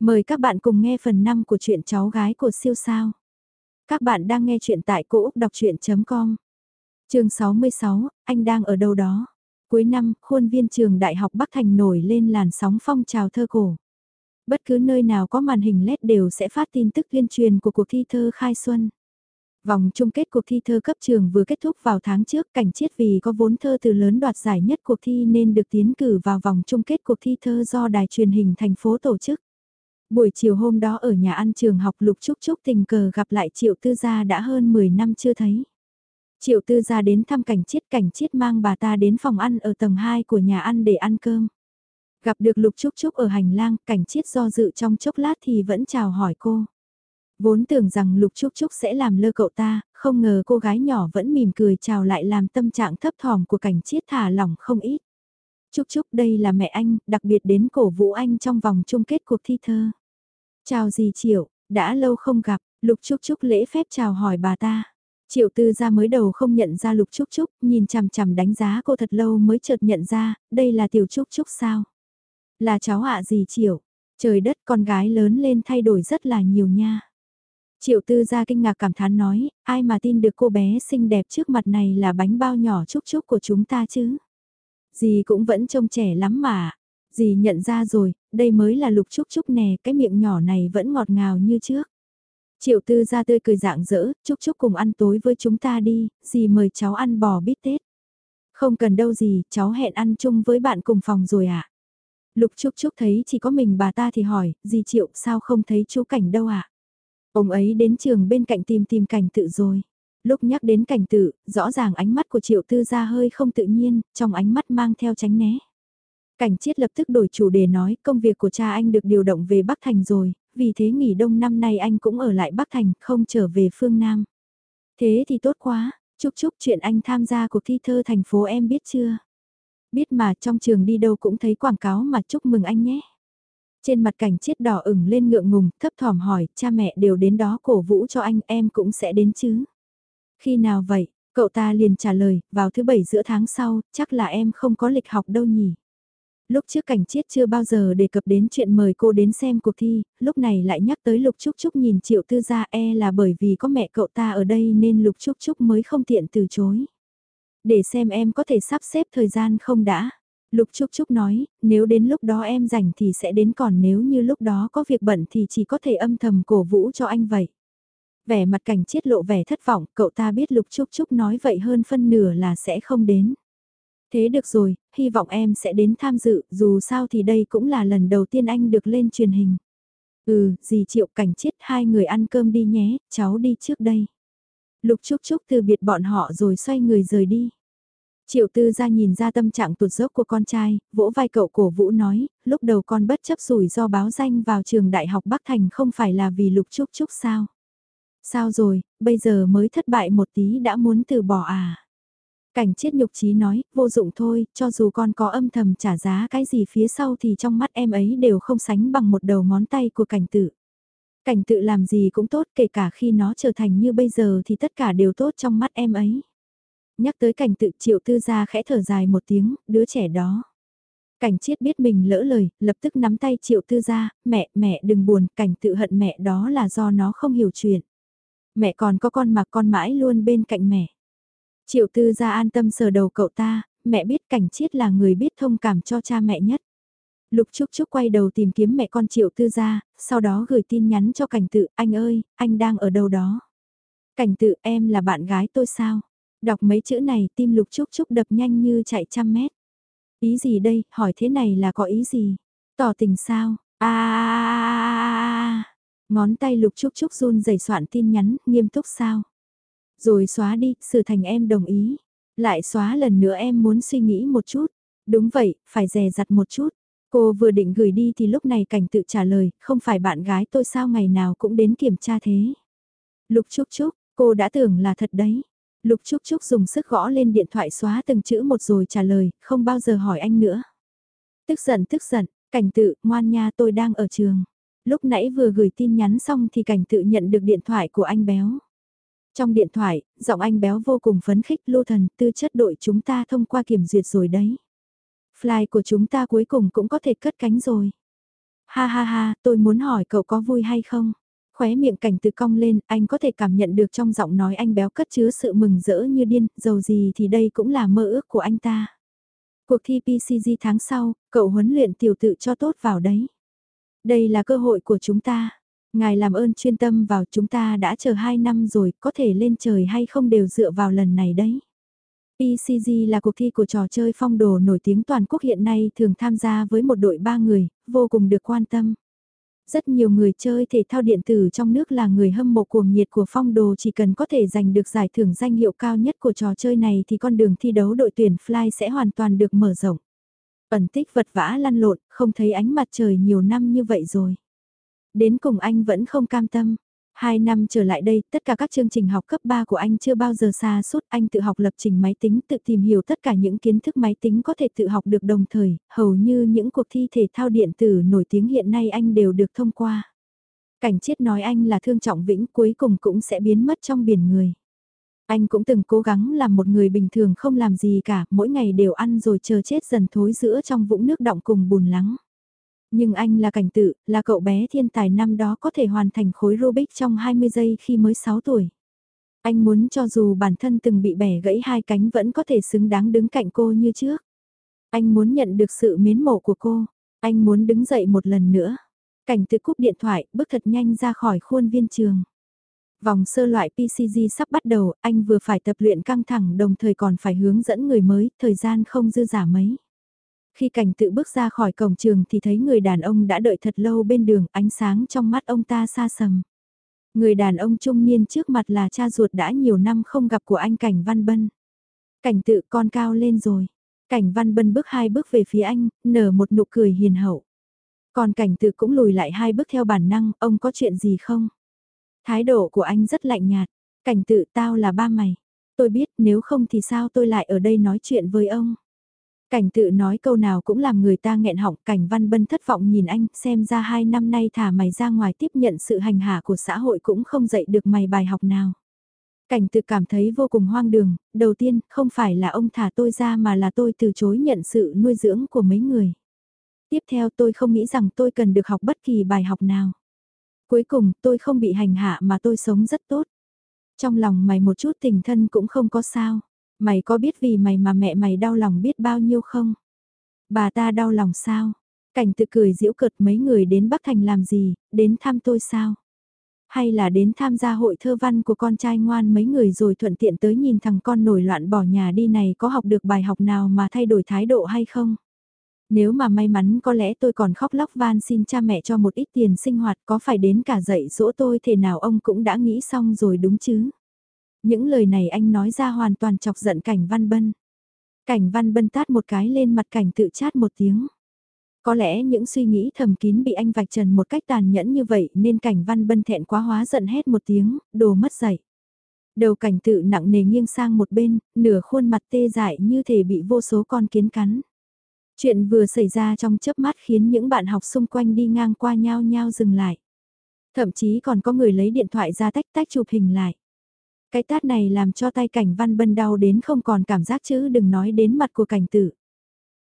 Mời các bạn cùng nghe phần 5 của truyện cháu gái của siêu sao. Các bạn đang nghe truyện tại cỗ Úc Đọc Chuyện.com Trường 66, anh đang ở đâu đó? Cuối năm, khuôn viên trường Đại học Bắc Thành nổi lên làn sóng phong trào thơ cổ. Bất cứ nơi nào có màn hình LED đều sẽ phát tin tức tuyên truyền của cuộc thi thơ khai xuân. Vòng chung kết cuộc thi thơ cấp trường vừa kết thúc vào tháng trước, cảnh chiết vì có vốn thơ từ lớn đoạt giải nhất cuộc thi nên được tiến cử vào vòng chung kết cuộc thi thơ do đài truyền hình thành phố tổ chức. Buổi chiều hôm đó ở nhà ăn trường học Lục Trúc Trúc tình cờ gặp lại Triệu Tư Gia đã hơn 10 năm chưa thấy. Triệu Tư Gia đến thăm cảnh chiết cảnh chiết mang bà ta đến phòng ăn ở tầng 2 của nhà ăn để ăn cơm. Gặp được Lục Trúc Trúc ở hành lang, cảnh chiết do dự trong chốc lát thì vẫn chào hỏi cô. Vốn tưởng rằng Lục Trúc Trúc sẽ làm lơ cậu ta, không ngờ cô gái nhỏ vẫn mỉm cười chào lại làm tâm trạng thấp thỏm của cảnh chiết thả lỏng không ít. Trúc Trúc đây là mẹ anh, đặc biệt đến cổ vũ anh trong vòng chung kết cuộc thi thơ. Chào gì Triệu, đã lâu không gặp, Lục Trúc Trúc lễ phép chào hỏi bà ta. Triệu tư ra mới đầu không nhận ra Lục Trúc Trúc, nhìn chằm chằm đánh giá cô thật lâu mới chợt nhận ra, đây là Tiểu Trúc Trúc sao? Là cháu ạ gì Triệu? Trời đất con gái lớn lên thay đổi rất là nhiều nha. Triệu tư gia kinh ngạc cảm thán nói, ai mà tin được cô bé xinh đẹp trước mặt này là bánh bao nhỏ Trúc Trúc của chúng ta chứ? Dì cũng vẫn trông trẻ lắm mà. Dì nhận ra rồi, đây mới là lục trúc trúc nè, cái miệng nhỏ này vẫn ngọt ngào như trước. Triệu tư ra tươi cười dạng dỡ, chúc chúc cùng ăn tối với chúng ta đi, dì mời cháu ăn bò bít tết. Không cần đâu gì, cháu hẹn ăn chung với bạn cùng phòng rồi ạ. À? Lục Trúc Trúc thấy chỉ có mình bà ta thì hỏi, dì Triệu sao không thấy chú Cảnh đâu ạ? À? Ông ấy đến trường bên cạnh tìm tìm Cảnh tự rồi. Lúc nhắc đến Cảnh tự, rõ ràng ánh mắt của Triệu Tư ra hơi không tự nhiên, trong ánh mắt mang theo tránh né. Cảnh chiết lập tức đổi chủ đề nói công việc của cha anh được điều động về Bắc Thành rồi, vì thế nghỉ đông năm nay anh cũng ở lại Bắc Thành, không trở về phương Nam. Thế thì tốt quá, chúc chúc chuyện anh tham gia cuộc thi thơ thành phố em biết chưa? Biết mà trong trường đi đâu cũng thấy quảng cáo mà chúc mừng anh nhé. Trên mặt cảnh chiết đỏ ửng lên ngượng ngùng, thấp thỏm hỏi, cha mẹ đều đến đó cổ vũ cho anh, em cũng sẽ đến chứ? Khi nào vậy? Cậu ta liền trả lời, vào thứ bảy giữa tháng sau, chắc là em không có lịch học đâu nhỉ? Lúc trước cảnh chiết chưa bao giờ đề cập đến chuyện mời cô đến xem cuộc thi, lúc này lại nhắc tới Lục Trúc Trúc nhìn Triệu Tư gia e là bởi vì có mẹ cậu ta ở đây nên Lục Trúc Trúc mới không tiện từ chối. Để xem em có thể sắp xếp thời gian không đã. Lục Trúc Trúc nói, nếu đến lúc đó em rảnh thì sẽ đến còn nếu như lúc đó có việc bận thì chỉ có thể âm thầm cổ vũ cho anh vậy. Vẻ mặt cảnh chiết lộ vẻ thất vọng, cậu ta biết Lục Trúc Trúc nói vậy hơn phân nửa là sẽ không đến. Thế được rồi, hy vọng em sẽ đến tham dự, dù sao thì đây cũng là lần đầu tiên anh được lên truyền hình. Ừ, dì Triệu Cảnh chết hai người ăn cơm đi nhé, cháu đi trước đây. Lục Trúc Trúc từ biệt bọn họ rồi xoay người rời đi. Triệu Tư ra nhìn ra tâm trạng tụt dốc của con trai, vỗ vai cậu cổ vũ nói, lúc đầu con bất chấp rủi do báo danh vào trường Đại học Bắc Thành không phải là vì Lục Trúc Trúc sao? Sao rồi, bây giờ mới thất bại một tí đã muốn từ bỏ à? Cảnh chết nhục trí nói, vô dụng thôi, cho dù con có âm thầm trả giá cái gì phía sau thì trong mắt em ấy đều không sánh bằng một đầu ngón tay của cảnh tự. Cảnh tự làm gì cũng tốt, kể cả khi nó trở thành như bây giờ thì tất cả đều tốt trong mắt em ấy. Nhắc tới cảnh tự triệu tư gia khẽ thở dài một tiếng, đứa trẻ đó. Cảnh chiết biết mình lỡ lời, lập tức nắm tay triệu tư gia, mẹ, mẹ đừng buồn, cảnh tự hận mẹ đó là do nó không hiểu chuyện. Mẹ còn có con mà con mãi luôn bên cạnh mẹ. Triệu tư gia an tâm sờ đầu cậu ta, mẹ biết cảnh chiết là người biết thông cảm cho cha mẹ nhất. Lục Trúc Trúc quay đầu tìm kiếm mẹ con Triệu Tư gia, sau đó gửi tin nhắn cho cảnh tự, anh ơi, anh đang ở đâu đó? Cảnh tự em là bạn gái tôi sao? Đọc mấy chữ này tim Lục Trúc Trúc đập nhanh như chạy trăm mét. Ý gì đây, hỏi thế này là có ý gì? Tỏ tình sao? À, ngón tay Lục Trúc Trúc run rẩy soạn tin nhắn, nghiêm túc sao? Rồi xóa đi, sửa thành em đồng ý. Lại xóa lần nữa em muốn suy nghĩ một chút. Đúng vậy, phải dè dặt một chút. Cô vừa định gửi đi thì lúc này cảnh tự trả lời, không phải bạn gái tôi sao ngày nào cũng đến kiểm tra thế. Lục Trúc Trúc, cô đã tưởng là thật đấy. Lục Trúc Trúc dùng sức gõ lên điện thoại xóa từng chữ một rồi trả lời, không bao giờ hỏi anh nữa. Tức giận tức giận, cảnh tự, ngoan nha tôi đang ở trường. Lúc nãy vừa gửi tin nhắn xong thì cảnh tự nhận được điện thoại của anh béo. Trong điện thoại, giọng anh béo vô cùng phấn khích lô thần tư chất đội chúng ta thông qua kiểm duyệt rồi đấy. Fly của chúng ta cuối cùng cũng có thể cất cánh rồi. Ha ha ha, tôi muốn hỏi cậu có vui hay không? Khóe miệng cảnh từ cong lên, anh có thể cảm nhận được trong giọng nói anh béo cất chứa sự mừng rỡ như điên, dầu gì thì đây cũng là mơ ước của anh ta. Cuộc thi PCG tháng sau, cậu huấn luyện tiểu tự cho tốt vào đấy. Đây là cơ hội của chúng ta. Ngài làm ơn chuyên tâm vào chúng ta đã chờ 2 năm rồi, có thể lên trời hay không đều dựa vào lần này đấy. PCG là cuộc thi của trò chơi phong đồ nổi tiếng toàn quốc hiện nay thường tham gia với một đội 3 người, vô cùng được quan tâm. Rất nhiều người chơi thể thao điện tử trong nước là người hâm mộ cuồng nhiệt của phong đồ chỉ cần có thể giành được giải thưởng danh hiệu cao nhất của trò chơi này thì con đường thi đấu đội tuyển Fly sẽ hoàn toàn được mở rộng. Ẩn tích vật vã lăn lộn, không thấy ánh mặt trời nhiều năm như vậy rồi. Đến cùng anh vẫn không cam tâm. Hai năm trở lại đây, tất cả các chương trình học cấp 3 của anh chưa bao giờ xa suốt, anh tự học lập trình máy tính, tự tìm hiểu tất cả những kiến thức máy tính có thể tự học được đồng thời, hầu như những cuộc thi thể thao điện tử nổi tiếng hiện nay anh đều được thông qua. Cảnh chết nói anh là thương trọng vĩnh cuối cùng cũng sẽ biến mất trong biển người. Anh cũng từng cố gắng làm một người bình thường không làm gì cả, mỗi ngày đều ăn rồi chờ chết dần thối giữa trong vũng nước động cùng bùn lắng. Nhưng anh là cảnh tự, là cậu bé thiên tài năm đó có thể hoàn thành khối Rubik trong 20 giây khi mới 6 tuổi. Anh muốn cho dù bản thân từng bị bẻ gãy hai cánh vẫn có thể xứng đáng đứng cạnh cô như trước. Anh muốn nhận được sự mến mộ của cô. Anh muốn đứng dậy một lần nữa. Cảnh tự cúp điện thoại, bước thật nhanh ra khỏi khuôn viên trường. Vòng sơ loại PCG sắp bắt đầu, anh vừa phải tập luyện căng thẳng đồng thời còn phải hướng dẫn người mới, thời gian không dư giả mấy. Khi cảnh tự bước ra khỏi cổng trường thì thấy người đàn ông đã đợi thật lâu bên đường, ánh sáng trong mắt ông ta xa sầm. Người đàn ông trung niên trước mặt là cha ruột đã nhiều năm không gặp của anh Cảnh Văn Bân. Cảnh tự con cao lên rồi. Cảnh Văn Bân bước hai bước về phía anh, nở một nụ cười hiền hậu. Còn cảnh tự cũng lùi lại hai bước theo bản năng, ông có chuyện gì không? Thái độ của anh rất lạnh nhạt. Cảnh tự tao là ba mày. Tôi biết nếu không thì sao tôi lại ở đây nói chuyện với ông. Cảnh tự nói câu nào cũng làm người ta nghẹn họng, cảnh văn bân thất vọng nhìn anh, xem ra hai năm nay thả mày ra ngoài tiếp nhận sự hành hạ của xã hội cũng không dạy được mày bài học nào. Cảnh tự cảm thấy vô cùng hoang đường, đầu tiên, không phải là ông thả tôi ra mà là tôi từ chối nhận sự nuôi dưỡng của mấy người. Tiếp theo tôi không nghĩ rằng tôi cần được học bất kỳ bài học nào. Cuối cùng, tôi không bị hành hạ mà tôi sống rất tốt. Trong lòng mày một chút tình thân cũng không có sao. Mày có biết vì mày mà mẹ mày đau lòng biết bao nhiêu không? Bà ta đau lòng sao? Cảnh tự cười giễu cợt mấy người đến Bắc Thành làm gì, đến thăm tôi sao? Hay là đến tham gia hội thơ văn của con trai ngoan mấy người rồi thuận tiện tới nhìn thằng con nổi loạn bỏ nhà đi này có học được bài học nào mà thay đổi thái độ hay không? Nếu mà may mắn có lẽ tôi còn khóc lóc van xin cha mẹ cho một ít tiền sinh hoạt có phải đến cả dạy dỗ tôi thế nào ông cũng đã nghĩ xong rồi đúng chứ? Những lời này anh nói ra hoàn toàn chọc giận cảnh văn bân. Cảnh văn bân tát một cái lên mặt cảnh tự chát một tiếng. Có lẽ những suy nghĩ thầm kín bị anh vạch trần một cách tàn nhẫn như vậy nên cảnh văn bân thẹn quá hóa giận hét một tiếng, đồ mất dậy. Đầu cảnh tự nặng nề nghiêng sang một bên, nửa khuôn mặt tê dại như thể bị vô số con kiến cắn. Chuyện vừa xảy ra trong chớp mắt khiến những bạn học xung quanh đi ngang qua nhau nhau dừng lại. Thậm chí còn có người lấy điện thoại ra tách tách chụp hình lại. Cái tát này làm cho tay cảnh văn bân đau đến không còn cảm giác chứ đừng nói đến mặt của cảnh tử.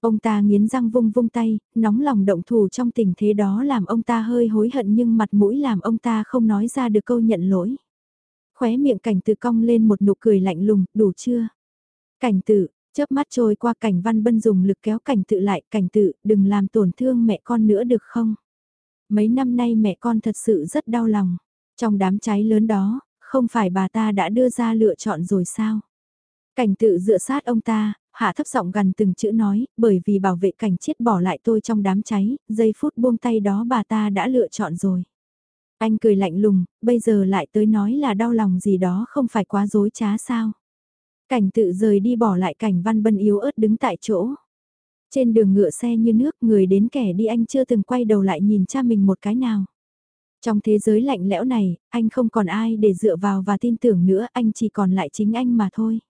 Ông ta nghiến răng vung vung tay, nóng lòng động thủ trong tình thế đó làm ông ta hơi hối hận nhưng mặt mũi làm ông ta không nói ra được câu nhận lỗi. Khóe miệng cảnh tử cong lên một nụ cười lạnh lùng, đủ chưa? Cảnh tử, chớp mắt trôi qua cảnh văn bân dùng lực kéo cảnh tự lại, cảnh tự, đừng làm tổn thương mẹ con nữa được không? Mấy năm nay mẹ con thật sự rất đau lòng. Trong đám cháy lớn đó, không phải bà ta đã đưa ra lựa chọn rồi sao? Cảnh tự dựa sát ông ta, hạ thấp giọng gần từng chữ nói, bởi vì bảo vệ cảnh chết bỏ lại tôi trong đám cháy, giây phút buông tay đó bà ta đã lựa chọn rồi. Anh cười lạnh lùng, bây giờ lại tới nói là đau lòng gì đó không phải quá dối trá sao. Cảnh tự rời đi bỏ lại cảnh văn bân yếu ớt đứng tại chỗ. Trên đường ngựa xe như nước người đến kẻ đi anh chưa từng quay đầu lại nhìn cha mình một cái nào. Trong thế giới lạnh lẽo này, anh không còn ai để dựa vào và tin tưởng nữa, anh chỉ còn lại chính anh mà thôi.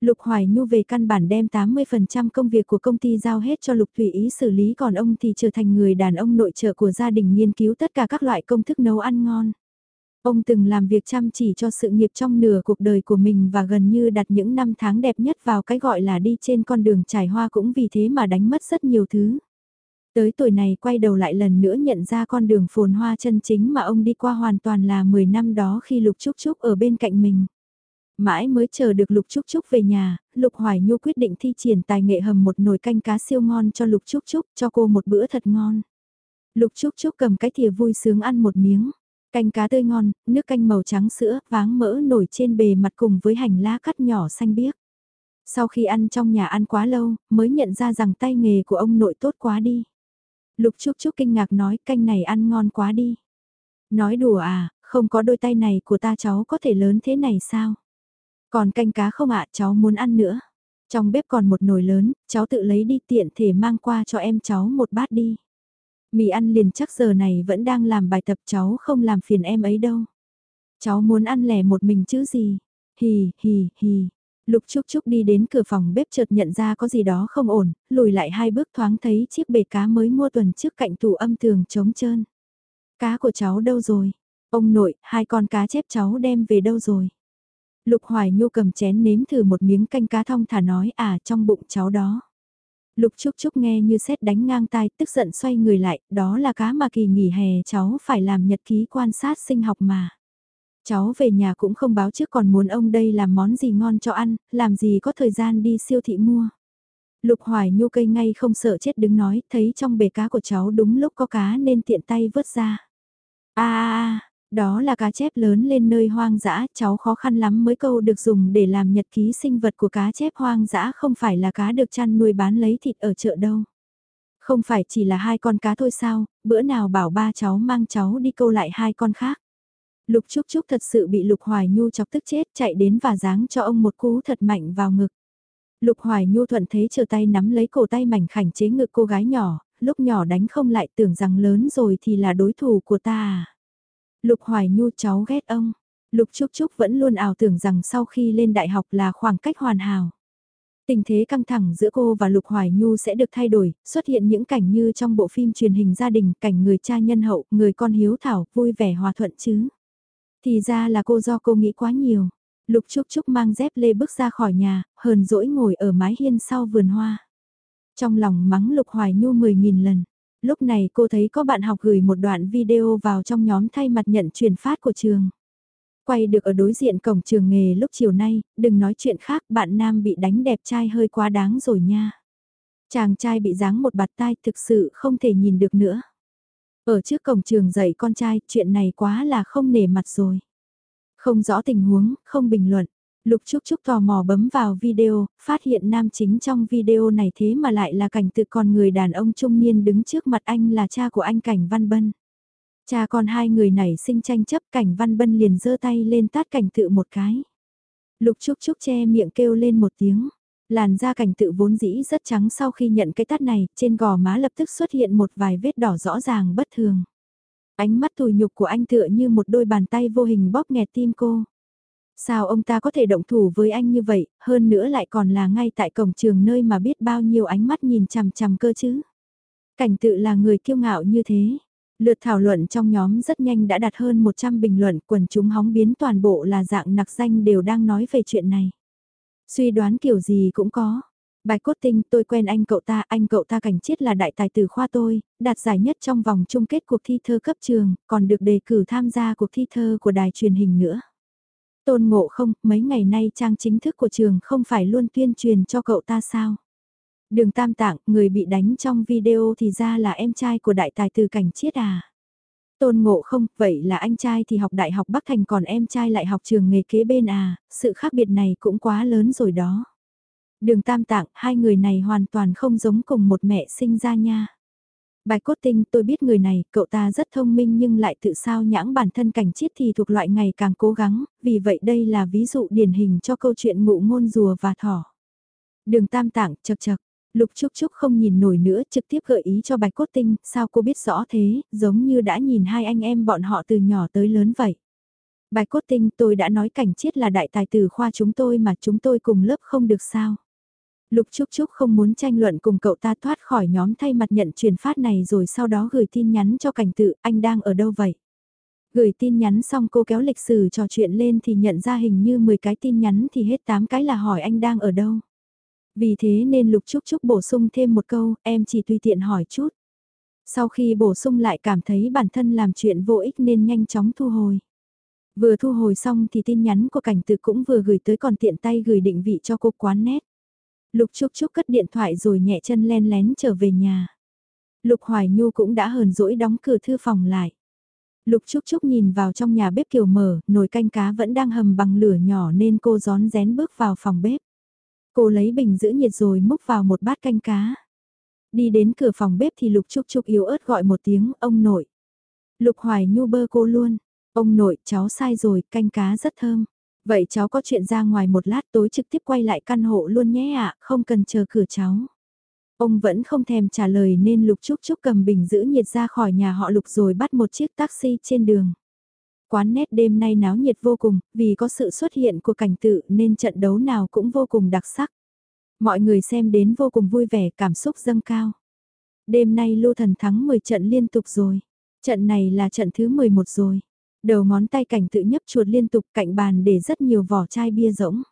Lục Hoài Nhu về căn bản đem 80% công việc của công ty giao hết cho Lục Thủy Ý xử lý còn ông thì trở thành người đàn ông nội trợ của gia đình nghiên cứu tất cả các loại công thức nấu ăn ngon. Ông từng làm việc chăm chỉ cho sự nghiệp trong nửa cuộc đời của mình và gần như đặt những năm tháng đẹp nhất vào cái gọi là đi trên con đường trải hoa cũng vì thế mà đánh mất rất nhiều thứ. Tới tuổi này quay đầu lại lần nữa nhận ra con đường phồn hoa chân chính mà ông đi qua hoàn toàn là 10 năm đó khi Lục Trúc Trúc ở bên cạnh mình. Mãi mới chờ được Lục Trúc Trúc về nhà, Lục Hoài Nhu quyết định thi triển tài nghệ hầm một nồi canh cá siêu ngon cho Lục Trúc Trúc, cho cô một bữa thật ngon. Lục Trúc Trúc cầm cái thìa vui sướng ăn một miếng. Canh cá tươi ngon, nước canh màu trắng sữa, váng mỡ nổi trên bề mặt cùng với hành lá cắt nhỏ xanh biếc. Sau khi ăn trong nhà ăn quá lâu, mới nhận ra rằng tay nghề của ông nội tốt quá đi. Lục Trúc Trúc kinh ngạc nói canh này ăn ngon quá đi. Nói đùa à, không có đôi tay này của ta cháu có thể lớn thế này sao? Còn canh cá không ạ cháu muốn ăn nữa. Trong bếp còn một nồi lớn, cháu tự lấy đi tiện thể mang qua cho em cháu một bát đi. Mì ăn liền chắc giờ này vẫn đang làm bài tập cháu không làm phiền em ấy đâu. Cháu muốn ăn lẻ một mình chứ gì. Hì, hì, hì. Lục Trúc Trúc đi đến cửa phòng bếp chợt nhận ra có gì đó không ổn, lùi lại hai bước thoáng thấy chiếc bể cá mới mua tuần trước cạnh tủ âm tường trống trơn. Cá của cháu đâu rồi? Ông nội, hai con cá chép cháu đem về đâu rồi? Lục Hoài Nhu cầm chén nếm thử một miếng canh cá thong thả nói à trong bụng cháu đó. Lục Trúc Trúc nghe như xét đánh ngang tai tức giận xoay người lại, đó là cá mà kỳ nghỉ hè cháu phải làm nhật ký quan sát sinh học mà. Cháu về nhà cũng không báo trước còn muốn ông đây làm món gì ngon cho ăn, làm gì có thời gian đi siêu thị mua. Lục Hoài Nhu cây ngay không sợ chết đứng nói, thấy trong bể cá của cháu đúng lúc có cá nên tiện tay vớt ra. a a đó là cá chép lớn lên nơi hoang dã, cháu khó khăn lắm mới câu được dùng để làm nhật ký sinh vật của cá chép hoang dã không phải là cá được chăn nuôi bán lấy thịt ở chợ đâu. Không phải chỉ là hai con cá thôi sao, bữa nào bảo ba cháu mang cháu đi câu lại hai con khác. Lục Trúc Trúc thật sự bị Lục Hoài Nhu chọc tức chết chạy đến và giáng cho ông một cú thật mạnh vào ngực. Lục Hoài Nhu thuận thế chờ tay nắm lấy cổ tay mảnh khảnh chế ngực cô gái nhỏ, lúc nhỏ đánh không lại tưởng rằng lớn rồi thì là đối thủ của ta à. Lục Hoài Nhu cháu ghét ông. Lục Trúc Trúc vẫn luôn ảo tưởng rằng sau khi lên đại học là khoảng cách hoàn hảo. Tình thế căng thẳng giữa cô và Lục Hoài Nhu sẽ được thay đổi, xuất hiện những cảnh như trong bộ phim truyền hình gia đình, cảnh người cha nhân hậu, người con hiếu thảo, vui vẻ hòa thuận chứ. Thì ra là cô do cô nghĩ quá nhiều. Lục Trúc Trúc mang dép lê bước ra khỏi nhà, hờn dỗi ngồi ở mái hiên sau vườn hoa. Trong lòng mắng Lục Hoài Nhu 10.000 lần. Lúc này cô thấy có bạn học gửi một đoạn video vào trong nhóm thay mặt nhận truyền phát của trường. Quay được ở đối diện cổng trường nghề lúc chiều nay, đừng nói chuyện khác bạn nam bị đánh đẹp trai hơi quá đáng rồi nha. Chàng trai bị giáng một bạt tai thực sự không thể nhìn được nữa. Ở trước cổng trường dạy con trai, chuyện này quá là không nể mặt rồi. Không rõ tình huống, không bình luận. Lục Trúc Trúc tò mò bấm vào video, phát hiện nam chính trong video này thế mà lại là cảnh tự còn người đàn ông trung niên đứng trước mặt anh là cha của anh Cảnh Văn Bân. Cha con hai người này sinh tranh chấp Cảnh Văn Bân liền giơ tay lên tát cảnh tự một cái. Lục Trúc Trúc che miệng kêu lên một tiếng. Làn da cảnh tự vốn dĩ rất trắng sau khi nhận cái tát này, trên gò má lập tức xuất hiện một vài vết đỏ rõ ràng bất thường. Ánh mắt tủi nhục của anh tựa như một đôi bàn tay vô hình bóp nghẹt tim cô. Sao ông ta có thể động thủ với anh như vậy, hơn nữa lại còn là ngay tại cổng trường nơi mà biết bao nhiêu ánh mắt nhìn chằm chằm cơ chứ. Cảnh tự là người kiêu ngạo như thế. Lượt thảo luận trong nhóm rất nhanh đã đạt hơn 100 bình luận quần chúng hóng biến toàn bộ là dạng nặc danh đều đang nói về chuyện này. Suy đoán kiểu gì cũng có. Bài cốt tinh tôi quen anh cậu ta, anh cậu ta cảnh chết là đại tài tử khoa tôi, đạt giải nhất trong vòng chung kết cuộc thi thơ cấp trường, còn được đề cử tham gia cuộc thi thơ của đài truyền hình nữa. Tôn ngộ không, mấy ngày nay trang chính thức của trường không phải luôn tuyên truyền cho cậu ta sao? Đường tam tạng, người bị đánh trong video thì ra là em trai của đại tài tử cảnh chết à? Tôn ngộ không, vậy là anh trai thì học đại học Bắc Thành còn em trai lại học trường nghề kế bên à, sự khác biệt này cũng quá lớn rồi đó. Đường tam tạng, hai người này hoàn toàn không giống cùng một mẹ sinh ra nha. Bài cốt tinh tôi biết người này, cậu ta rất thông minh nhưng lại tự sao nhãng bản thân cảnh chiết thì thuộc loại ngày càng cố gắng, vì vậy đây là ví dụ điển hình cho câu chuyện ngụ ngôn rùa và thỏ. Đường tam tạng chật chật, lục trúc trúc không nhìn nổi nữa trực tiếp gợi ý cho bạch cốt tinh, sao cô biết rõ thế, giống như đã nhìn hai anh em bọn họ từ nhỏ tới lớn vậy. Bạch cốt tinh tôi đã nói cảnh chiết là đại tài tử khoa chúng tôi mà chúng tôi cùng lớp không được sao. Lục Trúc Trúc không muốn tranh luận cùng cậu ta thoát khỏi nhóm thay mặt nhận truyền phát này rồi sau đó gửi tin nhắn cho cảnh tự, anh đang ở đâu vậy? Gửi tin nhắn xong cô kéo lịch sử trò chuyện lên thì nhận ra hình như 10 cái tin nhắn thì hết 8 cái là hỏi anh đang ở đâu. Vì thế nên Lục Trúc Trúc bổ sung thêm một câu, em chỉ tùy tiện hỏi chút. Sau khi bổ sung lại cảm thấy bản thân làm chuyện vô ích nên nhanh chóng thu hồi. Vừa thu hồi xong thì tin nhắn của cảnh tự cũng vừa gửi tới còn tiện tay gửi định vị cho cô quán nét. Lục Trúc Trúc cất điện thoại rồi nhẹ chân len lén trở về nhà. Lục Hoài Nhu cũng đã hờn dỗi đóng cửa thư phòng lại. Lục Trúc Trúc nhìn vào trong nhà bếp kiều mở, nồi canh cá vẫn đang hầm bằng lửa nhỏ nên cô gión rén bước vào phòng bếp. Cô lấy bình giữ nhiệt rồi múc vào một bát canh cá. Đi đến cửa phòng bếp thì Lục Trúc Trúc yếu ớt gọi một tiếng ông nội. Lục Hoài Nhu bơ cô luôn. Ông nội, cháu sai rồi, canh cá rất thơm. Vậy cháu có chuyện ra ngoài một lát tối trực tiếp quay lại căn hộ luôn nhé ạ, không cần chờ cửa cháu. Ông vẫn không thèm trả lời nên Lục Trúc Trúc cầm bình giữ nhiệt ra khỏi nhà họ Lục rồi bắt một chiếc taxi trên đường. Quán nét đêm nay náo nhiệt vô cùng, vì có sự xuất hiện của cảnh tự nên trận đấu nào cũng vô cùng đặc sắc. Mọi người xem đến vô cùng vui vẻ, cảm xúc dâng cao. Đêm nay Lưu Thần thắng 10 trận liên tục rồi. Trận này là trận thứ 11 rồi. Đầu ngón tay cảnh tự nhấp chuột liên tục cạnh bàn để rất nhiều vỏ chai bia rỗng.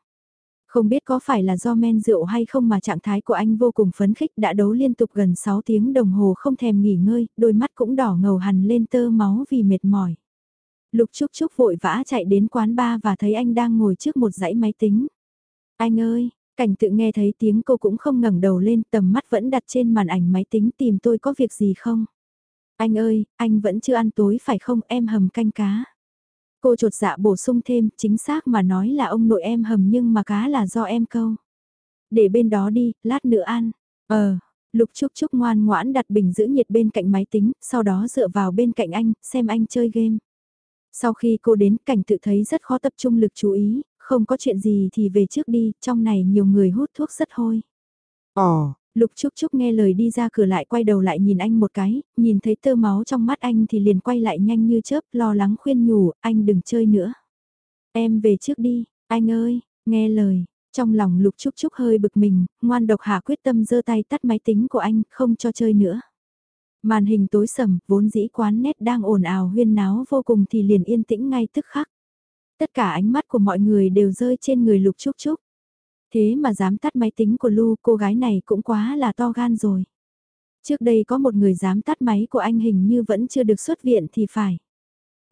Không biết có phải là do men rượu hay không mà trạng thái của anh vô cùng phấn khích đã đấu liên tục gần 6 tiếng đồng hồ không thèm nghỉ ngơi, đôi mắt cũng đỏ ngầu hằn lên tơ máu vì mệt mỏi. Lục Trúc Trúc vội vã chạy đến quán bar và thấy anh đang ngồi trước một dãy máy tính. Anh ơi, cảnh tự nghe thấy tiếng cô cũng không ngẩng đầu lên tầm mắt vẫn đặt trên màn ảnh máy tính tìm tôi có việc gì không? Anh ơi, anh vẫn chưa ăn tối phải không em hầm canh cá. Cô trột dạ bổ sung thêm, chính xác mà nói là ông nội em hầm nhưng mà cá là do em câu. Để bên đó đi, lát nữa ăn. Ờ, Lục Trúc Trúc ngoan ngoãn đặt bình giữ nhiệt bên cạnh máy tính, sau đó dựa vào bên cạnh anh, xem anh chơi game. Sau khi cô đến cảnh tự thấy rất khó tập trung lực chú ý, không có chuyện gì thì về trước đi, trong này nhiều người hút thuốc rất hôi. Ồ, Lục Trúc Trúc nghe lời đi ra cửa lại quay đầu lại nhìn anh một cái, nhìn thấy tơ máu trong mắt anh thì liền quay lại nhanh như chớp, lo lắng khuyên nhủ, anh đừng chơi nữa. Em về trước đi, anh ơi, nghe lời. Trong lòng Lục Trúc Trúc hơi bực mình, ngoan độc hạ quyết tâm giơ tay tắt máy tính của anh, không cho chơi nữa. Màn hình tối sầm, vốn dĩ quán nét đang ồn ào huyên náo vô cùng thì liền yên tĩnh ngay tức khắc. Tất cả ánh mắt của mọi người đều rơi trên người Lục Trúc Trúc. Thế mà dám tắt máy tính của Lu, cô gái này cũng quá là to gan rồi. Trước đây có một người dám tắt máy của anh hình như vẫn chưa được xuất viện thì phải.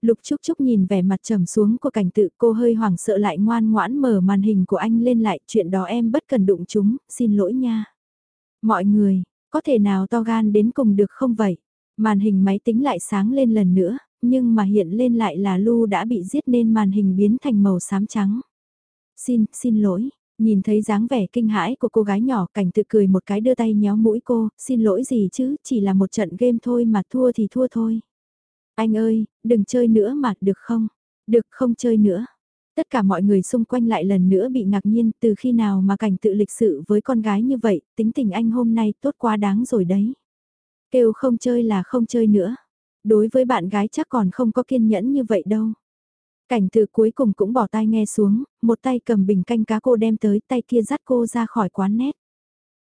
Lục Trúc Trúc nhìn vẻ mặt trầm xuống của cảnh tự cô hơi hoảng sợ lại ngoan ngoãn mở màn hình của anh lên lại chuyện đó em bất cần đụng chúng, xin lỗi nha. Mọi người, có thể nào to gan đến cùng được không vậy? Màn hình máy tính lại sáng lên lần nữa, nhưng mà hiện lên lại là Lu đã bị giết nên màn hình biến thành màu xám trắng. Xin, xin lỗi, Nhìn thấy dáng vẻ kinh hãi của cô gái nhỏ cảnh tự cười một cái đưa tay nhéo mũi cô, xin lỗi gì chứ, chỉ là một trận game thôi mà thua thì thua thôi. Anh ơi, đừng chơi nữa mà, được không? Được không chơi nữa. Tất cả mọi người xung quanh lại lần nữa bị ngạc nhiên từ khi nào mà cảnh tự lịch sự với con gái như vậy, tính tình anh hôm nay tốt quá đáng rồi đấy. Kêu không chơi là không chơi nữa. Đối với bạn gái chắc còn không có kiên nhẫn như vậy đâu. Cảnh từ cuối cùng cũng bỏ tay nghe xuống, một tay cầm bình canh cá cô đem tới tay kia dắt cô ra khỏi quán nét.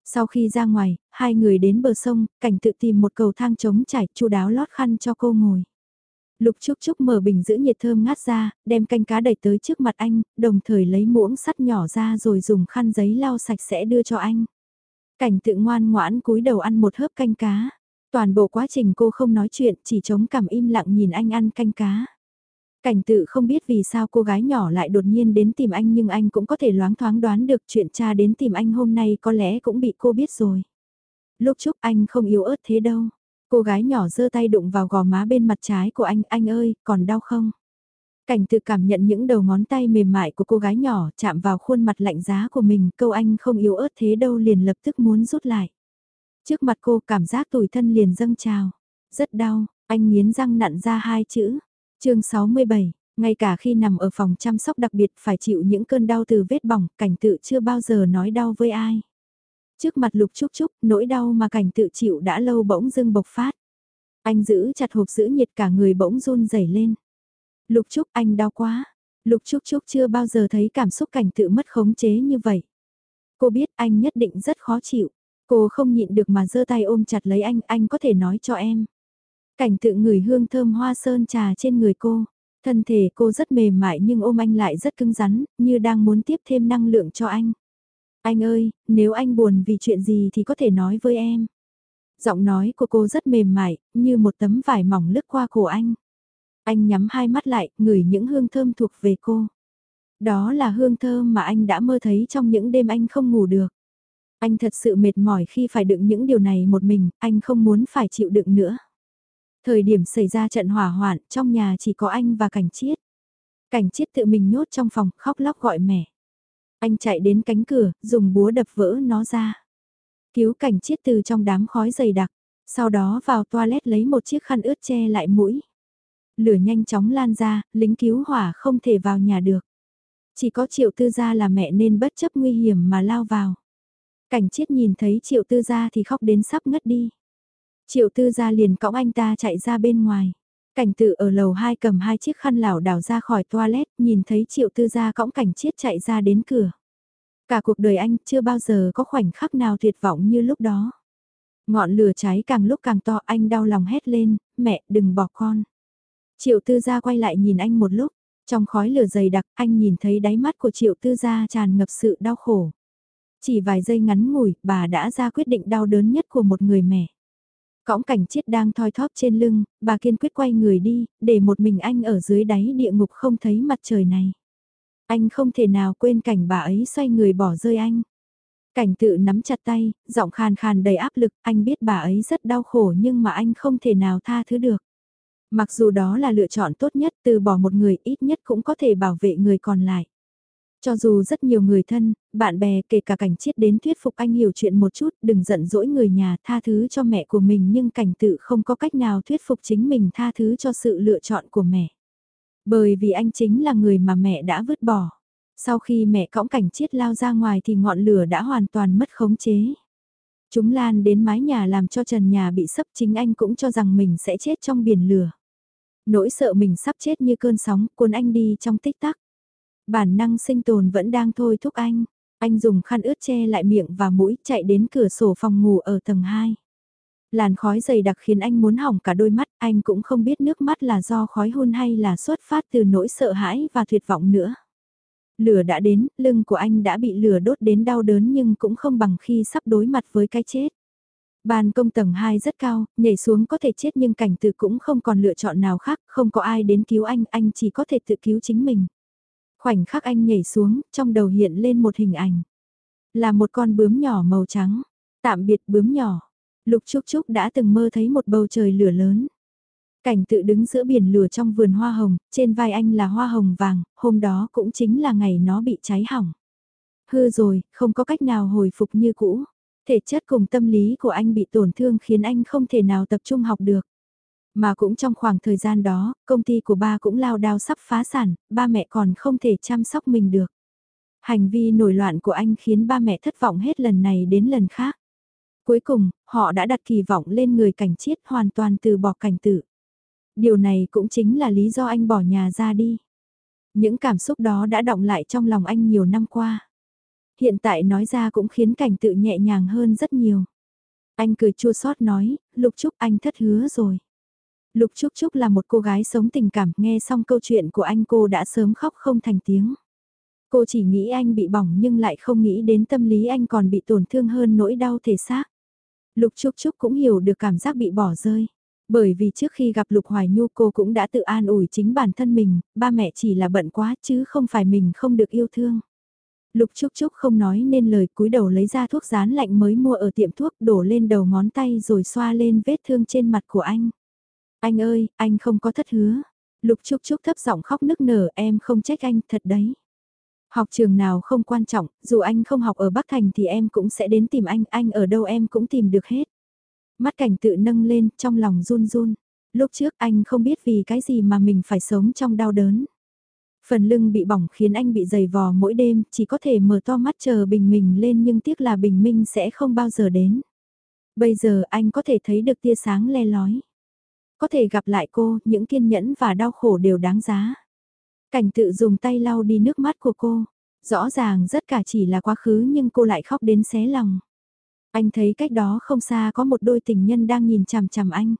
Sau khi ra ngoài, hai người đến bờ sông, cảnh tự tìm một cầu thang trống trải chu đáo lót khăn cho cô ngồi. Lục Trúc Trúc mở bình giữ nhiệt thơm ngát ra, đem canh cá đẩy tới trước mặt anh, đồng thời lấy muỗng sắt nhỏ ra rồi dùng khăn giấy lau sạch sẽ đưa cho anh. Cảnh tự ngoan ngoãn cúi đầu ăn một hớp canh cá. Toàn bộ quá trình cô không nói chuyện, chỉ chống cằm im lặng nhìn anh ăn canh cá. Cảnh tự không biết vì sao cô gái nhỏ lại đột nhiên đến tìm anh nhưng anh cũng có thể loáng thoáng đoán được chuyện cha đến tìm anh hôm nay có lẽ cũng bị cô biết rồi. Lúc chúc anh không yếu ớt thế đâu. Cô gái nhỏ giơ tay đụng vào gò má bên mặt trái của anh, anh ơi, còn đau không? Cảnh tự cảm nhận những đầu ngón tay mềm mại của cô gái nhỏ chạm vào khuôn mặt lạnh giá của mình, câu anh không yếu ớt thế đâu liền lập tức muốn rút lại. Trước mặt cô cảm giác tủi thân liền dâng trào. Rất đau, anh nghiến răng nặn ra hai chữ, chương 67, ngay cả khi nằm ở phòng chăm sóc đặc biệt phải chịu những cơn đau từ vết bỏng, cảnh tự chưa bao giờ nói đau với ai. Trước mặt lục trúc trúc, nỗi đau mà cảnh tự chịu đã lâu bỗng dưng bộc phát. Anh giữ chặt hộp giữ nhiệt cả người bỗng run rẩy lên. Lục trúc anh đau quá. Lục trúc trúc chưa bao giờ thấy cảm xúc cảnh tự mất khống chế như vậy. Cô biết anh nhất định rất khó chịu. Cô không nhịn được mà giơ tay ôm chặt lấy anh, anh có thể nói cho em. Cảnh tự ngửi hương thơm hoa sơn trà trên người cô. Thân thể cô rất mềm mại nhưng ôm anh lại rất cứng rắn, như đang muốn tiếp thêm năng lượng cho anh. Anh ơi, nếu anh buồn vì chuyện gì thì có thể nói với em. Giọng nói của cô rất mềm mại, như một tấm vải mỏng lướt qua cổ anh. Anh nhắm hai mắt lại, ngửi những hương thơm thuộc về cô. Đó là hương thơm mà anh đã mơ thấy trong những đêm anh không ngủ được. Anh thật sự mệt mỏi khi phải đựng những điều này một mình, anh không muốn phải chịu đựng nữa. Thời điểm xảy ra trận hỏa hoạn, trong nhà chỉ có anh và cảnh chiết. Cảnh chiết tự mình nhốt trong phòng, khóc lóc gọi mẹ. Anh chạy đến cánh cửa, dùng búa đập vỡ nó ra. Cứu cảnh chiết từ trong đám khói dày đặc, sau đó vào toilet lấy một chiếc khăn ướt che lại mũi. Lửa nhanh chóng lan ra, lính cứu hỏa không thể vào nhà được. Chỉ có triệu tư gia là mẹ nên bất chấp nguy hiểm mà lao vào. Cảnh chiết nhìn thấy triệu tư gia thì khóc đến sắp ngất đi. Triệu tư gia liền cõng anh ta chạy ra bên ngoài. Cảnh tự ở lầu 2 cầm hai chiếc khăn lảo đảo ra khỏi toilet, nhìn thấy triệu tư gia cõng cảnh chiết chạy ra đến cửa. Cả cuộc đời anh chưa bao giờ có khoảnh khắc nào tuyệt vọng như lúc đó. Ngọn lửa cháy càng lúc càng to anh đau lòng hét lên, mẹ đừng bỏ con. Triệu tư gia quay lại nhìn anh một lúc, trong khói lửa dày đặc anh nhìn thấy đáy mắt của triệu tư gia tràn ngập sự đau khổ. Chỉ vài giây ngắn ngủi, bà đã ra quyết định đau đớn nhất của một người mẹ. Cõng cảnh chết đang thoi thóp trên lưng, bà kiên quyết quay người đi, để một mình anh ở dưới đáy địa ngục không thấy mặt trời này. Anh không thể nào quên cảnh bà ấy xoay người bỏ rơi anh. Cảnh tự nắm chặt tay, giọng khàn khàn đầy áp lực, anh biết bà ấy rất đau khổ nhưng mà anh không thể nào tha thứ được. Mặc dù đó là lựa chọn tốt nhất từ bỏ một người ít nhất cũng có thể bảo vệ người còn lại. Cho dù rất nhiều người thân, bạn bè kể cả cảnh chiết đến thuyết phục anh hiểu chuyện một chút, đừng giận dỗi người nhà tha thứ cho mẹ của mình nhưng cảnh tự không có cách nào thuyết phục chính mình tha thứ cho sự lựa chọn của mẹ. Bởi vì anh chính là người mà mẹ đã vứt bỏ. Sau khi mẹ cõng cảnh chiết lao ra ngoài thì ngọn lửa đã hoàn toàn mất khống chế. Chúng lan đến mái nhà làm cho trần nhà bị sấp chính anh cũng cho rằng mình sẽ chết trong biển lửa. Nỗi sợ mình sắp chết như cơn sóng cuốn anh đi trong tích tắc. Bản năng sinh tồn vẫn đang thôi thúc anh. Anh dùng khăn ướt che lại miệng và mũi chạy đến cửa sổ phòng ngủ ở tầng 2. Làn khói dày đặc khiến anh muốn hỏng cả đôi mắt, anh cũng không biết nước mắt là do khói hôn hay là xuất phát từ nỗi sợ hãi và tuyệt vọng nữa. Lửa đã đến, lưng của anh đã bị lửa đốt đến đau đớn nhưng cũng không bằng khi sắp đối mặt với cái chết. Ban công tầng 2 rất cao, nhảy xuống có thể chết nhưng cảnh tự cũng không còn lựa chọn nào khác, không có ai đến cứu anh, anh chỉ có thể tự cứu chính mình. Khoảnh khắc anh nhảy xuống, trong đầu hiện lên một hình ảnh. Là một con bướm nhỏ màu trắng. Tạm biệt bướm nhỏ. Lục Trúc Trúc đã từng mơ thấy một bầu trời lửa lớn. Cảnh tự đứng giữa biển lửa trong vườn hoa hồng, trên vai anh là hoa hồng vàng, hôm đó cũng chính là ngày nó bị cháy hỏng. Hư rồi, không có cách nào hồi phục như cũ. Thể chất cùng tâm lý của anh bị tổn thương khiến anh không thể nào tập trung học được. Mà cũng trong khoảng thời gian đó, công ty của ba cũng lao đao sắp phá sản, ba mẹ còn không thể chăm sóc mình được. Hành vi nổi loạn của anh khiến ba mẹ thất vọng hết lần này đến lần khác. Cuối cùng, họ đã đặt kỳ vọng lên người cảnh chiết hoàn toàn từ bỏ cảnh tử. Điều này cũng chính là lý do anh bỏ nhà ra đi. Những cảm xúc đó đã động lại trong lòng anh nhiều năm qua. Hiện tại nói ra cũng khiến cảnh tự nhẹ nhàng hơn rất nhiều. Anh cười chua xót nói, Lục Trúc anh thất hứa rồi. Lục Trúc Trúc là một cô gái sống tình cảm, nghe xong câu chuyện của anh cô đã sớm khóc không thành tiếng. Cô chỉ nghĩ anh bị bỏng nhưng lại không nghĩ đến tâm lý anh còn bị tổn thương hơn nỗi đau thể xác. Lục Trúc Trúc cũng hiểu được cảm giác bị bỏ rơi. Bởi vì trước khi gặp Lục Hoài Nhu cô cũng đã tự an ủi chính bản thân mình, ba mẹ chỉ là bận quá chứ không phải mình không được yêu thương. Lục Trúc Trúc không nói nên lời cúi đầu lấy ra thuốc rán lạnh mới mua ở tiệm thuốc đổ lên đầu ngón tay rồi xoa lên vết thương trên mặt của anh. Anh ơi, anh không có thất hứa. Lục Trúc Trúc thấp giọng khóc nức nở em không trách anh thật đấy. Học trường nào không quan trọng, dù anh không học ở Bắc Thành thì em cũng sẽ đến tìm anh, anh ở đâu em cũng tìm được hết. Mắt cảnh tự nâng lên, trong lòng run run. Lúc trước anh không biết vì cái gì mà mình phải sống trong đau đớn. Phần lưng bị bỏng khiến anh bị dày vò mỗi đêm, chỉ có thể mở to mắt chờ bình minh lên nhưng tiếc là bình minh sẽ không bao giờ đến. Bây giờ anh có thể thấy được tia sáng le lói. Có thể gặp lại cô, những kiên nhẫn và đau khổ đều đáng giá. Cảnh tự dùng tay lau đi nước mắt của cô. Rõ ràng rất cả chỉ là quá khứ nhưng cô lại khóc đến xé lòng. Anh thấy cách đó không xa có một đôi tình nhân đang nhìn chằm chằm anh.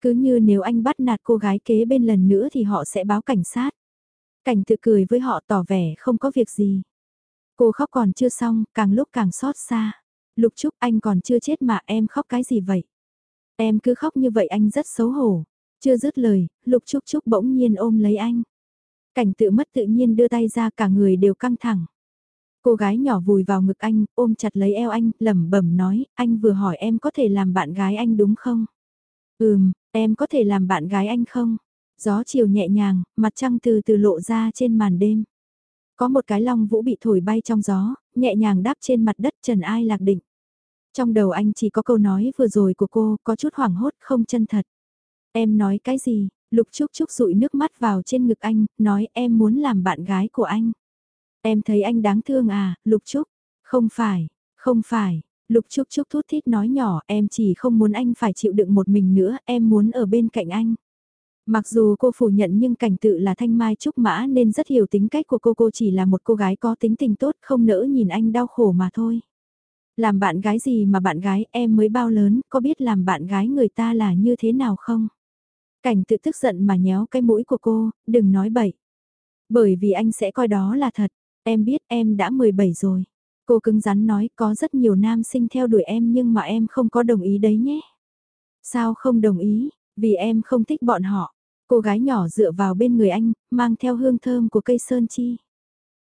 Cứ như nếu anh bắt nạt cô gái kế bên lần nữa thì họ sẽ báo cảnh sát. Cảnh tự cười với họ tỏ vẻ không có việc gì. Cô khóc còn chưa xong, càng lúc càng xót xa. Lục Trúc anh còn chưa chết mà em khóc cái gì vậy? Em cứ khóc như vậy anh rất xấu hổ. Chưa dứt lời, Lục Trúc Trúc bỗng nhiên ôm lấy anh. Cảnh tự mất tự nhiên đưa tay ra cả người đều căng thẳng. Cô gái nhỏ vùi vào ngực anh, ôm chặt lấy eo anh, lẩm bẩm nói, anh vừa hỏi em có thể làm bạn gái anh đúng không? Ừm, em có thể làm bạn gái anh không? Gió chiều nhẹ nhàng, mặt trăng từ từ lộ ra trên màn đêm. Có một cái long vũ bị thổi bay trong gió, nhẹ nhàng đáp trên mặt đất trần ai lạc định. Trong đầu anh chỉ có câu nói vừa rồi của cô, có chút hoảng hốt không chân thật. Em nói cái gì? Lục Trúc Trúc rụi nước mắt vào trên ngực anh, nói em muốn làm bạn gái của anh. Em thấy anh đáng thương à, Lục Trúc? Không phải, không phải. Lục Trúc Trúc thút thít nói nhỏ, em chỉ không muốn anh phải chịu đựng một mình nữa, em muốn ở bên cạnh anh. Mặc dù cô phủ nhận nhưng cảnh tự là thanh mai trúc mã nên rất hiểu tính cách của cô cô chỉ là một cô gái có tính tình tốt không nỡ nhìn anh đau khổ mà thôi. Làm bạn gái gì mà bạn gái em mới bao lớn có biết làm bạn gái người ta là như thế nào không? Cảnh tự tức giận mà nhéo cái mũi của cô, đừng nói bậy. Bởi vì anh sẽ coi đó là thật, em biết em đã 17 rồi. Cô cứng rắn nói có rất nhiều nam sinh theo đuổi em nhưng mà em không có đồng ý đấy nhé. Sao không đồng ý, vì em không thích bọn họ. Cô gái nhỏ dựa vào bên người anh, mang theo hương thơm của cây sơn chi.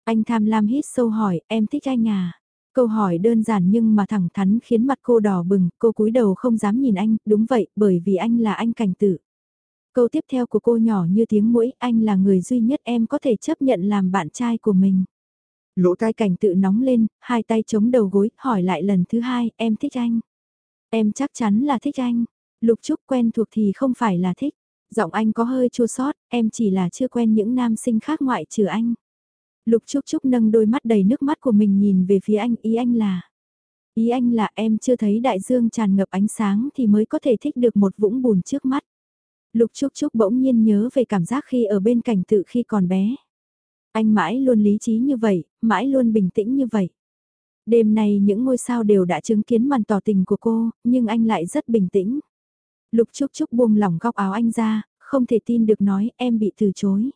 Anh tham lam hít sâu hỏi, em thích anh à? Câu hỏi đơn giản nhưng mà thẳng thắn khiến mặt cô đỏ bừng, cô cúi đầu không dám nhìn anh, đúng vậy, bởi vì anh là anh cảnh tử. Câu tiếp theo của cô nhỏ như tiếng mũi, anh là người duy nhất em có thể chấp nhận làm bạn trai của mình. Lỗ tai cảnh tự nóng lên, hai tay chống đầu gối, hỏi lại lần thứ hai, em thích anh. Em chắc chắn là thích anh. Lục Trúc quen thuộc thì không phải là thích. Giọng anh có hơi chua sót, em chỉ là chưa quen những nam sinh khác ngoại trừ anh. Lục Trúc Trúc nâng đôi mắt đầy nước mắt của mình nhìn về phía anh, ý anh là... Ý anh là em chưa thấy đại dương tràn ngập ánh sáng thì mới có thể thích được một vũng bùn trước mắt. Lục Trúc Trúc bỗng nhiên nhớ về cảm giác khi ở bên cạnh tự khi còn bé. Anh mãi luôn lý trí như vậy, mãi luôn bình tĩnh như vậy. Đêm nay những ngôi sao đều đã chứng kiến màn tỏ tình của cô, nhưng anh lại rất bình tĩnh. Lục Trúc Trúc buông lỏng góc áo anh ra, không thể tin được nói em bị từ chối.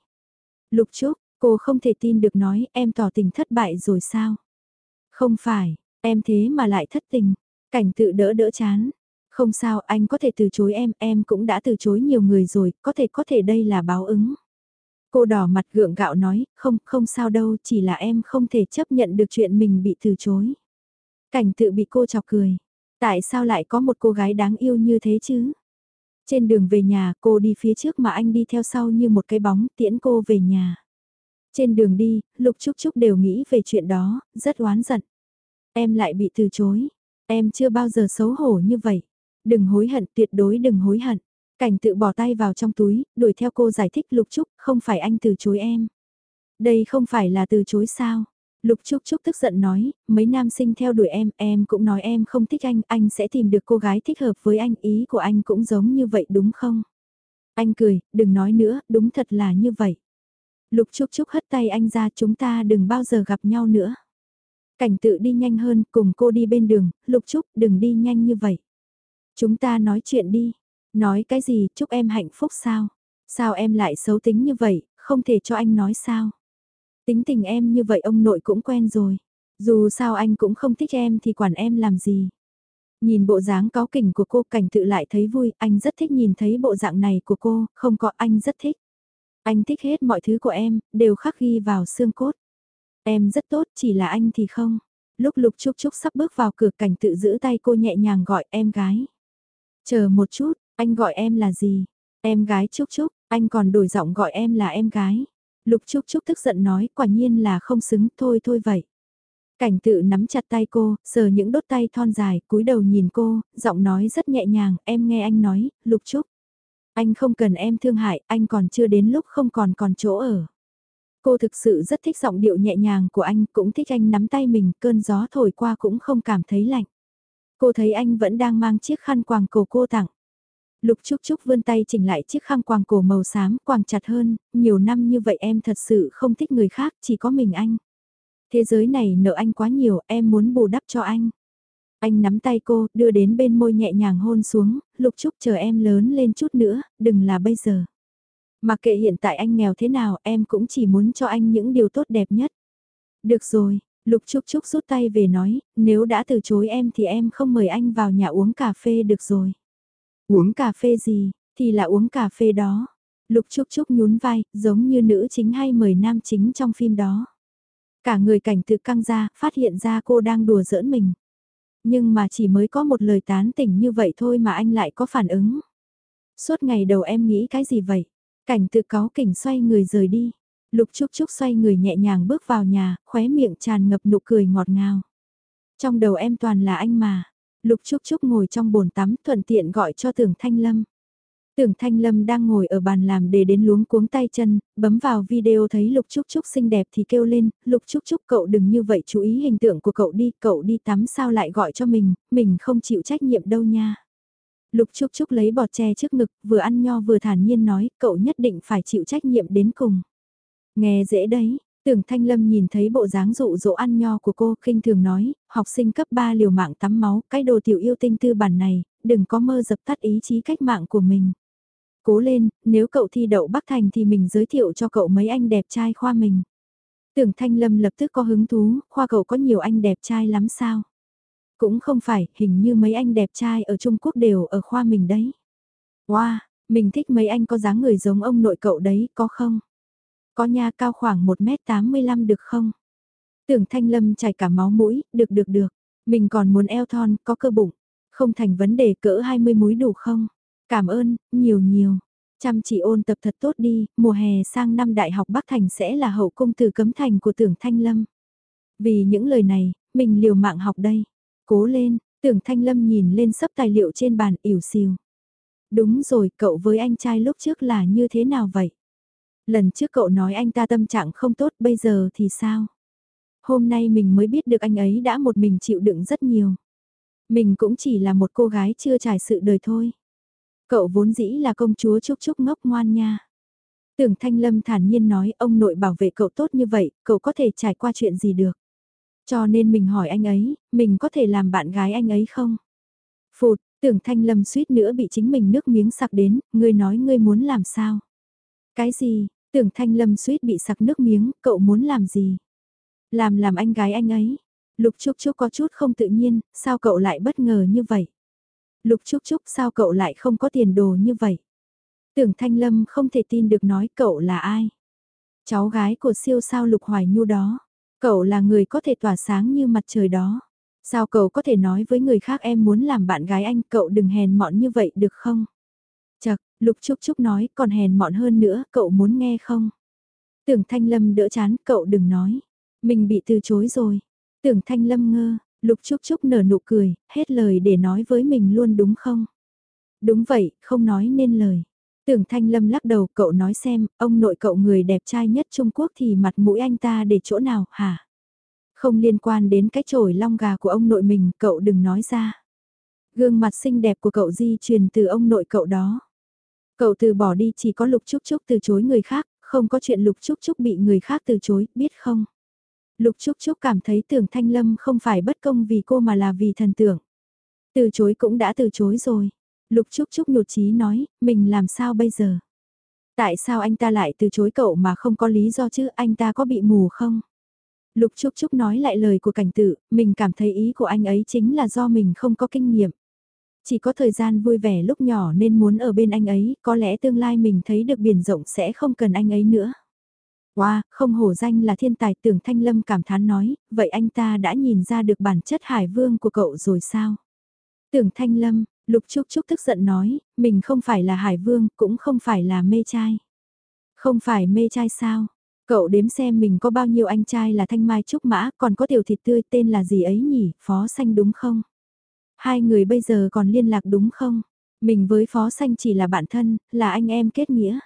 Lục Trúc, cô không thể tin được nói em tỏ tình thất bại rồi sao? Không phải, em thế mà lại thất tình. Cảnh tự đỡ đỡ chán. Không sao anh có thể từ chối em, em cũng đã từ chối nhiều người rồi, có thể có thể đây là báo ứng. Cô đỏ mặt gượng gạo nói, không, không sao đâu, chỉ là em không thể chấp nhận được chuyện mình bị từ chối. Cảnh tự bị cô chọc cười. Tại sao lại có một cô gái đáng yêu như thế chứ? Trên đường về nhà, cô đi phía trước mà anh đi theo sau như một cái bóng tiễn cô về nhà. Trên đường đi, Lục Trúc Trúc đều nghĩ về chuyện đó, rất oán giận. Em lại bị từ chối. Em chưa bao giờ xấu hổ như vậy. Đừng hối hận, tuyệt đối đừng hối hận. Cảnh tự bỏ tay vào trong túi, đuổi theo cô giải thích Lục Trúc, không phải anh từ chối em. Đây không phải là từ chối sao. Lục Trúc Trúc tức giận nói, mấy nam sinh theo đuổi em, em cũng nói em không thích anh, anh sẽ tìm được cô gái thích hợp với anh, ý của anh cũng giống như vậy đúng không? Anh cười, đừng nói nữa, đúng thật là như vậy. Lục Trúc Trúc hất tay anh ra chúng ta đừng bao giờ gặp nhau nữa. Cảnh tự đi nhanh hơn, cùng cô đi bên đường, Lục Trúc đừng đi nhanh như vậy. Chúng ta nói chuyện đi. Nói cái gì, chúc em hạnh phúc sao? Sao em lại xấu tính như vậy, không thể cho anh nói sao? Tính tình em như vậy ông nội cũng quen rồi. Dù sao anh cũng không thích em thì quản em làm gì. Nhìn bộ dáng có kỉnh của cô cảnh tự lại thấy vui, anh rất thích nhìn thấy bộ dạng này của cô, không có anh rất thích. Anh thích hết mọi thứ của em, đều khắc ghi vào xương cốt. Em rất tốt, chỉ là anh thì không. Lúc Lục Trúc Trúc sắp bước vào cửa cảnh tự giữ tay cô nhẹ nhàng gọi em gái. Chờ một chút, anh gọi em là gì? Em gái Trúc Trúc, anh còn đổi giọng gọi em là em gái. Lục Trúc Trúc tức giận nói quả nhiên là không xứng thôi thôi vậy. Cảnh tự nắm chặt tay cô, sờ những đốt tay thon dài, cúi đầu nhìn cô, giọng nói rất nhẹ nhàng, em nghe anh nói, Lục Trúc. Anh không cần em thương hại, anh còn chưa đến lúc không còn còn chỗ ở. Cô thực sự rất thích giọng điệu nhẹ nhàng của anh, cũng thích anh nắm tay mình, cơn gió thổi qua cũng không cảm thấy lạnh. Cô thấy anh vẫn đang mang chiếc khăn quàng cổ cô tặng. Lục Trúc Trúc vươn tay chỉnh lại chiếc khăn quàng cổ màu xám, quàng chặt hơn, nhiều năm như vậy em thật sự không thích người khác, chỉ có mình anh. Thế giới này nợ anh quá nhiều, em muốn bù đắp cho anh. Anh nắm tay cô, đưa đến bên môi nhẹ nhàng hôn xuống, Lục Trúc chờ em lớn lên chút nữa, đừng là bây giờ. Mà kệ hiện tại anh nghèo thế nào, em cũng chỉ muốn cho anh những điều tốt đẹp nhất. Được rồi, Lục Trúc Trúc rút tay về nói, nếu đã từ chối em thì em không mời anh vào nhà uống cà phê được rồi. Uống cà phê gì, thì là uống cà phê đó. Lục Trúc Trúc nhún vai, giống như nữ chính hay mời nam chính trong phim đó. Cả người cảnh tự căng ra, phát hiện ra cô đang đùa giỡn mình. Nhưng mà chỉ mới có một lời tán tỉnh như vậy thôi mà anh lại có phản ứng. Suốt ngày đầu em nghĩ cái gì vậy? Cảnh tự cáo kỉnh xoay người rời đi. Lục Trúc Trúc xoay người nhẹ nhàng bước vào nhà, khóe miệng tràn ngập nụ cười ngọt ngào. Trong đầu em toàn là anh mà. Lục Trúc Trúc ngồi trong bồn tắm thuận tiện gọi cho Tưởng Thanh Lâm. Tưởng Thanh Lâm đang ngồi ở bàn làm để đến luống cuống tay chân, bấm vào video thấy Lục Trúc Trúc xinh đẹp thì kêu lên, Lục Trúc Trúc cậu đừng như vậy chú ý hình tượng của cậu đi, cậu đi tắm sao lại gọi cho mình, mình không chịu trách nhiệm đâu nha. Lục Trúc Trúc lấy bọt che trước ngực, vừa ăn nho vừa thản nhiên nói, cậu nhất định phải chịu trách nhiệm đến cùng. Nghe dễ đấy, tưởng Thanh Lâm nhìn thấy bộ dáng dụ dỗ ăn nho của cô, khinh thường nói, học sinh cấp 3 liều mạng tắm máu, cái đồ tiểu yêu tinh tư bản này, đừng có mơ dập tắt ý chí cách mạng của mình. Cố lên, nếu cậu thi đậu Bắc Thành thì mình giới thiệu cho cậu mấy anh đẹp trai khoa mình. Tưởng Thanh Lâm lập tức có hứng thú, khoa cậu có nhiều anh đẹp trai lắm sao? Cũng không phải, hình như mấy anh đẹp trai ở Trung Quốc đều ở khoa mình đấy. Wow, mình thích mấy anh có dáng người giống ông nội cậu đấy, có không? Có nha cao khoảng 1m85 được không? Tưởng Thanh Lâm chảy cả máu mũi, được được được. Mình còn muốn eo thon, có cơ bụng. Không thành vấn đề cỡ 20 múi đủ không? Cảm ơn, nhiều nhiều. Chăm chỉ ôn tập thật tốt đi, mùa hè sang năm Đại học Bắc Thành sẽ là hậu cung từ cấm thành của tưởng Thanh Lâm. Vì những lời này, mình liều mạng học đây. Cố lên, tưởng Thanh Lâm nhìn lên sấp tài liệu trên bàn ỉu xìu. Đúng rồi, cậu với anh trai lúc trước là như thế nào vậy? Lần trước cậu nói anh ta tâm trạng không tốt, bây giờ thì sao? Hôm nay mình mới biết được anh ấy đã một mình chịu đựng rất nhiều. Mình cũng chỉ là một cô gái chưa trải sự đời thôi. Cậu vốn dĩ là công chúa Trúc Trúc ngốc ngoan nha. Tưởng Thanh Lâm thản nhiên nói ông nội bảo vệ cậu tốt như vậy, cậu có thể trải qua chuyện gì được. Cho nên mình hỏi anh ấy, mình có thể làm bạn gái anh ấy không? Phụt, tưởng Thanh Lâm suýt nữa bị chính mình nước miếng sặc đến, ngươi nói ngươi muốn làm sao? Cái gì? Tưởng Thanh Lâm suýt bị sặc nước miếng, cậu muốn làm gì? Làm làm anh gái anh ấy. Lục Trúc Trúc có chút không tự nhiên, sao cậu lại bất ngờ như vậy? Lục Trúc Trúc sao cậu lại không có tiền đồ như vậy? Tưởng Thanh Lâm không thể tin được nói cậu là ai? Cháu gái của siêu sao Lục Hoài Nhu đó. Cậu là người có thể tỏa sáng như mặt trời đó. Sao cậu có thể nói với người khác em muốn làm bạn gái anh cậu đừng hèn mọn như vậy được không? Chật, Lục Trúc Trúc nói còn hèn mọn hơn nữa cậu muốn nghe không? Tưởng Thanh Lâm đỡ chán cậu đừng nói. Mình bị từ chối rồi. Tưởng Thanh Lâm ngơ, Lục Trúc Trúc nở nụ cười, hết lời để nói với mình luôn đúng không? Đúng vậy, không nói nên lời. Tưởng Thanh Lâm lắc đầu cậu nói xem, ông nội cậu người đẹp trai nhất Trung Quốc thì mặt mũi anh ta để chỗ nào hả? Không liên quan đến cái chổi long gà của ông nội mình, cậu đừng nói ra. Gương mặt xinh đẹp của cậu di truyền từ ông nội cậu đó. Cậu từ bỏ đi chỉ có Lục Trúc Trúc từ chối người khác, không có chuyện Lục Trúc Trúc bị người khác từ chối, biết không? Lục Trúc Trúc cảm thấy tưởng Thanh Lâm không phải bất công vì cô mà là vì thần tưởng. Từ chối cũng đã từ chối rồi. Lục Trúc Trúc nhột chí nói, mình làm sao bây giờ? Tại sao anh ta lại từ chối cậu mà không có lý do chứ, anh ta có bị mù không? Lục Trúc Trúc nói lại lời của cảnh tự, mình cảm thấy ý của anh ấy chính là do mình không có kinh nghiệm. Chỉ có thời gian vui vẻ lúc nhỏ nên muốn ở bên anh ấy, có lẽ tương lai mình thấy được biển rộng sẽ không cần anh ấy nữa. Qua không hổ danh là thiên tài tưởng Thanh Lâm cảm thán nói, vậy anh ta đã nhìn ra được bản chất hải vương của cậu rồi sao? Tưởng Thanh Lâm, Lục Trúc Trúc tức giận nói, mình không phải là hải vương, cũng không phải là mê trai. Không phải mê trai sao? Cậu đếm xem mình có bao nhiêu anh trai là Thanh Mai Trúc Mã, còn có tiểu thịt tươi tên là gì ấy nhỉ, Phó Xanh đúng không? Hai người bây giờ còn liên lạc đúng không? Mình với Phó Xanh chỉ là bạn thân, là anh em kết nghĩa.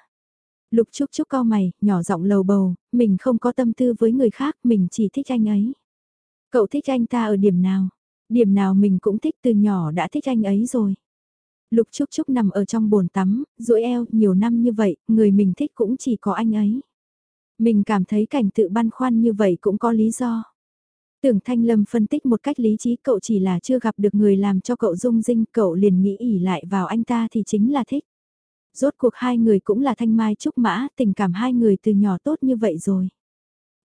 Lục Trúc Trúc cao mày, nhỏ giọng lầu bầu, mình không có tâm tư với người khác, mình chỉ thích anh ấy. Cậu thích anh ta ở điểm nào? Điểm nào mình cũng thích từ nhỏ đã thích anh ấy rồi. Lục Trúc Trúc nằm ở trong bồn tắm, duỗi eo, nhiều năm như vậy, người mình thích cũng chỉ có anh ấy. Mình cảm thấy cảnh tự băn khoăn như vậy cũng có lý do. Tưởng Thanh Lâm phân tích một cách lý trí cậu chỉ là chưa gặp được người làm cho cậu rung rinh, cậu liền nghĩ ỉ lại vào anh ta thì chính là thích. Rốt cuộc hai người cũng là thanh mai trúc mã, tình cảm hai người từ nhỏ tốt như vậy rồi.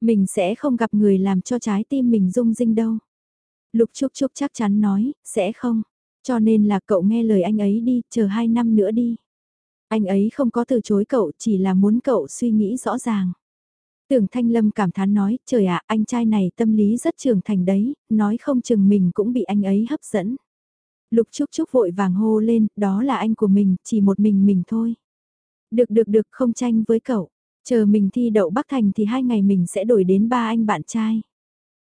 Mình sẽ không gặp người làm cho trái tim mình rung rinh đâu. Lục Trúc Trúc chắc chắn nói, sẽ không. Cho nên là cậu nghe lời anh ấy đi, chờ hai năm nữa đi. Anh ấy không có từ chối cậu, chỉ là muốn cậu suy nghĩ rõ ràng. Tưởng Thanh Lâm cảm thán nói, trời ạ, anh trai này tâm lý rất trưởng thành đấy, nói không chừng mình cũng bị anh ấy hấp dẫn. Lục Trúc Trúc vội vàng hô lên, đó là anh của mình, chỉ một mình mình thôi. Được được được, không tranh với cậu. Chờ mình thi đậu Bắc Thành thì hai ngày mình sẽ đổi đến ba anh bạn trai.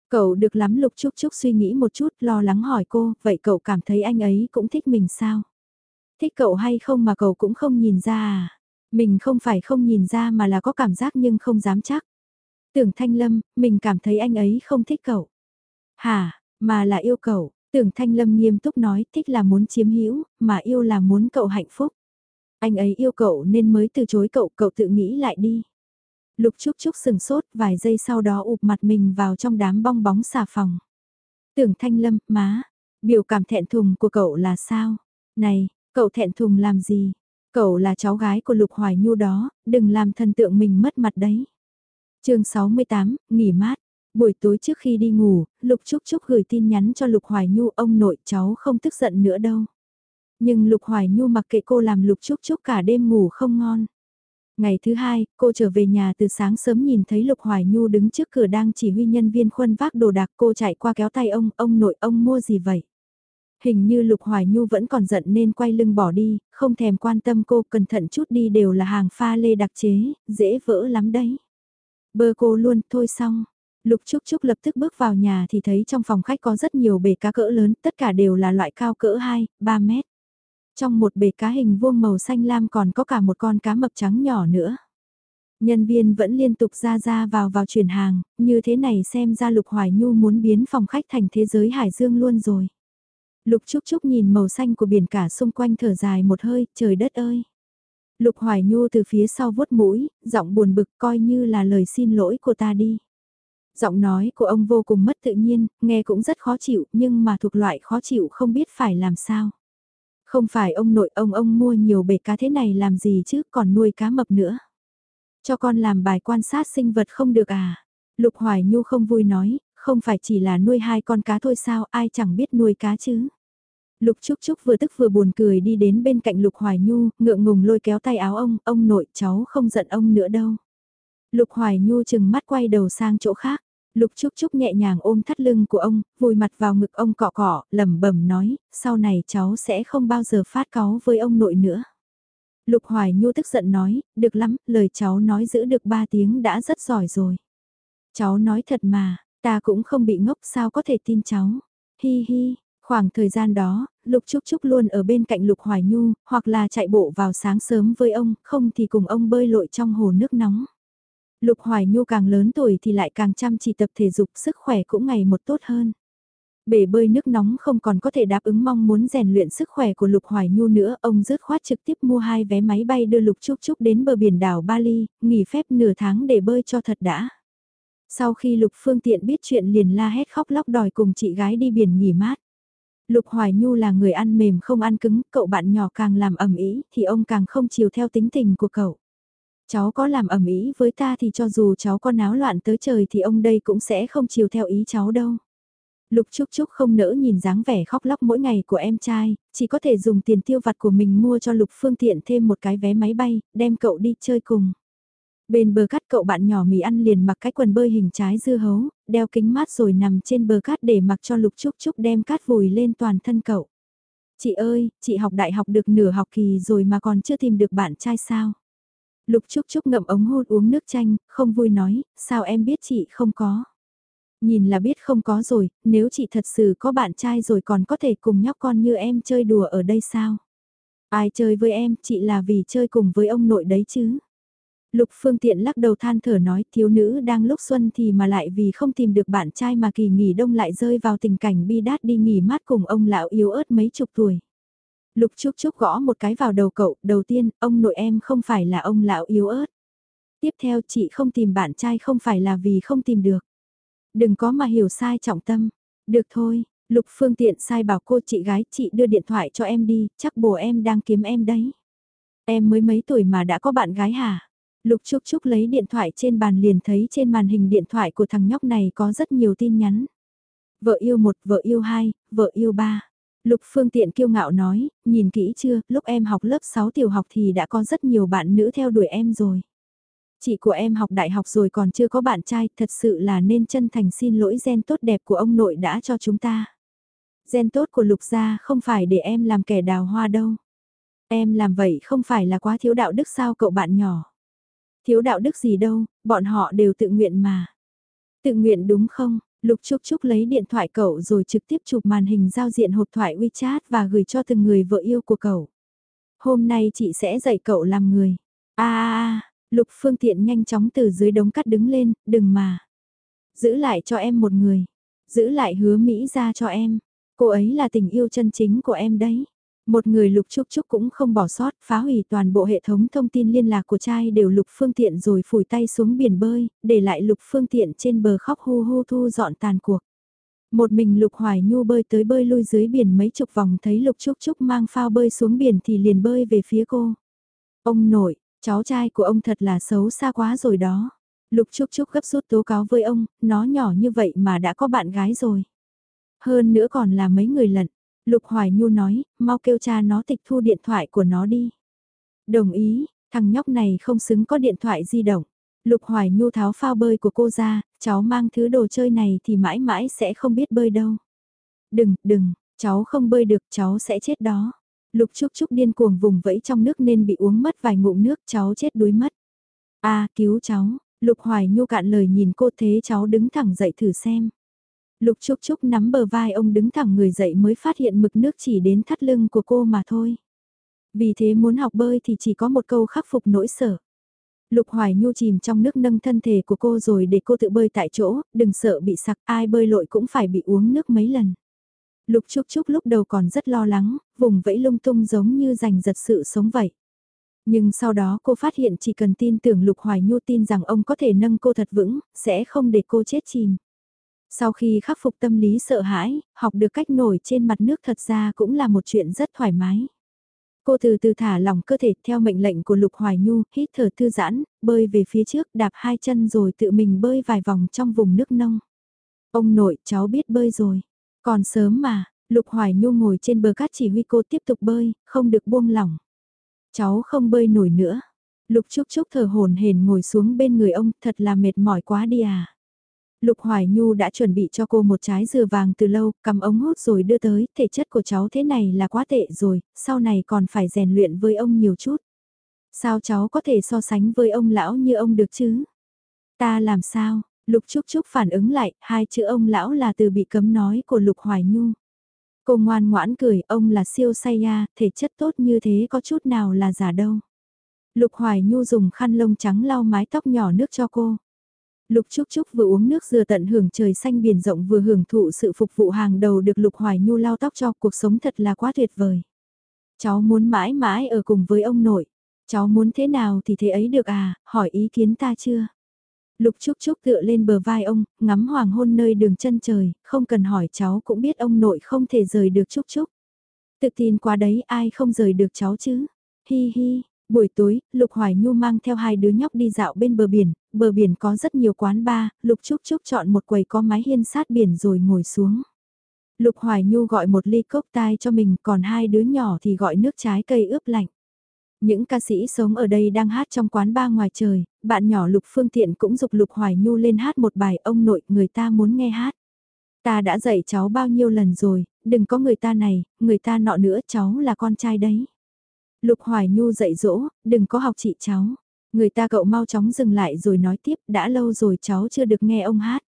Cậu được lắm Lục Trúc Trúc suy nghĩ một chút, lo lắng hỏi cô, vậy cậu cảm thấy anh ấy cũng thích mình sao? Thích cậu hay không mà cậu cũng không nhìn ra à? Mình không phải không nhìn ra mà là có cảm giác nhưng không dám chắc. Tưởng Thanh Lâm, mình cảm thấy anh ấy không thích cậu. Hả, mà là yêu cậu. Tưởng Thanh Lâm nghiêm túc nói thích là muốn chiếm hữu, mà yêu là muốn cậu hạnh phúc. Anh ấy yêu cậu nên mới từ chối cậu, cậu tự nghĩ lại đi. Lục Trúc Trúc sừng sốt vài giây sau đó ụp mặt mình vào trong đám bong bóng xà phòng. Tưởng Thanh Lâm, má, biểu cảm thẹn thùng của cậu là sao? Này, cậu thẹn thùng làm gì? Cậu là cháu gái của Lục Hoài Nhu đó, đừng làm thần tượng mình mất mặt đấy. chương 68, nghỉ mát. Buổi tối trước khi đi ngủ, Lục Trúc Trúc gửi tin nhắn cho Lục Hoài Nhu ông nội cháu không tức giận nữa đâu. Nhưng Lục Hoài Nhu mặc kệ cô làm Lục Trúc Trúc cả đêm ngủ không ngon. Ngày thứ hai, cô trở về nhà từ sáng sớm nhìn thấy Lục Hoài Nhu đứng trước cửa đang chỉ huy nhân viên khuân vác đồ đạc cô chạy qua kéo tay ông, ông nội ông mua gì vậy? Hình như Lục Hoài Nhu vẫn còn giận nên quay lưng bỏ đi, không thèm quan tâm cô cẩn thận chút đi đều là hàng pha lê đặc chế, dễ vỡ lắm đấy. Bơ cô luôn, thôi xong. Lục Trúc Trúc lập tức bước vào nhà thì thấy trong phòng khách có rất nhiều bể cá cỡ lớn, tất cả đều là loại cao cỡ 2, 3 mét. Trong một bể cá hình vuông màu xanh lam còn có cả một con cá mập trắng nhỏ nữa. Nhân viên vẫn liên tục ra ra vào vào chuyển hàng, như thế này xem ra Lục Hoài Nhu muốn biến phòng khách thành thế giới hải dương luôn rồi. Lục Trúc Trúc nhìn màu xanh của biển cả xung quanh thở dài một hơi, trời đất ơi. Lục Hoài Nhu từ phía sau vuốt mũi, giọng buồn bực coi như là lời xin lỗi của ta đi. Giọng nói của ông vô cùng mất tự nhiên, nghe cũng rất khó chịu nhưng mà thuộc loại khó chịu không biết phải làm sao. Không phải ông nội ông ông mua nhiều bể cá thế này làm gì chứ còn nuôi cá mập nữa. Cho con làm bài quan sát sinh vật không được à? Lục Hoài Nhu không vui nói, không phải chỉ là nuôi hai con cá thôi sao ai chẳng biết nuôi cá chứ. Lục Trúc Trúc vừa tức vừa buồn cười đi đến bên cạnh Lục Hoài Nhu, ngượng ngùng lôi kéo tay áo ông, ông nội cháu không giận ông nữa đâu. Lục Hoài Nhu chừng mắt quay đầu sang chỗ khác. Lục Trúc Trúc nhẹ nhàng ôm thắt lưng của ông, vùi mặt vào ngực ông cọ cọ, lẩm bẩm nói, sau này cháu sẽ không bao giờ phát cáu với ông nội nữa. Lục Hoài Nhu tức giận nói, được lắm, lời cháu nói giữ được 3 tiếng đã rất giỏi rồi. Cháu nói thật mà, ta cũng không bị ngốc sao có thể tin cháu. Hi hi, khoảng thời gian đó, Lục Trúc Trúc luôn ở bên cạnh Lục Hoài Nhu, hoặc là chạy bộ vào sáng sớm với ông, không thì cùng ông bơi lội trong hồ nước nóng. Lục Hoài Nhu càng lớn tuổi thì lại càng chăm chỉ tập thể dục sức khỏe cũng ngày một tốt hơn. Bể bơi nước nóng không còn có thể đáp ứng mong muốn rèn luyện sức khỏe của Lục Hoài Nhu nữa, ông dứt khoát trực tiếp mua hai vé máy bay đưa Lục Trúc Trúc đến bờ biển đảo Bali, nghỉ phép nửa tháng để bơi cho thật đã. Sau khi Lục Phương Tiện biết chuyện liền la hét khóc lóc đòi cùng chị gái đi biển nghỉ mát. Lục Hoài Nhu là người ăn mềm không ăn cứng, cậu bạn nhỏ càng làm ầm ĩ thì ông càng không chiều theo tính tình của cậu. Cháu có làm ẩm ý với ta thì cho dù cháu có náo loạn tới trời thì ông đây cũng sẽ không chiều theo ý cháu đâu. Lục Trúc Trúc không nỡ nhìn dáng vẻ khóc lóc mỗi ngày của em trai, chỉ có thể dùng tiền tiêu vặt của mình mua cho Lục Phương Tiện thêm một cái vé máy bay, đem cậu đi chơi cùng. Bên bờ cát cậu bạn nhỏ mì ăn liền mặc cái quần bơi hình trái dưa hấu, đeo kính mát rồi nằm trên bờ cát để mặc cho Lục Trúc Trúc đem cát vùi lên toàn thân cậu. Chị ơi, chị học đại học được nửa học kỳ rồi mà còn chưa tìm được bạn trai sao? Lục Trúc Trúc ngậm ống hôn uống nước chanh, không vui nói, sao em biết chị không có. Nhìn là biết không có rồi, nếu chị thật sự có bạn trai rồi còn có thể cùng nhóc con như em chơi đùa ở đây sao? Ai chơi với em, chị là vì chơi cùng với ông nội đấy chứ. Lục Phương Tiện lắc đầu than thở nói thiếu nữ đang lúc xuân thì mà lại vì không tìm được bạn trai mà kỳ nghỉ đông lại rơi vào tình cảnh bi đát đi nghỉ mát cùng ông lão yếu ớt mấy chục tuổi. Lục Trúc Trúc gõ một cái vào đầu cậu, đầu tiên, ông nội em không phải là ông lão yếu ớt. Tiếp theo chị không tìm bạn trai không phải là vì không tìm được. Đừng có mà hiểu sai trọng tâm. Được thôi, Lục Phương Tiện sai bảo cô chị gái chị đưa điện thoại cho em đi, chắc bồ em đang kiếm em đấy. Em mới mấy tuổi mà đã có bạn gái hả? Lục Trúc Trúc lấy điện thoại trên bàn liền thấy trên màn hình điện thoại của thằng nhóc này có rất nhiều tin nhắn. Vợ yêu một, vợ yêu hai, vợ yêu ba. Lục Phương Tiện kiêu ngạo nói, nhìn kỹ chưa, lúc em học lớp 6 tiểu học thì đã có rất nhiều bạn nữ theo đuổi em rồi. Chị của em học đại học rồi còn chưa có bạn trai, thật sự là nên chân thành xin lỗi gen tốt đẹp của ông nội đã cho chúng ta. Gen tốt của Lục gia không phải để em làm kẻ đào hoa đâu. Em làm vậy không phải là quá thiếu đạo đức sao cậu bạn nhỏ. Thiếu đạo đức gì đâu, bọn họ đều tự nguyện mà. Tự nguyện đúng không? Lục Trúc Trúc lấy điện thoại cậu rồi trực tiếp chụp màn hình giao diện hộp thoại WeChat và gửi cho từng người vợ yêu của cậu. Hôm nay chị sẽ dạy cậu làm người. a à, Lục Phương Tiện nhanh chóng từ dưới đống cắt đứng lên, đừng mà. Giữ lại cho em một người. Giữ lại hứa Mỹ ra cho em. Cô ấy là tình yêu chân chính của em đấy. Một người lục trúc trúc cũng không bỏ sót, phá hủy toàn bộ hệ thống thông tin liên lạc của trai đều lục phương tiện rồi phủi tay xuống biển bơi, để lại lục phương tiện trên bờ khóc hu hu thu dọn tàn cuộc. Một mình lục hoài nhu bơi tới bơi lui dưới biển mấy chục vòng thấy lục trúc trúc mang phao bơi xuống biển thì liền bơi về phía cô. Ông nội, cháu trai của ông thật là xấu xa quá rồi đó. Lục Trúc Trúc gấp rút tố cáo với ông, nó nhỏ như vậy mà đã có bạn gái rồi. Hơn nữa còn là mấy người lận. Lục Hoài Nhu nói, mau kêu cha nó tịch thu điện thoại của nó đi. Đồng ý, thằng nhóc này không xứng có điện thoại di động. Lục Hoài Nhu tháo phao bơi của cô ra, cháu mang thứ đồ chơi này thì mãi mãi sẽ không biết bơi đâu. Đừng, đừng, cháu không bơi được, cháu sẽ chết đó. Lục Trúc Trúc điên cuồng vùng vẫy trong nước nên bị uống mất vài ngụm nước, cháu chết đuối mất. a cứu cháu, Lục Hoài Nhu cạn lời nhìn cô thế cháu đứng thẳng dậy thử xem. Lục Trúc Trúc nắm bờ vai ông đứng thẳng người dậy mới phát hiện mực nước chỉ đến thắt lưng của cô mà thôi. Vì thế muốn học bơi thì chỉ có một câu khắc phục nỗi sợ. Lục Hoài Nhu chìm trong nước nâng thân thể của cô rồi để cô tự bơi tại chỗ, đừng sợ bị sặc, ai bơi lội cũng phải bị uống nước mấy lần. Lục Trúc Trúc lúc đầu còn rất lo lắng, vùng vẫy lung tung giống như giành giật sự sống vậy. Nhưng sau đó cô phát hiện chỉ cần tin tưởng Lục Hoài Nhu tin rằng ông có thể nâng cô thật vững, sẽ không để cô chết chìm. Sau khi khắc phục tâm lý sợ hãi, học được cách nổi trên mặt nước thật ra cũng là một chuyện rất thoải mái. Cô từ từ thả lỏng cơ thể theo mệnh lệnh của Lục Hoài Nhu, hít thở thư giãn, bơi về phía trước, đạp hai chân rồi tự mình bơi vài vòng trong vùng nước nông. Ông nội, cháu biết bơi rồi. Còn sớm mà, Lục Hoài Nhu ngồi trên bờ cát chỉ huy cô tiếp tục bơi, không được buông lỏng. Cháu không bơi nổi nữa. Lục Trúc Trúc thở hồn hển ngồi xuống bên người ông, thật là mệt mỏi quá đi à. Lục Hoài Nhu đã chuẩn bị cho cô một trái dừa vàng từ lâu, cầm ống hút rồi đưa tới, thể chất của cháu thế này là quá tệ rồi, sau này còn phải rèn luyện với ông nhiều chút. Sao cháu có thể so sánh với ông lão như ông được chứ? Ta làm sao? Lục Trúc Trúc phản ứng lại, hai chữ ông lão là từ bị cấm nói của Lục Hoài Nhu. Cô ngoan ngoãn cười, ông là siêu say ya, thể chất tốt như thế có chút nào là giả đâu. Lục Hoài Nhu dùng khăn lông trắng lau mái tóc nhỏ nước cho cô. Lục Trúc Trúc vừa uống nước dừa tận hưởng trời xanh biển rộng vừa hưởng thụ sự phục vụ hàng đầu được Lục Hoài Nhu lau tóc cho cuộc sống thật là quá tuyệt vời. Cháu muốn mãi mãi ở cùng với ông nội. Cháu muốn thế nào thì thế ấy được à, hỏi ý kiến ta chưa? Lục Trúc Trúc tựa lên bờ vai ông, ngắm hoàng hôn nơi đường chân trời, không cần hỏi cháu cũng biết ông nội không thể rời được Trúc Trúc. Tự tin quá đấy ai không rời được cháu chứ? Hi hi, Buổi tối, Lục Hoài Nhu mang theo hai đứa nhóc đi dạo bên bờ biển, bờ biển có rất nhiều quán bar, Lục Trúc Trúc chọn một quầy có mái hiên sát biển rồi ngồi xuống. Lục Hoài Nhu gọi một ly cốc tai cho mình, còn hai đứa nhỏ thì gọi nước trái cây ướp lạnh. Những ca sĩ sống ở đây đang hát trong quán bar ngoài trời, bạn nhỏ Lục Phương Tiện cũng dục Lục Hoài Nhu lên hát một bài ông nội người ta muốn nghe hát. Ta đã dạy cháu bao nhiêu lần rồi, đừng có người ta này, người ta nọ nữa cháu là con trai đấy. Lục Hoài Nhu dạy dỗ, đừng có học chị cháu. Người ta cậu mau chóng dừng lại rồi nói tiếp, đã lâu rồi cháu chưa được nghe ông hát.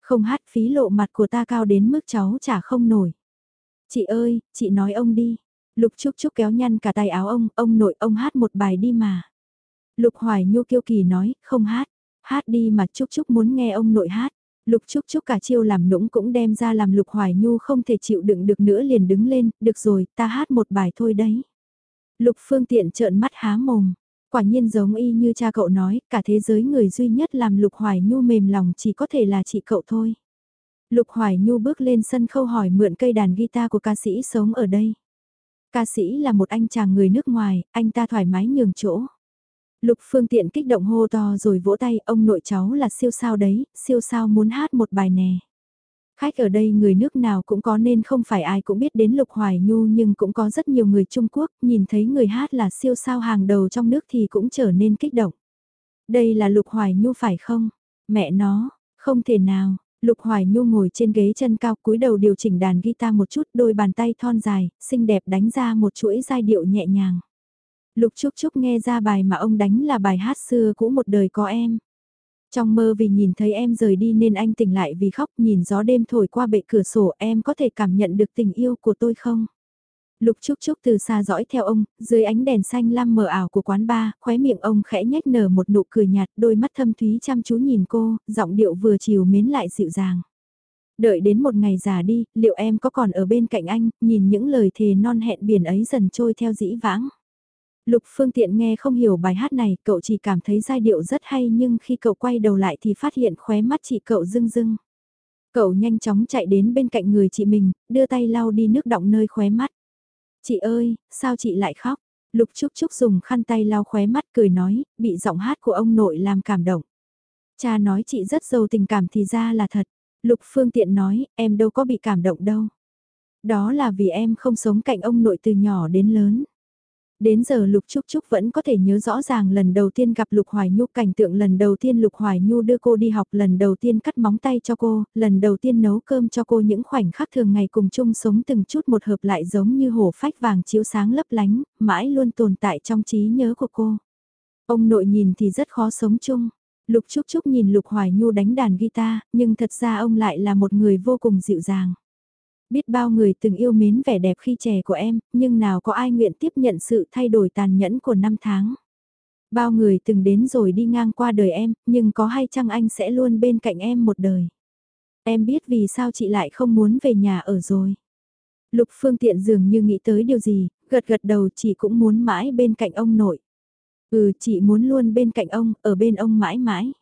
Không hát phí lộ mặt của ta cao đến mức cháu chả không nổi. Chị ơi, chị nói ông đi. Lục Trúc Trúc kéo nhăn cả tay áo ông, ông nội ông hát một bài đi mà. Lục Hoài Nhu kiêu kỳ nói, không hát, hát đi mà Trúc Trúc muốn nghe ông nội hát. Lục Trúc Trúc cả chiêu làm nũng cũng đem ra làm Lục Hoài Nhu không thể chịu đựng được nữa liền đứng lên, được rồi, ta hát một bài thôi đấy. Lục Phương Tiện trợn mắt há mồm. Quả nhiên giống y như cha cậu nói, cả thế giới người duy nhất làm Lục Hoài Nhu mềm lòng chỉ có thể là chị cậu thôi. Lục Hoài Nhu bước lên sân khâu hỏi mượn cây đàn guitar của ca sĩ sống ở đây. Ca sĩ là một anh chàng người nước ngoài, anh ta thoải mái nhường chỗ. Lục Phương Tiện kích động hô to rồi vỗ tay, ông nội cháu là siêu sao đấy, siêu sao muốn hát một bài nè. Khách ở đây người nước nào cũng có nên không phải ai cũng biết đến Lục Hoài Nhu nhưng cũng có rất nhiều người Trung Quốc, nhìn thấy người hát là siêu sao hàng đầu trong nước thì cũng trở nên kích động. Đây là Lục Hoài Nhu phải không? Mẹ nó, không thể nào. Lục Hoài Nhu ngồi trên ghế chân cao cúi đầu điều chỉnh đàn guitar một chút đôi bàn tay thon dài, xinh đẹp đánh ra một chuỗi giai điệu nhẹ nhàng. Lục Trúc Trúc nghe ra bài mà ông đánh là bài hát xưa cũ một đời có em. Trong mơ vì nhìn thấy em rời đi nên anh tỉnh lại vì khóc nhìn gió đêm thổi qua bệ cửa sổ em có thể cảm nhận được tình yêu của tôi không? Lục Trúc Trúc từ xa dõi theo ông, dưới ánh đèn xanh lam mờ ảo của quán bar, khóe miệng ông khẽ nhếch nở một nụ cười nhạt, đôi mắt thâm thúy chăm chú nhìn cô, giọng điệu vừa chiều mến lại dịu dàng. Đợi đến một ngày già đi, liệu em có còn ở bên cạnh anh, nhìn những lời thề non hẹn biển ấy dần trôi theo dĩ vãng. Lục Phương Tiện nghe không hiểu bài hát này, cậu chỉ cảm thấy giai điệu rất hay nhưng khi cậu quay đầu lại thì phát hiện khóe mắt chị cậu rưng rưng. Cậu nhanh chóng chạy đến bên cạnh người chị mình, đưa tay lau đi nước đọng nơi khóe mắt. Chị ơi, sao chị lại khóc? Lục Trúc Trúc dùng khăn tay lau khóe mắt cười nói, bị giọng hát của ông nội làm cảm động. Cha nói chị rất giàu tình cảm thì ra là thật. Lục Phương Tiện nói, em đâu có bị cảm động đâu. Đó là vì em không sống cạnh ông nội từ nhỏ đến lớn. Đến giờ Lục Trúc Trúc vẫn có thể nhớ rõ ràng lần đầu tiên gặp Lục Hoài Nhu cảnh tượng lần đầu tiên Lục Hoài Nhu đưa cô đi học lần đầu tiên cắt móng tay cho cô, lần đầu tiên nấu cơm cho cô những khoảnh khắc thường ngày cùng chung sống từng chút một hợp lại giống như hổ phách vàng chiếu sáng lấp lánh, mãi luôn tồn tại trong trí nhớ của cô. Ông nội nhìn thì rất khó sống chung. Lục Trúc Trúc nhìn Lục Hoài Nhu đánh đàn guitar, nhưng thật ra ông lại là một người vô cùng dịu dàng. Biết bao người từng yêu mến vẻ đẹp khi trẻ của em, nhưng nào có ai nguyện tiếp nhận sự thay đổi tàn nhẫn của năm tháng. Bao người từng đến rồi đi ngang qua đời em, nhưng có hay chăng anh sẽ luôn bên cạnh em một đời. Em biết vì sao chị lại không muốn về nhà ở rồi. Lục phương tiện dường như nghĩ tới điều gì, gật gật đầu chị cũng muốn mãi bên cạnh ông nội. Ừ chị muốn luôn bên cạnh ông, ở bên ông mãi mãi.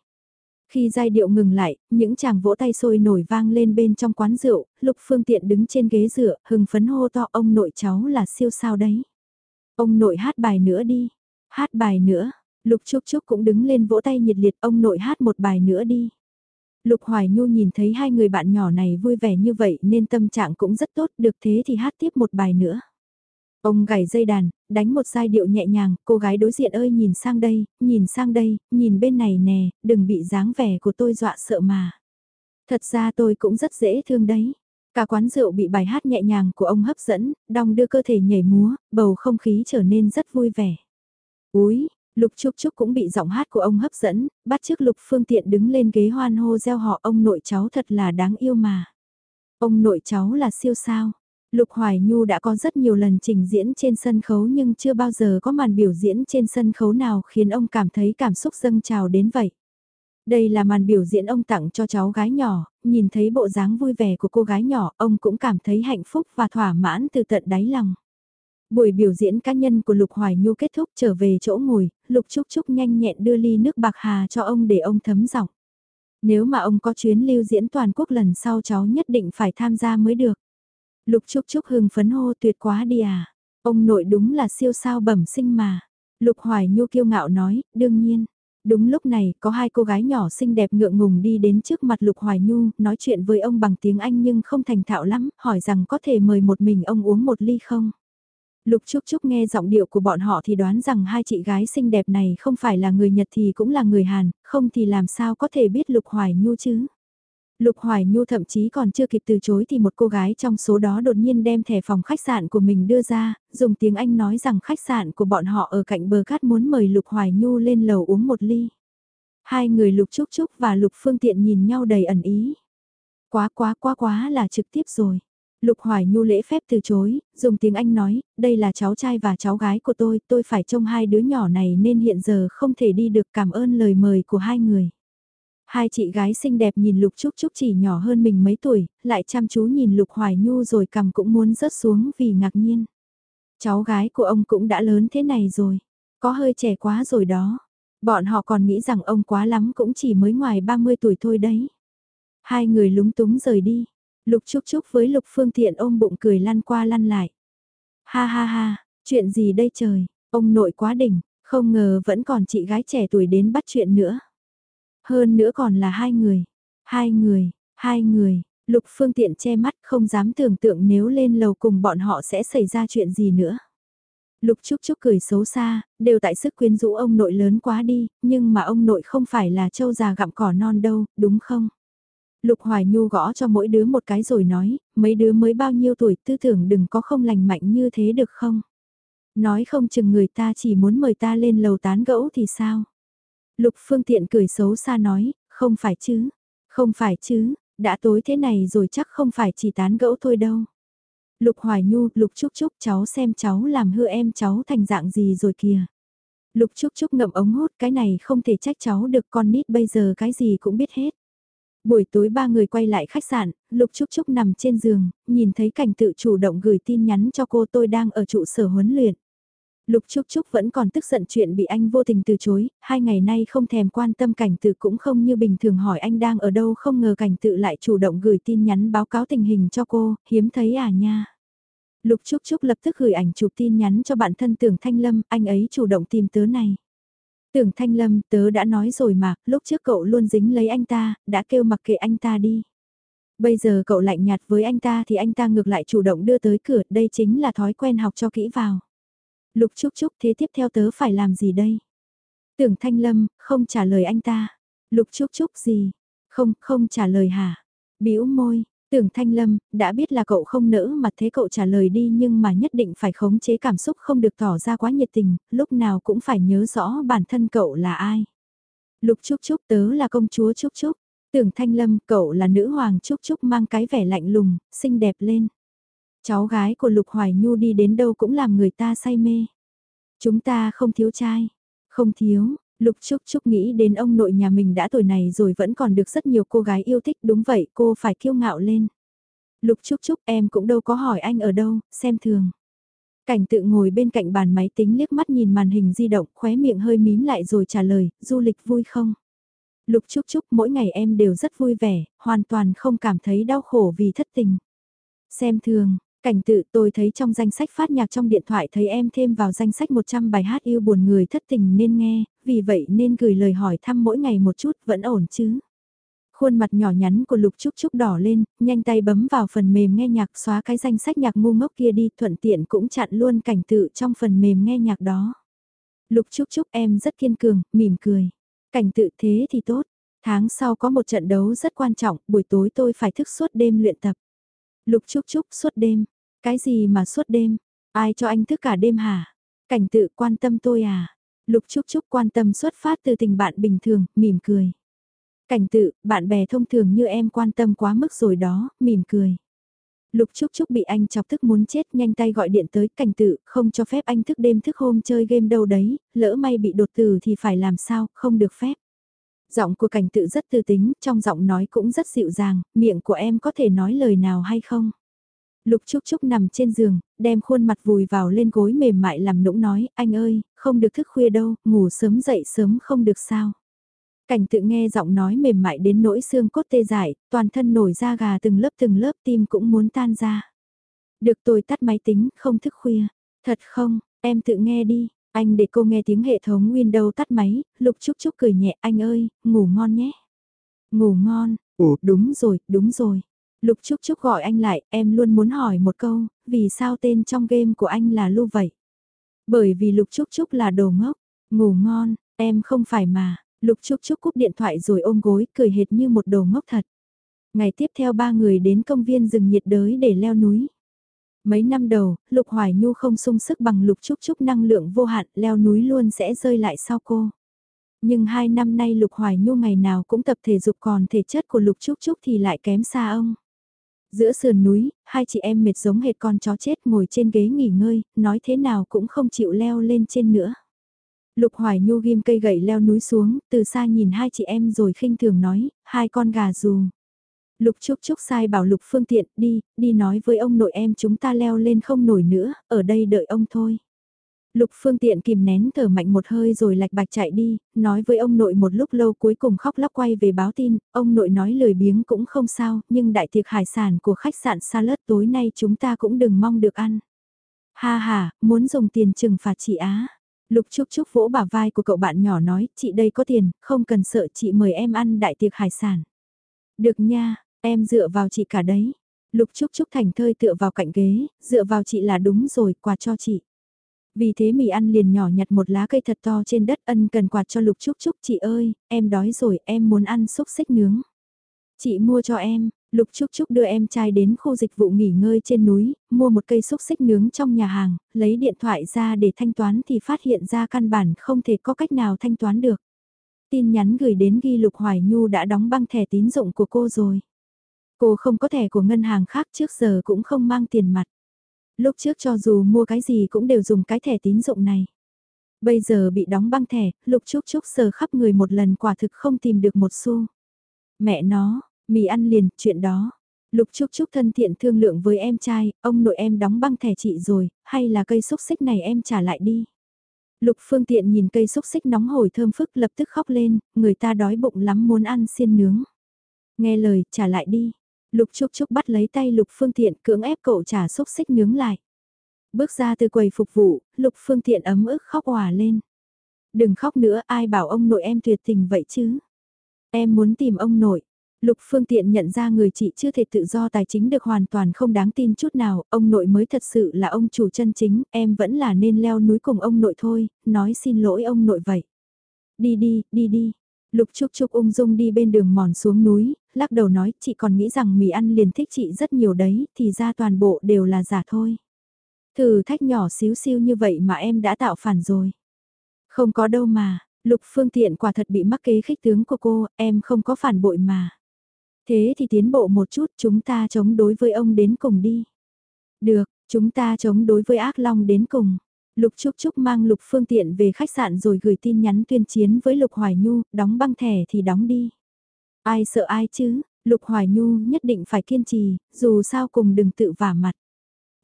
Khi giai điệu ngừng lại, những chàng vỗ tay sôi nổi vang lên bên trong quán rượu, Lục Phương Tiện đứng trên ghế dựa, hừng phấn hô to ông nội cháu là siêu sao đấy. Ông nội hát bài nữa đi, hát bài nữa, Lục Trúc Trúc cũng đứng lên vỗ tay nhiệt liệt ông nội hát một bài nữa đi. Lục Hoài Nhu nhìn thấy hai người bạn nhỏ này vui vẻ như vậy nên tâm trạng cũng rất tốt, được thế thì hát tiếp một bài nữa. Ông gảy dây đàn, đánh một giai điệu nhẹ nhàng, cô gái đối diện ơi nhìn sang đây, nhìn sang đây, nhìn bên này nè, đừng bị dáng vẻ của tôi dọa sợ mà. Thật ra tôi cũng rất dễ thương đấy. Cả quán rượu bị bài hát nhẹ nhàng của ông hấp dẫn, đong đưa cơ thể nhảy múa, bầu không khí trở nên rất vui vẻ. Úi, Lục Trúc Trúc cũng bị giọng hát của ông hấp dẫn, bắt chước Lục Phương Tiện đứng lên ghế hoan hô gieo họ ông nội cháu thật là đáng yêu mà. Ông nội cháu là siêu sao, Lục Hoài Nhu đã có rất nhiều lần trình diễn trên sân khấu nhưng chưa bao giờ có màn biểu diễn trên sân khấu nào khiến ông cảm thấy cảm xúc dâng trào đến vậy. Đây là màn biểu diễn ông tặng cho cháu gái nhỏ, nhìn thấy bộ dáng vui vẻ của cô gái nhỏ, ông cũng cảm thấy hạnh phúc và thỏa mãn từ tận đáy lòng. Buổi biểu diễn cá nhân của Lục Hoài Nhu kết thúc trở về chỗ ngồi, Lục Trúc Trúc nhanh nhẹn đưa ly nước bạc hà cho ông để ông thấm giọng. Nếu mà ông có chuyến lưu diễn toàn quốc lần sau cháu nhất định phải tham gia mới được. Lục Trúc Trúc hưng phấn hô tuyệt quá đi à. Ông nội đúng là siêu sao bẩm sinh mà. Lục Hoài Nhu kiêu ngạo nói, đương nhiên. Đúng lúc này, có hai cô gái nhỏ xinh đẹp ngượng ngùng đi đến trước mặt Lục Hoài Nhu, nói chuyện với ông bằng tiếng Anh nhưng không thành thạo lắm, hỏi rằng có thể mời một mình ông uống một ly không? Lục Trúc Trúc nghe giọng điệu của bọn họ thì đoán rằng hai chị gái xinh đẹp này không phải là người Nhật thì cũng là người Hàn, không thì làm sao có thể biết Lục Hoài Nhu chứ? Lục Hoài Nhu thậm chí còn chưa kịp từ chối thì một cô gái trong số đó đột nhiên đem thẻ phòng khách sạn của mình đưa ra, dùng tiếng Anh nói rằng khách sạn của bọn họ ở cạnh bờ cát muốn mời Lục Hoài Nhu lên lầu uống một ly. Hai người Lục Trúc Trúc và Lục Phương Tiện nhìn nhau đầy ẩn ý. Quá quá quá quá là trực tiếp rồi. Lục Hoài Nhu lễ phép từ chối, dùng tiếng Anh nói, đây là cháu trai và cháu gái của tôi, tôi phải trông hai đứa nhỏ này nên hiện giờ không thể đi được cảm ơn lời mời của hai người. Hai chị gái xinh đẹp nhìn Lục Trúc Trúc chỉ nhỏ hơn mình mấy tuổi, lại chăm chú nhìn Lục Hoài Nhu rồi cầm cũng muốn rớt xuống vì ngạc nhiên. Cháu gái của ông cũng đã lớn thế này rồi, có hơi trẻ quá rồi đó. Bọn họ còn nghĩ rằng ông quá lắm cũng chỉ mới ngoài 30 tuổi thôi đấy. Hai người lúng túng rời đi. Lục Trúc Trúc với Lục Phương Tiện ôm bụng cười lăn qua lăn lại. Ha ha ha, chuyện gì đây trời, ông nội quá đỉnh, không ngờ vẫn còn chị gái trẻ tuổi đến bắt chuyện nữa. Hơn nữa còn là hai người. Hai người, hai người, Lục phương tiện che mắt không dám tưởng tượng nếu lên lầu cùng bọn họ sẽ xảy ra chuyện gì nữa. Lục Trúc Trúc cười xấu xa, đều tại sức quyến rũ ông nội lớn quá đi, nhưng mà ông nội không phải là châu già gặm cỏ non đâu, đúng không? Lục Hoài Nhu gõ cho mỗi đứa một cái rồi nói, mấy đứa mới bao nhiêu tuổi tư tưởng đừng có không lành mạnh như thế được không? Nói không chừng người ta chỉ muốn mời ta lên lầu tán gẫu thì sao? Lục Phương Tiện cười xấu xa nói, không phải chứ, không phải chứ, đã tối thế này rồi chắc không phải chỉ tán gẫu thôi đâu. Lục Hoài Nhu, Lục Trúc Trúc cháu xem cháu làm hư em cháu thành dạng gì rồi kìa. Lục Trúc Trúc ngậm ống hút cái này không thể trách cháu được con nít bây giờ cái gì cũng biết hết. Buổi tối ba người quay lại khách sạn, Lục Trúc Trúc nằm trên giường, nhìn thấy cảnh tự chủ động gửi tin nhắn cho cô tôi đang ở trụ sở huấn luyện. Lục Trúc Trúc vẫn còn tức giận chuyện bị anh vô tình từ chối, hai ngày nay không thèm quan tâm cảnh tự cũng không như bình thường hỏi anh đang ở đâu không ngờ cảnh tự lại chủ động gửi tin nhắn báo cáo tình hình cho cô, hiếm thấy à nha. Lục Trúc Trúc lập tức gửi ảnh chụp tin nhắn cho bạn thân Tưởng Thanh Lâm, anh ấy chủ động tìm tớ này. Tưởng Thanh Lâm, tớ đã nói rồi mà, lúc trước cậu luôn dính lấy anh ta, đã kêu mặc kệ anh ta đi. Bây giờ cậu lạnh nhạt với anh ta thì anh ta ngược lại chủ động đưa tới cửa, đây chính là thói quen học cho kỹ vào. Lục Trúc Trúc thế tiếp theo tớ phải làm gì đây? Tưởng Thanh Lâm, không trả lời anh ta. Lục Trúc Trúc gì? Không, không trả lời hả? bĩu môi, Tưởng Thanh Lâm, đã biết là cậu không nỡ mà thế cậu trả lời đi nhưng mà nhất định phải khống chế cảm xúc không được tỏ ra quá nhiệt tình, lúc nào cũng phải nhớ rõ bản thân cậu là ai. Lục Trúc Trúc tớ là công chúa Trúc Trúc, Tưởng Thanh Lâm cậu là nữ hoàng Trúc Trúc mang cái vẻ lạnh lùng, xinh đẹp lên. Cháu gái của Lục Hoài Nhu đi đến đâu cũng làm người ta say mê. Chúng ta không thiếu trai, không thiếu, Lục Trúc Trúc nghĩ đến ông nội nhà mình đã tuổi này rồi vẫn còn được rất nhiều cô gái yêu thích đúng vậy cô phải kiêu ngạo lên. Lục Trúc Trúc em cũng đâu có hỏi anh ở đâu, xem thường. Cảnh tự ngồi bên cạnh bàn máy tính liếc mắt nhìn màn hình di động khóe miệng hơi mím lại rồi trả lời, du lịch vui không? Lục Trúc Trúc mỗi ngày em đều rất vui vẻ, hoàn toàn không cảm thấy đau khổ vì thất tình. Xem thường, Cảnh tự tôi thấy trong danh sách phát nhạc trong điện thoại thấy em thêm vào danh sách 100 bài hát yêu buồn người thất tình nên nghe, vì vậy nên gửi lời hỏi thăm mỗi ngày một chút vẫn ổn chứ. Khuôn mặt nhỏ nhắn của Lục Trúc Trúc đỏ lên, nhanh tay bấm vào phần mềm nghe nhạc xóa cái danh sách nhạc ngu ngốc kia đi thuận tiện cũng chặn luôn cảnh tự trong phần mềm nghe nhạc đó. Lục Trúc Trúc em rất kiên cường, mỉm cười. Cảnh tự thế thì tốt. Tháng sau có một trận đấu rất quan trọng, buổi tối tôi phải thức suốt đêm luyện tập. Lục Trúc Trúc suốt đêm, cái gì mà suốt đêm? Ai cho anh thức cả đêm hả? Cảnh tự quan tâm tôi à? Lục Trúc Trúc quan tâm xuất phát từ tình bạn bình thường, mỉm cười. Cảnh tự, bạn bè thông thường như em quan tâm quá mức rồi đó, mỉm cười. Lục Trúc Trúc bị anh chọc tức muốn chết nhanh tay gọi điện tới cảnh tự, không cho phép anh thức đêm thức hôm chơi game đâu đấy, lỡ may bị đột tử thì phải làm sao, không được phép. Giọng của cảnh tự rất tư tính, trong giọng nói cũng rất dịu dàng, miệng của em có thể nói lời nào hay không? Lục Trúc Trúc nằm trên giường, đem khuôn mặt vùi vào lên gối mềm mại làm nũng nói, anh ơi, không được thức khuya đâu, ngủ sớm dậy sớm không được sao. Cảnh tự nghe giọng nói mềm mại đến nỗi xương cốt tê dại, toàn thân nổi da gà từng lớp từng lớp tim cũng muốn tan ra. Được tôi tắt máy tính, không thức khuya. Thật không, em tự nghe đi, anh để cô nghe tiếng hệ thống Windows tắt máy, Lục Trúc Trúc cười nhẹ, anh ơi, ngủ ngon nhé. Ngủ ngon, ồ đúng rồi, đúng rồi. Lục Trúc Trúc gọi anh lại, em luôn muốn hỏi một câu, vì sao tên trong game của anh là Lu vậy? Bởi vì Lục Trúc Trúc là đồ ngốc, ngủ ngon, em không phải mà, Lục Trúc Trúc cúp điện thoại rồi ôm gối, cười hệt như một đồ ngốc thật. Ngày tiếp theo ba người đến công viên rừng nhiệt đới để leo núi. Mấy năm đầu, Lục Hoài Nhu không sung sức bằng Lục Trúc Trúc năng lượng vô hạn, leo núi luôn sẽ rơi lại sau cô. Nhưng hai năm nay Lục Hoài Nhu ngày nào cũng tập thể dục còn thể chất của Lục Trúc Trúc thì lại kém xa ông. Giữa sườn núi, hai chị em mệt giống hệt con chó chết ngồi trên ghế nghỉ ngơi, nói thế nào cũng không chịu leo lên trên nữa. Lục Hoài Nhu ghim cây gậy leo núi xuống, từ xa nhìn hai chị em rồi khinh thường nói, hai con gà dù. Lục Trúc Trúc sai bảo Lục Phương Tiện đi, đi nói với ông nội em chúng ta leo lên không nổi nữa, ở đây đợi ông thôi. Lục phương tiện kìm nén thở mạnh một hơi rồi lạch bạch chạy đi, nói với ông nội một lúc lâu cuối cùng khóc lóc quay về báo tin, ông nội nói lời biếng cũng không sao, nhưng đại tiệc hải sản của khách sạn Salad tối nay chúng ta cũng đừng mong được ăn. Ha ha, muốn dùng tiền trừng phạt chị Á. Lục Trúc Trúc vỗ bả vai của cậu bạn nhỏ nói, chị đây có tiền, không cần sợ chị mời em ăn đại tiệc hải sản. Được nha, Em dựa vào chị cả đấy. Lục Trúc Trúc thành thơi tựa vào cạnh ghế, dựa vào chị là đúng rồi, quà cho chị. Vì thế mì ăn liền nhỏ nhặt một lá cây thật to trên đất ân cần quạt cho Lục Trúc Trúc chị ơi, em đói rồi, em muốn ăn xúc xích nướng. Chị mua cho em, Lục Trúc Trúc đưa em trai đến khu dịch vụ nghỉ ngơi trên núi, mua một cây xúc xích nướng trong nhà hàng, lấy điện thoại ra để thanh toán thì phát hiện ra căn bản không thể có cách nào thanh toán được. Tin nhắn gửi đến ghi Lục Hoài Nhu đã đóng băng thẻ tín dụng của cô rồi. Cô không có thẻ của ngân hàng khác trước giờ cũng không mang tiền mặt. Lúc trước cho dù mua cái gì cũng đều dùng cái thẻ tín dụng này. Bây giờ bị đóng băng thẻ, Lục Trúc Trúc sờ khắp người một lần quả thực không tìm được một xu. Mẹ nó, mì ăn liền, chuyện đó. Lục Trúc Trúc thân thiện thương lượng với em trai, ông nội em đóng băng thẻ chị rồi, hay là cây xúc xích này em trả lại đi. Lục Phương Tiện nhìn cây xúc xích nóng hổi thơm phức lập tức khóc lên, người ta đói bụng lắm muốn ăn xiên nướng. Nghe lời, trả lại đi. Lục Trúc Trúc bắt lấy tay Lục Phương Tiện cưỡng ép cậu trả xúc xích nướng lại. Bước ra từ quầy phục vụ, Lục Phương Tiện ấm ức khóc hòa lên. Đừng khóc nữa, ai bảo ông nội em tuyệt tình vậy chứ. Em muốn tìm ông nội. Lục Phương Tiện nhận ra người chị chưa thể tự do tài chính được hoàn toàn không đáng tin chút nào, ông nội mới thật sự là ông chủ chân chính, em vẫn là nên leo núi cùng ông nội thôi, nói xin lỗi ông nội vậy. Đi đi, đi đi. Lục Trúc Trúc ung dung đi bên đường mòn xuống núi, lắc đầu nói chị còn nghĩ rằng mì ăn liền thích chị rất nhiều đấy, thì ra toàn bộ đều là giả thôi. Thử thách nhỏ xíu xiu như vậy mà em đã tạo phản rồi. Không có đâu mà, Lục Phương Tiện quả thật bị mắc kế khích tướng của cô, em không có phản bội mà. Thế thì tiến bộ một chút chúng ta chống đối với ông đến cùng đi. Được, chúng ta chống đối với ác long đến cùng. Lục Trúc Trúc mang Lục Phương Tiện về khách sạn rồi gửi tin nhắn tuyên chiến với Lục Hoài Nhu, đóng băng thẻ thì đóng đi. Ai sợ ai chứ, Lục Hoài Nhu nhất định phải kiên trì, dù sao cùng đừng tự vả mặt.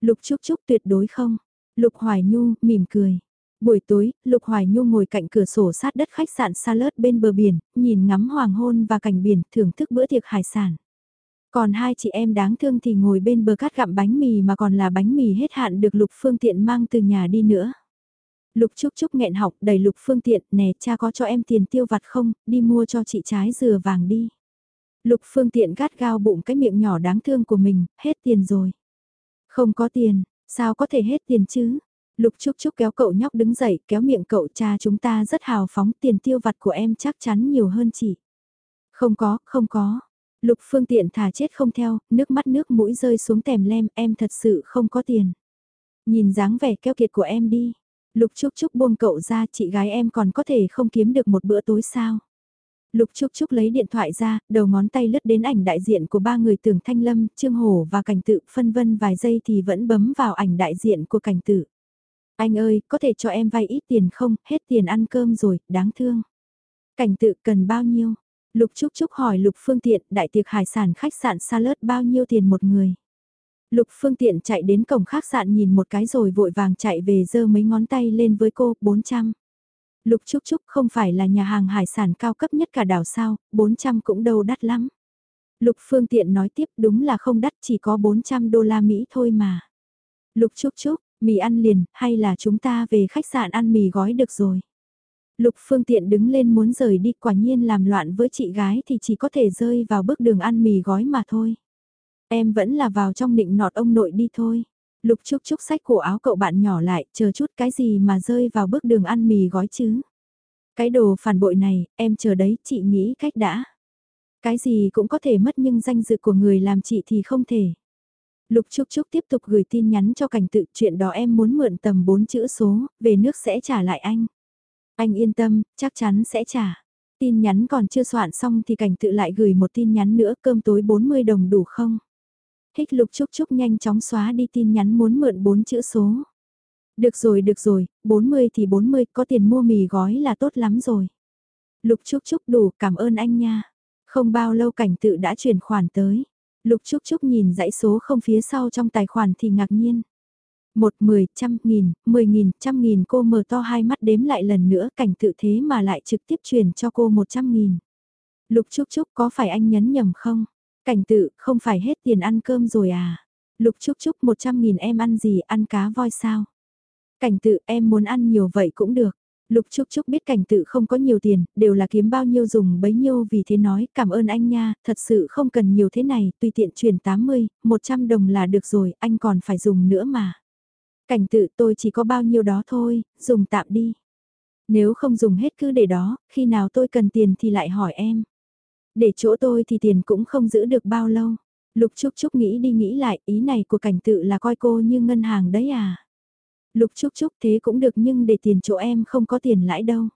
Lục Trúc Trúc tuyệt đối không. Lục Hoài Nhu mỉm cười. Buổi tối, Lục Hoài Nhu ngồi cạnh cửa sổ sát đất khách sạn Salad bên bờ biển, nhìn ngắm hoàng hôn và cảnh biển, thưởng thức bữa tiệc hải sản. Còn hai chị em đáng thương thì ngồi bên bờ cát gặm bánh mì mà còn là bánh mì hết hạn được Lục Phương Tiện mang từ nhà đi nữa. Lục Trúc Trúc nghẹn học đầy Lục Phương Tiện, nè cha có cho em tiền tiêu vặt không, đi mua cho chị trái dừa vàng đi. Lục Phương Tiện gắt gao bụng cái miệng nhỏ đáng thương của mình, hết tiền rồi. Không có tiền, sao có thể hết tiền chứ? Lục Trúc Trúc kéo cậu nhóc đứng dậy, kéo miệng cậu cha chúng ta rất hào phóng, tiền tiêu vặt của em chắc chắn nhiều hơn chị. Không có, không có. Lục Phương Tiện thả chết không theo, nước mắt nước mũi rơi xuống tèm lem, em thật sự không có tiền. Nhìn dáng vẻ keo kiệt của em đi. Lục Trúc Trúc buông cậu ra, chị gái em còn có thể không kiếm được một bữa tối sao. Lục Trúc Trúc lấy điện thoại ra, đầu ngón tay lướt đến ảnh đại diện của ba người tưởng Thanh Lâm, Trương Hổ và Cảnh Tự, phân vân vài giây thì vẫn bấm vào ảnh đại diện của Cảnh Tự. Anh ơi, có thể cho em vay ít tiền không, hết tiền ăn cơm rồi, đáng thương. Cảnh Tự cần bao nhiêu? Lục Trúc Trúc hỏi Lục Phương Tiện, đại tiệc hải sản khách sạn Salad bao nhiêu tiền một người? Lục Phương Tiện chạy đến cổng khách sạn nhìn một cái rồi vội vàng chạy về giơ mấy ngón tay lên với cô, 400. Lục Trúc Trúc không phải là nhà hàng hải sản cao cấp nhất cả đảo sao, 400 cũng đâu đắt lắm. Lục Phương Tiện nói tiếp đúng là không đắt chỉ có 400 đô la Mỹ thôi mà. Lục Trúc Trúc, mì ăn liền, hay là chúng ta về khách sạn ăn mì gói được rồi. Lục Phương Tiện đứng lên muốn rời đi quả nhiên làm loạn với chị gái thì chỉ có thể rơi vào bước đường ăn mì gói mà thôi. Em vẫn là vào trong định nọt ông nội đi thôi. Lục Trúc Trúc sách cổ áo cậu bạn nhỏ lại, chờ chút cái gì mà rơi vào bước đường ăn mì gói chứ. Cái đồ phản bội này, em chờ đấy, chị nghĩ cách đã. Cái gì cũng có thể mất nhưng danh dự của người làm chị thì không thể. Lục Trúc Trúc tiếp tục gửi tin nhắn cho cảnh tự chuyện đó em muốn mượn tầm 4 chữ số, về nước sẽ trả lại anh. Anh yên tâm, chắc chắn sẽ trả. Tin nhắn còn chưa soạn xong thì cảnh tự lại gửi một tin nhắn nữa cơm tối 40 đồng đủ không? Hích lục chúc chúc nhanh chóng xóa đi tin nhắn muốn mượn 4 chữ số. Được rồi được rồi, 40 thì 40, có tiền mua mì gói là tốt lắm rồi. Lục chúc chúc đủ, cảm ơn anh nha. Không bao lâu cảnh tự đã chuyển khoản tới. Lục chúc chúc nhìn dãy số không phía sau trong tài khoản thì ngạc nhiên. Một, mười, trăm, nghìn, mười nghìn, trăm nghìn cô mở to hai mắt đếm lại lần nữa cảnh tự thế mà lại trực tiếp chuyển cho cô một trăm nghìn. Lục Trúc Trúc có phải anh nhấn nhầm không? Cảnh tự, không phải hết tiền ăn cơm rồi à? Lục Trúc Trúc một trăm nghìn em ăn gì, ăn cá voi sao? Cảnh tự em muốn ăn nhiều vậy cũng được. Lục Trúc Trúc biết cảnh tự không có nhiều tiền, đều là kiếm bao nhiêu dùng bấy nhiêu vì thế nói cảm ơn anh nha, thật sự không cần nhiều thế này, tùy tiện chuyển 80, 100 đồng là được rồi, anh còn phải dùng nữa mà. Cảnh tự tôi chỉ có bao nhiêu đó thôi, dùng tạm đi. Nếu không dùng hết cứ để đó, khi nào tôi cần tiền thì lại hỏi em. Để chỗ tôi thì tiền cũng không giữ được bao lâu. Lục Trúc Trúc nghĩ đi nghĩ lại, ý này của cảnh tự là coi cô như ngân hàng đấy à. Lục Trúc Trúc thế cũng được nhưng để tiền chỗ em không có tiền lãi đâu.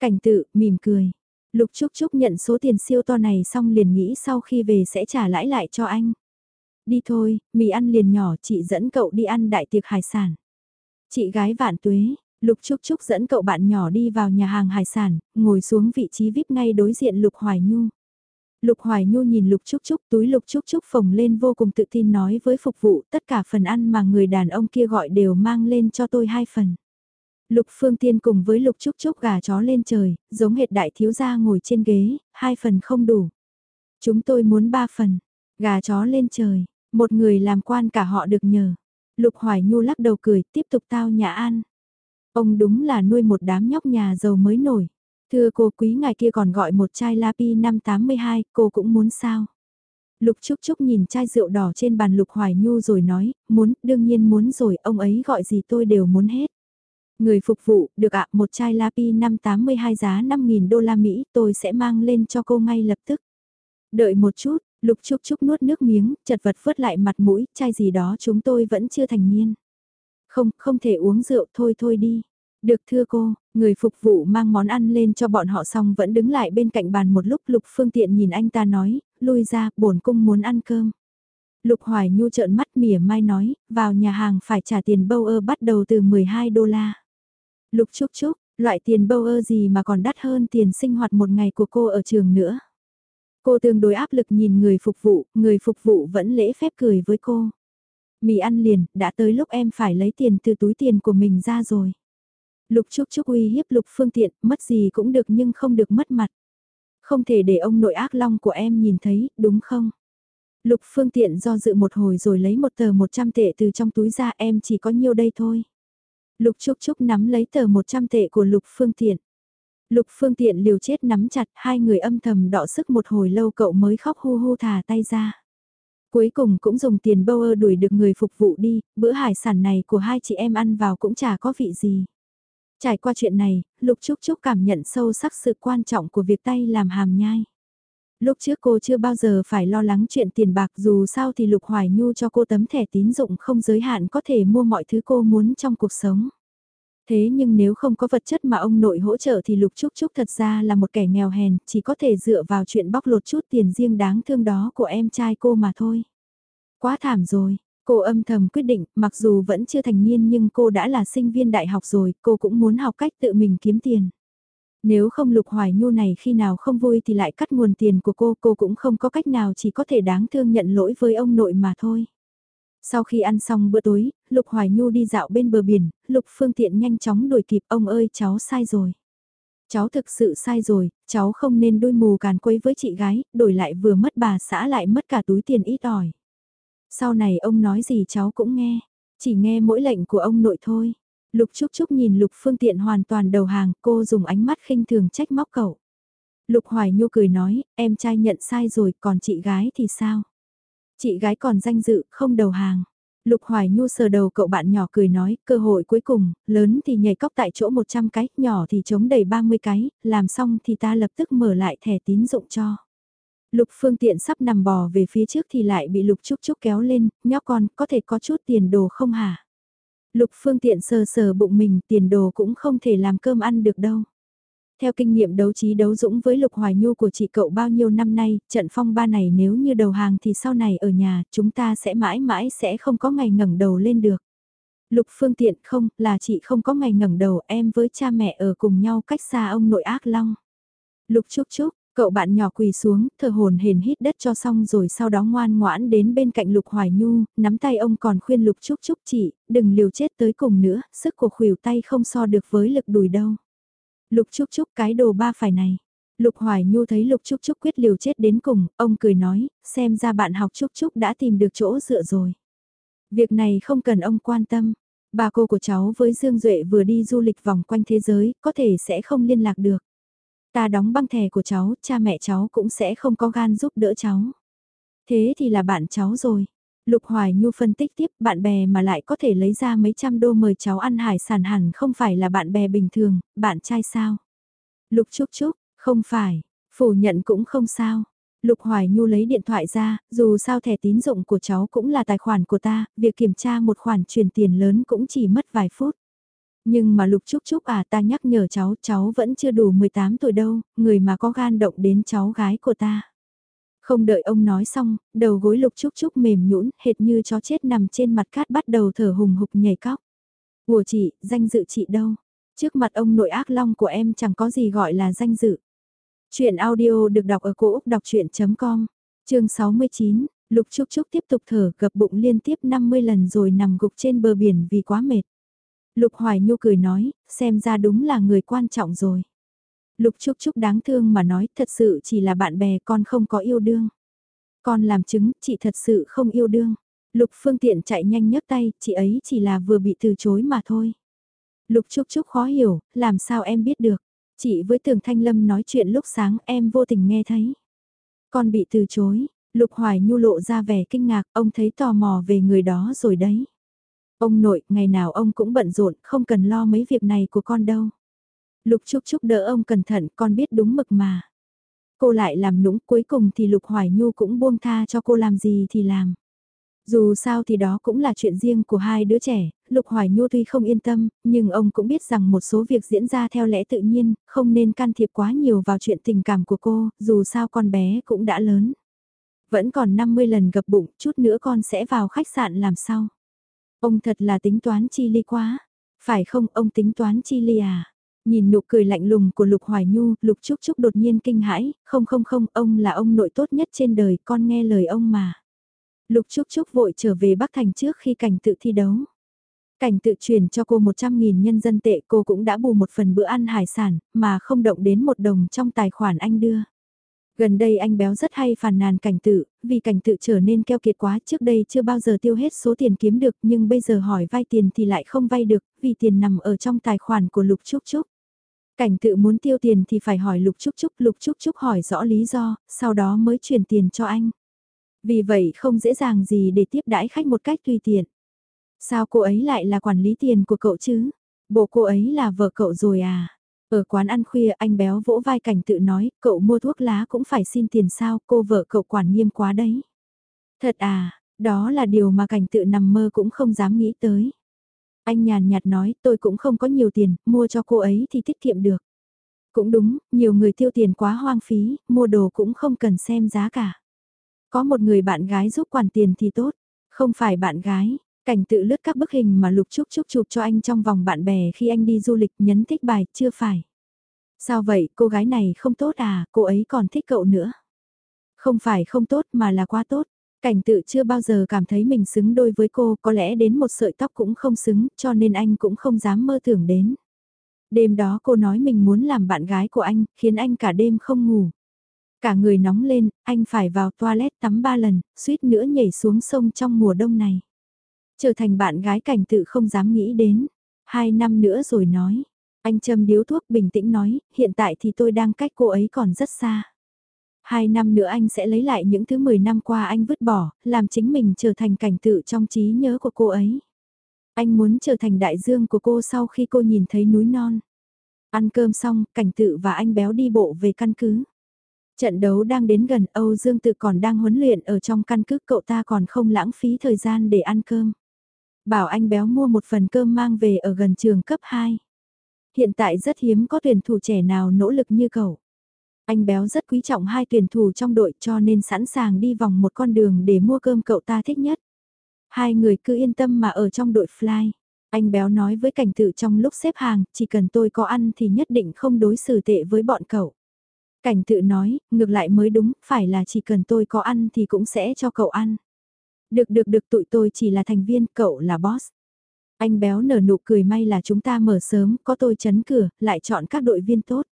Cảnh tự, mỉm cười. Lục Trúc Trúc nhận số tiền siêu to này xong liền nghĩ sau khi về sẽ trả lãi lại cho anh. Đi thôi, mì ăn liền nhỏ chị dẫn cậu đi ăn đại tiệc hải sản. Chị gái vạn tuế, Lục Trúc Trúc dẫn cậu bạn nhỏ đi vào nhà hàng hải sản, ngồi xuống vị trí VIP ngay đối diện Lục Hoài Nhu. Lục Hoài Nhu nhìn Lục Trúc Trúc túi Lục Trúc Trúc phồng lên vô cùng tự tin nói với phục vụ tất cả phần ăn mà người đàn ông kia gọi đều mang lên cho tôi hai phần. Lục Phương Tiên cùng với Lục Trúc Trúc gà chó lên trời, giống hệt đại thiếu gia ngồi trên ghế, hai phần không đủ. Chúng tôi muốn ba phần, gà chó lên trời, một người làm quan cả họ được nhờ. Lục Hoài Nhu lắc đầu cười, tiếp tục tao nhà an. Ông đúng là nuôi một đám nhóc nhà giàu mới nổi. Thưa cô quý ngài kia còn gọi một chai Lapi năm 82, cô cũng muốn sao? Lục Trúc Trúc nhìn chai rượu đỏ trên bàn Lục Hoài Nhu rồi nói, muốn, đương nhiên muốn rồi, ông ấy gọi gì tôi đều muốn hết. Người phục vụ, được ạ, một chai Lapi năm 82 giá 5.000 đô la Mỹ, tôi sẽ mang lên cho cô ngay lập tức. Đợi một chút, Lục Trúc Trúc nuốt nước miếng, chật vật vớt lại mặt mũi, chai gì đó chúng tôi vẫn chưa thành niên. Không, không thể uống rượu thôi thôi đi. Được thưa cô, người phục vụ mang món ăn lên cho bọn họ xong vẫn đứng lại bên cạnh bàn một lúc Lục Phương Tiện nhìn anh ta nói, lui ra, bổn cung muốn ăn cơm. Lục Hoài Nhu trợn mắt mỉa mai nói, vào nhà hàng phải trả tiền bâu ơ bắt đầu từ 12 đô la. Lục Trúc Trúc, loại tiền bâu ơ gì mà còn đắt hơn tiền sinh hoạt một ngày của cô ở trường nữa. Cô tương đối áp lực nhìn người phục vụ, người phục vụ vẫn lễ phép cười với cô. Mì ăn liền, đã tới lúc em phải lấy tiền từ túi tiền của mình ra rồi. Lục Trúc Trúc uy hiếp Lục Phương Tiện, mất gì cũng được nhưng không được mất mặt. Không thể để ông nội ác long của em nhìn thấy, đúng không? Lục Phương Tiện do dự một hồi rồi lấy một tờ 100 tệ từ trong túi ra em chỉ có nhiêu đây thôi. Lục Trúc Trúc nắm lấy tờ 100 tệ của Lục Phương Tiện. Lục Phương Tiện liều chết nắm chặt hai người âm thầm đọ sức một hồi lâu cậu mới khóc hu hu thả tay ra. Cuối cùng cũng dùng tiền bâu ơ đuổi được người phục vụ đi, bữa hải sản này của hai chị em ăn vào cũng chả có vị gì. Trải qua chuyện này, Lục Trúc Trúc cảm nhận sâu sắc sự quan trọng của việc tay làm hàm nhai. Lúc trước cô chưa bao giờ phải lo lắng chuyện tiền bạc dù sao thì Lục Hoài Nhu cho cô tấm thẻ tín dụng không giới hạn có thể mua mọi thứ cô muốn trong cuộc sống. Thế nhưng nếu không có vật chất mà ông nội hỗ trợ thì Lục Trúc Trúc thật ra là một kẻ nghèo hèn, chỉ có thể dựa vào chuyện bóc lột chút tiền riêng đáng thương đó của em trai cô mà thôi. Quá thảm rồi, cô âm thầm quyết định, mặc dù vẫn chưa thành niên nhưng cô đã là sinh viên đại học rồi, cô cũng muốn học cách tự mình kiếm tiền. Nếu không Lục Hoài Nhu này khi nào không vui thì lại cắt nguồn tiền của cô, cô cũng không có cách nào chỉ có thể đáng thương nhận lỗi với ông nội mà thôi. Sau khi ăn xong bữa tối, Lục Hoài Nhu đi dạo bên bờ biển, Lục Phương Tiện nhanh chóng đuổi kịp ông ơi cháu sai rồi. Cháu thực sự sai rồi, cháu không nên đôi mù càn quấy với chị gái, đổi lại vừa mất bà xã lại mất cả túi tiền ít ỏi. Sau này ông nói gì cháu cũng nghe, chỉ nghe mỗi lệnh của ông nội thôi. Lục Trúc Trúc nhìn Lục Phương Tiện hoàn toàn đầu hàng, cô dùng ánh mắt khinh thường trách móc cậu. Lục Hoài Nhu cười nói, em trai nhận sai rồi, còn chị gái thì sao? Chị gái còn danh dự, không đầu hàng. Lục Hoài Nhu sờ đầu cậu bạn nhỏ cười nói, cơ hội cuối cùng, lớn thì nhảy cóc tại chỗ 100 cái, nhỏ thì chống đầy 30 cái, làm xong thì ta lập tức mở lại thẻ tín dụng cho. Lục phương tiện sắp nằm bò về phía trước thì lại bị Lục Trúc Trúc kéo lên, nhóc con, có thể có chút tiền đồ không hả? Lục phương tiện sờ sờ bụng mình, tiền đồ cũng không thể làm cơm ăn được đâu. Theo kinh nghiệm đấu trí đấu dũng với Lục Hoài Nhu của chị cậu bao nhiêu năm nay, trận phong ba này nếu như đầu hàng thì sau này ở nhà chúng ta sẽ mãi mãi sẽ không có ngày ngẩng đầu lên được. Lục phương tiện không, là chị không có ngày ngẩng đầu em với cha mẹ ở cùng nhau cách xa ông nội ác long. Lục trúc trúc cậu bạn nhỏ quỳ xuống, thở hồn hển hít đất cho xong rồi sau đó ngoan ngoãn đến bên cạnh Lục Hoài Nhu, nắm tay ông còn khuyên Lục trúc trúc chị, đừng liều chết tới cùng nữa, sức của khuỷu tay không so được với lực đùi đâu. Lục Trúc Trúc cái đồ ba phải này. Lục Hoài Nhu thấy Lục Trúc Trúc quyết liều chết đến cùng, ông cười nói, xem ra bạn học Trúc Trúc đã tìm được chỗ dựa rồi. Việc này không cần ông quan tâm. Bà cô của cháu với Dương Duệ vừa đi du lịch vòng quanh thế giới, có thể sẽ không liên lạc được. Ta đóng băng thẻ của cháu, cha mẹ cháu cũng sẽ không có gan giúp đỡ cháu. Thế thì là bạn cháu rồi. Lục Hoài Nhu phân tích tiếp bạn bè mà lại có thể lấy ra mấy trăm đô mời cháu ăn hải sản hẳn không phải là bạn bè bình thường, bạn trai sao? Lục Trúc Trúc, không phải, phủ nhận cũng không sao. Lục Hoài Nhu lấy điện thoại ra, dù sao thẻ tín dụng của cháu cũng là tài khoản của ta, việc kiểm tra một khoản chuyển tiền lớn cũng chỉ mất vài phút. Nhưng mà Lục Trúc Trúc à ta nhắc nhở cháu, cháu vẫn chưa đủ 18 tuổi đâu, người mà có gan động đến cháu gái của ta. Không đợi ông nói xong, đầu gối Lục Trúc Trúc mềm nhũn hệt như chó chết nằm trên mặt cát bắt đầu thở hùng hục nhảy cóc. Ủa chị, danh dự chị đâu? Trước mặt ông nội ác long của em chẳng có gì gọi là danh dự. Chuyện audio được đọc ở cổ Úc đọc chuyện.com, chương 69, Lục Trúc Trúc tiếp tục thở gập bụng liên tiếp 50 lần rồi nằm gục trên bờ biển vì quá mệt. Lục Hoài Nhu cười nói, xem ra đúng là người quan trọng rồi. Lục Trúc Trúc đáng thương mà nói thật sự chỉ là bạn bè con không có yêu đương. Con làm chứng, chị thật sự không yêu đương. Lục Phương Tiện chạy nhanh nhấc tay, chị ấy chỉ là vừa bị từ chối mà thôi. Lục Trúc Trúc khó hiểu, làm sao em biết được. Chị với Tường Thanh Lâm nói chuyện lúc sáng em vô tình nghe thấy. Con bị từ chối, Lục Hoài Nhu lộ ra vẻ kinh ngạc, ông thấy tò mò về người đó rồi đấy. Ông nội, ngày nào ông cũng bận rộn, không cần lo mấy việc này của con đâu. Lục Trúc Trúc đỡ ông cẩn thận, con biết đúng mực mà. Cô lại làm nũng, cuối cùng thì Lục Hoài Nhu cũng buông tha cho cô làm gì thì làm. Dù sao thì đó cũng là chuyện riêng của hai đứa trẻ, Lục Hoài Nhu tuy không yên tâm, nhưng ông cũng biết rằng một số việc diễn ra theo lẽ tự nhiên, không nên can thiệp quá nhiều vào chuyện tình cảm của cô, dù sao con bé cũng đã lớn. Vẫn còn 50 lần gập bụng, chút nữa con sẽ vào khách sạn làm sao? Ông thật là tính toán chi ly quá. Phải không ông tính toán chi ly à? Nhìn nụ cười lạnh lùng của Lục Hoài Nhu, Lục Trúc Trúc đột nhiên kinh hãi, không không không, ông là ông nội tốt nhất trên đời, con nghe lời ông mà. Lục Trúc Trúc vội trở về Bắc Thành trước khi cảnh tự thi đấu. Cảnh tự chuyển cho cô 100.000 nhân dân tệ cô cũng đã bù một phần bữa ăn hải sản, mà không động đến một đồng trong tài khoản anh đưa. Gần đây anh béo rất hay phàn nàn cảnh tự, vì cảnh tự trở nên keo kiệt quá trước đây chưa bao giờ tiêu hết số tiền kiếm được nhưng bây giờ hỏi vay tiền thì lại không vay được vì tiền nằm ở trong tài khoản của Lục Trúc Trúc. Cảnh tự muốn tiêu tiền thì phải hỏi Lục Trúc Trúc, Lục Trúc Trúc hỏi rõ lý do, sau đó mới chuyển tiền cho anh. Vì vậy không dễ dàng gì để tiếp đãi khách một cách tùy tiện. Sao cô ấy lại là quản lý tiền của cậu chứ? Bộ cô ấy là vợ cậu rồi à? Ở quán ăn khuya anh béo vỗ vai cảnh tự nói, cậu mua thuốc lá cũng phải xin tiền sao, cô vợ cậu quản nghiêm quá đấy. Thật à, đó là điều mà cảnh tự nằm mơ cũng không dám nghĩ tới. Anh nhàn nhạt nói, tôi cũng không có nhiều tiền, mua cho cô ấy thì tiết kiệm được. Cũng đúng, nhiều người tiêu tiền quá hoang phí, mua đồ cũng không cần xem giá cả. Có một người bạn gái giúp quản tiền thì tốt, không phải bạn gái, Cảnh tự lướt các bức hình mà Lục Trúc Trúc chụp cho anh trong vòng bạn bè khi anh đi du lịch nhấn thích bài, chưa phải. Sao vậy, cô gái này không tốt à, cô ấy còn thích cậu nữa. Không phải không tốt mà là quá tốt. Cảnh tự chưa bao giờ cảm thấy mình xứng đôi với cô, có lẽ đến một sợi tóc cũng không xứng, cho nên anh cũng không dám mơ tưởng đến. Đêm đó cô nói mình muốn làm bạn gái của anh, khiến anh cả đêm không ngủ. Cả người nóng lên, anh phải vào toilet tắm ba lần, suýt nữa nhảy xuống sông trong mùa đông này. Trở thành bạn gái cảnh tự không dám nghĩ đến. Hai năm nữa rồi nói. Anh châm điếu thuốc bình tĩnh nói, hiện tại thì tôi đang cách cô ấy còn rất xa. Hai năm nữa anh sẽ lấy lại những thứ 10 năm qua anh vứt bỏ, làm chính mình trở thành cảnh tự trong trí nhớ của cô ấy. Anh muốn trở thành đại dương của cô sau khi cô nhìn thấy núi non. Ăn cơm xong, cảnh tự và anh béo đi bộ về căn cứ. Trận đấu đang đến gần Âu Dương Tự còn đang huấn luyện ở trong căn cứ cậu ta còn không lãng phí thời gian để ăn cơm bảo anh béo mua một phần cơm mang về ở gần trường cấp 2. Hiện tại rất hiếm có tuyển thủ trẻ nào nỗ lực như cậu. Anh béo rất quý trọng hai tuyển thủ trong đội cho nên sẵn sàng đi vòng một con đường để mua cơm cậu ta thích nhất. Hai người cứ yên tâm mà ở trong đội fly. Anh béo nói với cảnh tự trong lúc xếp hàng, chỉ cần tôi có ăn thì nhất định không đối xử tệ với bọn cậu. Cảnh tự nói, ngược lại mới đúng, phải là chỉ cần tôi có ăn thì cũng sẽ cho cậu ăn. Được được được tụi tôi chỉ là thành viên, cậu là boss. Anh béo nở nụ cười may là chúng ta mở sớm, có tôi chấn cửa, lại chọn các đội viên tốt.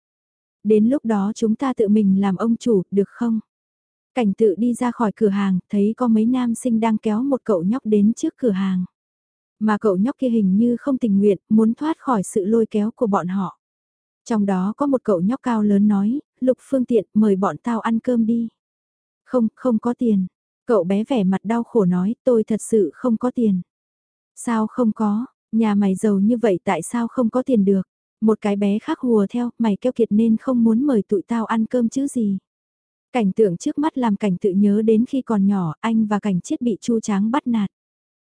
Đến lúc đó chúng ta tự mình làm ông chủ, được không? Cảnh tự đi ra khỏi cửa hàng, thấy có mấy nam sinh đang kéo một cậu nhóc đến trước cửa hàng. Mà cậu nhóc kia hình như không tình nguyện, muốn thoát khỏi sự lôi kéo của bọn họ. Trong đó có một cậu nhóc cao lớn nói, Lục Phương Tiện mời bọn tao ăn cơm đi. Không, không có tiền. Cậu bé vẻ mặt đau khổ nói, tôi thật sự không có tiền. Sao không có, nhà mày giàu như vậy tại sao không có tiền được? Một cái bé khác hùa theo, mày keo kiệt nên không muốn mời tụi tao ăn cơm chứ gì. Cảnh tượng trước mắt làm cảnh tự nhớ đến khi còn nhỏ, anh và cảnh chết bị chu tráng bắt nạt.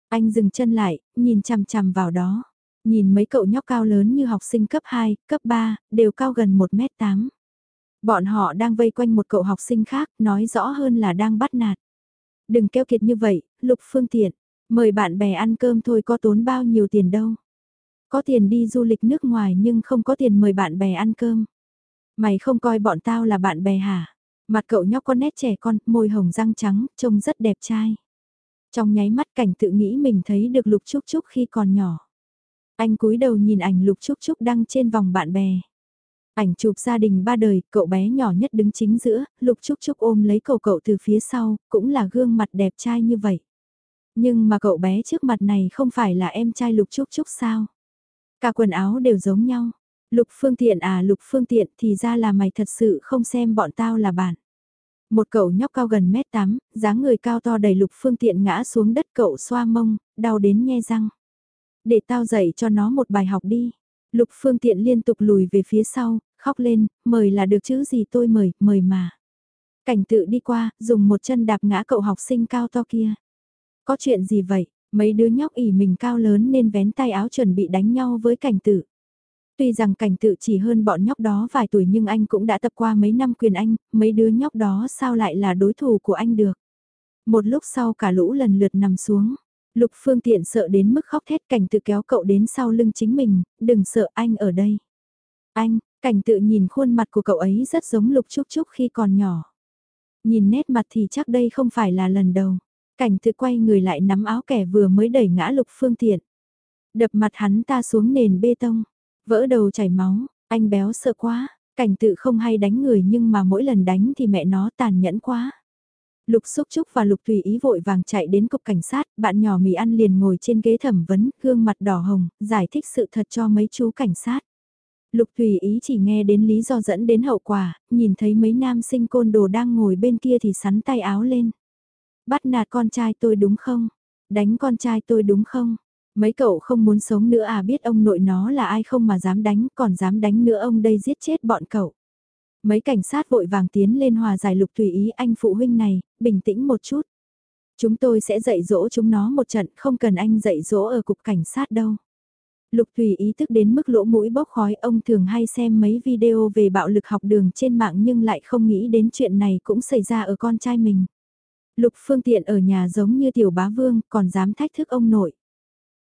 Anh dừng chân lại, nhìn chằm chằm vào đó. Nhìn mấy cậu nhóc cao lớn như học sinh cấp 2, cấp 3, đều cao gần 1m8. Bọn họ đang vây quanh một cậu học sinh khác, nói rõ hơn là đang bắt nạt. Đừng keo kiệt như vậy, lục phương tiện. Mời bạn bè ăn cơm thôi có tốn bao nhiêu tiền đâu. Có tiền đi du lịch nước ngoài nhưng không có tiền mời bạn bè ăn cơm. Mày không coi bọn tao là bạn bè hả? Mặt cậu nhóc có nét trẻ con, môi hồng răng trắng, trông rất đẹp trai. Trong nháy mắt cảnh tự nghĩ mình thấy được Lục Trúc Trúc khi còn nhỏ. Anh cúi đầu nhìn ảnh Lục Trúc Trúc đăng trên vòng bạn bè. Ảnh chụp gia đình ba đời, cậu bé nhỏ nhất đứng chính giữa, Lục Trúc Trúc ôm lấy cậu cậu từ phía sau, cũng là gương mặt đẹp trai như vậy. Nhưng mà cậu bé trước mặt này không phải là em trai Lục Trúc Trúc sao? Cả quần áo đều giống nhau. Lục phương tiện à lục phương tiện thì ra là mày thật sự không xem bọn tao là bạn. Một cậu nhóc cao gần mét tám, dáng người cao to đầy lục phương tiện ngã xuống đất cậu xoa mông, đau đến nhe răng. Để tao dạy cho nó một bài học đi. Lục phương tiện liên tục lùi về phía sau, khóc lên, mời là được chữ gì tôi mời, mời mà. Cảnh tự đi qua, dùng một chân đạp ngã cậu học sinh cao to kia. Có chuyện gì vậy, mấy đứa nhóc ỉ mình cao lớn nên vén tay áo chuẩn bị đánh nhau với cảnh tự. Tuy rằng cảnh tự chỉ hơn bọn nhóc đó vài tuổi nhưng anh cũng đã tập qua mấy năm quyền anh, mấy đứa nhóc đó sao lại là đối thủ của anh được. Một lúc sau cả lũ lần lượt nằm xuống. Lục phương tiện sợ đến mức khóc thét cảnh tự kéo cậu đến sau lưng chính mình, đừng sợ anh ở đây. Anh, cảnh tự nhìn khuôn mặt của cậu ấy rất giống lục trúc trúc khi còn nhỏ. Nhìn nét mặt thì chắc đây không phải là lần đầu. Cảnh tự quay người lại nắm áo kẻ vừa mới đẩy ngã lục phương tiện. Đập mặt hắn ta xuống nền bê tông. Vỡ đầu chảy máu, anh béo sợ quá, cảnh tự không hay đánh người nhưng mà mỗi lần đánh thì mẹ nó tàn nhẫn quá. Lục Xúc Trúc và Lục Tùy Ý vội vàng chạy đến cục cảnh sát, bạn nhỏ mì ăn liền ngồi trên ghế thẩm vấn, gương mặt đỏ hồng, giải thích sự thật cho mấy chú cảnh sát. Lục Tùy Ý chỉ nghe đến lý do dẫn đến hậu quả, nhìn thấy mấy nam sinh côn đồ đang ngồi bên kia thì sắn tay áo lên. Bắt nạt con trai tôi đúng không? Đánh con trai tôi đúng không? Mấy cậu không muốn sống nữa à biết ông nội nó là ai không mà dám đánh, còn dám đánh nữa ông đây giết chết bọn cậu. Mấy cảnh sát vội vàng tiến lên hòa giải lục tùy ý anh phụ huynh này, bình tĩnh một chút. Chúng tôi sẽ dạy dỗ chúng nó một trận, không cần anh dạy dỗ ở cục cảnh sát đâu. Lục tùy ý thức đến mức lỗ mũi bốc khói ông thường hay xem mấy video về bạo lực học đường trên mạng nhưng lại không nghĩ đến chuyện này cũng xảy ra ở con trai mình. Lục phương tiện ở nhà giống như tiểu bá vương còn dám thách thức ông nội.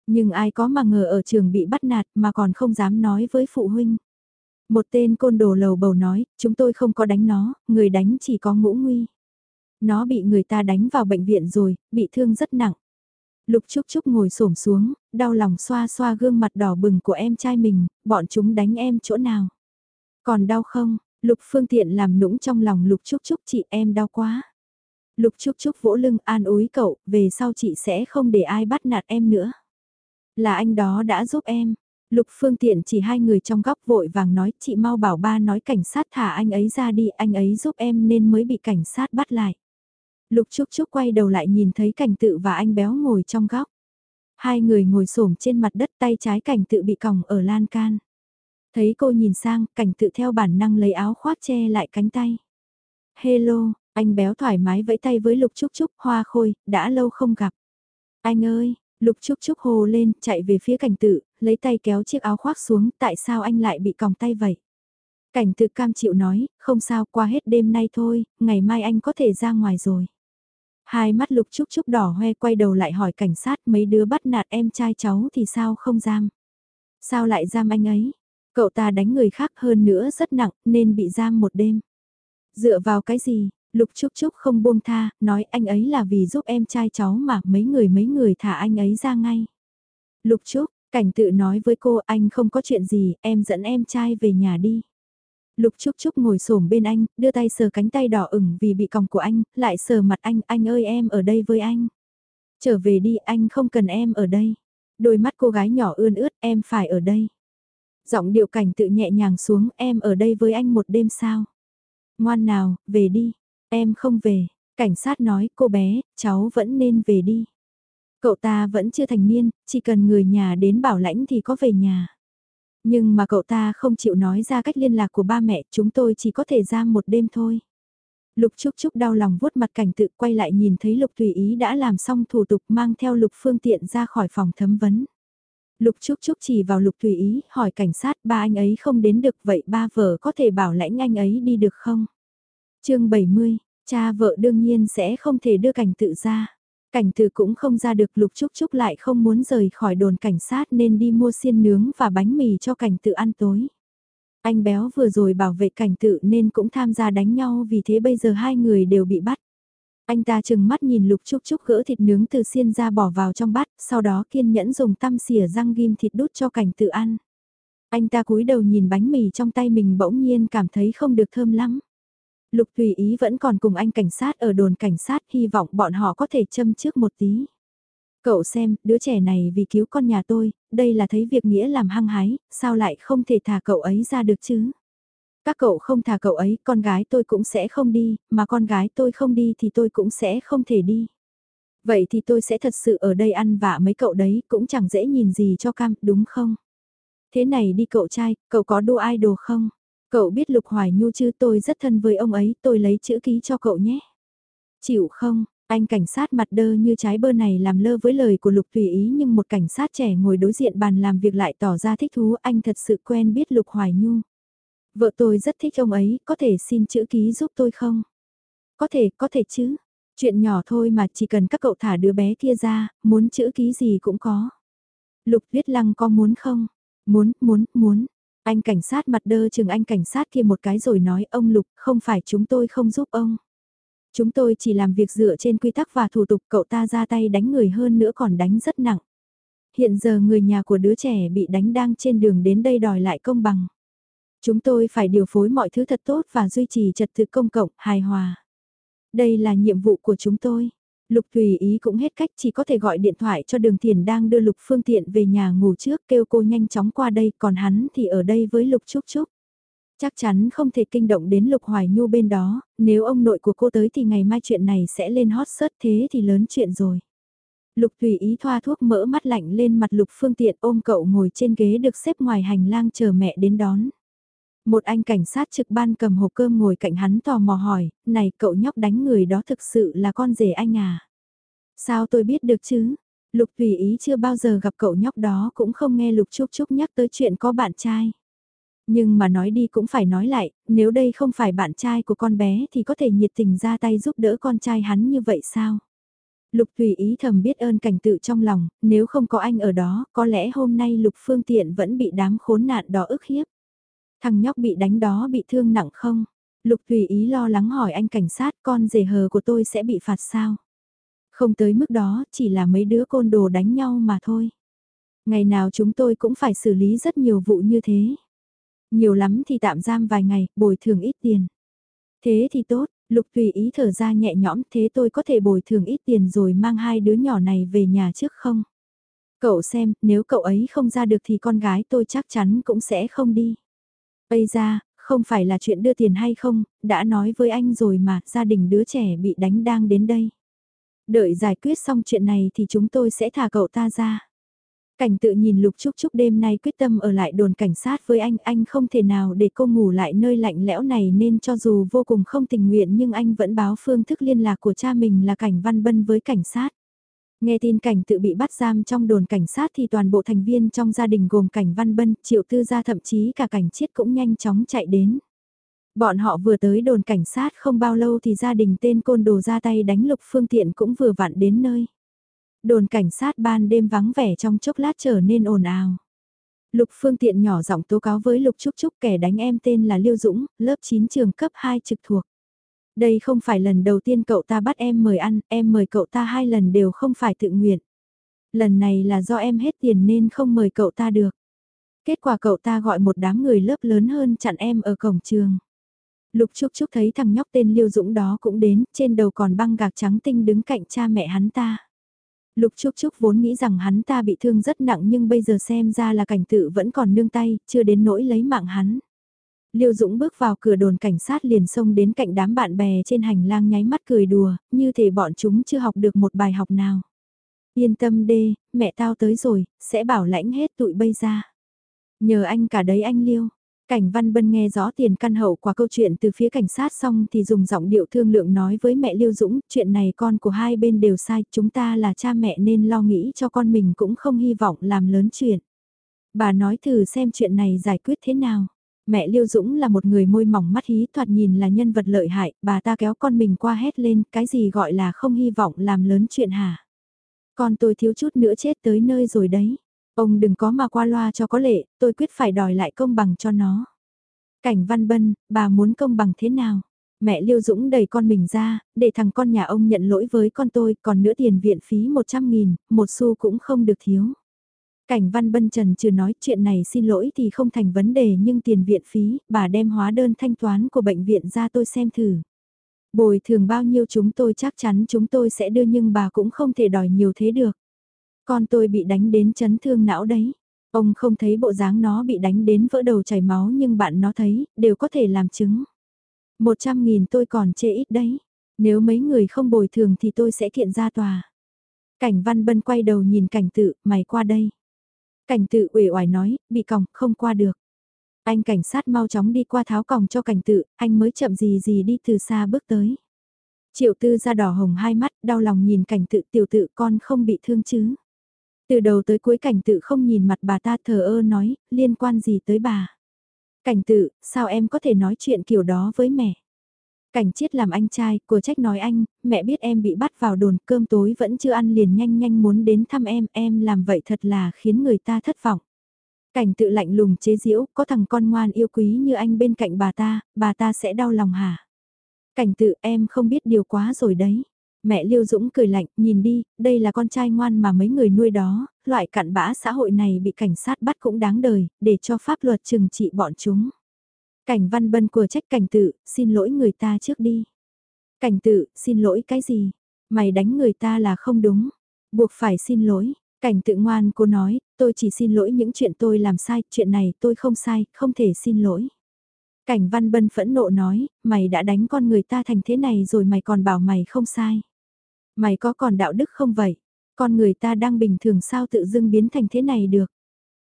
Nhưng ai có mà ngờ ở trường bị bắt nạt mà còn không dám nói với phụ huynh. Một tên côn đồ lầu bầu nói, chúng tôi không có đánh nó, người đánh chỉ có ngũ nguy. Nó bị người ta đánh vào bệnh viện rồi, bị thương rất nặng. Lục Trúc Trúc ngồi xổm xuống, đau lòng xoa xoa gương mặt đỏ bừng của em trai mình, bọn chúng đánh em chỗ nào. Còn đau không? Lục Phương Tiện làm nũng trong lòng Lục Trúc Trúc chị em đau quá. Lục Trúc Trúc vỗ lưng an ủi cậu, về sau chị sẽ không để ai bắt nạt em nữa. Là anh đó đã giúp em. Lục phương tiện chỉ hai người trong góc vội vàng nói chị mau bảo ba nói cảnh sát thả anh ấy ra đi anh ấy giúp em nên mới bị cảnh sát bắt lại. Lục Trúc Trúc quay đầu lại nhìn thấy cảnh tự và anh béo ngồi trong góc. Hai người ngồi xổm trên mặt đất tay trái cảnh tự bị còng ở lan can. Thấy cô nhìn sang, cảnh tự theo bản năng lấy áo khoác che lại cánh tay. Hello, anh béo thoải mái vẫy tay với Lục Trúc Trúc, hoa khôi, đã lâu không gặp. Anh ơi, Lục Trúc Trúc hồ lên, chạy về phía cảnh tự, lấy tay kéo chiếc áo khoác xuống, tại sao anh lại bị còng tay vậy? Cảnh tự cam chịu nói, không sao, qua hết đêm nay thôi, ngày mai anh có thể ra ngoài rồi. Hai mắt Lục Trúc Trúc đỏ hoe quay đầu lại hỏi cảnh sát mấy đứa bắt nạt em trai cháu thì sao không giam? Sao lại giam anh ấy? Cậu ta đánh người khác hơn nữa rất nặng nên bị giam một đêm. Dựa vào cái gì, Lục Trúc Trúc không buông tha, nói anh ấy là vì giúp em trai cháu mà mấy người mấy người thả anh ấy ra ngay. Lục Trúc, cảnh tự nói với cô anh không có chuyện gì, em dẫn em trai về nhà đi. Lục Trúc Trúc ngồi xổm bên anh, đưa tay sờ cánh tay đỏ ửng vì bị còng của anh, lại sờ mặt anh, anh ơi em ở đây với anh. Trở về đi, anh không cần em ở đây. Đôi mắt cô gái nhỏ ươn ướt, em phải ở đây. Giọng điệu cảnh tự nhẹ nhàng xuống, em ở đây với anh một đêm sao? Ngoan nào, về đi. Em không về. Cảnh sát nói, cô bé, cháu vẫn nên về đi. Cậu ta vẫn chưa thành niên, chỉ cần người nhà đến bảo lãnh thì có về nhà. Nhưng mà cậu ta không chịu nói ra cách liên lạc của ba mẹ, chúng tôi chỉ có thể ra một đêm thôi. Lục Trúc Trúc đau lòng vuốt mặt cảnh tự quay lại nhìn thấy Lục Tùy Ý đã làm xong thủ tục mang theo Lục Phương Tiện ra khỏi phòng thấm vấn. Lục Trúc Trúc chỉ vào Lục Tùy Ý hỏi cảnh sát ba anh ấy không đến được vậy ba vợ có thể bảo lãnh anh ấy đi được không? Chương 70, cha vợ đương nhiên sẽ không thể đưa cảnh tự ra. Cảnh tự cũng không ra được Lục Trúc Trúc lại không muốn rời khỏi đồn cảnh sát nên đi mua xiên nướng và bánh mì cho cảnh tự ăn tối. Anh béo vừa rồi bảo vệ cảnh tự nên cũng tham gia đánh nhau vì thế bây giờ hai người đều bị bắt. Anh ta chừng mắt nhìn lục chúc chúc gỡ thịt nướng từ xiên ra bỏ vào trong bát, sau đó kiên nhẫn dùng tăm xỉa răng ghim thịt đút cho cảnh tự ăn. Anh ta cúi đầu nhìn bánh mì trong tay mình bỗng nhiên cảm thấy không được thơm lắm. Lục tùy ý vẫn còn cùng anh cảnh sát ở đồn cảnh sát hy vọng bọn họ có thể châm trước một tí. Cậu xem, đứa trẻ này vì cứu con nhà tôi, đây là thấy việc nghĩa làm hăng hái, sao lại không thể thả cậu ấy ra được chứ? Các cậu không thả cậu ấy, con gái tôi cũng sẽ không đi, mà con gái tôi không đi thì tôi cũng sẽ không thể đi. Vậy thì tôi sẽ thật sự ở đây ăn vạ mấy cậu đấy, cũng chẳng dễ nhìn gì cho cam, đúng không? Thế này đi cậu trai, cậu có đua idol không? Cậu biết Lục Hoài Nhu chứ tôi rất thân với ông ấy, tôi lấy chữ ký cho cậu nhé. Chịu không? Anh cảnh sát mặt đơ như trái bơ này làm lơ với lời của Lục Tùy Ý nhưng một cảnh sát trẻ ngồi đối diện bàn làm việc lại tỏ ra thích thú anh thật sự quen biết Lục Hoài Nhu. Vợ tôi rất thích ông ấy, có thể xin chữ ký giúp tôi không? Có thể, có thể chứ. Chuyện nhỏ thôi mà chỉ cần các cậu thả đứa bé kia ra, muốn chữ ký gì cũng có. Lục Viết Lăng có muốn không? Muốn, muốn, muốn. Anh cảnh sát mặt đơ chừng anh cảnh sát kia một cái rồi nói ông Lục không phải chúng tôi không giúp ông. Chúng tôi chỉ làm việc dựa trên quy tắc và thủ tục cậu ta ra tay đánh người hơn nữa còn đánh rất nặng. Hiện giờ người nhà của đứa trẻ bị đánh đang trên đường đến đây đòi lại công bằng. Chúng tôi phải điều phối mọi thứ thật tốt và duy trì trật tự công cộng, hài hòa. Đây là nhiệm vụ của chúng tôi. Lục Thùy Ý cũng hết cách chỉ có thể gọi điện thoại cho đường thiền đang đưa Lục Phương Tiện về nhà ngủ trước kêu cô nhanh chóng qua đây còn hắn thì ở đây với Lục Trúc Trúc. Chắc chắn không thể kinh động đến Lục Hoài Nhu bên đó, nếu ông nội của cô tới thì ngày mai chuyện này sẽ lên hot search thế thì lớn chuyện rồi. Lục tùy ý thoa thuốc mỡ mắt lạnh lên mặt Lục Phương Tiện ôm cậu ngồi trên ghế được xếp ngoài hành lang chờ mẹ đến đón. Một anh cảnh sát trực ban cầm hộp cơm ngồi cạnh hắn tò mò hỏi, này cậu nhóc đánh người đó thực sự là con rể anh à? Sao tôi biết được chứ? Lục tùy ý chưa bao giờ gặp cậu nhóc đó cũng không nghe Lục Trúc Trúc nhắc tới chuyện có bạn trai. Nhưng mà nói đi cũng phải nói lại, nếu đây không phải bạn trai của con bé thì có thể nhiệt tình ra tay giúp đỡ con trai hắn như vậy sao? Lục tùy ý thầm biết ơn cảnh tự trong lòng, nếu không có anh ở đó, có lẽ hôm nay Lục Phương Tiện vẫn bị đám khốn nạn đó ức hiếp. Thằng nhóc bị đánh đó bị thương nặng không? Lục tùy ý lo lắng hỏi anh cảnh sát con rể hờ của tôi sẽ bị phạt sao? Không tới mức đó, chỉ là mấy đứa côn đồ đánh nhau mà thôi. Ngày nào chúng tôi cũng phải xử lý rất nhiều vụ như thế. Nhiều lắm thì tạm giam vài ngày, bồi thường ít tiền. Thế thì tốt, Lục tùy ý thở ra nhẹ nhõm thế tôi có thể bồi thường ít tiền rồi mang hai đứa nhỏ này về nhà trước không? Cậu xem, nếu cậu ấy không ra được thì con gái tôi chắc chắn cũng sẽ không đi. Bây ra, không phải là chuyện đưa tiền hay không, đã nói với anh rồi mà, gia đình đứa trẻ bị đánh đang đến đây. Đợi giải quyết xong chuyện này thì chúng tôi sẽ thả cậu ta ra. Cảnh tự nhìn Lục Trúc Trúc đêm nay quyết tâm ở lại đồn cảnh sát với anh, anh không thể nào để cô ngủ lại nơi lạnh lẽo này nên cho dù vô cùng không tình nguyện nhưng anh vẫn báo phương thức liên lạc của cha mình là Cảnh Văn Bân với cảnh sát. Nghe tin cảnh tự bị bắt giam trong đồn cảnh sát thì toàn bộ thành viên trong gia đình gồm cảnh Văn Bân, Triệu Tư gia thậm chí cả cảnh chiết cũng nhanh chóng chạy đến. Bọn họ vừa tới đồn cảnh sát không bao lâu thì gia đình tên côn đồ ra tay đánh lục phương tiện cũng vừa vặn đến nơi đồn cảnh sát ban đêm vắng vẻ trong chốc lát trở nên ồn ào. Lục phương tiện nhỏ giọng tố cáo với Lục Trúc Trúc kẻ đánh em tên là Liêu Dũng, lớp 9 trường cấp 2 trực thuộc. Đây không phải lần đầu tiên cậu ta bắt em mời ăn, em mời cậu ta hai lần đều không phải tự nguyện. Lần này là do em hết tiền nên không mời cậu ta được. Kết quả cậu ta gọi một đám người lớp lớn hơn chặn em ở cổng trường. Lục Trúc Trúc thấy thằng nhóc tên Liêu Dũng đó cũng đến, trên đầu còn băng gạc trắng tinh đứng cạnh cha mẹ hắn ta. Lục Trúc Trúc vốn nghĩ rằng hắn ta bị thương rất nặng nhưng bây giờ xem ra là cảnh tự vẫn còn nương tay, chưa đến nỗi lấy mạng hắn. Liêu Dũng bước vào cửa đồn cảnh sát liền xông đến cạnh đám bạn bè trên hành lang nháy mắt cười đùa, như thể bọn chúng chưa học được một bài học nào. Yên tâm đê, mẹ tao tới rồi, sẽ bảo lãnh hết tụi bây ra. Nhờ anh cả đấy anh Liêu. Cảnh Văn Bân nghe rõ tiền căn hậu quả câu chuyện từ phía cảnh sát xong thì dùng giọng điệu thương lượng nói với mẹ Liêu Dũng, chuyện này con của hai bên đều sai, chúng ta là cha mẹ nên lo nghĩ cho con mình cũng không hy vọng làm lớn chuyện. Bà nói thử xem chuyện này giải quyết thế nào. Mẹ Liêu Dũng là một người môi mỏng mắt hí thoạt nhìn là nhân vật lợi hại, bà ta kéo con mình qua hét lên, cái gì gọi là không hy vọng làm lớn chuyện hả? Con tôi thiếu chút nữa chết tới nơi rồi đấy. Ông đừng có mà qua loa cho có lệ, tôi quyết phải đòi lại công bằng cho nó. Cảnh Văn Bân, bà muốn công bằng thế nào? Mẹ Liêu Dũng đẩy con mình ra, để thằng con nhà ông nhận lỗi với con tôi, còn nữa tiền viện phí 100 nghìn, một xu cũng không được thiếu. Cảnh Văn Bân Trần chưa nói chuyện này xin lỗi thì không thành vấn đề nhưng tiền viện phí, bà đem hóa đơn thanh toán của bệnh viện ra tôi xem thử. Bồi thường bao nhiêu chúng tôi chắc chắn chúng tôi sẽ đưa nhưng bà cũng không thể đòi nhiều thế được. Con tôi bị đánh đến chấn thương não đấy. Ông không thấy bộ dáng nó bị đánh đến vỡ đầu chảy máu nhưng bạn nó thấy, đều có thể làm chứng. Một trăm nghìn tôi còn chê ít đấy. Nếu mấy người không bồi thường thì tôi sẽ kiện ra tòa. Cảnh Văn Bân quay đầu nhìn cảnh tự, mày qua đây. Cảnh tự uể oải nói, bị còng, không qua được. Anh cảnh sát mau chóng đi qua tháo còng cho cảnh tự, anh mới chậm gì gì đi từ xa bước tới. Triệu tư ra đỏ hồng hai mắt, đau lòng nhìn cảnh tự tiểu tự con không bị thương chứ. Từ đầu tới cuối cảnh tự không nhìn mặt bà ta thờ ơ nói, liên quan gì tới bà. Cảnh tự, sao em có thể nói chuyện kiểu đó với mẹ? Cảnh chiết làm anh trai, của trách nói anh, mẹ biết em bị bắt vào đồn cơm tối vẫn chưa ăn liền nhanh nhanh muốn đến thăm em, em làm vậy thật là khiến người ta thất vọng. Cảnh tự lạnh lùng chế giễu, có thằng con ngoan yêu quý như anh bên cạnh bà ta, bà ta sẽ đau lòng hả? Cảnh tự em không biết điều quá rồi đấy. Mẹ Liêu Dũng cười lạnh, nhìn đi, đây là con trai ngoan mà mấy người nuôi đó, loại cặn bã xã hội này bị cảnh sát bắt cũng đáng đời, để cho pháp luật trừng trị bọn chúng. Cảnh văn bân của trách cảnh tự, xin lỗi người ta trước đi. Cảnh tự, xin lỗi cái gì? Mày đánh người ta là không đúng. Buộc phải xin lỗi. Cảnh tự ngoan cô nói, tôi chỉ xin lỗi những chuyện tôi làm sai, chuyện này tôi không sai, không thể xin lỗi. Cảnh văn bân phẫn nộ nói, mày đã đánh con người ta thành thế này rồi mày còn bảo mày không sai. Mày có còn đạo đức không vậy? Con người ta đang bình thường sao tự dưng biến thành thế này được?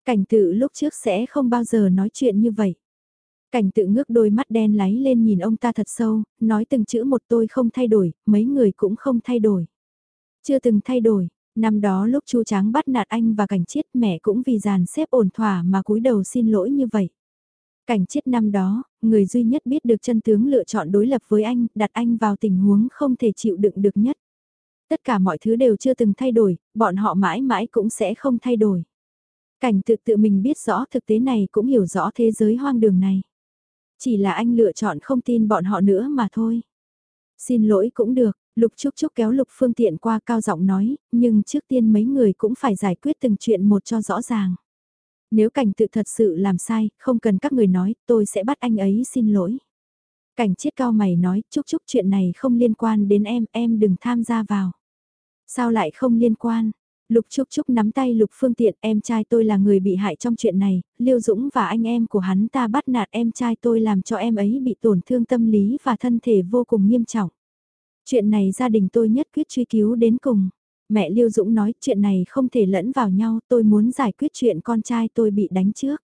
Cảnh tự lúc trước sẽ không bao giờ nói chuyện như vậy. Cảnh tự ngước đôi mắt đen láy lên nhìn ông ta thật sâu, nói từng chữ một tôi không thay đổi, mấy người cũng không thay đổi. Chưa từng thay đổi, năm đó lúc chú tráng bắt nạt anh và cảnh chiết mẹ cũng vì dàn xếp ổn thỏa mà cúi đầu xin lỗi như vậy. Cảnh chiết năm đó, người duy nhất biết được chân tướng lựa chọn đối lập với anh, đặt anh vào tình huống không thể chịu đựng được nhất. Tất cả mọi thứ đều chưa từng thay đổi, bọn họ mãi mãi cũng sẽ không thay đổi. Cảnh tự tự mình biết rõ thực tế này cũng hiểu rõ thế giới hoang đường này. Chỉ là anh lựa chọn không tin bọn họ nữa mà thôi. Xin lỗi cũng được, Lục Trúc Trúc kéo Lục Phương Tiện qua cao giọng nói, nhưng trước tiên mấy người cũng phải giải quyết từng chuyện một cho rõ ràng. Nếu cảnh tự thật sự làm sai, không cần các người nói, tôi sẽ bắt anh ấy xin lỗi. Cảnh chiết cao mày nói, Trúc Trúc chuyện này không liên quan đến em, em đừng tham gia vào. Sao lại không liên quan? Lục Trúc Trúc nắm tay Lục Phương Tiện, em trai tôi là người bị hại trong chuyện này, Liêu Dũng và anh em của hắn ta bắt nạt em trai tôi làm cho em ấy bị tổn thương tâm lý và thân thể vô cùng nghiêm trọng. Chuyện này gia đình tôi nhất quyết truy cứu đến cùng. Mẹ Liêu Dũng nói chuyện này không thể lẫn vào nhau, tôi muốn giải quyết chuyện con trai tôi bị đánh trước.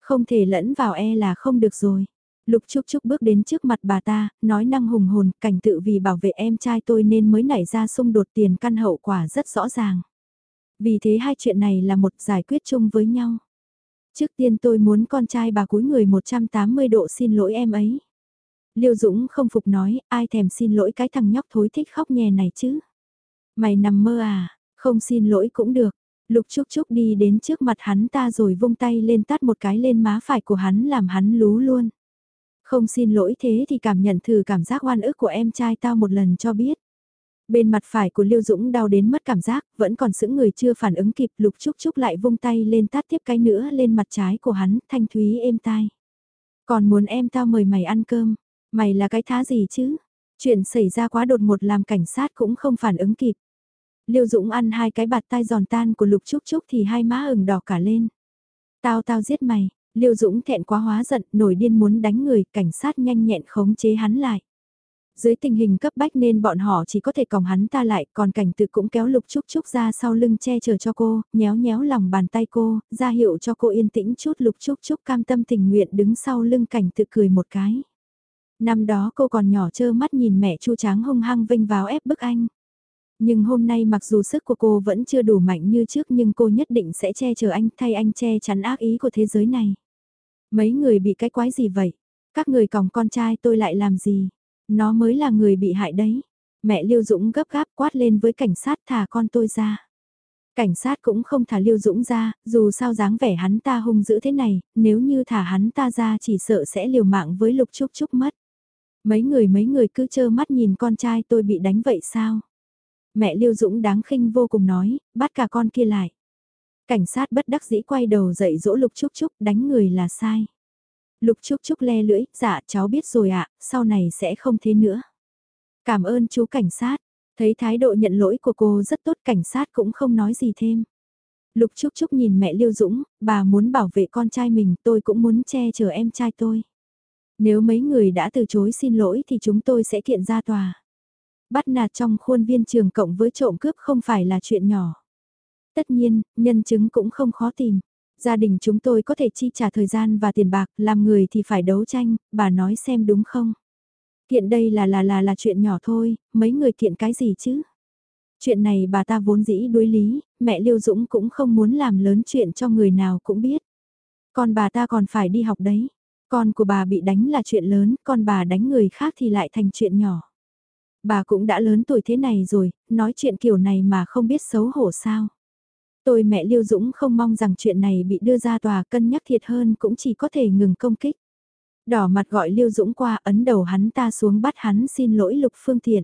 Không thể lẫn vào e là không được rồi. Lục Trúc Trúc bước đến trước mặt bà ta, nói năng hùng hồn, cảnh tự vì bảo vệ em trai tôi nên mới nảy ra xung đột tiền căn hậu quả rất rõ ràng. Vì thế hai chuyện này là một giải quyết chung với nhau. Trước tiên tôi muốn con trai bà cúi người 180 độ xin lỗi em ấy. Liêu Dũng không phục nói, ai thèm xin lỗi cái thằng nhóc thối thích khóc nhè này chứ. Mày nằm mơ à, không xin lỗi cũng được. Lục Trúc Trúc đi đến trước mặt hắn ta rồi vung tay lên tát một cái lên má phải của hắn làm hắn lú luôn. Không xin lỗi thế thì cảm nhận thử cảm giác oan ức của em trai tao một lần cho biết. Bên mặt phải của Liêu Dũng đau đến mất cảm giác, vẫn còn sững người chưa phản ứng kịp, Lục Trúc Trúc lại vung tay lên tát tiếp cái nữa lên mặt trái của hắn, thanh thúy êm tai. Còn muốn em tao mời mày ăn cơm, mày là cái thá gì chứ? Chuyện xảy ra quá đột ngột làm cảnh sát cũng không phản ứng kịp. Liêu Dũng ăn hai cái bạt tai giòn tan của Lục Trúc Trúc thì hai má ửng đỏ cả lên. Tao tao giết mày, Liêu Dũng thẹn quá hóa giận, nổi điên muốn đánh người, cảnh sát nhanh nhẹn khống chế hắn lại. Dưới tình hình cấp bách nên bọn họ chỉ có thể còng hắn ta lại, còn cảnh tự cũng kéo Lục Trúc Trúc ra sau lưng che chở cho cô, nhéo nhéo lòng bàn tay cô, ra hiệu cho cô yên tĩnh chút Lục Trúc Trúc cam tâm tình nguyện đứng sau lưng cảnh tự cười một cái. Năm đó cô còn nhỏ trơ mắt nhìn mẹ chu tráng hung hăng vinh vào ép bức anh. Nhưng hôm nay mặc dù sức của cô vẫn chưa đủ mạnh như trước nhưng cô nhất định sẽ che chở anh thay anh che chắn ác ý của thế giới này. Mấy người bị cái quái gì vậy? Các người còng con trai tôi lại làm gì? Nó mới là người bị hại đấy. Mẹ Liêu Dũng gấp gáp quát lên với cảnh sát thả con tôi ra. Cảnh sát cũng không thả Liêu Dũng ra, dù sao dáng vẻ hắn ta hung dữ thế này, nếu như thả hắn ta ra chỉ sợ sẽ liều mạng với Lục Trúc Trúc mất. Mấy người mấy người cứ chơ mắt nhìn con trai tôi bị đánh vậy sao? Mẹ Liêu Dũng đáng khinh vô cùng nói, bắt cả con kia lại. Cảnh sát bất đắc dĩ quay đầu dậy dỗ Lục Trúc Trúc đánh người là sai. Lục Trúc Trúc le lưỡi, dạ cháu biết rồi ạ, sau này sẽ không thế nữa. Cảm ơn chú cảnh sát, thấy thái độ nhận lỗi của cô rất tốt cảnh sát cũng không nói gì thêm. Lục Trúc Trúc nhìn mẹ Liêu Dũng, bà muốn bảo vệ con trai mình, tôi cũng muốn che chở em trai tôi. Nếu mấy người đã từ chối xin lỗi thì chúng tôi sẽ kiện ra tòa. Bắt nạt trong khuôn viên trường cộng với trộm cướp không phải là chuyện nhỏ. Tất nhiên, nhân chứng cũng không khó tìm. Gia đình chúng tôi có thể chi trả thời gian và tiền bạc, làm người thì phải đấu tranh, bà nói xem đúng không? Kiện đây là là là là chuyện nhỏ thôi, mấy người kiện cái gì chứ? Chuyện này bà ta vốn dĩ đối lý, mẹ Liêu Dũng cũng không muốn làm lớn chuyện cho người nào cũng biết. Còn bà ta còn phải đi học đấy. Con của bà bị đánh là chuyện lớn, còn bà đánh người khác thì lại thành chuyện nhỏ. Bà cũng đã lớn tuổi thế này rồi, nói chuyện kiểu này mà không biết xấu hổ sao. Tôi mẹ Liêu Dũng không mong rằng chuyện này bị đưa ra tòa cân nhắc thiệt hơn cũng chỉ có thể ngừng công kích. Đỏ mặt gọi Liêu Dũng qua ấn đầu hắn ta xuống bắt hắn xin lỗi Lục Phương Tiện.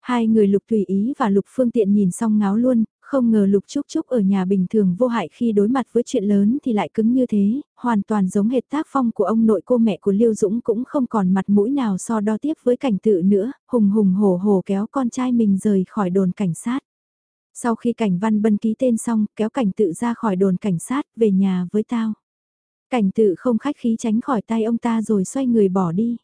Hai người Lục Tùy Ý và Lục Phương Tiện nhìn xong ngáo luôn, không ngờ Lục Trúc Trúc ở nhà bình thường vô hại khi đối mặt với chuyện lớn thì lại cứng như thế, hoàn toàn giống hệt tác phong của ông nội cô mẹ của Liêu Dũng cũng không còn mặt mũi nào so đo tiếp với cảnh tự nữa, hùng hùng hổ hổ kéo con trai mình rời khỏi đồn cảnh sát. Sau khi cảnh văn bân ký tên xong, kéo cảnh tự ra khỏi đồn cảnh sát, về nhà với tao. Cảnh tự không khách khí tránh khỏi tay ông ta rồi xoay người bỏ đi.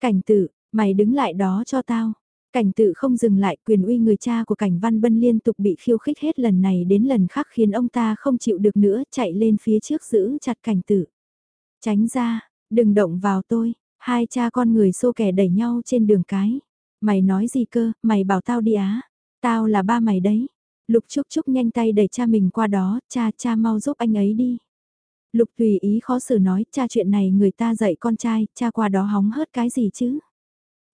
Cảnh tự, mày đứng lại đó cho tao. Cảnh tự không dừng lại quyền uy người cha của cảnh văn bân liên tục bị khiêu khích hết lần này đến lần khác khiến ông ta không chịu được nữa chạy lên phía trước giữ chặt cảnh tự. Tránh ra, đừng động vào tôi, hai cha con người xô kẻ đẩy nhau trên đường cái. Mày nói gì cơ, mày bảo tao đi á, tao là ba mày đấy. Lục Trúc Trúc nhanh tay đẩy cha mình qua đó, cha cha mau giúp anh ấy đi. Lục tùy ý khó xử nói, cha chuyện này người ta dạy con trai, cha qua đó hóng hớt cái gì chứ?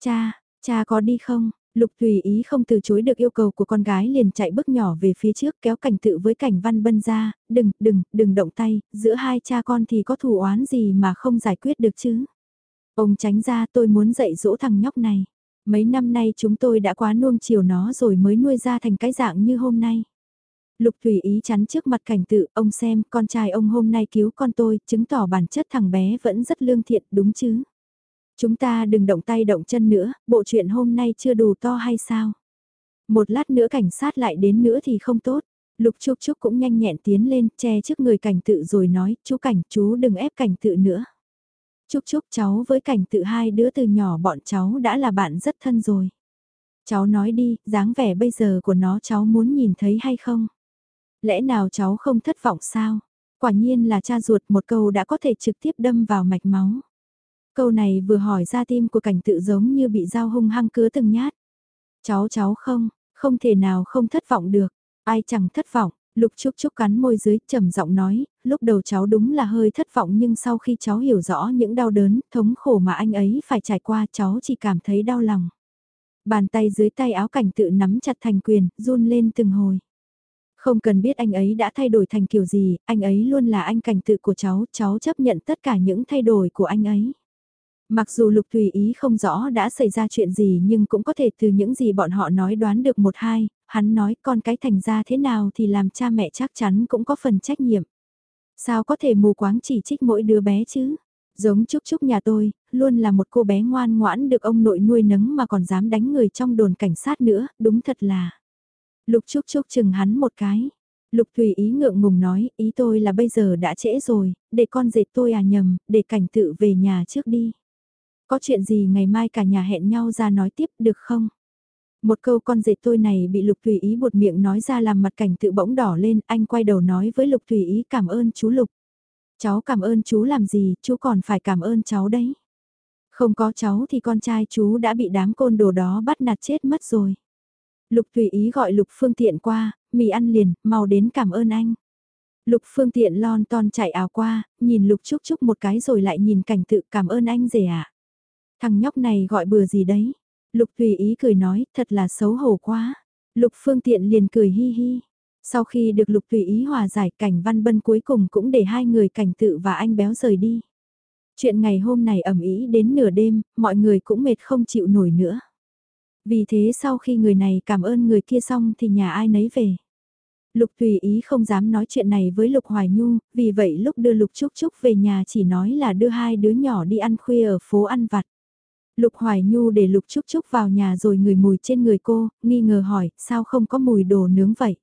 Cha, Cha có đi không? Lục tùy ý không từ chối được yêu cầu của con gái liền chạy bước nhỏ về phía trước kéo cảnh tự với cảnh văn bân ra, đừng, đừng, đừng động tay, giữa hai cha con thì có thù oán gì mà không giải quyết được chứ. Ông tránh ra tôi muốn dạy dỗ thằng nhóc này. Mấy năm nay chúng tôi đã quá nuông chiều nó rồi mới nuôi ra thành cái dạng như hôm nay. Lục Thủy ý chắn trước mặt cảnh tự, ông xem, con trai ông hôm nay cứu con tôi, chứng tỏ bản chất thằng bé vẫn rất lương thiện, đúng chứ? Chúng ta đừng động tay động chân nữa, bộ chuyện hôm nay chưa đủ to hay sao? Một lát nữa cảnh sát lại đến nữa thì không tốt. Lục Trúc Trúc cũng nhanh nhẹn tiến lên, che trước người cảnh tự rồi nói, chú cảnh, chú đừng ép cảnh tự nữa. Chúc chúc cháu với cảnh tự hai đứa từ nhỏ bọn cháu đã là bạn rất thân rồi. Cháu nói đi, dáng vẻ bây giờ của nó cháu muốn nhìn thấy hay không? Lẽ nào cháu không thất vọng sao? Quả nhiên là cha ruột một câu đã có thể trực tiếp đâm vào mạch máu. Câu này vừa hỏi ra tim của cảnh tự giống như bị dao hung hăng cứa từng nhát. Cháu cháu không, không thể nào không thất vọng được, ai chẳng thất vọng. Lục Trúc Trúc cắn môi dưới trầm giọng nói, lúc đầu cháu đúng là hơi thất vọng nhưng sau khi cháu hiểu rõ những đau đớn, thống khổ mà anh ấy phải trải qua cháu chỉ cảm thấy đau lòng. Bàn tay dưới tay áo cảnh tự nắm chặt thành quyền, run lên từng hồi. Không cần biết anh ấy đã thay đổi thành kiểu gì, anh ấy luôn là anh cảnh tự của cháu, cháu chấp nhận tất cả những thay đổi của anh ấy. Mặc dù Lục Thùy Ý không rõ đã xảy ra chuyện gì nhưng cũng có thể từ những gì bọn họ nói đoán được một hai, hắn nói con cái thành ra thế nào thì làm cha mẹ chắc chắn cũng có phần trách nhiệm. Sao có thể mù quáng chỉ trích mỗi đứa bé chứ? Giống Trúc Trúc nhà tôi, luôn là một cô bé ngoan ngoãn được ông nội nuôi nấng mà còn dám đánh người trong đồn cảnh sát nữa, đúng thật là. Lục Trúc Trúc chừng hắn một cái. Lục Thùy ý ngượng ngùng nói, ý tôi là bây giờ đã trễ rồi, để con dệt tôi à nhầm, để cảnh tự về nhà trước đi. Có chuyện gì ngày mai cả nhà hẹn nhau ra nói tiếp được không? Một câu con dệt tôi này bị Lục thủy ý buột miệng nói ra làm mặt cảnh tự bỗng đỏ lên, anh quay đầu nói với Lục thủy ý cảm ơn chú Lục. Cháu cảm ơn chú làm gì, chú còn phải cảm ơn cháu đấy. Không có cháu thì con trai chú đã bị đám côn đồ đó bắt nạt chết mất rồi. Lục thủy ý gọi Lục Phương Tiện qua, mì ăn liền, mau đến cảm ơn anh. Lục Phương Tiện lon ton chạy ảo qua, nhìn Lục Trúc Trúc một cái rồi lại nhìn cảnh tự cảm ơn anh rể ạ. À. Thằng nhóc này gọi bừa gì đấy? Lục tùy ý cười nói, thật là xấu hổ quá. Lục Phương Tiện liền cười hi hi. Sau khi được Lục tùy ý hòa giải cảnh văn bân cuối cùng cũng để hai người cảnh tự và anh béo rời đi. Chuyện ngày hôm này ẩm ý đến nửa đêm, mọi người cũng mệt không chịu nổi nữa. Vì thế sau khi người này cảm ơn người kia xong thì nhà ai nấy về. Lục tùy ý không dám nói chuyện này với Lục Hoài Nhu, vì vậy lúc đưa Lục Trúc Trúc về nhà chỉ nói là đưa hai đứa nhỏ đi ăn khuya ở phố ăn vặt. Lục Hoài Nhu để Lục Trúc Trúc vào nhà rồi ngửi mùi trên người cô, nghi ngờ hỏi, sao không có mùi đồ nướng vậy?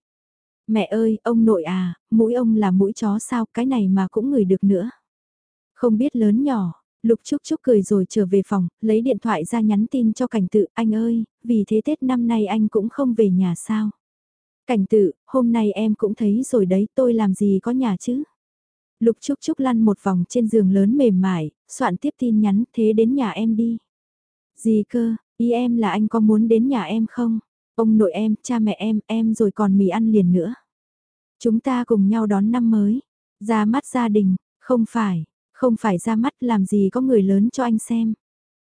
Mẹ ơi, ông nội à, mũi ông là mũi chó sao, cái này mà cũng ngửi được nữa. Không biết lớn nhỏ, Lục Trúc Trúc cười rồi trở về phòng, lấy điện thoại ra nhắn tin cho cảnh tự, anh ơi, vì thế Tết năm nay anh cũng không về nhà sao. Cảnh tự, hôm nay em cũng thấy rồi đấy, tôi làm gì có nhà chứ. Lục Trúc Trúc lăn một vòng trên giường lớn mềm mại, soạn tiếp tin nhắn, thế đến nhà em đi. Gì cơ, ý em là anh có muốn đến nhà em không? Ông nội em, cha mẹ em, em rồi còn mì ăn liền nữa. Chúng ta cùng nhau đón năm mới. Ra mắt gia đình, không phải, không phải ra mắt làm gì có người lớn cho anh xem.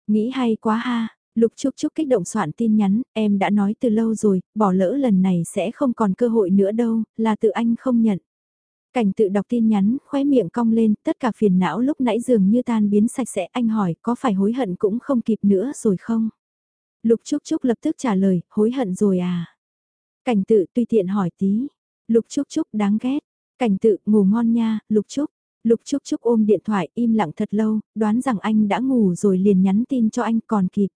Nghĩ hay quá ha, Lục Trúc Trúc kích động soạn tin nhắn, em đã nói từ lâu rồi, bỏ lỡ lần này sẽ không còn cơ hội nữa đâu, là tự anh không nhận. Cảnh tự đọc tin nhắn, khóe miệng cong lên, tất cả phiền não lúc nãy dường như tan biến sạch sẽ, anh hỏi có phải hối hận cũng không kịp nữa rồi không? Lục Trúc Trúc lập tức trả lời, hối hận rồi à? Cảnh tự tùy tiện hỏi tí. Lục Trúc Trúc đáng ghét. Cảnh tự ngủ ngon nha, Lục Trúc. Lục Trúc Trúc ôm điện thoại im lặng thật lâu, đoán rằng anh đã ngủ rồi liền nhắn tin cho anh còn kịp.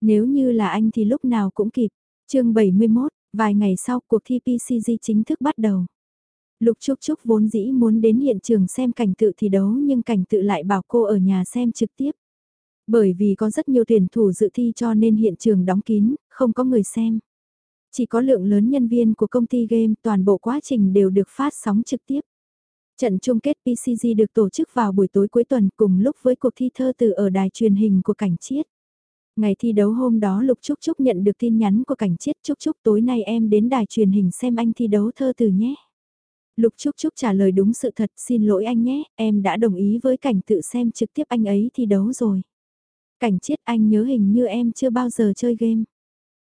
Nếu như là anh thì lúc nào cũng kịp. chương 71, vài ngày sau cuộc thi PCG chính thức bắt đầu. Lục Trúc Trúc vốn dĩ muốn đến hiện trường xem cảnh tự thi đấu nhưng cảnh tự lại bảo cô ở nhà xem trực tiếp. Bởi vì có rất nhiều tuyển thủ dự thi cho nên hiện trường đóng kín, không có người xem. Chỉ có lượng lớn nhân viên của công ty game toàn bộ quá trình đều được phát sóng trực tiếp. Trận chung kết PCG được tổ chức vào buổi tối cuối tuần cùng lúc với cuộc thi thơ từ ở đài truyền hình của Cảnh Chiết. Ngày thi đấu hôm đó Lục Trúc Trúc nhận được tin nhắn của Cảnh Chiết Trúc Trúc tối nay em đến đài truyền hình xem anh thi đấu thơ từ nhé. Lục Trúc Trúc trả lời đúng sự thật xin lỗi anh nhé, em đã đồng ý với Cảnh tự xem trực tiếp anh ấy thi đấu rồi. Cảnh Chiết anh nhớ hình như em chưa bao giờ chơi game.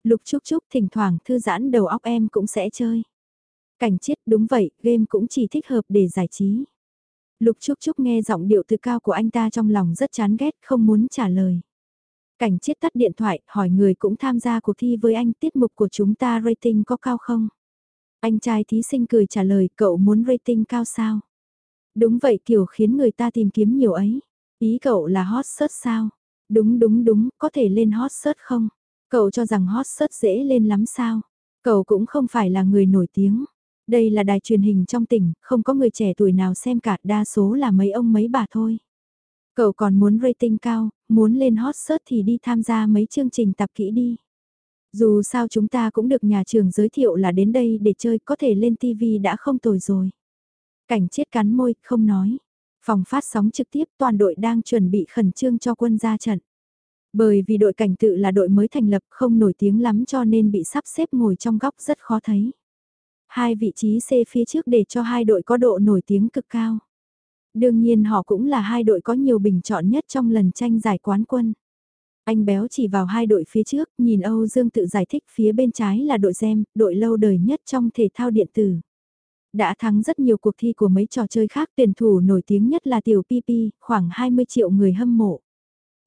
Lục Trúc Trúc thỉnh thoảng thư giãn đầu óc em cũng sẽ chơi. Cảnh chiết đúng vậy, game cũng chỉ thích hợp để giải trí. Lục Trúc Trúc nghe giọng điệu từ cao của anh ta trong lòng rất chán ghét, không muốn trả lời. Cảnh chiết tắt điện thoại, hỏi người cũng tham gia cuộc thi với anh tiết mục của chúng ta rating có cao không? Anh trai thí sinh cười trả lời cậu muốn rating cao sao? Đúng vậy kiểu khiến người ta tìm kiếm nhiều ấy. Ý cậu là hot search sao? Đúng đúng đúng, có thể lên hot search không? Cậu cho rằng hot search dễ lên lắm sao? Cậu cũng không phải là người nổi tiếng. Đây là đài truyền hình trong tỉnh, không có người trẻ tuổi nào xem cả, đa số là mấy ông mấy bà thôi. Cậu còn muốn rating cao, muốn lên hot search thì đi tham gia mấy chương trình tập kỹ đi. Dù sao chúng ta cũng được nhà trường giới thiệu là đến đây để chơi, có thể lên TV đã không tồi rồi. Cảnh chết cắn môi, không nói. Phòng phát sóng trực tiếp toàn đội đang chuẩn bị khẩn trương cho quân ra trận. Bởi vì đội cảnh tự là đội mới thành lập không nổi tiếng lắm cho nên bị sắp xếp ngồi trong góc rất khó thấy. Hai vị trí C phía trước để cho hai đội có độ nổi tiếng cực cao. Đương nhiên họ cũng là hai đội có nhiều bình chọn nhất trong lần tranh giải quán quân. Anh béo chỉ vào hai đội phía trước, nhìn Âu Dương tự giải thích phía bên trái là đội GEM, đội lâu đời nhất trong thể thao điện tử. Đã thắng rất nhiều cuộc thi của mấy trò chơi khác tuyển thủ nổi tiếng nhất là Tiểu PP, khoảng 20 triệu người hâm mộ.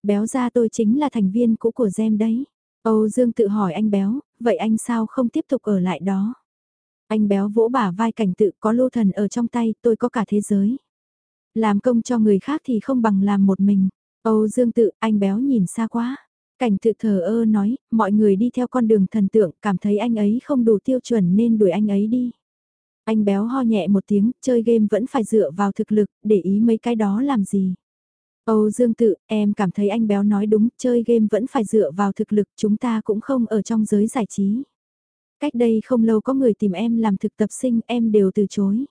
Béo ra tôi chính là thành viên cũ của GEM đấy. Âu Dương tự hỏi anh béo, vậy anh sao không tiếp tục ở lại đó? Anh béo vỗ bả vai cảnh tự có lô thần ở trong tay, tôi có cả thế giới. Làm công cho người khác thì không bằng làm một mình. Âu Dương tự, anh béo nhìn xa quá. Cảnh tự thờ ơ nói, mọi người đi theo con đường thần tượng, cảm thấy anh ấy không đủ tiêu chuẩn nên đuổi anh ấy đi. Anh béo ho nhẹ một tiếng, chơi game vẫn phải dựa vào thực lực, để ý mấy cái đó làm gì. Âu Dương tự, em cảm thấy anh béo nói đúng, chơi game vẫn phải dựa vào thực lực, chúng ta cũng không ở trong giới giải trí. Cách đây không lâu có người tìm em làm thực tập sinh, em đều từ chối.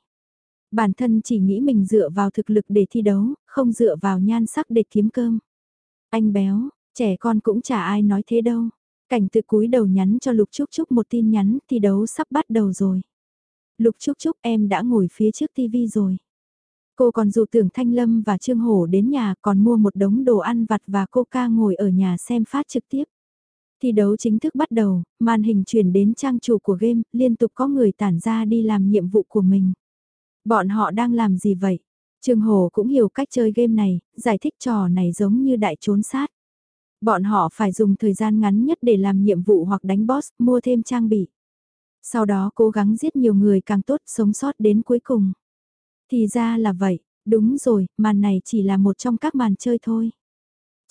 Bản thân chỉ nghĩ mình dựa vào thực lực để thi đấu, không dựa vào nhan sắc để kiếm cơm. Anh béo, trẻ con cũng chả ai nói thế đâu. Cảnh tự cúi đầu nhắn cho Lục Trúc Trúc một tin nhắn, thi đấu sắp bắt đầu rồi. Lục Trúc Trúc em đã ngồi phía trước tivi rồi. Cô còn dụ tưởng Thanh Lâm và Trương Hổ đến nhà còn mua một đống đồ ăn vặt và coca ngồi ở nhà xem phát trực tiếp. Thi đấu chính thức bắt đầu, màn hình chuyển đến trang chủ của game, liên tục có người tản ra đi làm nhiệm vụ của mình. Bọn họ đang làm gì vậy? Trương Hồ cũng hiểu cách chơi game này, giải thích trò này giống như đại trốn sát. Bọn họ phải dùng thời gian ngắn nhất để làm nhiệm vụ hoặc đánh boss, mua thêm trang bị. Sau đó cố gắng giết nhiều người càng tốt sống sót đến cuối cùng. Thì ra là vậy, đúng rồi, màn này chỉ là một trong các màn chơi thôi.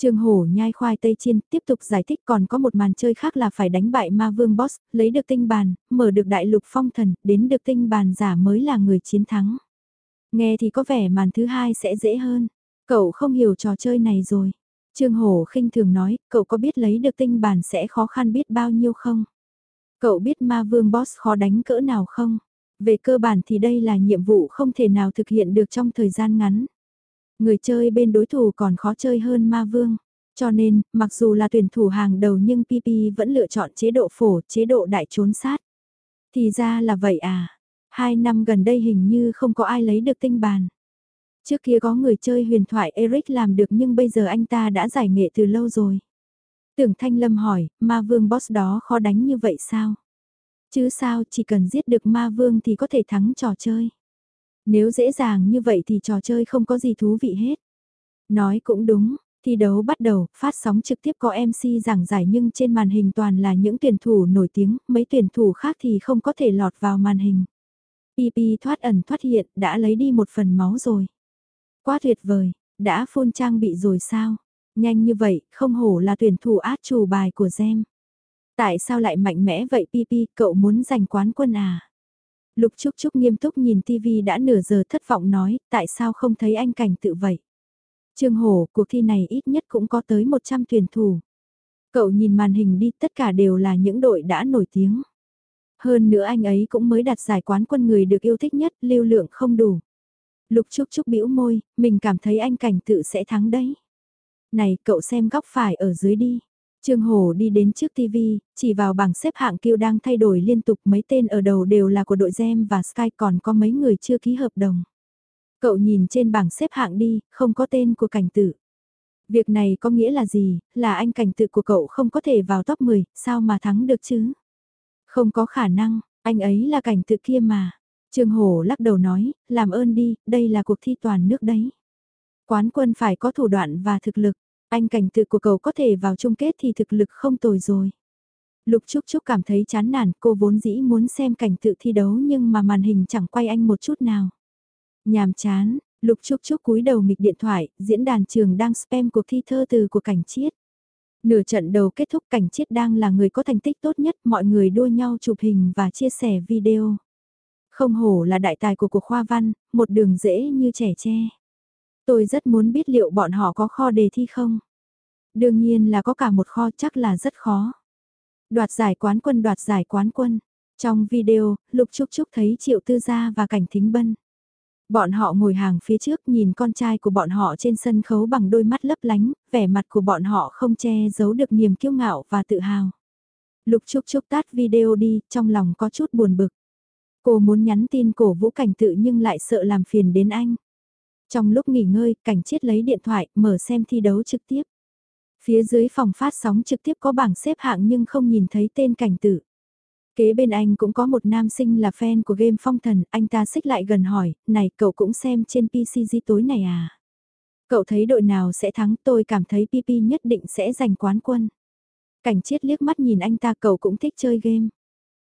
Trương Hổ nhai khoai tây chiên tiếp tục giải thích còn có một màn chơi khác là phải đánh bại ma vương boss, lấy được tinh bàn, mở được đại lục phong thần, đến được tinh bàn giả mới là người chiến thắng. Nghe thì có vẻ màn thứ hai sẽ dễ hơn. Cậu không hiểu trò chơi này rồi. Trương Hổ khinh thường nói, cậu có biết lấy được tinh bàn sẽ khó khăn biết bao nhiêu không? Cậu biết ma vương boss khó đánh cỡ nào không? Về cơ bản thì đây là nhiệm vụ không thể nào thực hiện được trong thời gian ngắn. Người chơi bên đối thủ còn khó chơi hơn ma vương. Cho nên, mặc dù là tuyển thủ hàng đầu nhưng PP vẫn lựa chọn chế độ phổ, chế độ đại trốn sát. Thì ra là vậy à. Hai năm gần đây hình như không có ai lấy được tinh bàn. Trước kia có người chơi huyền thoại Eric làm được nhưng bây giờ anh ta đã giải nghệ từ lâu rồi. Tưởng Thanh Lâm hỏi, ma vương boss đó khó đánh như vậy sao? Chứ sao chỉ cần giết được ma vương thì có thể thắng trò chơi. Nếu dễ dàng như vậy thì trò chơi không có gì thú vị hết. Nói cũng đúng, thi đấu bắt đầu, phát sóng trực tiếp có MC giảng giải nhưng trên màn hình toàn là những tuyển thủ nổi tiếng, mấy tuyển thủ khác thì không có thể lọt vào màn hình. PP thoát ẩn thoát hiện, đã lấy đi một phần máu rồi. Quá tuyệt vời, đã phun trang bị rồi sao? Nhanh như vậy, không hổ là tuyển thủ át chủ bài của Gem. Tại sao lại mạnh mẽ vậy PP, cậu muốn giành quán quân à? Lục Trúc Trúc nghiêm túc nhìn TV đã nửa giờ thất vọng nói, tại sao không thấy anh cảnh tự vậy? Trương Hổ, cuộc thi này ít nhất cũng có tới 100 tuyển thủ. Cậu nhìn màn hình đi, tất cả đều là những đội đã nổi tiếng. Hơn nữa anh ấy cũng mới đạt giải quán quân người được yêu thích nhất, lưu lượng không đủ. Lục Trúc Trúc bĩu môi, mình cảm thấy anh cảnh tự sẽ thắng đấy. Này, cậu xem góc phải ở dưới đi. Trương Hồ đi đến trước TV, chỉ vào bảng xếp hạng kêu đang thay đổi liên tục mấy tên ở đầu đều là của đội Gem và Sky còn có mấy người chưa ký hợp đồng. Cậu nhìn trên bảng xếp hạng đi, không có tên của cảnh tử. Việc này có nghĩa là gì, là anh cảnh tự của cậu không có thể vào top 10, sao mà thắng được chứ? Không có khả năng, anh ấy là cảnh tự kia mà. Trương Hồ lắc đầu nói, làm ơn đi, đây là cuộc thi toàn nước đấy. Quán quân phải có thủ đoạn và thực lực, anh cảnh tự của cậu có thể vào chung kết thì thực lực không tồi rồi. Lục Trúc Trúc cảm thấy chán nản, cô vốn dĩ muốn xem cảnh tự thi đấu nhưng mà màn hình chẳng quay anh một chút nào. Nhàm chán, Lục Trúc Trúc cúi đầu nghịch điện thoại, diễn đàn trường đang spam cuộc thi thơ từ của cảnh chiết. Nửa trận đầu kết thúc cảnh chiết đang là người có thành tích tốt nhất, mọi người đua nhau chụp hình và chia sẻ video. Không hổ là đại tài của cuộc khoa văn, một đường dễ như trẻ tre. Tôi rất muốn biết liệu bọn họ có kho đề thi không? Đương nhiên là có cả một kho chắc là rất khó. Đoạt giải quán quân đoạt giải quán quân. Trong video, Lục Trúc Trúc thấy Triệu Tư Gia và Cảnh Thính Bân. Bọn họ ngồi hàng phía trước nhìn con trai của bọn họ trên sân khấu bằng đôi mắt lấp lánh, vẻ mặt của bọn họ không che giấu được niềm kiêu ngạo và tự hào. Lục Trúc Trúc tắt video đi, trong lòng có chút buồn bực. Cô muốn nhắn tin cổ vũ cảnh tự nhưng lại sợ làm phiền đến anh. Trong lúc nghỉ ngơi, cảnh chiết lấy điện thoại, mở xem thi đấu trực tiếp. Phía dưới phòng phát sóng trực tiếp có bảng xếp hạng nhưng không nhìn thấy tên cảnh tử. Kế bên anh cũng có một nam sinh là fan của game phong thần, anh ta xích lại gần hỏi, này cậu cũng xem trên PCG tối này à? Cậu thấy đội nào sẽ thắng tôi cảm thấy PP nhất định sẽ giành quán quân. Cảnh chiết liếc mắt nhìn anh ta cậu cũng thích chơi game.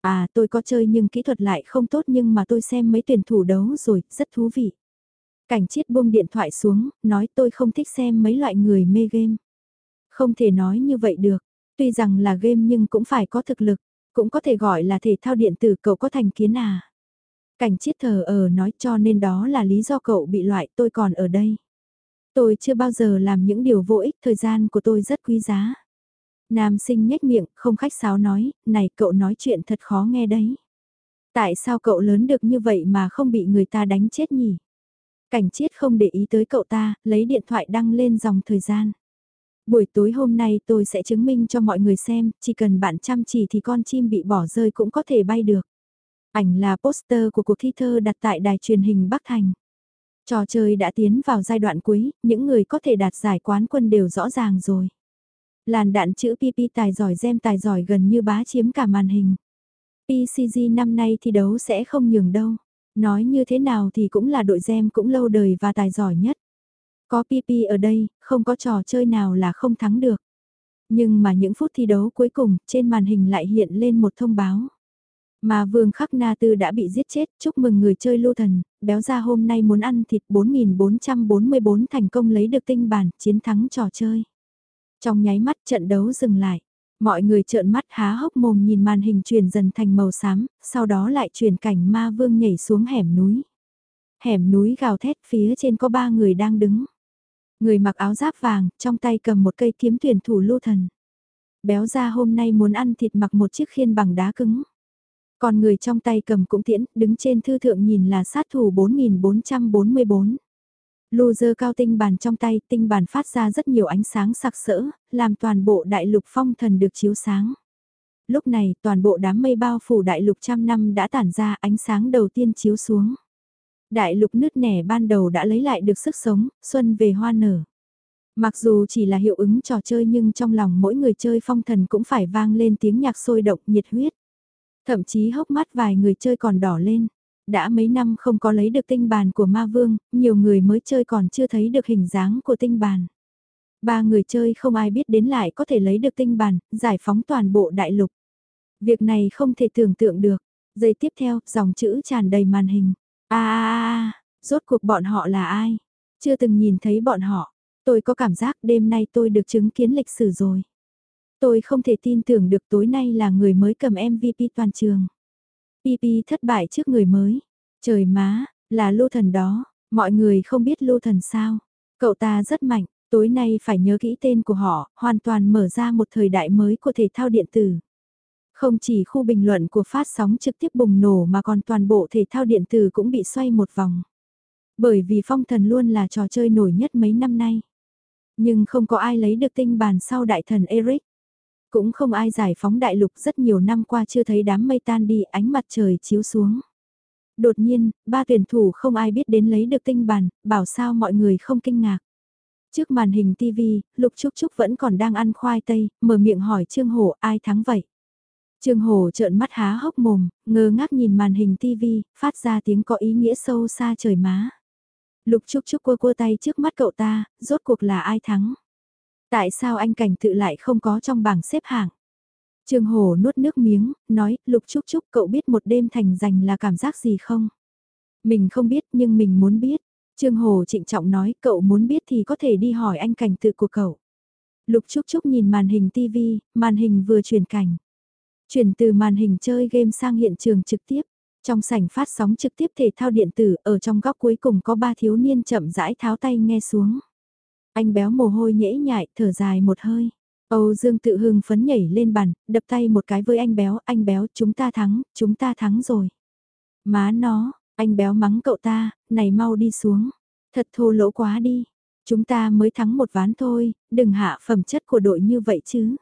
À tôi có chơi nhưng kỹ thuật lại không tốt nhưng mà tôi xem mấy tuyển thủ đấu rồi, rất thú vị. Cảnh chiết buông điện thoại xuống, nói tôi không thích xem mấy loại người mê game. Không thể nói như vậy được. Tuy rằng là game nhưng cũng phải có thực lực. Cũng có thể gọi là thể thao điện tử cậu có thành kiến à. Cảnh chiết thờ ở nói cho nên đó là lý do cậu bị loại tôi còn ở đây. Tôi chưa bao giờ làm những điều vô ích, thời gian của tôi rất quý giá. Nam sinh nhếch miệng, không khách sáo nói, này cậu nói chuyện thật khó nghe đấy. Tại sao cậu lớn được như vậy mà không bị người ta đánh chết nhỉ? Cảnh chiết không để ý tới cậu ta, lấy điện thoại đăng lên dòng thời gian. Buổi tối hôm nay tôi sẽ chứng minh cho mọi người xem, chỉ cần bạn chăm chỉ thì con chim bị bỏ rơi cũng có thể bay được. Ảnh là poster của cuộc thi thơ đặt tại đài truyền hình Bắc Thành. Trò chơi đã tiến vào giai đoạn cuối, những người có thể đạt giải quán quân đều rõ ràng rồi. Làn đạn chữ PP tài giỏi gem tài giỏi gần như bá chiếm cả màn hình. PCG năm nay thi đấu sẽ không nhường đâu. Nói như thế nào thì cũng là đội gem cũng lâu đời và tài giỏi nhất. Có PP ở đây, không có trò chơi nào là không thắng được. Nhưng mà những phút thi đấu cuối cùng, trên màn hình lại hiện lên một thông báo. Mà vương khắc na tư đã bị giết chết, chúc mừng người chơi lưu thần, béo ra hôm nay muốn ăn thịt 4.444 thành công lấy được tinh bản, chiến thắng trò chơi. Trong nháy mắt trận đấu dừng lại, mọi người trợn mắt há hốc mồm nhìn màn hình chuyển dần thành màu xám, sau đó lại chuyển cảnh ma vương nhảy xuống hẻm núi. Hẻm núi gào thét phía trên có ba người đang đứng. Người mặc áo giáp vàng, trong tay cầm một cây kiếm tuyển thủ lưu thần. Béo ra hôm nay muốn ăn thịt mặc một chiếc khiên bằng đá cứng. Còn người trong tay cầm cũng tiễn, đứng trên thư thượng nhìn là sát thủ 4444. Loser cao tinh bàn trong tay, tinh bàn phát ra rất nhiều ánh sáng sặc sỡ, làm toàn bộ đại lục phong thần được chiếu sáng. Lúc này, toàn bộ đám mây bao phủ đại lục trăm năm đã tản ra ánh sáng đầu tiên chiếu xuống. Đại lục nứt nẻ ban đầu đã lấy lại được sức sống, xuân về hoa nở. Mặc dù chỉ là hiệu ứng trò chơi nhưng trong lòng mỗi người chơi phong thần cũng phải vang lên tiếng nhạc sôi động nhiệt huyết. Thậm chí hốc mắt vài người chơi còn đỏ lên. Đã mấy năm không có lấy được tinh bàn của ma vương, nhiều người mới chơi còn chưa thấy được hình dáng của tinh bàn. Ba người chơi không ai biết đến lại có thể lấy được tinh bàn, giải phóng toàn bộ đại lục. Việc này không thể tưởng tượng được. Giây tiếp theo, dòng chữ tràn đầy màn hình. a a rốt cuộc bọn họ là ai? Chưa từng nhìn thấy bọn họ. Tôi có cảm giác đêm nay tôi được chứng kiến lịch sử rồi. Tôi không thể tin tưởng được tối nay là người mới cầm MVP toàn trường. PP thất bại trước người mới. Trời má, là lô thần đó, mọi người không biết lô thần sao. Cậu ta rất mạnh, tối nay phải nhớ kỹ tên của họ, hoàn toàn mở ra một thời đại mới của thể thao điện tử. Không chỉ khu bình luận của phát sóng trực tiếp bùng nổ mà còn toàn bộ thể thao điện tử cũng bị xoay một vòng. Bởi vì phong thần luôn là trò chơi nổi nhất mấy năm nay. Nhưng không có ai lấy được tinh bàn sau đại thần Eric. Cũng không ai giải phóng đại lục rất nhiều năm qua chưa thấy đám mây tan đi ánh mặt trời chiếu xuống. Đột nhiên, ba tuyển thủ không ai biết đến lấy được tinh bàn, bảo sao mọi người không kinh ngạc. Trước màn hình TV, Lục Trúc Trúc vẫn còn đang ăn khoai tây, mở miệng hỏi Trương Hổ ai thắng vậy. Trương Hổ trợn mắt há hốc mồm, ngơ ngác nhìn màn hình TV, phát ra tiếng có ý nghĩa sâu xa trời má. Lục Trúc Trúc cua cua tay trước mắt cậu ta, rốt cuộc là ai thắng. Tại sao anh cảnh tự lại không có trong bảng xếp hạng? Trương Hồ nuốt nước miếng, nói, Lục Trúc Trúc cậu biết một đêm thành giành là cảm giác gì không? Mình không biết nhưng mình muốn biết. Trương Hồ trịnh trọng nói cậu muốn biết thì có thể đi hỏi anh cảnh tự của cậu. Lục Trúc Trúc nhìn màn hình TV, màn hình vừa chuyển cảnh. Chuyển từ màn hình chơi game sang hiện trường trực tiếp. Trong sảnh phát sóng trực tiếp thể thao điện tử ở trong góc cuối cùng có ba thiếu niên chậm rãi tháo tay nghe xuống. Anh béo mồ hôi nhễ nhại, thở dài một hơi. Âu Dương tự hưng phấn nhảy lên bàn, đập tay một cái với anh béo, anh béo, chúng ta thắng, chúng ta thắng rồi. Má nó, anh béo mắng cậu ta, này mau đi xuống. Thật thô lỗ quá đi. Chúng ta mới thắng một ván thôi, đừng hạ phẩm chất của đội như vậy chứ.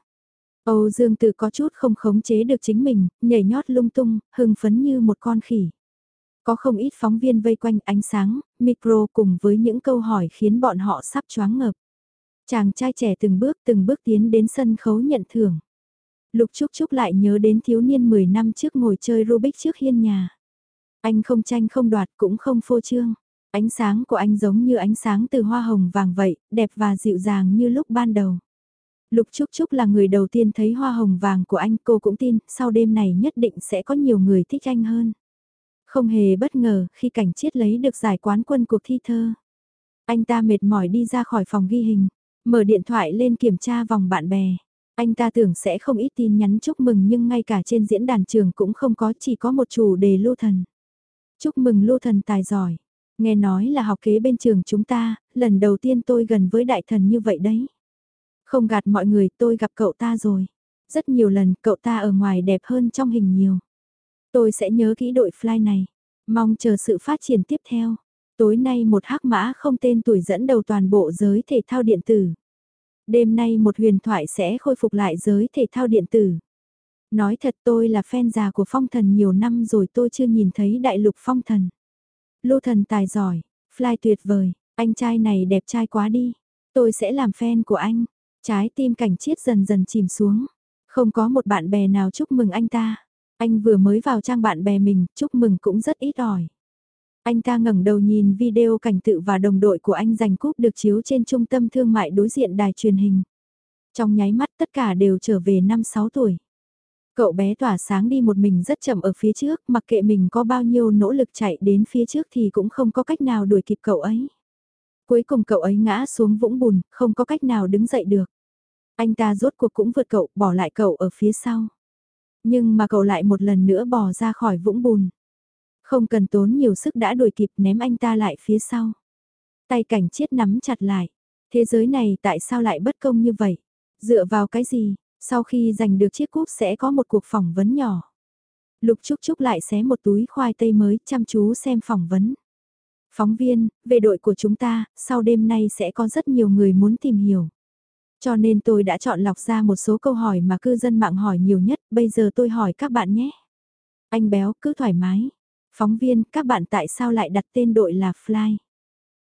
Âu Dương tự có chút không khống chế được chính mình, nhảy nhót lung tung, hưng phấn như một con khỉ. Có không ít phóng viên vây quanh ánh sáng, micro cùng với những câu hỏi khiến bọn họ sắp choáng ngợp. Chàng trai trẻ từng bước từng bước tiến đến sân khấu nhận thưởng. Lục Trúc Trúc lại nhớ đến thiếu niên 10 năm trước ngồi chơi Rubik trước hiên nhà. Anh không tranh không đoạt cũng không phô trương. Ánh sáng của anh giống như ánh sáng từ hoa hồng vàng vậy, đẹp và dịu dàng như lúc ban đầu. Lục Trúc Trúc là người đầu tiên thấy hoa hồng vàng của anh cô cũng tin sau đêm này nhất định sẽ có nhiều người thích anh hơn. Không hề bất ngờ khi cảnh chiết lấy được giải quán quân cuộc thi thơ. Anh ta mệt mỏi đi ra khỏi phòng ghi hình. Mở điện thoại lên kiểm tra vòng bạn bè. Anh ta tưởng sẽ không ít tin nhắn chúc mừng nhưng ngay cả trên diễn đàn trường cũng không có chỉ có một chủ đề lưu thần. Chúc mừng lưu thần tài giỏi. Nghe nói là học kế bên trường chúng ta, lần đầu tiên tôi gần với đại thần như vậy đấy. Không gạt mọi người tôi gặp cậu ta rồi. Rất nhiều lần cậu ta ở ngoài đẹp hơn trong hình nhiều. Tôi sẽ nhớ kỹ đội fly này. Mong chờ sự phát triển tiếp theo. Tối nay một hắc mã không tên tuổi dẫn đầu toàn bộ giới thể thao điện tử. Đêm nay một huyền thoại sẽ khôi phục lại giới thể thao điện tử. Nói thật tôi là fan già của phong thần nhiều năm rồi tôi chưa nhìn thấy đại lục phong thần. Lô thần tài giỏi, fly tuyệt vời, anh trai này đẹp trai quá đi. Tôi sẽ làm fan của anh. Trái tim cảnh chiết dần dần chìm xuống. Không có một bạn bè nào chúc mừng anh ta. Anh vừa mới vào trang bạn bè mình, chúc mừng cũng rất ít ỏi. Anh ta ngẩng đầu nhìn video cảnh tự và đồng đội của anh giành cúp được chiếu trên trung tâm thương mại đối diện đài truyền hình. Trong nháy mắt tất cả đều trở về 5-6 tuổi. Cậu bé tỏa sáng đi một mình rất chậm ở phía trước, mặc kệ mình có bao nhiêu nỗ lực chạy đến phía trước thì cũng không có cách nào đuổi kịp cậu ấy. Cuối cùng cậu ấy ngã xuống vũng bùn, không có cách nào đứng dậy được. Anh ta rốt cuộc cũng vượt cậu, bỏ lại cậu ở phía sau. Nhưng mà cậu lại một lần nữa bò ra khỏi vũng bùn. Không cần tốn nhiều sức đã đuổi kịp ném anh ta lại phía sau. Tay cảnh chiết nắm chặt lại. Thế giới này tại sao lại bất công như vậy? Dựa vào cái gì? Sau khi giành được chiếc cúp sẽ có một cuộc phỏng vấn nhỏ. Lục Trúc Trúc lại xé một túi khoai tây mới chăm chú xem phỏng vấn. Phóng viên, về đội của chúng ta, sau đêm nay sẽ có rất nhiều người muốn tìm hiểu. Cho nên tôi đã chọn lọc ra một số câu hỏi mà cư dân mạng hỏi nhiều nhất, bây giờ tôi hỏi các bạn nhé. Anh béo cứ thoải mái. Phóng viên, các bạn tại sao lại đặt tên đội là Fly?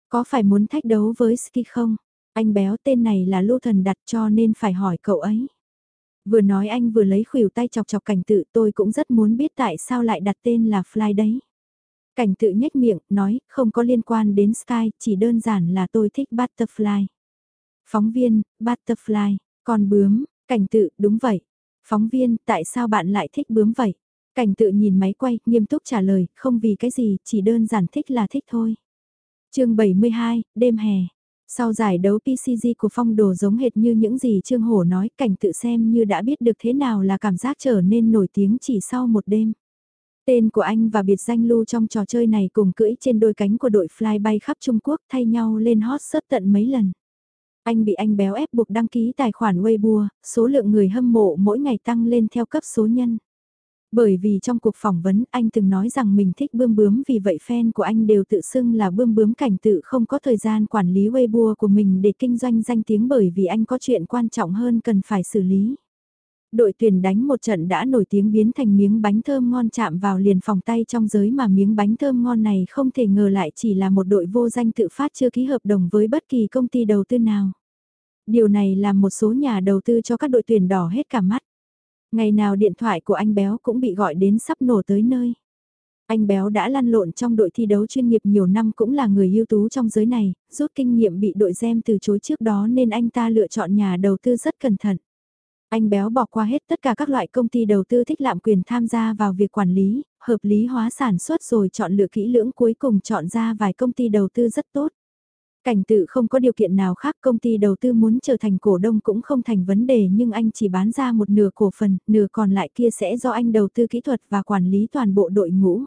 Có phải muốn thách đấu với Ski không? Anh béo tên này là Lô Thần đặt cho nên phải hỏi cậu ấy. Vừa nói anh vừa lấy khuỷu tay chọc chọc cảnh tự tôi cũng rất muốn biết tại sao lại đặt tên là Fly đấy. Cảnh tự nhếch miệng, nói, không có liên quan đến Sky, chỉ đơn giản là tôi thích Butterfly. Phóng viên, Butterfly, còn bướm, cảnh tự, đúng vậy. Phóng viên, tại sao bạn lại thích bướm vậy? Cảnh tự nhìn máy quay, nghiêm túc trả lời, không vì cái gì, chỉ đơn giản thích là thích thôi. chương 72, đêm hè. Sau giải đấu PCG của phong đồ giống hệt như những gì Trương Hổ nói, cảnh tự xem như đã biết được thế nào là cảm giác trở nên nổi tiếng chỉ sau một đêm. Tên của anh và biệt danh lưu trong trò chơi này cùng cưỡi trên đôi cánh của đội fly bay khắp Trung Quốc thay nhau lên hot search tận mấy lần. Anh bị anh béo ép buộc đăng ký tài khoản Weibo, số lượng người hâm mộ mỗi ngày tăng lên theo cấp số nhân. Bởi vì trong cuộc phỏng vấn anh từng nói rằng mình thích bươm bướm vì vậy fan của anh đều tự xưng là bươm bướm cảnh tự không có thời gian quản lý Weibo của mình để kinh doanh danh tiếng bởi vì anh có chuyện quan trọng hơn cần phải xử lý. Đội tuyển đánh một trận đã nổi tiếng biến thành miếng bánh thơm ngon chạm vào liền phòng tay trong giới mà miếng bánh thơm ngon này không thể ngờ lại chỉ là một đội vô danh tự phát chưa ký hợp đồng với bất kỳ công ty đầu tư nào. Điều này làm một số nhà đầu tư cho các đội tuyển đỏ hết cả mắt. Ngày nào điện thoại của anh Béo cũng bị gọi đến sắp nổ tới nơi. Anh Béo đã lăn lộn trong đội thi đấu chuyên nghiệp nhiều năm cũng là người ưu tú trong giới này, rút kinh nghiệm bị đội gem từ chối trước đó nên anh ta lựa chọn nhà đầu tư rất cẩn thận. Anh Béo bỏ qua hết tất cả các loại công ty đầu tư thích lạm quyền tham gia vào việc quản lý, hợp lý hóa sản xuất rồi chọn lựa kỹ lưỡng cuối cùng chọn ra vài công ty đầu tư rất tốt. Cảnh tự không có điều kiện nào khác công ty đầu tư muốn trở thành cổ đông cũng không thành vấn đề nhưng anh chỉ bán ra một nửa cổ phần, nửa còn lại kia sẽ do anh đầu tư kỹ thuật và quản lý toàn bộ đội ngũ.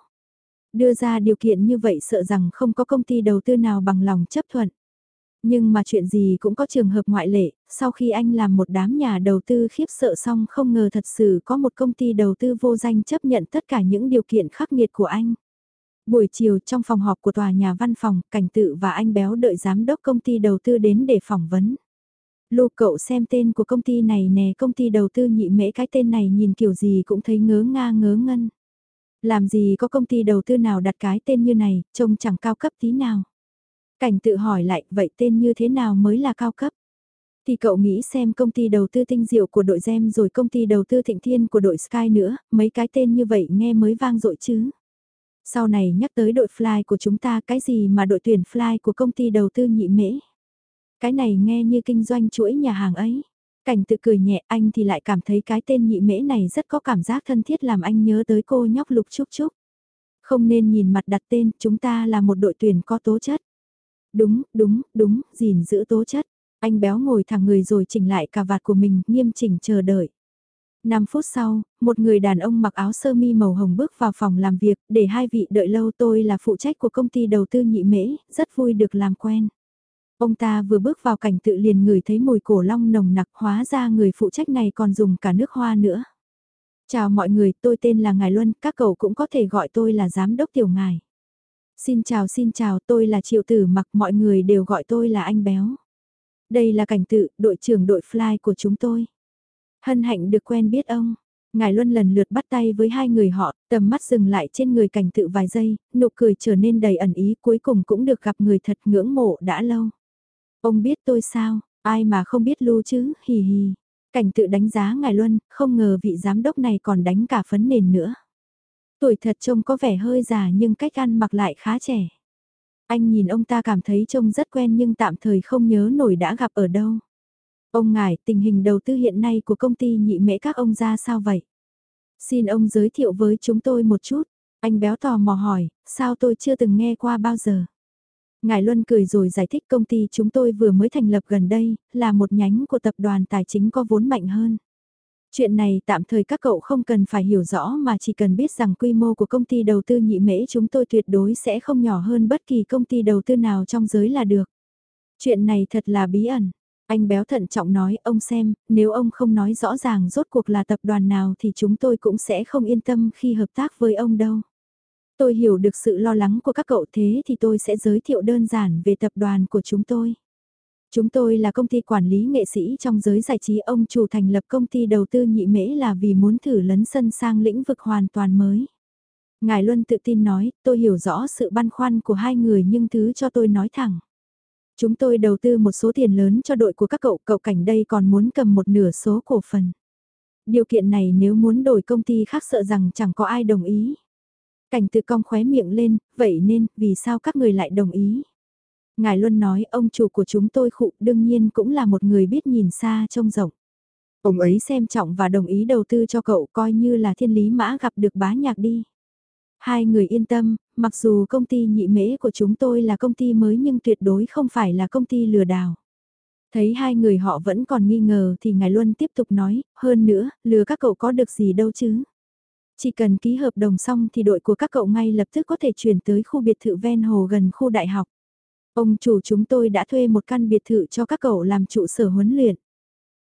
Đưa ra điều kiện như vậy sợ rằng không có công ty đầu tư nào bằng lòng chấp thuận. Nhưng mà chuyện gì cũng có trường hợp ngoại lệ, sau khi anh làm một đám nhà đầu tư khiếp sợ xong không ngờ thật sự có một công ty đầu tư vô danh chấp nhận tất cả những điều kiện khắc nghiệt của anh. Buổi chiều trong phòng họp của tòa nhà văn phòng, cảnh tự và anh béo đợi giám đốc công ty đầu tư đến để phỏng vấn. Lô cậu xem tên của công ty này nè công ty đầu tư nhị mễ cái tên này nhìn kiểu gì cũng thấy ngớ nga ngớ ngân. Làm gì có công ty đầu tư nào đặt cái tên như này, trông chẳng cao cấp tí nào. Cảnh tự hỏi lại, vậy tên như thế nào mới là cao cấp? Thì cậu nghĩ xem công ty đầu tư tinh diệu của đội Gem rồi công ty đầu tư thịnh thiên của đội Sky nữa, mấy cái tên như vậy nghe mới vang dội chứ. Sau này nhắc tới đội fly của chúng ta cái gì mà đội tuyển fly của công ty đầu tư nhị mễ. Cái này nghe như kinh doanh chuỗi nhà hàng ấy. Cảnh tự cười nhẹ anh thì lại cảm thấy cái tên nhị mễ này rất có cảm giác thân thiết làm anh nhớ tới cô nhóc lục chúc chúc. Không nên nhìn mặt đặt tên, chúng ta là một đội tuyển có tố chất. Đúng, đúng, đúng, gìn giữ tố chất. Anh béo ngồi thẳng người rồi chỉnh lại cà vạt của mình, nghiêm chỉnh chờ đợi. 5 phút sau, một người đàn ông mặc áo sơ mi màu hồng bước vào phòng làm việc, để hai vị đợi lâu tôi là phụ trách của công ty đầu tư nhị mễ, rất vui được làm quen. Ông ta vừa bước vào cảnh tự liền ngửi thấy mùi cổ long nồng nặc hóa ra người phụ trách này còn dùng cả nước hoa nữa. Chào mọi người, tôi tên là Ngài Luân, các cậu cũng có thể gọi tôi là Giám đốc Tiểu Ngài. Xin chào xin chào, tôi là Triệu Tử mặc mọi người đều gọi tôi là anh béo. Đây là cảnh tự, đội trưởng đội fly của chúng tôi. Hân hạnh được quen biết ông. Ngài Luân lần lượt bắt tay với hai người họ, tầm mắt dừng lại trên người cảnh tự vài giây, nụ cười trở nên đầy ẩn ý cuối cùng cũng được gặp người thật ngưỡng mộ đã lâu. Ông biết tôi sao, ai mà không biết lưu chứ, hì hì. Cảnh tự đánh giá Ngài Luân, không ngờ vị giám đốc này còn đánh cả phấn nền nữa. Tuổi thật trông có vẻ hơi già nhưng cách ăn mặc lại khá trẻ. Anh nhìn ông ta cảm thấy trông rất quen nhưng tạm thời không nhớ nổi đã gặp ở đâu. Ông ngài, tình hình đầu tư hiện nay của công ty nhị mễ các ông ra sao vậy? Xin ông giới thiệu với chúng tôi một chút. Anh béo tò mò hỏi, sao tôi chưa từng nghe qua bao giờ? Ngài Luân cười rồi giải thích công ty chúng tôi vừa mới thành lập gần đây, là một nhánh của tập đoàn tài chính có vốn mạnh hơn. Chuyện này tạm thời các cậu không cần phải hiểu rõ mà chỉ cần biết rằng quy mô của công ty đầu tư nhị mễ chúng tôi tuyệt đối sẽ không nhỏ hơn bất kỳ công ty đầu tư nào trong giới là được. Chuyện này thật là bí ẩn. Anh béo thận trọng nói ông xem, nếu ông không nói rõ ràng rốt cuộc là tập đoàn nào thì chúng tôi cũng sẽ không yên tâm khi hợp tác với ông đâu. Tôi hiểu được sự lo lắng của các cậu thế thì tôi sẽ giới thiệu đơn giản về tập đoàn của chúng tôi. Chúng tôi là công ty quản lý nghệ sĩ trong giới giải trí ông chủ thành lập công ty đầu tư nhị mễ là vì muốn thử lấn sân sang lĩnh vực hoàn toàn mới. Ngài Luân tự tin nói, tôi hiểu rõ sự băn khoăn của hai người nhưng thứ cho tôi nói thẳng. Chúng tôi đầu tư một số tiền lớn cho đội của các cậu, cậu cảnh đây còn muốn cầm một nửa số cổ phần. Điều kiện này nếu muốn đổi công ty khác sợ rằng chẳng có ai đồng ý. Cảnh tự cong khóe miệng lên, vậy nên, vì sao các người lại đồng ý? Ngài Luân nói ông chủ của chúng tôi khụ đương nhiên cũng là một người biết nhìn xa trông rộng. Ông ấy xem trọng và đồng ý đầu tư cho cậu coi như là thiên lý mã gặp được bá nhạc đi. Hai người yên tâm, mặc dù công ty nhị mễ của chúng tôi là công ty mới nhưng tuyệt đối không phải là công ty lừa đảo. Thấy hai người họ vẫn còn nghi ngờ thì Ngài Luân tiếp tục nói, hơn nữa, lừa các cậu có được gì đâu chứ. Chỉ cần ký hợp đồng xong thì đội của các cậu ngay lập tức có thể chuyển tới khu biệt thự ven hồ gần khu đại học. Ông chủ chúng tôi đã thuê một căn biệt thự cho các cậu làm trụ sở huấn luyện.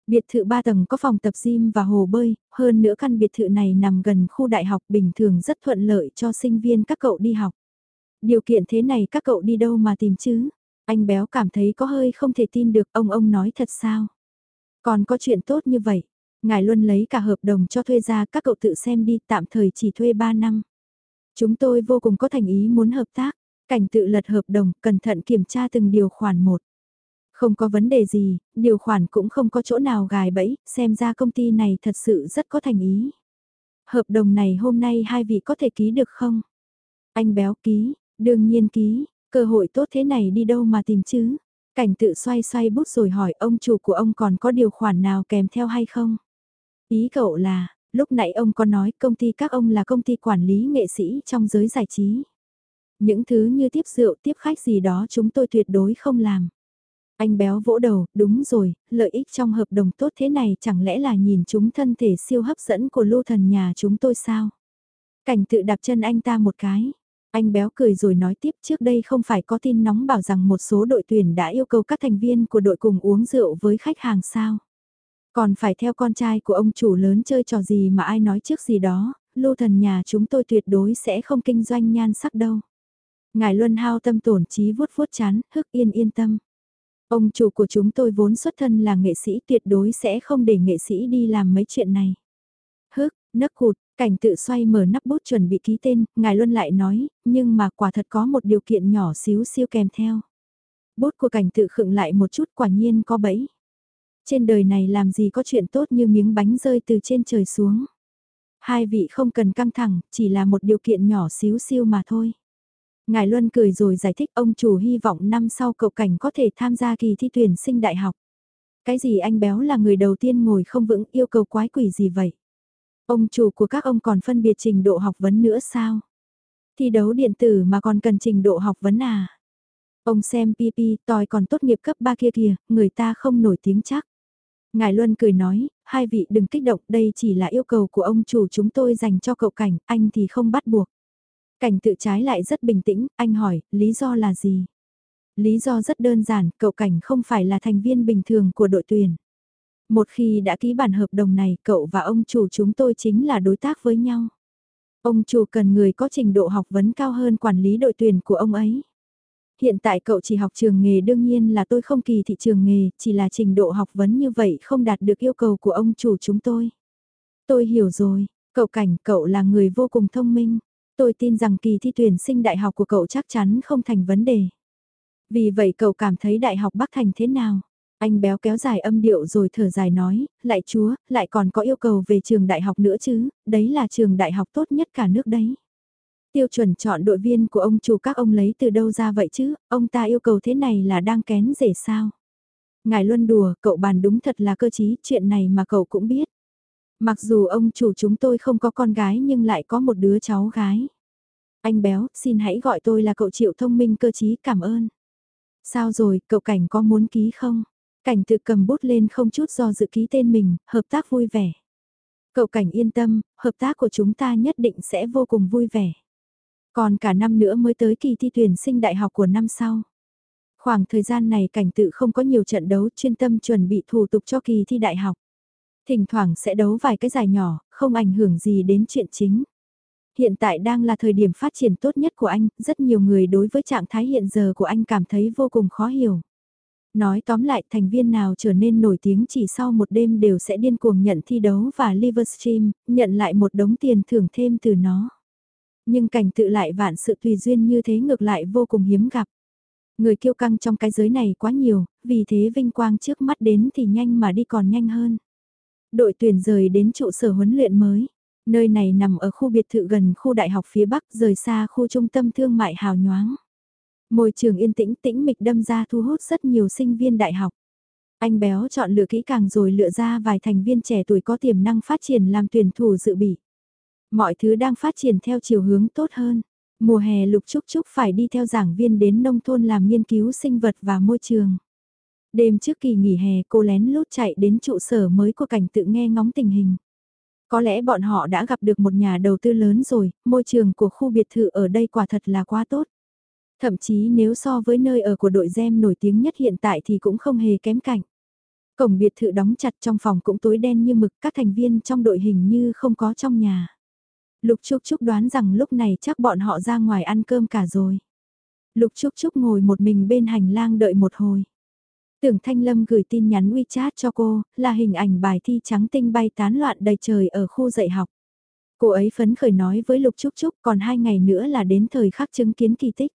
Biệt thự 3 tầng có phòng tập gym và hồ bơi, hơn nữa căn biệt thự này nằm gần khu đại học bình thường rất thuận lợi cho sinh viên các cậu đi học. Điều kiện thế này các cậu đi đâu mà tìm chứ? Anh béo cảm thấy có hơi không thể tin được ông ông nói thật sao? Còn có chuyện tốt như vậy, ngài luôn lấy cả hợp đồng cho thuê ra các cậu tự xem đi tạm thời chỉ thuê 3 năm. Chúng tôi vô cùng có thành ý muốn hợp tác, cảnh tự lật hợp đồng, cẩn thận kiểm tra từng điều khoản một. Không có vấn đề gì, điều khoản cũng không có chỗ nào gài bẫy, xem ra công ty này thật sự rất có thành ý. Hợp đồng này hôm nay hai vị có thể ký được không? Anh béo ký, đương nhiên ký, cơ hội tốt thế này đi đâu mà tìm chứ? Cảnh tự xoay xoay bút rồi hỏi ông chủ của ông còn có điều khoản nào kèm theo hay không? Ý cậu là, lúc nãy ông có nói công ty các ông là công ty quản lý nghệ sĩ trong giới giải trí. Những thứ như tiếp rượu tiếp khách gì đó chúng tôi tuyệt đối không làm. Anh béo vỗ đầu, đúng rồi, lợi ích trong hợp đồng tốt thế này chẳng lẽ là nhìn chúng thân thể siêu hấp dẫn của lưu thần nhà chúng tôi sao? Cảnh tự đạp chân anh ta một cái. Anh béo cười rồi nói tiếp trước đây không phải có tin nóng bảo rằng một số đội tuyển đã yêu cầu các thành viên của đội cùng uống rượu với khách hàng sao? Còn phải theo con trai của ông chủ lớn chơi trò gì mà ai nói trước gì đó, lưu thần nhà chúng tôi tuyệt đối sẽ không kinh doanh nhan sắc đâu. Ngài Luân hao tâm tổn trí vuốt vuốt chán, hức yên yên tâm. Ông chủ của chúng tôi vốn xuất thân là nghệ sĩ tuyệt đối sẽ không để nghệ sĩ đi làm mấy chuyện này. Hức, nấc hụt, cảnh tự xoay mở nắp bút chuẩn bị ký tên, ngài Luân lại nói, nhưng mà quả thật có một điều kiện nhỏ xíu siêu kèm theo. Bút của cảnh tự khựng lại một chút quả nhiên có bẫy. Trên đời này làm gì có chuyện tốt như miếng bánh rơi từ trên trời xuống. Hai vị không cần căng thẳng, chỉ là một điều kiện nhỏ xíu siêu mà thôi. Ngài Luân cười rồi giải thích ông chủ hy vọng năm sau cậu cảnh có thể tham gia kỳ thi tuyển sinh đại học. Cái gì anh béo là người đầu tiên ngồi không vững yêu cầu quái quỷ gì vậy? Ông chủ của các ông còn phân biệt trình độ học vấn nữa sao? Thi đấu điện tử mà còn cần trình độ học vấn à? Ông xem PP, tòi còn tốt nghiệp cấp 3 kia kìa, người ta không nổi tiếng chắc. Ngài Luân cười nói, hai vị đừng kích động, đây chỉ là yêu cầu của ông chủ chúng tôi dành cho cậu Cảnh, anh thì không bắt buộc. Cảnh tự trái lại rất bình tĩnh, anh hỏi, lý do là gì? Lý do rất đơn giản, cậu Cảnh không phải là thành viên bình thường của đội tuyển. Một khi đã ký bản hợp đồng này, cậu và ông chủ chúng tôi chính là đối tác với nhau. Ông chủ cần người có trình độ học vấn cao hơn quản lý đội tuyển của ông ấy. Hiện tại cậu chỉ học trường nghề đương nhiên là tôi không kỳ thị trường nghề, chỉ là trình độ học vấn như vậy không đạt được yêu cầu của ông chủ chúng tôi. Tôi hiểu rồi, cậu cảnh cậu là người vô cùng thông minh. Tôi tin rằng kỳ thi tuyển sinh đại học của cậu chắc chắn không thành vấn đề. Vì vậy cậu cảm thấy đại học Bắc Thành thế nào? Anh béo kéo dài âm điệu rồi thở dài nói, lại chúa, lại còn có yêu cầu về trường đại học nữa chứ, đấy là trường đại học tốt nhất cả nước đấy. Tiêu chuẩn chọn đội viên của ông chủ các ông lấy từ đâu ra vậy chứ, ông ta yêu cầu thế này là đang kén rể sao? Ngài Luân đùa, cậu bàn đúng thật là cơ chí, chuyện này mà cậu cũng biết. Mặc dù ông chủ chúng tôi không có con gái nhưng lại có một đứa cháu gái. Anh béo, xin hãy gọi tôi là cậu triệu thông minh cơ chí cảm ơn. Sao rồi, cậu cảnh có muốn ký không? Cảnh tự cầm bút lên không chút do dự ký tên mình, hợp tác vui vẻ. Cậu cảnh yên tâm, hợp tác của chúng ta nhất định sẽ vô cùng vui vẻ. Còn cả năm nữa mới tới kỳ thi tuyển sinh đại học của năm sau. Khoảng thời gian này cảnh tự không có nhiều trận đấu chuyên tâm chuẩn bị thủ tục cho kỳ thi đại học. Thỉnh thoảng sẽ đấu vài cái giải nhỏ, không ảnh hưởng gì đến chuyện chính. Hiện tại đang là thời điểm phát triển tốt nhất của anh, rất nhiều người đối với trạng thái hiện giờ của anh cảm thấy vô cùng khó hiểu. Nói tóm lại thành viên nào trở nên nổi tiếng chỉ sau một đêm đều sẽ điên cuồng nhận thi đấu và Livestream, nhận lại một đống tiền thưởng thêm từ nó. Nhưng cảnh tự lại vạn sự tùy duyên như thế ngược lại vô cùng hiếm gặp. Người kiêu căng trong cái giới này quá nhiều, vì thế vinh quang trước mắt đến thì nhanh mà đi còn nhanh hơn. Đội tuyển rời đến trụ sở huấn luyện mới. Nơi này nằm ở khu biệt thự gần khu đại học phía Bắc, rời xa khu trung tâm thương mại hào nhoáng. Môi trường yên tĩnh tĩnh mịch đâm ra thu hút rất nhiều sinh viên đại học. Anh béo chọn lựa kỹ càng rồi lựa ra vài thành viên trẻ tuổi có tiềm năng phát triển làm tuyển thủ dự bị. Mọi thứ đang phát triển theo chiều hướng tốt hơn. Mùa hè Lục Trúc Trúc phải đi theo giảng viên đến nông thôn làm nghiên cứu sinh vật và môi trường. Đêm trước kỳ nghỉ hè cô lén lút chạy đến trụ sở mới của cảnh tự nghe ngóng tình hình. Có lẽ bọn họ đã gặp được một nhà đầu tư lớn rồi, môi trường của khu biệt thự ở đây quả thật là quá tốt. Thậm chí nếu so với nơi ở của đội gem nổi tiếng nhất hiện tại thì cũng không hề kém cạnh. Cổng biệt thự đóng chặt trong phòng cũng tối đen như mực các thành viên trong đội hình như không có trong nhà. Lục Trúc Trúc đoán rằng lúc này chắc bọn họ ra ngoài ăn cơm cả rồi. Lục Trúc Trúc ngồi một mình bên hành lang đợi một hồi. Tưởng Thanh Lâm gửi tin nhắn WeChat cho cô, là hình ảnh bài thi trắng tinh bay tán loạn đầy trời ở khu dạy học. Cô ấy phấn khởi nói với Lục Trúc Trúc còn hai ngày nữa là đến thời khắc chứng kiến kỳ tích.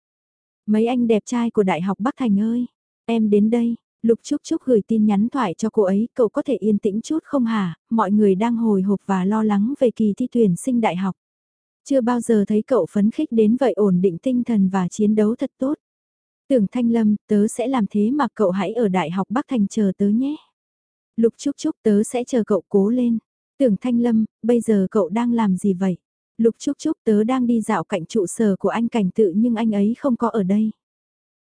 Mấy anh đẹp trai của Đại học Bắc Thành ơi, em đến đây, Lục Trúc Trúc gửi tin nhắn thoại cho cô ấy, cậu có thể yên tĩnh chút không hả, mọi người đang hồi hộp và lo lắng về kỳ thi tuyển sinh đại học. Chưa bao giờ thấy cậu phấn khích đến vậy ổn định tinh thần và chiến đấu thật tốt. Tưởng Thanh Lâm, tớ sẽ làm thế mà cậu hãy ở Đại học Bắc Thành chờ tớ nhé. Lục Trúc Trúc tớ sẽ chờ cậu cố lên. Tưởng Thanh Lâm, bây giờ cậu đang làm gì vậy? Lục Trúc Trúc tớ đang đi dạo cạnh trụ sở của anh cảnh tự nhưng anh ấy không có ở đây.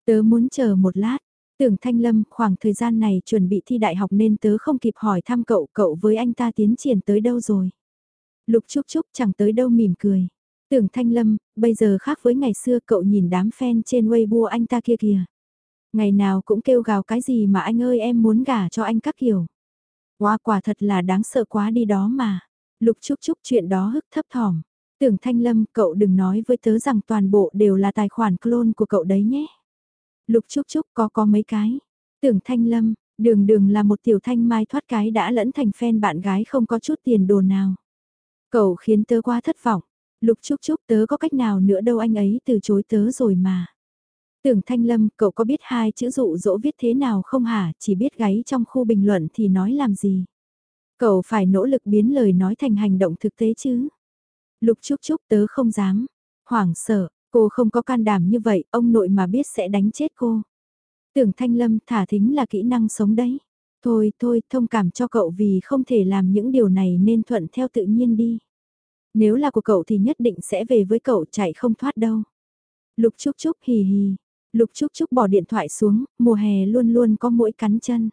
Tớ muốn chờ một lát. Tưởng Thanh Lâm, khoảng thời gian này chuẩn bị thi đại học nên tớ không kịp hỏi thăm cậu, cậu với anh ta tiến triển tới đâu rồi. Lục Trúc Trúc chẳng tới đâu mỉm cười. Tưởng Thanh Lâm, bây giờ khác với ngày xưa cậu nhìn đám fan trên Weibo anh ta kia kìa. Ngày nào cũng kêu gào cái gì mà anh ơi em muốn gả cho anh các kiểu. Hoa quả thật là đáng sợ quá đi đó mà. Lục Trúc Trúc chuyện đó hức thấp thỏm. Tưởng Thanh Lâm, cậu đừng nói với tớ rằng toàn bộ đều là tài khoản clone của cậu đấy nhé. Lục Trúc Trúc có có mấy cái. Tưởng Thanh Lâm, đường đường là một tiểu thanh mai thoát cái đã lẫn thành fan bạn gái không có chút tiền đồ nào. Cậu khiến tớ quá thất vọng. Lục Trúc Trúc tớ có cách nào nữa đâu anh ấy từ chối tớ rồi mà. Tưởng Thanh Lâm, cậu có biết hai chữ dụ dỗ viết thế nào không hả, chỉ biết gáy trong khu bình luận thì nói làm gì. Cậu phải nỗ lực biến lời nói thành hành động thực tế chứ. Lục Trúc Trúc tớ không dám. Hoảng sợ, cô không có can đảm như vậy, ông nội mà biết sẽ đánh chết cô. Tưởng Thanh Lâm thả thính là kỹ năng sống đấy. Thôi, thôi, thông cảm cho cậu vì không thể làm những điều này nên thuận theo tự nhiên đi. Nếu là của cậu thì nhất định sẽ về với cậu chạy không thoát đâu. Lục Trúc Trúc hì hì. Lục Trúc Trúc bỏ điện thoại xuống, mùa hè luôn luôn có mũi cắn chân.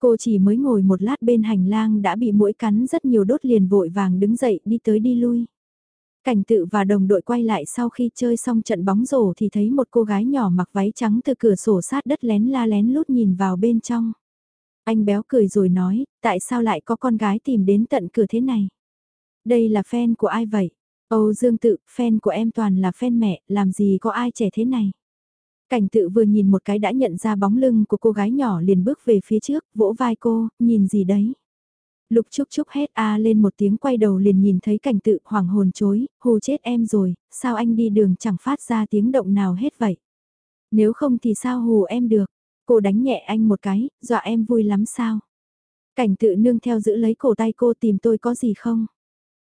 Cô chỉ mới ngồi một lát bên hành lang đã bị mũi cắn rất nhiều đốt liền vội vàng đứng dậy đi tới đi lui. Cảnh tự và đồng đội quay lại sau khi chơi xong trận bóng rổ thì thấy một cô gái nhỏ mặc váy trắng từ cửa sổ sát đất lén la lén lút nhìn vào bên trong. Anh béo cười rồi nói, tại sao lại có con gái tìm đến tận cửa thế này? Đây là fan của ai vậy? Âu Dương tự, fan của em toàn là fan mẹ, làm gì có ai trẻ thế này? Cảnh tự vừa nhìn một cái đã nhận ra bóng lưng của cô gái nhỏ liền bước về phía trước, vỗ vai cô, nhìn gì đấy? Lục Trúc Trúc hét a lên một tiếng quay đầu liền nhìn thấy cảnh tự hoàng hồn chối, hù chết em rồi, sao anh đi đường chẳng phát ra tiếng động nào hết vậy? Nếu không thì sao hù em được? Cô đánh nhẹ anh một cái, dọa em vui lắm sao? Cảnh tự nương theo giữ lấy cổ tay cô tìm tôi có gì không?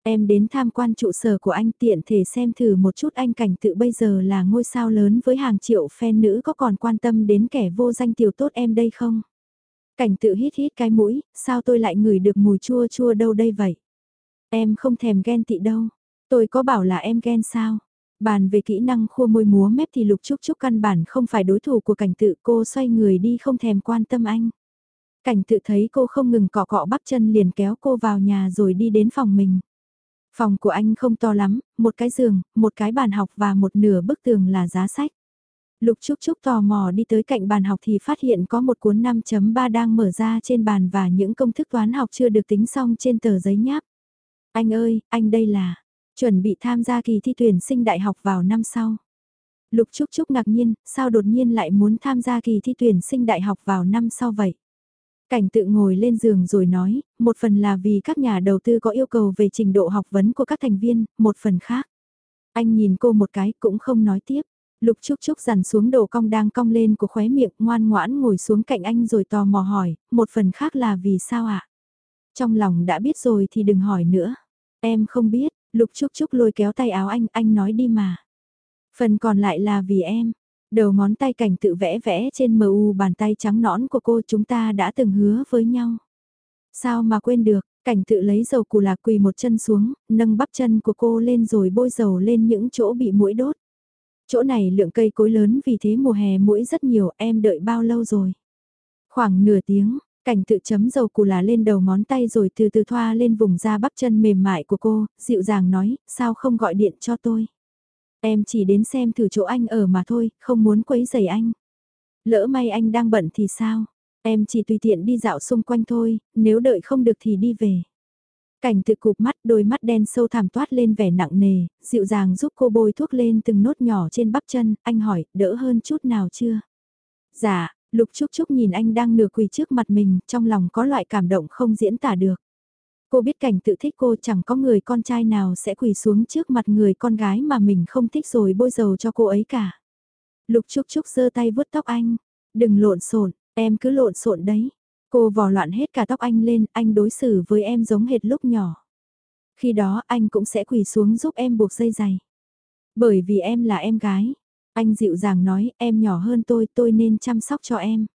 Em đến tham quan trụ sở của anh tiện thể xem thử một chút anh cảnh tự bây giờ là ngôi sao lớn với hàng triệu fan nữ có còn quan tâm đến kẻ vô danh tiểu tốt em đây không? Cảnh tự hít hít cái mũi, sao tôi lại ngửi được mùi chua chua đâu đây vậy? Em không thèm ghen tị đâu. Tôi có bảo là em ghen sao? Bàn về kỹ năng khua môi múa mép thì Lục Trúc Trúc căn bản không phải đối thủ của cảnh tự cô xoay người đi không thèm quan tâm anh. Cảnh tự thấy cô không ngừng cọ cọ bắp chân liền kéo cô vào nhà rồi đi đến phòng mình. Phòng của anh không to lắm, một cái giường, một cái bàn học và một nửa bức tường là giá sách. Lục Trúc Trúc tò mò đi tới cạnh bàn học thì phát hiện có một cuốn 5.3 đang mở ra trên bàn và những công thức toán học chưa được tính xong trên tờ giấy nháp. Anh ơi, anh đây là, chuẩn bị tham gia kỳ thi tuyển sinh đại học vào năm sau. Lục Trúc Trúc ngạc nhiên, sao đột nhiên lại muốn tham gia kỳ thi tuyển sinh đại học vào năm sau vậy? Cảnh tự ngồi lên giường rồi nói, một phần là vì các nhà đầu tư có yêu cầu về trình độ học vấn của các thành viên, một phần khác. Anh nhìn cô một cái cũng không nói tiếp. Lục Trúc Trúc dằn xuống đầu cong đang cong lên của khóe miệng ngoan ngoãn ngồi xuống cạnh anh rồi tò mò hỏi, một phần khác là vì sao ạ? À? Trong lòng đã biết rồi thì đừng hỏi nữa. Em không biết, Lục Trúc Trúc lôi kéo tay áo anh, anh nói đi mà. Phần còn lại là vì em. Đầu ngón tay cảnh tự vẽ vẽ trên mờ u bàn tay trắng nõn của cô chúng ta đã từng hứa với nhau. Sao mà quên được, cảnh tự lấy dầu cù lạc quỳ một chân xuống, nâng bắp chân của cô lên rồi bôi dầu lên những chỗ bị mũi đốt. Chỗ này lượng cây cối lớn vì thế mùa hè mũi rất nhiều, em đợi bao lâu rồi? Khoảng nửa tiếng, cảnh tự chấm dầu cù là lên đầu ngón tay rồi từ từ thoa lên vùng da bắp chân mềm mại của cô, dịu dàng nói, sao không gọi điện cho tôi? Em chỉ đến xem thử chỗ anh ở mà thôi, không muốn quấy rầy anh. Lỡ may anh đang bận thì sao? Em chỉ tùy tiện đi dạo xung quanh thôi, nếu đợi không được thì đi về. Cảnh tự cụp mắt đôi mắt đen sâu thẳm toát lên vẻ nặng nề, dịu dàng giúp cô bôi thuốc lên từng nốt nhỏ trên bắp chân, anh hỏi, đỡ hơn chút nào chưa? Dạ, Lục Trúc Trúc nhìn anh đang nửa quỳ trước mặt mình, trong lòng có loại cảm động không diễn tả được. Cô biết cảnh tự thích cô chẳng có người con trai nào sẽ quỳ xuống trước mặt người con gái mà mình không thích rồi bôi dầu cho cô ấy cả. Lục Trúc Trúc giơ tay vuốt tóc anh, đừng lộn xộn, em cứ lộn xộn đấy. Cô vò loạn hết cả tóc anh lên, anh đối xử với em giống hệt lúc nhỏ. Khi đó anh cũng sẽ quỳ xuống giúp em buộc dây giày. Bởi vì em là em gái. Anh dịu dàng nói em nhỏ hơn tôi, tôi nên chăm sóc cho em.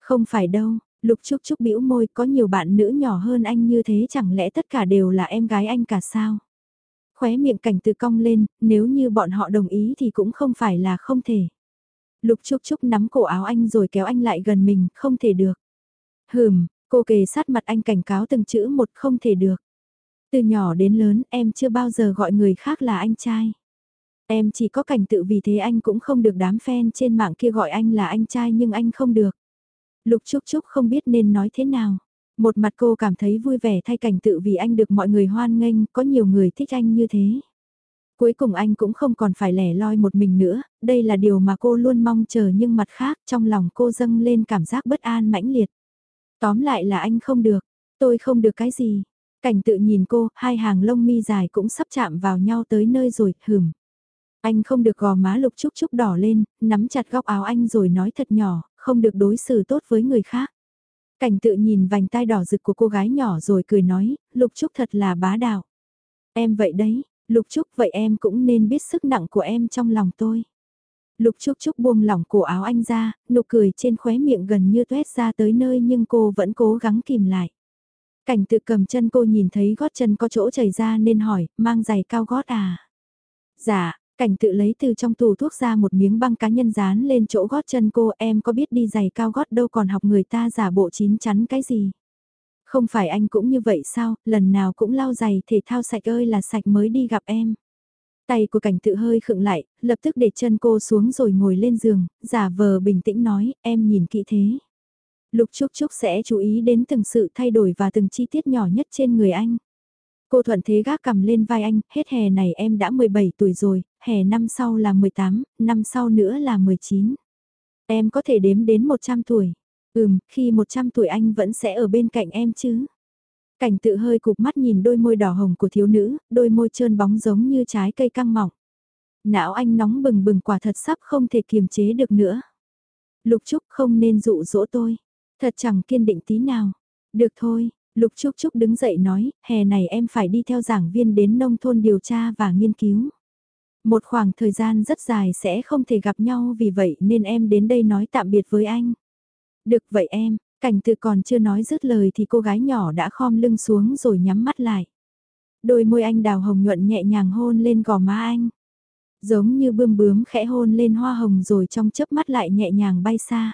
Không phải đâu, Lục Trúc Trúc bĩu môi có nhiều bạn nữ nhỏ hơn anh như thế chẳng lẽ tất cả đều là em gái anh cả sao? Khóe miệng cảnh từ cong lên, nếu như bọn họ đồng ý thì cũng không phải là không thể. Lục Trúc Trúc nắm cổ áo anh rồi kéo anh lại gần mình, không thể được. Hừm, cô kề sát mặt anh cảnh cáo từng chữ một không thể được. Từ nhỏ đến lớn em chưa bao giờ gọi người khác là anh trai. Em chỉ có cảnh tự vì thế anh cũng không được đám fan trên mạng kia gọi anh là anh trai nhưng anh không được. Lục Trúc Trúc không biết nên nói thế nào. Một mặt cô cảm thấy vui vẻ thay cảnh tự vì anh được mọi người hoan nghênh, có nhiều người thích anh như thế. Cuối cùng anh cũng không còn phải lẻ loi một mình nữa, đây là điều mà cô luôn mong chờ nhưng mặt khác trong lòng cô dâng lên cảm giác bất an mãnh liệt. Tóm lại là anh không được, tôi không được cái gì. Cảnh tự nhìn cô, hai hàng lông mi dài cũng sắp chạm vào nhau tới nơi rồi, hừm. Anh không được gò má lục chúc chúc đỏ lên, nắm chặt góc áo anh rồi nói thật nhỏ, không được đối xử tốt với người khác. Cảnh tự nhìn vành tai đỏ rực của cô gái nhỏ rồi cười nói, lục trúc thật là bá đạo. Em vậy đấy, lục trúc vậy em cũng nên biết sức nặng của em trong lòng tôi. Lục Trúc Trúc buông lỏng cổ áo anh ra, nụ cười trên khóe miệng gần như tuét ra tới nơi nhưng cô vẫn cố gắng kìm lại. Cảnh tự cầm chân cô nhìn thấy gót chân có chỗ chảy ra nên hỏi, mang giày cao gót à? Dạ, Cảnh tự lấy từ trong tủ thuốc ra một miếng băng cá nhân dán lên chỗ gót chân cô em có biết đi giày cao gót đâu còn học người ta giả bộ chín chắn cái gì. Không phải anh cũng như vậy sao, lần nào cũng lau giày thể thao sạch ơi là sạch mới đi gặp em. Tay của cảnh tự hơi khựng lại, lập tức để chân cô xuống rồi ngồi lên giường, giả vờ bình tĩnh nói, em nhìn kỹ thế. Lục Trúc Trúc sẽ chú ý đến từng sự thay đổi và từng chi tiết nhỏ nhất trên người anh. Cô thuận thế gác cầm lên vai anh, hết hè này em đã 17 tuổi rồi, hè năm sau là 18, năm sau nữa là 19. Em có thể đếm đến 100 tuổi. Ừm, khi 100 tuổi anh vẫn sẽ ở bên cạnh em chứ. Cảnh tự hơi cụp mắt nhìn đôi môi đỏ hồng của thiếu nữ, đôi môi trơn bóng giống như trái cây căng mỏng. Não anh nóng bừng bừng quả thật sắp không thể kiềm chế được nữa. Lục Trúc không nên dụ dỗ tôi. Thật chẳng kiên định tí nào. Được thôi, Lục Trúc Trúc đứng dậy nói, hè này em phải đi theo giảng viên đến nông thôn điều tra và nghiên cứu. Một khoảng thời gian rất dài sẽ không thể gặp nhau vì vậy nên em đến đây nói tạm biệt với anh. Được vậy em, cảnh tự còn chưa nói dứt lời thì cô gái nhỏ đã khom lưng xuống rồi nhắm mắt lại. Đôi môi anh đào hồng nhuận nhẹ nhàng hôn lên gò má anh. Giống như bươm bướm khẽ hôn lên hoa hồng rồi trong chớp mắt lại nhẹ nhàng bay xa.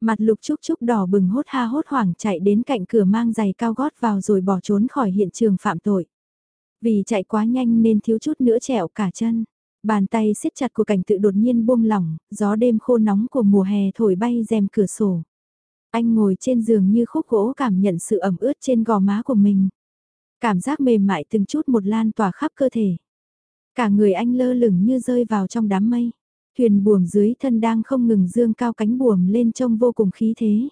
Mặt lục trúc trúc đỏ bừng hốt ha hốt hoảng chạy đến cạnh cửa mang giày cao gót vào rồi bỏ trốn khỏi hiện trường phạm tội. Vì chạy quá nhanh nên thiếu chút nữa trẹo cả chân. Bàn tay siết chặt của cảnh tự đột nhiên buông lỏng, gió đêm khô nóng của mùa hè thổi bay rèm cửa sổ. Anh ngồi trên giường như khúc gỗ cảm nhận sự ẩm ướt trên gò má của mình. Cảm giác mềm mại từng chút một lan tỏa khắp cơ thể. Cả người anh lơ lửng như rơi vào trong đám mây. Thuyền buồm dưới thân đang không ngừng dương cao cánh buồm lên trông vô cùng khí thế.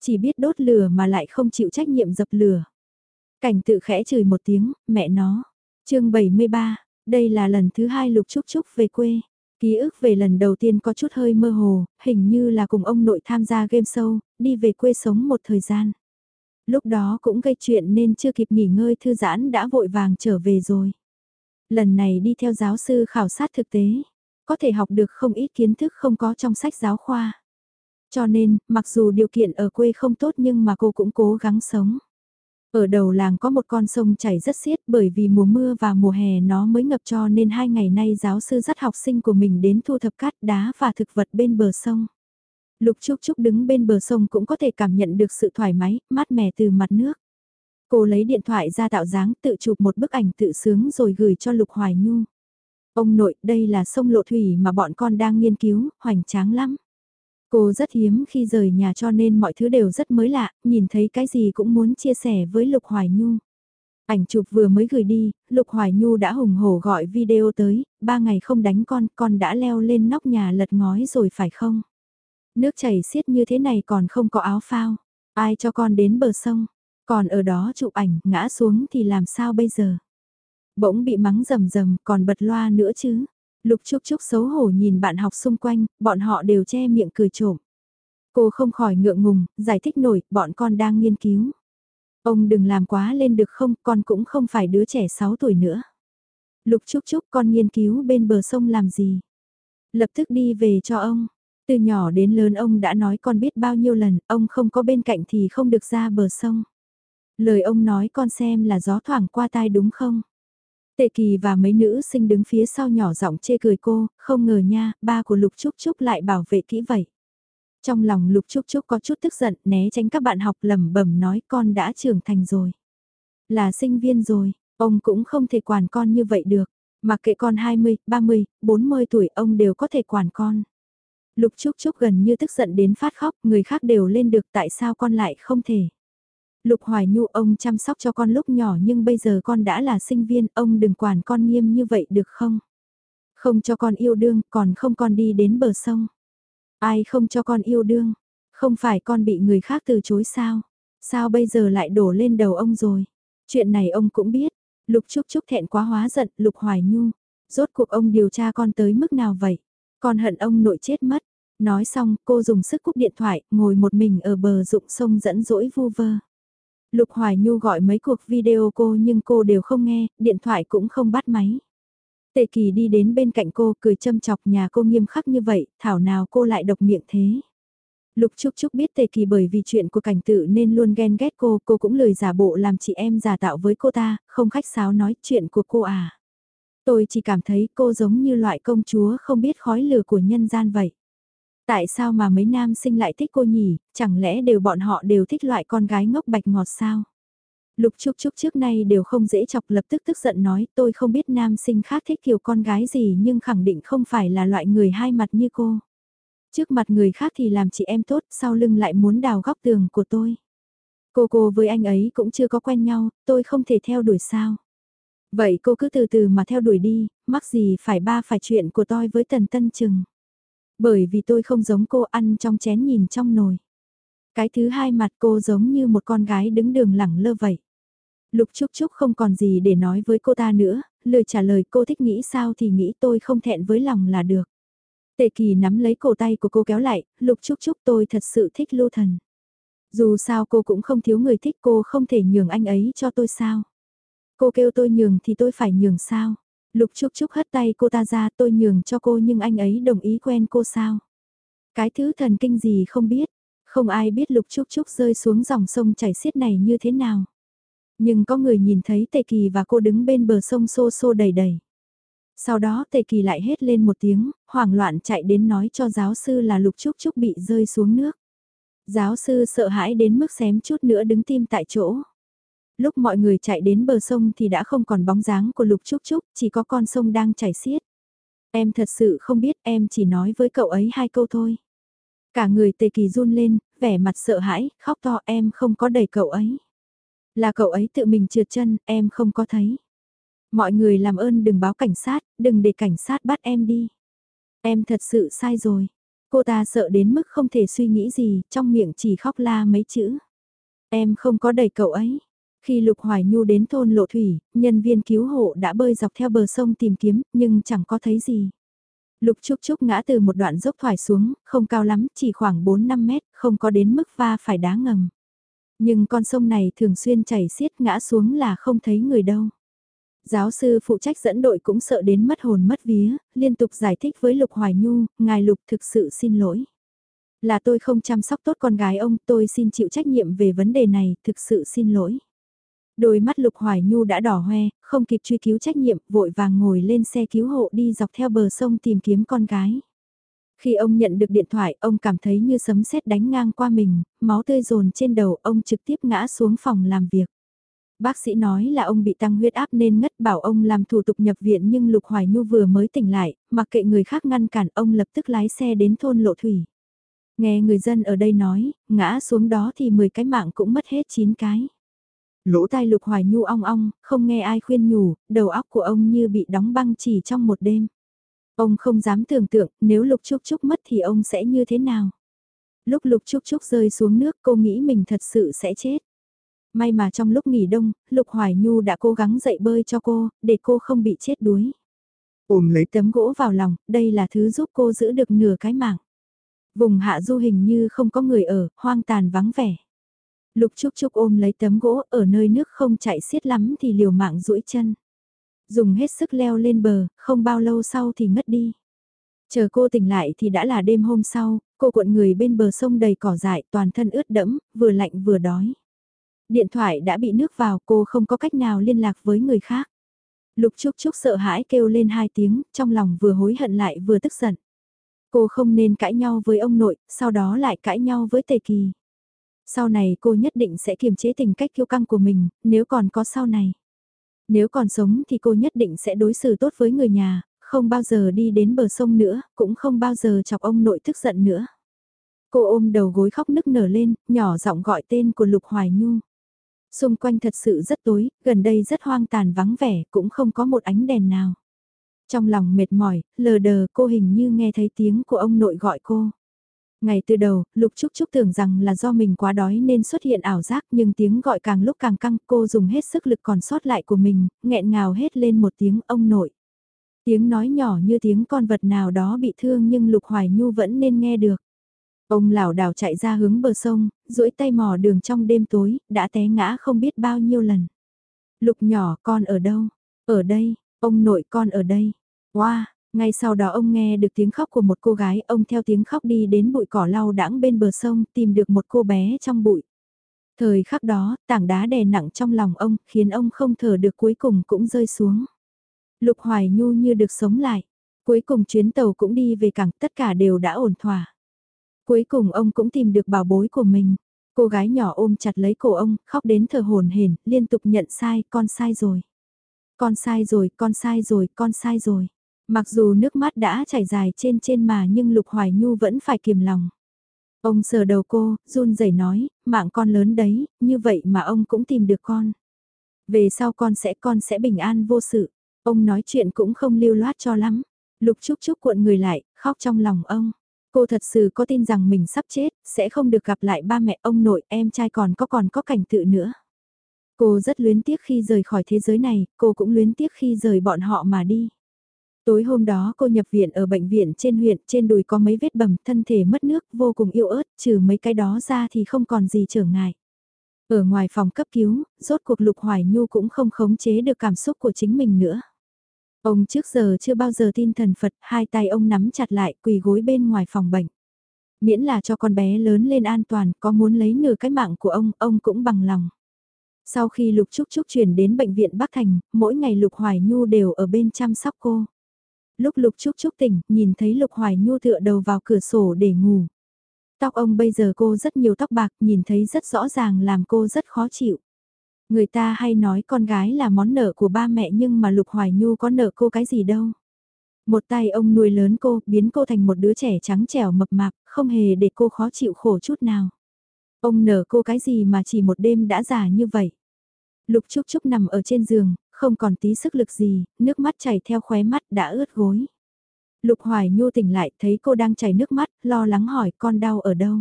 Chỉ biết đốt lửa mà lại không chịu trách nhiệm dập lửa. Cảnh tự khẽ chửi một tiếng, mẹ nó. chương 73, đây là lần thứ hai Lục Trúc Trúc về quê. Ký ức về lần đầu tiên có chút hơi mơ hồ, hình như là cùng ông nội tham gia game show, đi về quê sống một thời gian. Lúc đó cũng gây chuyện nên chưa kịp nghỉ ngơi thư giãn đã vội vàng trở về rồi. Lần này đi theo giáo sư khảo sát thực tế, có thể học được không ít kiến thức không có trong sách giáo khoa. Cho nên, mặc dù điều kiện ở quê không tốt nhưng mà cô cũng cố gắng sống. Ở đầu làng có một con sông chảy rất xiết bởi vì mùa mưa và mùa hè nó mới ngập cho nên hai ngày nay giáo sư dắt học sinh của mình đến thu thập cát đá và thực vật bên bờ sông. Lục Trúc Trúc đứng bên bờ sông cũng có thể cảm nhận được sự thoải mái, mát mẻ từ mặt nước. Cô lấy điện thoại ra tạo dáng tự chụp một bức ảnh tự sướng rồi gửi cho Lục Hoài Nhu. Ông nội, đây là sông Lộ Thủy mà bọn con đang nghiên cứu, hoành tráng lắm. Cô rất hiếm khi rời nhà cho nên mọi thứ đều rất mới lạ, nhìn thấy cái gì cũng muốn chia sẻ với Lục Hoài Nhu. Ảnh chụp vừa mới gửi đi, Lục Hoài Nhu đã hùng hổ gọi video tới, ba ngày không đánh con, con đã leo lên nóc nhà lật ngói rồi phải không? Nước chảy xiết như thế này còn không có áo phao, ai cho con đến bờ sông, còn ở đó chụp ảnh, ngã xuống thì làm sao bây giờ? Bỗng bị mắng rầm rầm còn bật loa nữa chứ. Lục Trúc Trúc xấu hổ nhìn bạn học xung quanh, bọn họ đều che miệng cười trộm. Cô không khỏi ngượng ngùng, giải thích nổi, bọn con đang nghiên cứu. Ông đừng làm quá lên được không, con cũng không phải đứa trẻ 6 tuổi nữa. Lục Trúc Trúc con nghiên cứu bên bờ sông làm gì? Lập tức đi về cho ông. Từ nhỏ đến lớn ông đã nói con biết bao nhiêu lần, ông không có bên cạnh thì không được ra bờ sông. Lời ông nói con xem là gió thoảng qua tai đúng không? Tệ kỳ và mấy nữ sinh đứng phía sau nhỏ giọng chê cười cô, không ngờ nha, ba của Lục Trúc Trúc lại bảo vệ kỹ vậy. Trong lòng Lục Trúc Trúc có chút tức giận, né tránh các bạn học lầm bẩm nói con đã trưởng thành rồi. Là sinh viên rồi, ông cũng không thể quản con như vậy được. Mặc kệ con 20, 30, 40 tuổi ông đều có thể quản con. Lục Trúc Trúc gần như tức giận đến phát khóc, người khác đều lên được tại sao con lại không thể. Lục Hoài Nhu ông chăm sóc cho con lúc nhỏ nhưng bây giờ con đã là sinh viên, ông đừng quản con nghiêm như vậy được không? Không cho con yêu đương, còn không con đi đến bờ sông. Ai không cho con yêu đương? Không phải con bị người khác từ chối sao? Sao bây giờ lại đổ lên đầu ông rồi? Chuyện này ông cũng biết. Lục Trúc Trúc thẹn quá hóa giận, Lục Hoài Nhu. Rốt cuộc ông điều tra con tới mức nào vậy? Con hận ông nội chết mất. Nói xong, cô dùng sức cúp điện thoại, ngồi một mình ở bờ rụng sông dẫn dỗi vu vơ. Lục Hoài Nhu gọi mấy cuộc video cô nhưng cô đều không nghe, điện thoại cũng không bắt máy. Tề Kỳ đi đến bên cạnh cô cười châm chọc nhà cô nghiêm khắc như vậy, thảo nào cô lại độc miệng thế. Lục Trúc Trúc biết Tề Kỳ bởi vì chuyện của cảnh tự nên luôn ghen ghét cô, cô cũng lời giả bộ làm chị em giả tạo với cô ta, không khách sáo nói chuyện của cô à. Tôi chỉ cảm thấy cô giống như loại công chúa không biết khói lửa của nhân gian vậy. Tại sao mà mấy nam sinh lại thích cô nhỉ, chẳng lẽ đều bọn họ đều thích loại con gái ngốc bạch ngọt sao? Lục Trúc Trúc trước nay đều không dễ chọc lập tức tức giận nói tôi không biết nam sinh khác thích kiểu con gái gì nhưng khẳng định không phải là loại người hai mặt như cô. Trước mặt người khác thì làm chị em tốt sau lưng lại muốn đào góc tường của tôi. Cô cô với anh ấy cũng chưa có quen nhau, tôi không thể theo đuổi sao. Vậy cô cứ từ từ mà theo đuổi đi, mắc gì phải ba phải chuyện của tôi với Tần Tân Trừng. Bởi vì tôi không giống cô ăn trong chén nhìn trong nồi. Cái thứ hai mặt cô giống như một con gái đứng đường lẳng lơ vậy. Lục Trúc Trúc không còn gì để nói với cô ta nữa, lời trả lời cô thích nghĩ sao thì nghĩ tôi không thẹn với lòng là được. Tề kỳ nắm lấy cổ tay của cô kéo lại, Lục Trúc Trúc tôi thật sự thích lưu thần. Dù sao cô cũng không thiếu người thích cô không thể nhường anh ấy cho tôi sao. Cô kêu tôi nhường thì tôi phải nhường sao. Lục Trúc Trúc hất tay cô ta ra tôi nhường cho cô nhưng anh ấy đồng ý quen cô sao. Cái thứ thần kinh gì không biết, không ai biết Lục Trúc Trúc rơi xuống dòng sông chảy xiết này như thế nào. Nhưng có người nhìn thấy Tề Kỳ và cô đứng bên bờ sông xô xô đầy đầy. Sau đó Tề Kỳ lại hét lên một tiếng, hoảng loạn chạy đến nói cho giáo sư là Lục Trúc Trúc bị rơi xuống nước. Giáo sư sợ hãi đến mức xém chút nữa đứng tim tại chỗ. Lúc mọi người chạy đến bờ sông thì đã không còn bóng dáng của Lục Trúc Trúc, chỉ có con sông đang chảy xiết. Em thật sự không biết em chỉ nói với cậu ấy hai câu thôi. Cả người tề kỳ run lên, vẻ mặt sợ hãi, khóc to em không có đẩy cậu ấy. Là cậu ấy tự mình trượt chân, em không có thấy. Mọi người làm ơn đừng báo cảnh sát, đừng để cảnh sát bắt em đi. Em thật sự sai rồi. Cô ta sợ đến mức không thể suy nghĩ gì, trong miệng chỉ khóc la mấy chữ. Em không có đẩy cậu ấy. Khi Lục Hoài Nhu đến thôn Lộ Thủy, nhân viên cứu hộ đã bơi dọc theo bờ sông tìm kiếm, nhưng chẳng có thấy gì. Lục Trúc Trúc ngã từ một đoạn dốc thoải xuống, không cao lắm, chỉ khoảng 4-5 mét, không có đến mức va phải đá ngầm. Nhưng con sông này thường xuyên chảy xiết ngã xuống là không thấy người đâu. Giáo sư phụ trách dẫn đội cũng sợ đến mất hồn mất vía, liên tục giải thích với Lục Hoài Nhu, ngài Lục thực sự xin lỗi. Là tôi không chăm sóc tốt con gái ông, tôi xin chịu trách nhiệm về vấn đề này, thực sự xin lỗi. Đôi mắt Lục Hoài Nhu đã đỏ hoe, không kịp truy cứu trách nhiệm, vội vàng ngồi lên xe cứu hộ đi dọc theo bờ sông tìm kiếm con gái. Khi ông nhận được điện thoại, ông cảm thấy như sấm sét đánh ngang qua mình, máu tươi dồn trên đầu, ông trực tiếp ngã xuống phòng làm việc. Bác sĩ nói là ông bị tăng huyết áp nên ngất bảo ông làm thủ tục nhập viện nhưng Lục Hoài Nhu vừa mới tỉnh lại, mặc kệ người khác ngăn cản ông lập tức lái xe đến thôn Lộ Thủy. Nghe người dân ở đây nói, ngã xuống đó thì 10 cái mạng cũng mất hết 9 cái. Lỗ tai Lục Hoài Nhu ong ong, không nghe ai khuyên nhủ, đầu óc của ông như bị đóng băng chỉ trong một đêm. Ông không dám tưởng tượng, nếu Lục Trúc Trúc mất thì ông sẽ như thế nào? Lúc Lục Trúc Trúc rơi xuống nước cô nghĩ mình thật sự sẽ chết. May mà trong lúc nghỉ đông, Lục Hoài Nhu đã cố gắng dậy bơi cho cô, để cô không bị chết đuối. Ôm lấy tấm gỗ vào lòng, đây là thứ giúp cô giữ được nửa cái mạng. Vùng hạ du hình như không có người ở, hoang tàn vắng vẻ. Lục Trúc Trúc ôm lấy tấm gỗ ở nơi nước không chạy xiết lắm thì liều mạng duỗi chân. Dùng hết sức leo lên bờ, không bao lâu sau thì ngất đi. Chờ cô tỉnh lại thì đã là đêm hôm sau, cô cuộn người bên bờ sông đầy cỏ dại toàn thân ướt đẫm, vừa lạnh vừa đói. Điện thoại đã bị nước vào cô không có cách nào liên lạc với người khác. Lục Trúc Trúc sợ hãi kêu lên hai tiếng, trong lòng vừa hối hận lại vừa tức giận. Cô không nên cãi nhau với ông nội, sau đó lại cãi nhau với Tề Kỳ. Sau này cô nhất định sẽ kiềm chế tình cách kiêu căng của mình, nếu còn có sau này. Nếu còn sống thì cô nhất định sẽ đối xử tốt với người nhà, không bao giờ đi đến bờ sông nữa, cũng không bao giờ chọc ông nội tức giận nữa. Cô ôm đầu gối khóc nức nở lên, nhỏ giọng gọi tên của Lục Hoài Nhu. Xung quanh thật sự rất tối, gần đây rất hoang tàn vắng vẻ, cũng không có một ánh đèn nào. Trong lòng mệt mỏi, lờ đờ cô hình như nghe thấy tiếng của ông nội gọi cô. Ngày từ đầu, Lục Trúc Trúc tưởng rằng là do mình quá đói nên xuất hiện ảo giác nhưng tiếng gọi càng lúc càng căng cô dùng hết sức lực còn sót lại của mình, nghẹn ngào hết lên một tiếng ông nội. Tiếng nói nhỏ như tiếng con vật nào đó bị thương nhưng Lục Hoài Nhu vẫn nên nghe được. Ông lảo đảo chạy ra hướng bờ sông, duỗi tay mò đường trong đêm tối, đã té ngã không biết bao nhiêu lần. Lục nhỏ con ở đâu? Ở đây, ông nội con ở đây. Wow, ngay sau đó ông nghe được tiếng khóc của một cô gái, ông theo tiếng khóc đi đến bụi cỏ lau đãng bên bờ sông, tìm được một cô bé trong bụi. Thời khắc đó, tảng đá đè nặng trong lòng ông, khiến ông không thở được cuối cùng cũng rơi xuống. Lục Hoài Nhu như được sống lại. Cuối cùng chuyến tàu cũng đi về cảng, tất cả đều đã ổn thỏa. Cuối cùng ông cũng tìm được bảo bối của mình. Cô gái nhỏ ôm chặt lấy cổ ông, khóc đến thở hồn hển, liên tục nhận sai, con sai rồi. Con sai rồi, con sai rồi, con sai rồi. Mặc dù nước mắt đã chảy dài trên trên mà nhưng Lục Hoài Nhu vẫn phải kiềm lòng. Ông sờ đầu cô, run rẩy nói, mạng con lớn đấy, như vậy mà ông cũng tìm được con. Về sau con sẽ con sẽ bình an vô sự. Ông nói chuyện cũng không lưu loát cho lắm. Lục Trúc Trúc cuộn người lại, khóc trong lòng ông. Cô thật sự có tin rằng mình sắp chết, sẽ không được gặp lại ba mẹ ông nội, em trai còn có còn có cảnh tự nữa. Cô rất luyến tiếc khi rời khỏi thế giới này, cô cũng luyến tiếc khi rời bọn họ mà đi. Tối hôm đó cô nhập viện ở bệnh viện trên huyện, trên đùi có mấy vết bầm, thân thể mất nước, vô cùng yêu ớt, trừ mấy cái đó ra thì không còn gì trở ngại. Ở ngoài phòng cấp cứu, rốt cuộc Lục Hoài Nhu cũng không khống chế được cảm xúc của chính mình nữa. Ông trước giờ chưa bao giờ tin thần Phật, hai tay ông nắm chặt lại quỳ gối bên ngoài phòng bệnh. Miễn là cho con bé lớn lên an toàn, có muốn lấy nửa cái mạng của ông, ông cũng bằng lòng. Sau khi Lục Trúc Trúc chuyển đến bệnh viện Bắc Thành, mỗi ngày Lục Hoài Nhu đều ở bên chăm sóc cô. Lúc Lục Trúc Trúc tỉnh, nhìn thấy Lục Hoài Nhu tựa đầu vào cửa sổ để ngủ. Tóc ông bây giờ cô rất nhiều tóc bạc, nhìn thấy rất rõ ràng làm cô rất khó chịu. Người ta hay nói con gái là món nợ của ba mẹ nhưng mà Lục Hoài Nhu có nợ cô cái gì đâu. Một tay ông nuôi lớn cô, biến cô thành một đứa trẻ trắng trẻo mập mạp, không hề để cô khó chịu khổ chút nào. Ông nợ cô cái gì mà chỉ một đêm đã già như vậy. Lục Trúc Trúc nằm ở trên giường, không còn tí sức lực gì, nước mắt chảy theo khóe mắt đã ướt gối. Lục Hoài Nhu tỉnh lại thấy cô đang chảy nước mắt, lo lắng hỏi con đau ở đâu.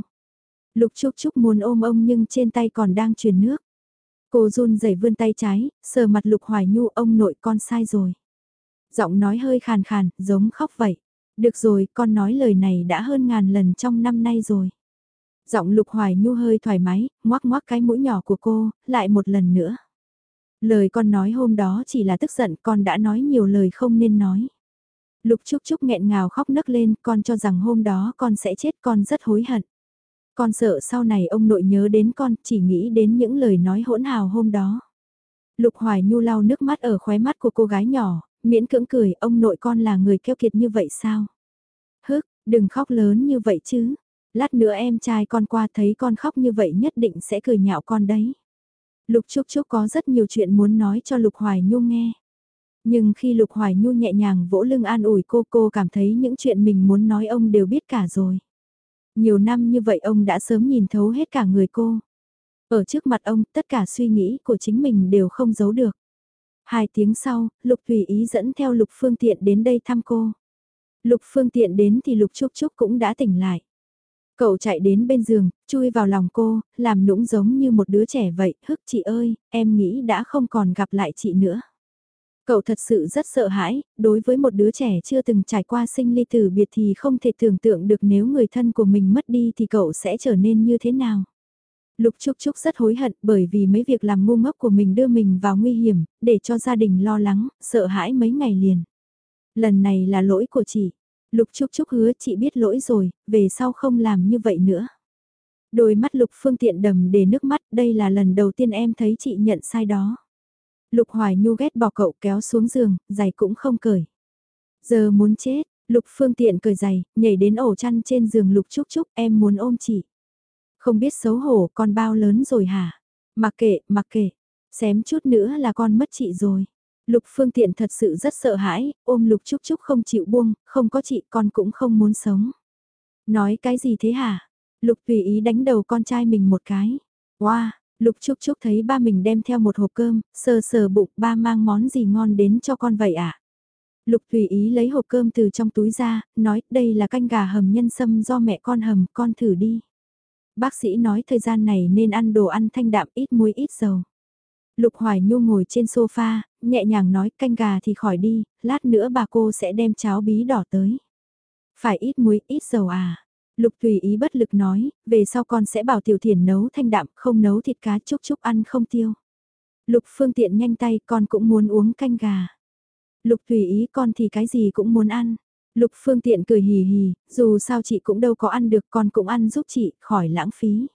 Lục Trúc Trúc muốn ôm ông nhưng trên tay còn đang truyền nước. Cô run rẩy vươn tay trái, sờ mặt Lục Hoài Nhu ông nội con sai rồi. Giọng nói hơi khàn khàn, giống khóc vậy. Được rồi, con nói lời này đã hơn ngàn lần trong năm nay rồi. Giọng Lục Hoài Nhu hơi thoải mái, ngoác ngoác cái mũi nhỏ của cô, lại một lần nữa. Lời con nói hôm đó chỉ là tức giận con đã nói nhiều lời không nên nói. Lục Trúc Trúc nghẹn ngào khóc nấc lên con cho rằng hôm đó con sẽ chết con rất hối hận. Con sợ sau này ông nội nhớ đến con chỉ nghĩ đến những lời nói hỗn hào hôm đó. Lục Hoài Nhu lau nước mắt ở khóe mắt của cô gái nhỏ, miễn cưỡng cười ông nội con là người keo kiệt như vậy sao? Hức, đừng khóc lớn như vậy chứ. Lát nữa em trai con qua thấy con khóc như vậy nhất định sẽ cười nhạo con đấy. Lục Trúc Trúc có rất nhiều chuyện muốn nói cho Lục Hoài Nhu nghe. Nhưng khi Lục Hoài Nhu nhẹ nhàng vỗ lưng an ủi cô cô cảm thấy những chuyện mình muốn nói ông đều biết cả rồi. Nhiều năm như vậy ông đã sớm nhìn thấu hết cả người cô. Ở trước mặt ông tất cả suy nghĩ của chính mình đều không giấu được. Hai tiếng sau, Lục Thủy Ý dẫn theo Lục Phương Tiện đến đây thăm cô. Lục Phương Tiện đến thì Lục Trúc Trúc cũng đã tỉnh lại. Cậu chạy đến bên giường, chui vào lòng cô, làm nũng giống như một đứa trẻ vậy, hức chị ơi, em nghĩ đã không còn gặp lại chị nữa. Cậu thật sự rất sợ hãi, đối với một đứa trẻ chưa từng trải qua sinh ly tử biệt thì không thể tưởng tượng được nếu người thân của mình mất đi thì cậu sẽ trở nên như thế nào. Lục Trúc Trúc rất hối hận bởi vì mấy việc làm ngu ngốc của mình đưa mình vào nguy hiểm, để cho gia đình lo lắng, sợ hãi mấy ngày liền. Lần này là lỗi của chị, Lục Trúc Trúc hứa chị biết lỗi rồi, về sau không làm như vậy nữa. Đôi mắt Lục Phương tiện đầm để nước mắt, đây là lần đầu tiên em thấy chị nhận sai đó. Lục Hoài Nhu ghét bỏ cậu kéo xuống giường, giày cũng không cởi. Giờ muốn chết, Lục Phương tiện cởi giày, nhảy đến ổ chăn trên giường Lục Trúc Trúc, em muốn ôm chị. Không biết xấu hổ, con bao lớn rồi hả? Mặc kệ, mặc kệ, xém chút nữa là con mất chị rồi. Lục phương tiện thật sự rất sợ hãi, ôm lục trúc trúc không chịu buông, không có chị con cũng không muốn sống. Nói cái gì thế hả? Lục tùy ý đánh đầu con trai mình một cái. Wow, lục trúc trúc thấy ba mình đem theo một hộp cơm, sờ sờ bụng ba mang món gì ngon đến cho con vậy ạ? À? Lục tùy ý lấy hộp cơm từ trong túi ra, nói đây là canh gà hầm nhân sâm do mẹ con hầm, con thử đi. Bác sĩ nói thời gian này nên ăn đồ ăn thanh đạm ít muối ít dầu. Lục Hoài Nhu ngồi trên sofa, nhẹ nhàng nói canh gà thì khỏi đi, lát nữa bà cô sẽ đem cháo bí đỏ tới. Phải ít muối, ít dầu à. Lục Thùy ý bất lực nói, về sau con sẽ bảo tiểu Thiển nấu thanh đạm, không nấu thịt cá chúc chúc ăn không tiêu. Lục phương tiện nhanh tay, con cũng muốn uống canh gà. Lục Thùy ý con thì cái gì cũng muốn ăn. Lục phương tiện cười hì hì, dù sao chị cũng đâu có ăn được con cũng ăn giúp chị, khỏi lãng phí.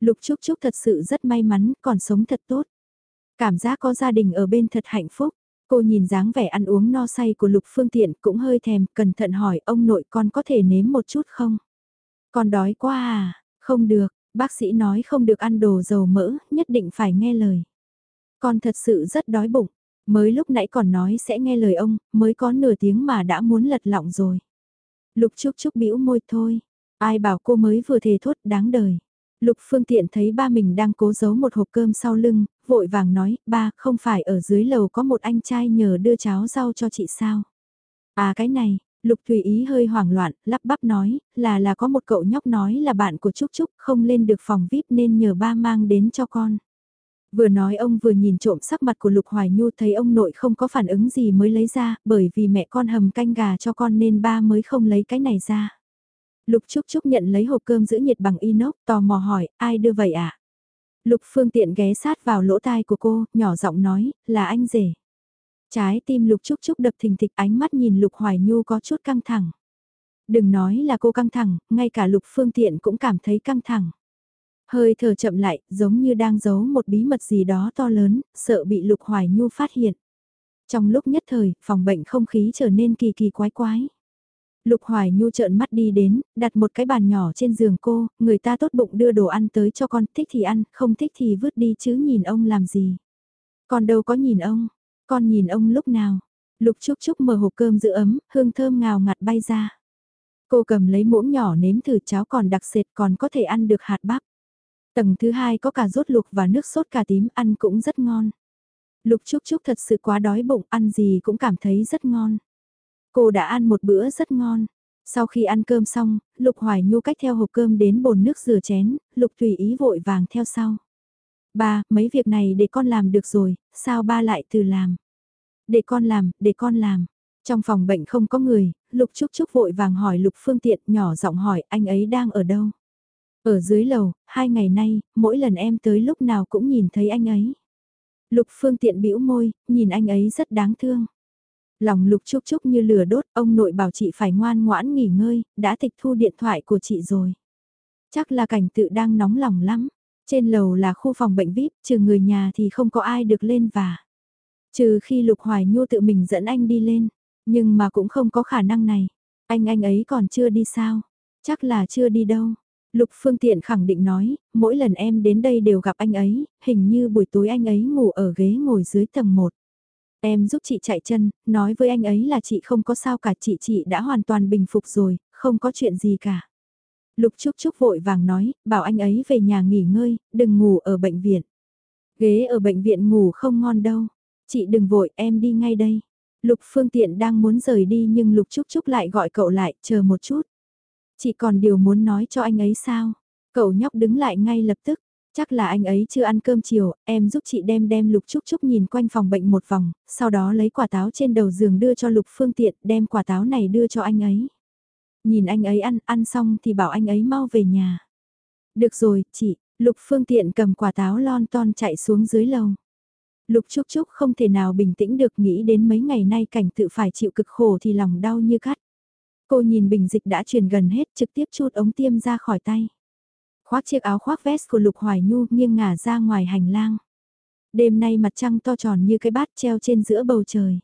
Lục Trúc Trúc thật sự rất may mắn, còn sống thật tốt. Cảm giác có gia đình ở bên thật hạnh phúc. Cô nhìn dáng vẻ ăn uống no say của Lục Phương Tiện cũng hơi thèm, cẩn thận hỏi ông nội con có thể nếm một chút không? Con đói quá à, không được, bác sĩ nói không được ăn đồ dầu mỡ, nhất định phải nghe lời. Con thật sự rất đói bụng, mới lúc nãy còn nói sẽ nghe lời ông, mới có nửa tiếng mà đã muốn lật lọng rồi. Lục Trúc Trúc bĩu môi thôi, ai bảo cô mới vừa thề thốt đáng đời. Lục Phương Tiện thấy ba mình đang cố giấu một hộp cơm sau lưng, vội vàng nói, ba, không phải ở dưới lầu có một anh trai nhờ đưa cháo rau cho chị sao? À cái này, Lục Thủy Ý hơi hoảng loạn, lắp bắp nói, là là có một cậu nhóc nói là bạn của Trúc Trúc không lên được phòng VIP nên nhờ ba mang đến cho con. Vừa nói ông vừa nhìn trộm sắc mặt của Lục Hoài Nhu thấy ông nội không có phản ứng gì mới lấy ra, bởi vì mẹ con hầm canh gà cho con nên ba mới không lấy cái này ra. Lục Trúc Trúc nhận lấy hộp cơm giữ nhiệt bằng inox, tò mò hỏi, ai đưa vậy ạ? À? Lục Phương Tiện ghé sát vào lỗ tai của cô, nhỏ giọng nói, là anh rể. Trái tim Lục Trúc Trúc đập thình thịch ánh mắt nhìn Lục Hoài Nhu có chút căng thẳng. Đừng nói là cô căng thẳng, ngay cả Lục Phương Tiện cũng cảm thấy căng thẳng. Hơi thở chậm lại, giống như đang giấu một bí mật gì đó to lớn, sợ bị Lục Hoài Nhu phát hiện. Trong lúc nhất thời, phòng bệnh không khí trở nên kỳ kỳ quái quái. Lục Hoài Nhu trợn mắt đi đến, đặt một cái bàn nhỏ trên giường cô, người ta tốt bụng đưa đồ ăn tới cho con, thích thì ăn, không thích thì vứt đi chứ nhìn ông làm gì. Con đâu có nhìn ông, con nhìn ông lúc nào. Lục Trúc Trúc mở hộp cơm giữ ấm, hương thơm ngào ngạt bay ra. Cô cầm lấy muỗng nhỏ nếm thử cháo còn đặc sệt còn có thể ăn được hạt bắp. Tầng thứ hai có cả rốt lục và nước sốt cà tím ăn cũng rất ngon. Lục Trúc Trúc thật sự quá đói bụng ăn gì cũng cảm thấy rất ngon. Cô đã ăn một bữa rất ngon. Sau khi ăn cơm xong, Lục Hoài Nhu cách theo hộp cơm đến bồn nước rửa chén, Lục Tùy Ý vội vàng theo sau. Ba, mấy việc này để con làm được rồi, sao ba lại từ làm? Để con làm, để con làm. Trong phòng bệnh không có người, Lục Trúc Trúc vội vàng hỏi Lục Phương Tiện nhỏ giọng hỏi anh ấy đang ở đâu? Ở dưới lầu, hai ngày nay, mỗi lần em tới lúc nào cũng nhìn thấy anh ấy. Lục Phương Tiện bĩu môi, nhìn anh ấy rất đáng thương. Lòng lục chúc chúc như lửa đốt, ông nội bảo chị phải ngoan ngoãn nghỉ ngơi, đã tịch thu điện thoại của chị rồi. Chắc là cảnh tự đang nóng lòng lắm. Trên lầu là khu phòng bệnh VIP, trừ người nhà thì không có ai được lên và. Trừ khi Lục Hoài Nhu tự mình dẫn anh đi lên, nhưng mà cũng không có khả năng này. Anh anh ấy còn chưa đi sao? Chắc là chưa đi đâu. Lục Phương Tiện khẳng định nói, mỗi lần em đến đây đều gặp anh ấy, hình như buổi tối anh ấy ngủ ở ghế ngồi dưới tầng 1. Em giúp chị chạy chân, nói với anh ấy là chị không có sao cả chị chị đã hoàn toàn bình phục rồi, không có chuyện gì cả. Lục Trúc Trúc vội vàng nói, bảo anh ấy về nhà nghỉ ngơi, đừng ngủ ở bệnh viện. Ghế ở bệnh viện ngủ không ngon đâu. Chị đừng vội, em đi ngay đây. Lục Phương Tiện đang muốn rời đi nhưng Lục Trúc Trúc lại gọi cậu lại, chờ một chút. Chị còn điều muốn nói cho anh ấy sao? Cậu nhóc đứng lại ngay lập tức. Chắc là anh ấy chưa ăn cơm chiều, em giúp chị đem đem Lục Trúc Trúc nhìn quanh phòng bệnh một vòng, sau đó lấy quả táo trên đầu giường đưa cho Lục Phương Tiện, đem quả táo này đưa cho anh ấy. Nhìn anh ấy ăn, ăn xong thì bảo anh ấy mau về nhà. Được rồi, chị, Lục Phương Tiện cầm quả táo lon ton chạy xuống dưới lầu. Lục Trúc Trúc không thể nào bình tĩnh được nghĩ đến mấy ngày nay cảnh tự phải chịu cực khổ thì lòng đau như cắt. Cô nhìn bình dịch đã truyền gần hết trực tiếp chút ống tiêm ra khỏi tay khoác chiếc áo khoác vest của Lục Hoài Nhu nghiêng ngả ra ngoài hành lang. Đêm nay mặt trăng to tròn như cái bát treo trên giữa bầu trời.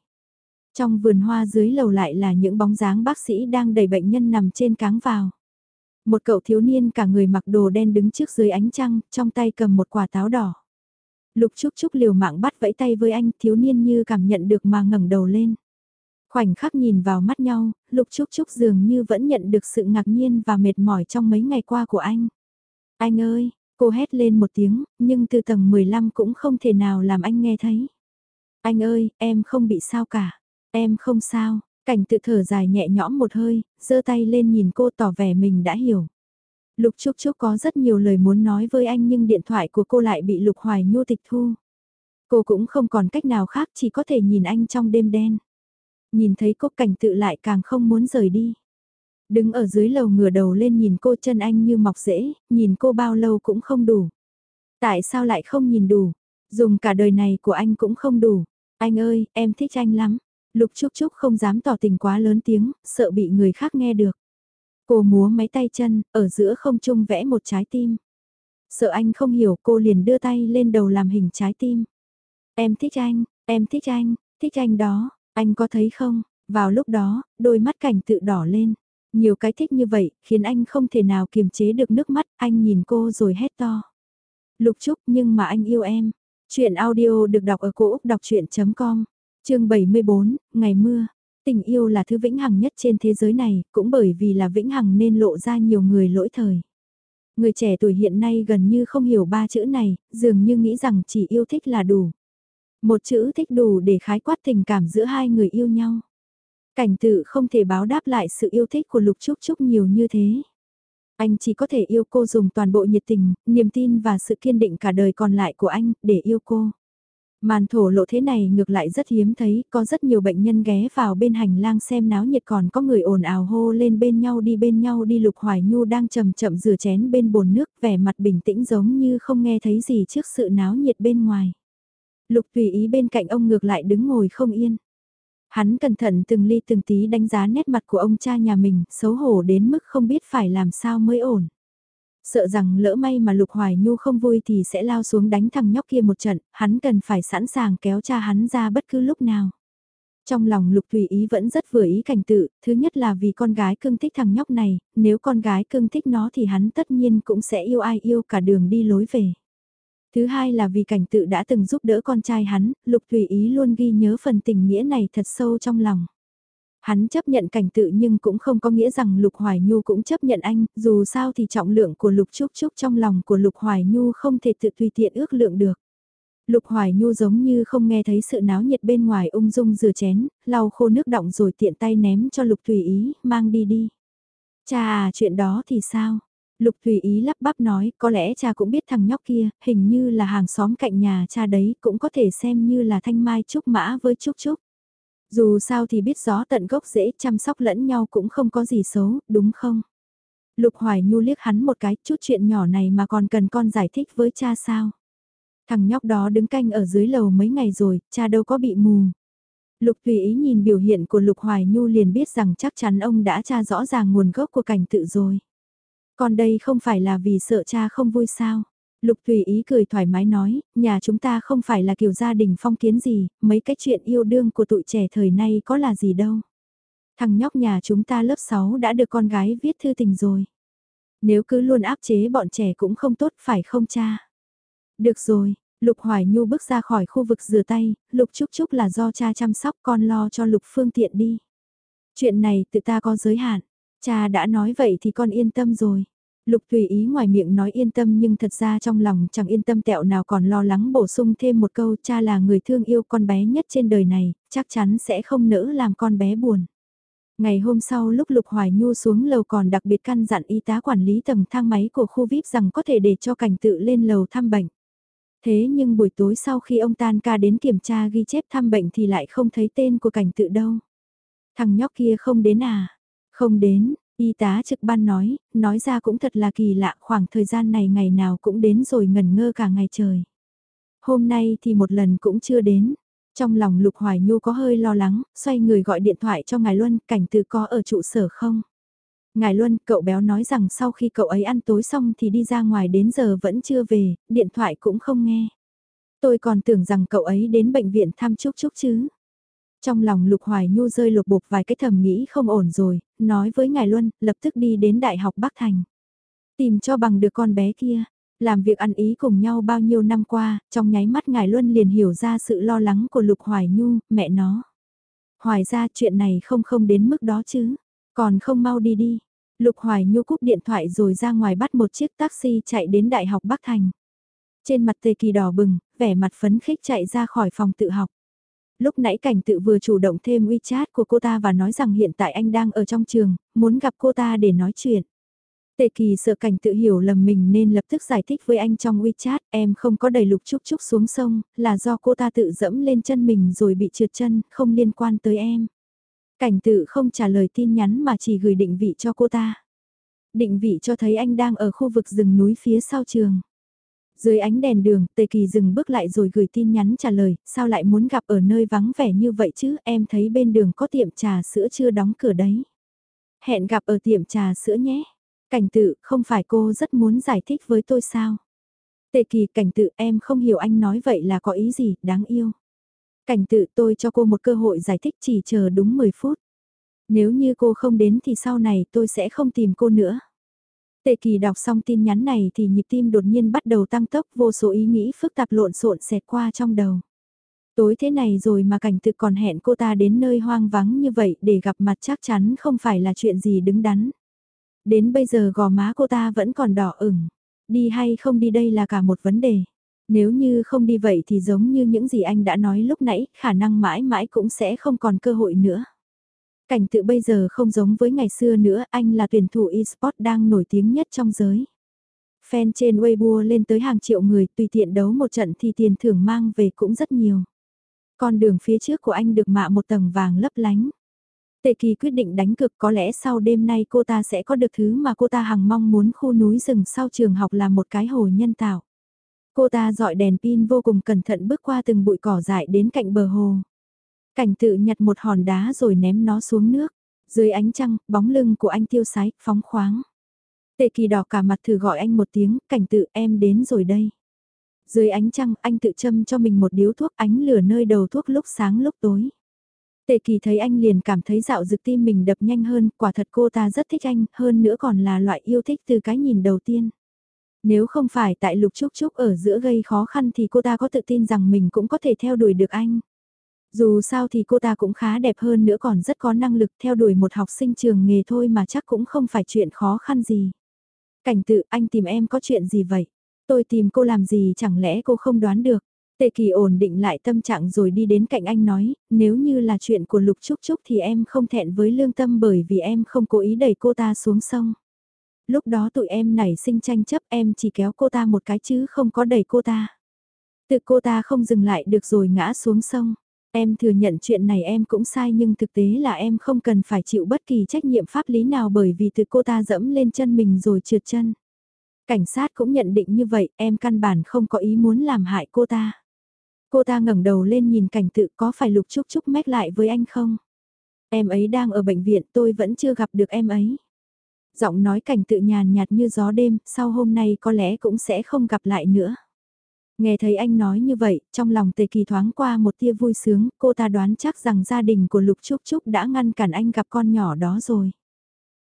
Trong vườn hoa dưới lầu lại là những bóng dáng bác sĩ đang đẩy bệnh nhân nằm trên cáng vào. Một cậu thiếu niên cả người mặc đồ đen đứng trước dưới ánh trăng, trong tay cầm một quả táo đỏ. Lục Trúc Trúc liều mạng bắt vẫy tay với anh, thiếu niên như cảm nhận được mà ngẩng đầu lên. Khoảnh khắc nhìn vào mắt nhau, Lục Trúc Trúc dường như vẫn nhận được sự ngạc nhiên và mệt mỏi trong mấy ngày qua của anh. Anh ơi, cô hét lên một tiếng, nhưng từ tầng 15 cũng không thể nào làm anh nghe thấy. Anh ơi, em không bị sao cả. Em không sao, cảnh tự thở dài nhẹ nhõm một hơi, giơ tay lên nhìn cô tỏ vẻ mình đã hiểu. Lục Trúc Trúc có rất nhiều lời muốn nói với anh nhưng điện thoại của cô lại bị Lục Hoài Nhu tịch thu. Cô cũng không còn cách nào khác chỉ có thể nhìn anh trong đêm đen. Nhìn thấy cô cảnh tự lại càng không muốn rời đi. Đứng ở dưới lầu ngửa đầu lên nhìn cô chân anh như mọc rễ, nhìn cô bao lâu cũng không đủ. Tại sao lại không nhìn đủ? Dùng cả đời này của anh cũng không đủ. Anh ơi, em thích anh lắm. Lục Trúc Trúc không dám tỏ tình quá lớn tiếng, sợ bị người khác nghe được. Cô múa mấy tay chân, ở giữa không trung vẽ một trái tim. Sợ anh không hiểu cô liền đưa tay lên đầu làm hình trái tim. Em thích anh, em thích anh, Thích anh đó, anh có thấy không? Vào lúc đó, đôi mắt cảnh tự đỏ lên. Nhiều cái thích như vậy, khiến anh không thể nào kiềm chế được nước mắt, anh nhìn cô rồi hét to. Lục Trúc nhưng mà anh yêu em. Chuyện audio được đọc ở cổ Úc đọc chuyện.com, chương 74, Ngày mưa. Tình yêu là thứ vĩnh hằng nhất trên thế giới này, cũng bởi vì là vĩnh hằng nên lộ ra nhiều người lỗi thời. Người trẻ tuổi hiện nay gần như không hiểu ba chữ này, dường như nghĩ rằng chỉ yêu thích là đủ. Một chữ thích đủ để khái quát tình cảm giữa hai người yêu nhau. Cảnh tự không thể báo đáp lại sự yêu thích của Lục Trúc Trúc nhiều như thế. Anh chỉ có thể yêu cô dùng toàn bộ nhiệt tình, niềm tin và sự kiên định cả đời còn lại của anh để yêu cô. Màn thổ lộ thế này ngược lại rất hiếm thấy, có rất nhiều bệnh nhân ghé vào bên hành lang xem náo nhiệt còn có người ồn ào hô lên bên nhau đi bên nhau đi Lục Hoài Nhu đang chậm chậm rửa chén bên bồn nước vẻ mặt bình tĩnh giống như không nghe thấy gì trước sự náo nhiệt bên ngoài. Lục tùy ý bên cạnh ông ngược lại đứng ngồi không yên. Hắn cẩn thận từng ly từng tí đánh giá nét mặt của ông cha nhà mình, xấu hổ đến mức không biết phải làm sao mới ổn. Sợ rằng lỡ may mà Lục Hoài Nhu không vui thì sẽ lao xuống đánh thằng nhóc kia một trận, hắn cần phải sẵn sàng kéo cha hắn ra bất cứ lúc nào. Trong lòng Lục Thủy Ý vẫn rất vừa ý cảnh tự, thứ nhất là vì con gái cưng thích thằng nhóc này, nếu con gái cưng thích nó thì hắn tất nhiên cũng sẽ yêu ai yêu cả đường đi lối về. Thứ hai là vì cảnh tự đã từng giúp đỡ con trai hắn, Lục Thủy Ý luôn ghi nhớ phần tình nghĩa này thật sâu trong lòng. Hắn chấp nhận cảnh tự nhưng cũng không có nghĩa rằng Lục Hoài Nhu cũng chấp nhận anh, dù sao thì trọng lượng của Lục Trúc Trúc trong lòng của Lục Hoài Nhu không thể tự tùy tiện ước lượng được. Lục Hoài Nhu giống như không nghe thấy sự náo nhiệt bên ngoài ung dung rửa chén, lau khô nước đọng rồi tiện tay ném cho Lục Thủy Ý, mang đi đi. Cha à, chuyện đó thì sao? Lục Thủy Ý lắp bắp nói, có lẽ cha cũng biết thằng nhóc kia, hình như là hàng xóm cạnh nhà cha đấy, cũng có thể xem như là thanh mai trúc mã với trúc trúc. Dù sao thì biết rõ tận gốc dễ chăm sóc lẫn nhau cũng không có gì xấu, đúng không? Lục Hoài Nhu liếc hắn một cái, chút chuyện nhỏ này mà còn cần con giải thích với cha sao? Thằng nhóc đó đứng canh ở dưới lầu mấy ngày rồi, cha đâu có bị mù. Lục Thủy Ý nhìn biểu hiện của Lục Hoài Nhu liền biết rằng chắc chắn ông đã tra rõ ràng nguồn gốc của cảnh tự rồi. Còn đây không phải là vì sợ cha không vui sao? Lục Tùy Ý cười thoải mái nói, nhà chúng ta không phải là kiểu gia đình phong kiến gì, mấy cái chuyện yêu đương của tụi trẻ thời nay có là gì đâu. Thằng nhóc nhà chúng ta lớp 6 đã được con gái viết thư tình rồi. Nếu cứ luôn áp chế bọn trẻ cũng không tốt phải không cha? Được rồi, Lục Hoài Nhu bước ra khỏi khu vực rửa tay, Lục Trúc Trúc là do cha chăm sóc con lo cho Lục Phương tiện đi. Chuyện này tự ta có giới hạn, cha đã nói vậy thì con yên tâm rồi. Lục tùy ý ngoài miệng nói yên tâm nhưng thật ra trong lòng chẳng yên tâm tẹo nào còn lo lắng bổ sung thêm một câu cha là người thương yêu con bé nhất trên đời này, chắc chắn sẽ không nỡ làm con bé buồn. Ngày hôm sau lúc Lục Hoài Nhu xuống lầu còn đặc biệt căn dặn y tá quản lý tầng thang máy của khu VIP rằng có thể để cho cảnh tự lên lầu thăm bệnh. Thế nhưng buổi tối sau khi ông tan ca đến kiểm tra ghi chép thăm bệnh thì lại không thấy tên của cảnh tự đâu. Thằng nhóc kia không đến à? Không đến, Y tá trực ban nói, nói ra cũng thật là kỳ lạ khoảng thời gian này ngày nào cũng đến rồi ngẩn ngơ cả ngày trời. Hôm nay thì một lần cũng chưa đến. Trong lòng Lục Hoài Nhu có hơi lo lắng, xoay người gọi điện thoại cho Ngài Luân, cảnh từ có ở trụ sở không? Ngài Luân, cậu béo nói rằng sau khi cậu ấy ăn tối xong thì đi ra ngoài đến giờ vẫn chưa về, điện thoại cũng không nghe. Tôi còn tưởng rằng cậu ấy đến bệnh viện thăm Trúc Trúc chứ. Trong lòng Lục Hoài Nhu rơi lục bục vài cái thầm nghĩ không ổn rồi, nói với Ngài Luân, lập tức đi đến Đại học Bắc Thành. Tìm cho bằng được con bé kia, làm việc ăn ý cùng nhau bao nhiêu năm qua, trong nháy mắt Ngài Luân liền hiểu ra sự lo lắng của Lục Hoài Nhu, mẹ nó. Hoài ra chuyện này không không đến mức đó chứ, còn không mau đi đi. Lục Hoài Nhu cúp điện thoại rồi ra ngoài bắt một chiếc taxi chạy đến Đại học Bắc Thành. Trên mặt tề kỳ đỏ bừng, vẻ mặt phấn khích chạy ra khỏi phòng tự học lúc nãy cảnh tự vừa chủ động thêm WeChat của cô ta và nói rằng hiện tại anh đang ở trong trường, muốn gặp cô ta để nói chuyện. Tề kỳ sợ cảnh tự hiểu lầm mình nên lập tức giải thích với anh trong WeChat, em không có đầy lục trúc trúc xuống sông, là do cô ta tự dẫm lên chân mình rồi bị trượt chân, không liên quan tới em. Cảnh tự không trả lời tin nhắn mà chỉ gửi định vị cho cô ta. Định vị cho thấy anh đang ở khu vực rừng núi phía sau trường. Dưới ánh đèn đường, Tề Kỳ dừng bước lại rồi gửi tin nhắn trả lời, sao lại muốn gặp ở nơi vắng vẻ như vậy chứ, em thấy bên đường có tiệm trà sữa chưa đóng cửa đấy. Hẹn gặp ở tiệm trà sữa nhé. Cảnh tự, không phải cô rất muốn giải thích với tôi sao? Tề Kỳ, cảnh tự em không hiểu anh nói vậy là có ý gì, đáng yêu. Cảnh tự tôi cho cô một cơ hội giải thích chỉ chờ đúng 10 phút. Nếu như cô không đến thì sau này tôi sẽ không tìm cô nữa. Tệ kỳ đọc xong tin nhắn này thì nhịp tim đột nhiên bắt đầu tăng tốc vô số ý nghĩ phức tạp lộn xộn xẹt qua trong đầu. Tối thế này rồi mà cảnh thực còn hẹn cô ta đến nơi hoang vắng như vậy để gặp mặt chắc chắn không phải là chuyện gì đứng đắn. Đến bây giờ gò má cô ta vẫn còn đỏ ửng. Đi hay không đi đây là cả một vấn đề. Nếu như không đi vậy thì giống như những gì anh đã nói lúc nãy, khả năng mãi mãi cũng sẽ không còn cơ hội nữa. Cảnh tự bây giờ không giống với ngày xưa nữa, anh là tuyển thủ eSport đang nổi tiếng nhất trong giới. Fan trên Weibo lên tới hàng triệu người, tùy tiện đấu một trận thì tiền thưởng mang về cũng rất nhiều. Con đường phía trước của anh được mạ một tầng vàng lấp lánh. Tề kỳ quyết định đánh cực có lẽ sau đêm nay cô ta sẽ có được thứ mà cô ta hằng mong muốn khu núi rừng sau trường học là một cái hồ nhân tạo. Cô ta dọi đèn pin vô cùng cẩn thận bước qua từng bụi cỏ dại đến cạnh bờ hồ. Cảnh tự nhặt một hòn đá rồi ném nó xuống nước. Dưới ánh trăng, bóng lưng của anh tiêu sái, phóng khoáng. Tệ kỳ đỏ cả mặt thử gọi anh một tiếng, cảnh tự em đến rồi đây. Dưới ánh trăng, anh tự châm cho mình một điếu thuốc ánh lửa nơi đầu thuốc lúc sáng lúc tối. Tệ kỳ thấy anh liền cảm thấy dạo dực tim mình đập nhanh hơn, quả thật cô ta rất thích anh, hơn nữa còn là loại yêu thích từ cái nhìn đầu tiên. Nếu không phải tại lục trúc trúc ở giữa gây khó khăn thì cô ta có tự tin rằng mình cũng có thể theo đuổi được anh. Dù sao thì cô ta cũng khá đẹp hơn nữa còn rất có năng lực theo đuổi một học sinh trường nghề thôi mà chắc cũng không phải chuyện khó khăn gì. Cảnh tự anh tìm em có chuyện gì vậy? Tôi tìm cô làm gì chẳng lẽ cô không đoán được? Tề kỳ ổn định lại tâm trạng rồi đi đến cạnh anh nói, nếu như là chuyện của Lục Trúc Trúc thì em không thẹn với lương tâm bởi vì em không cố ý đẩy cô ta xuống sông. Lúc đó tụi em nảy sinh tranh chấp em chỉ kéo cô ta một cái chứ không có đẩy cô ta. Tự cô ta không dừng lại được rồi ngã xuống sông. Em thừa nhận chuyện này em cũng sai nhưng thực tế là em không cần phải chịu bất kỳ trách nhiệm pháp lý nào bởi vì từ cô ta dẫm lên chân mình rồi trượt chân. Cảnh sát cũng nhận định như vậy, em căn bản không có ý muốn làm hại cô ta. Cô ta ngẩng đầu lên nhìn cảnh tự có phải lục chúc chúc mách lại với anh không? Em ấy đang ở bệnh viện tôi vẫn chưa gặp được em ấy. Giọng nói cảnh tự nhàn nhạt như gió đêm, sau hôm nay có lẽ cũng sẽ không gặp lại nữa. Nghe thấy anh nói như vậy, trong lòng tề kỳ thoáng qua một tia vui sướng, cô ta đoán chắc rằng gia đình của Lục Trúc Trúc đã ngăn cản anh gặp con nhỏ đó rồi.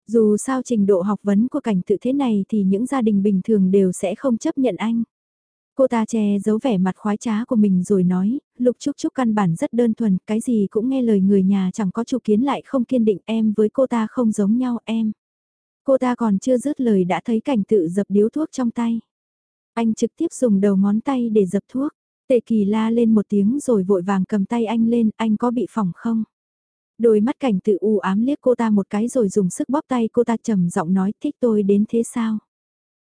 Dù sao trình độ học vấn của cảnh tự thế này thì những gia đình bình thường đều sẽ không chấp nhận anh. Cô ta che giấu vẻ mặt khoái trá của mình rồi nói, Lục Trúc Trúc căn bản rất đơn thuần, cái gì cũng nghe lời người nhà chẳng có chủ kiến lại không kiên định em với cô ta không giống nhau em. Cô ta còn chưa dứt lời đã thấy cảnh tự dập điếu thuốc trong tay. Anh trực tiếp dùng đầu ngón tay để dập thuốc. Tệ kỳ la lên một tiếng rồi vội vàng cầm tay anh lên, anh có bị phỏng không? Đôi mắt cảnh tự u ám liếc cô ta một cái rồi dùng sức bóp tay cô ta trầm giọng nói thích tôi đến thế sao?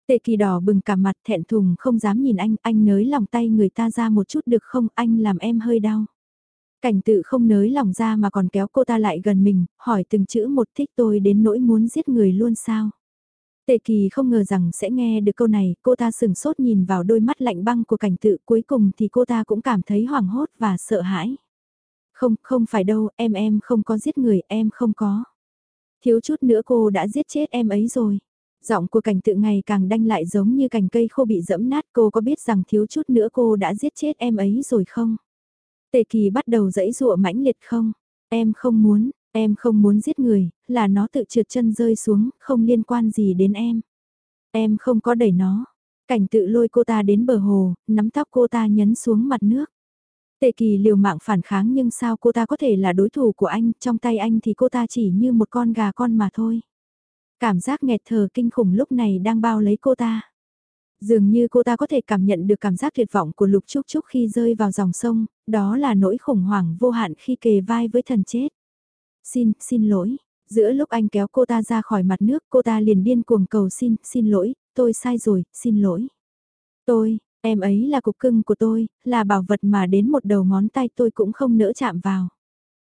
Tệ kỳ đỏ bừng cả mặt thẹn thùng không dám nhìn anh, anh nới lòng tay người ta ra một chút được không, anh làm em hơi đau. Cảnh tự không nới lòng ra mà còn kéo cô ta lại gần mình, hỏi từng chữ một thích tôi đến nỗi muốn giết người luôn sao. Tề kỳ không ngờ rằng sẽ nghe được câu này, cô ta sừng sốt nhìn vào đôi mắt lạnh băng của cảnh tự cuối cùng thì cô ta cũng cảm thấy hoảng hốt và sợ hãi. Không, không phải đâu, em em không có giết người, em không có. Thiếu chút nữa cô đã giết chết em ấy rồi. Giọng của cảnh tự ngày càng đanh lại giống như cành cây khô bị dẫm nát cô có biết rằng thiếu chút nữa cô đã giết chết em ấy rồi không? Tề kỳ bắt đầu dẫy dụa mãnh liệt không? Em không muốn, em không muốn giết người, là nó tự trượt chân rơi xuống, không liên quan gì đến em. Em không có đẩy nó. Cảnh tự lôi cô ta đến bờ hồ, nắm tóc cô ta nhấn xuống mặt nước. Tề kỳ liều mạng phản kháng nhưng sao cô ta có thể là đối thủ của anh, trong tay anh thì cô ta chỉ như một con gà con mà thôi. Cảm giác nghẹt thở kinh khủng lúc này đang bao lấy cô ta. Dường như cô ta có thể cảm nhận được cảm giác tuyệt vọng của Lục Trúc Trúc khi rơi vào dòng sông, đó là nỗi khủng hoảng vô hạn khi kề vai với thần chết. Xin, xin lỗi. Giữa lúc anh kéo cô ta ra khỏi mặt nước, cô ta liền điên cuồng cầu xin, xin lỗi, tôi sai rồi, xin lỗi. Tôi, em ấy là cục cưng của tôi, là bảo vật mà đến một đầu ngón tay tôi cũng không nỡ chạm vào.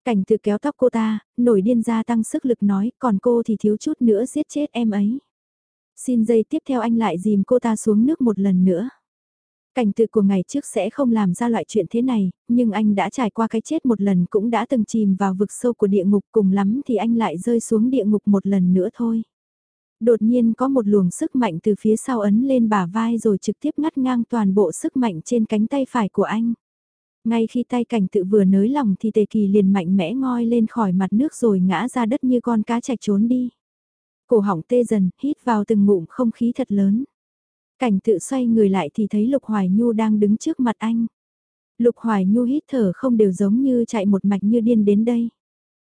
Cảnh tự kéo tóc cô ta, nổi điên ra tăng sức lực nói, còn cô thì thiếu chút nữa giết chết em ấy. Xin giây tiếp theo anh lại dìm cô ta xuống nước một lần nữa. Cảnh tự của ngày trước sẽ không làm ra loại chuyện thế này, nhưng anh đã trải qua cái chết một lần cũng đã từng chìm vào vực sâu của địa ngục cùng lắm thì anh lại rơi xuống địa ngục một lần nữa thôi. Đột nhiên có một luồng sức mạnh từ phía sau ấn lên bả vai rồi trực tiếp ngắt ngang toàn bộ sức mạnh trên cánh tay phải của anh. Ngay khi tay cảnh tự vừa nới lòng thì tề kỳ liền mạnh mẽ ngoi lên khỏi mặt nước rồi ngã ra đất như con cá chạch trốn đi. Cổ họng tê dần, hít vào từng ngụm không khí thật lớn. Cảnh tự xoay người lại thì thấy Lục Hoài Nhu đang đứng trước mặt anh. Lục Hoài Nhu hít thở không đều giống như chạy một mạch như điên đến đây.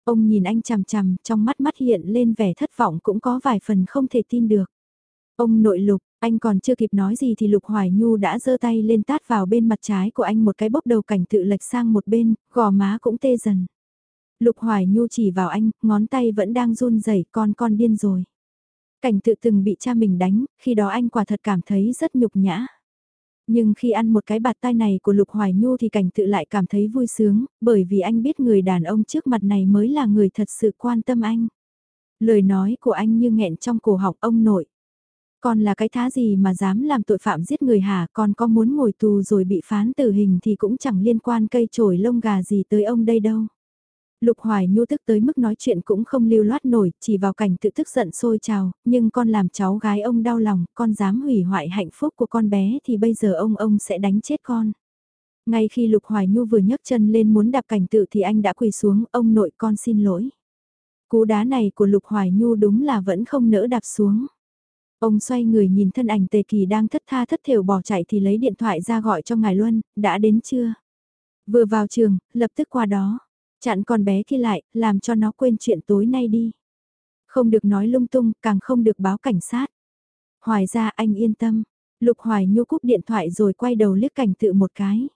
Ông nhìn anh chằm chằm, trong mắt mắt hiện lên vẻ thất vọng cũng có vài phần không thể tin được. Ông nội lục, anh còn chưa kịp nói gì thì Lục Hoài Nhu đã giơ tay lên tát vào bên mặt trái của anh một cái bốc đầu cảnh tự lệch sang một bên, gò má cũng tê dần. Lục Hoài Nhu chỉ vào anh, ngón tay vẫn đang run rẩy con con điên rồi. Cảnh tự từng bị cha mình đánh, khi đó anh quả thật cảm thấy rất nhục nhã. Nhưng khi ăn một cái bạt tai này của Lục Hoài Nhu thì cảnh tự lại cảm thấy vui sướng, bởi vì anh biết người đàn ông trước mặt này mới là người thật sự quan tâm anh. Lời nói của anh như nghẹn trong cổ họng ông nội. Con là cái thá gì mà dám làm tội phạm giết người hả, con có muốn ngồi tù rồi bị phán tử hình thì cũng chẳng liên quan cây trổi lông gà gì tới ông đây đâu. Lục Hoài Nhu tức tới mức nói chuyện cũng không lưu loát nổi, chỉ vào cảnh tự tức giận sôi trào, nhưng con làm cháu gái ông đau lòng, con dám hủy hoại hạnh phúc của con bé thì bây giờ ông ông sẽ đánh chết con. Ngay khi Lục Hoài Nhu vừa nhấc chân lên muốn đạp cảnh tự thì anh đã quỳ xuống, ông nội con xin lỗi. Cú đá này của Lục Hoài Nhu đúng là vẫn không nỡ đạp xuống. Ông xoay người nhìn thân ảnh tề kỳ đang thất tha thất thểu bỏ chạy thì lấy điện thoại ra gọi cho ngài Luân, đã đến chưa? Vừa vào trường, lập tức qua đó. Chặn con bé kia lại, làm cho nó quên chuyện tối nay đi. Không được nói lung tung, càng không được báo cảnh sát. Hoài ra anh yên tâm. Lục Hoài Nhu cúp điện thoại rồi quay đầu liếc cảnh tự một cái.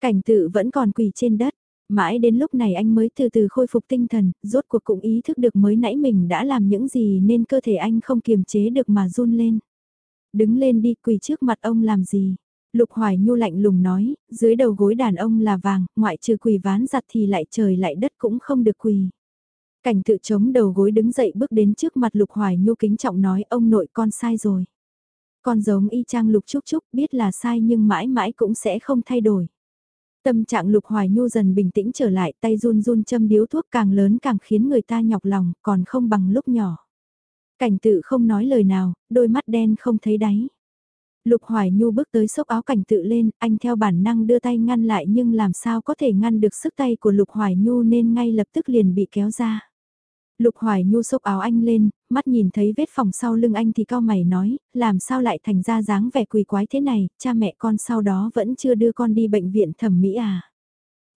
Cảnh tự vẫn còn quỳ trên đất. Mãi đến lúc này anh mới từ từ khôi phục tinh thần, rốt cuộc cũng ý thức được mới nãy mình đã làm những gì nên cơ thể anh không kiềm chế được mà run lên. Đứng lên đi quỳ trước mặt ông làm gì? Lục Hoài Nhu lạnh lùng nói, dưới đầu gối đàn ông là vàng, ngoại trừ quỳ ván giặt thì lại trời lại đất cũng không được quỳ. Cảnh tự chống đầu gối đứng dậy bước đến trước mặt Lục Hoài Nhu kính trọng nói ông nội con sai rồi. Con giống y chang Lục Trúc Trúc biết là sai nhưng mãi mãi cũng sẽ không thay đổi. Tâm trạng Lục Hoài Nhu dần bình tĩnh trở lại tay run run châm điếu thuốc càng lớn càng khiến người ta nhọc lòng còn không bằng lúc nhỏ. Cảnh tự không nói lời nào, đôi mắt đen không thấy đáy. Lục Hoài Nhu bước tới xốc áo cảnh tự lên, anh theo bản năng đưa tay ngăn lại nhưng làm sao có thể ngăn được sức tay của Lục Hoài Nhu nên ngay lập tức liền bị kéo ra. Lục Hoài Nhu xốc áo anh lên, mắt nhìn thấy vết phòng sau lưng anh thì cao mày nói, làm sao lại thành ra dáng vẻ quỳ quái thế này, cha mẹ con sau đó vẫn chưa đưa con đi bệnh viện thẩm mỹ à.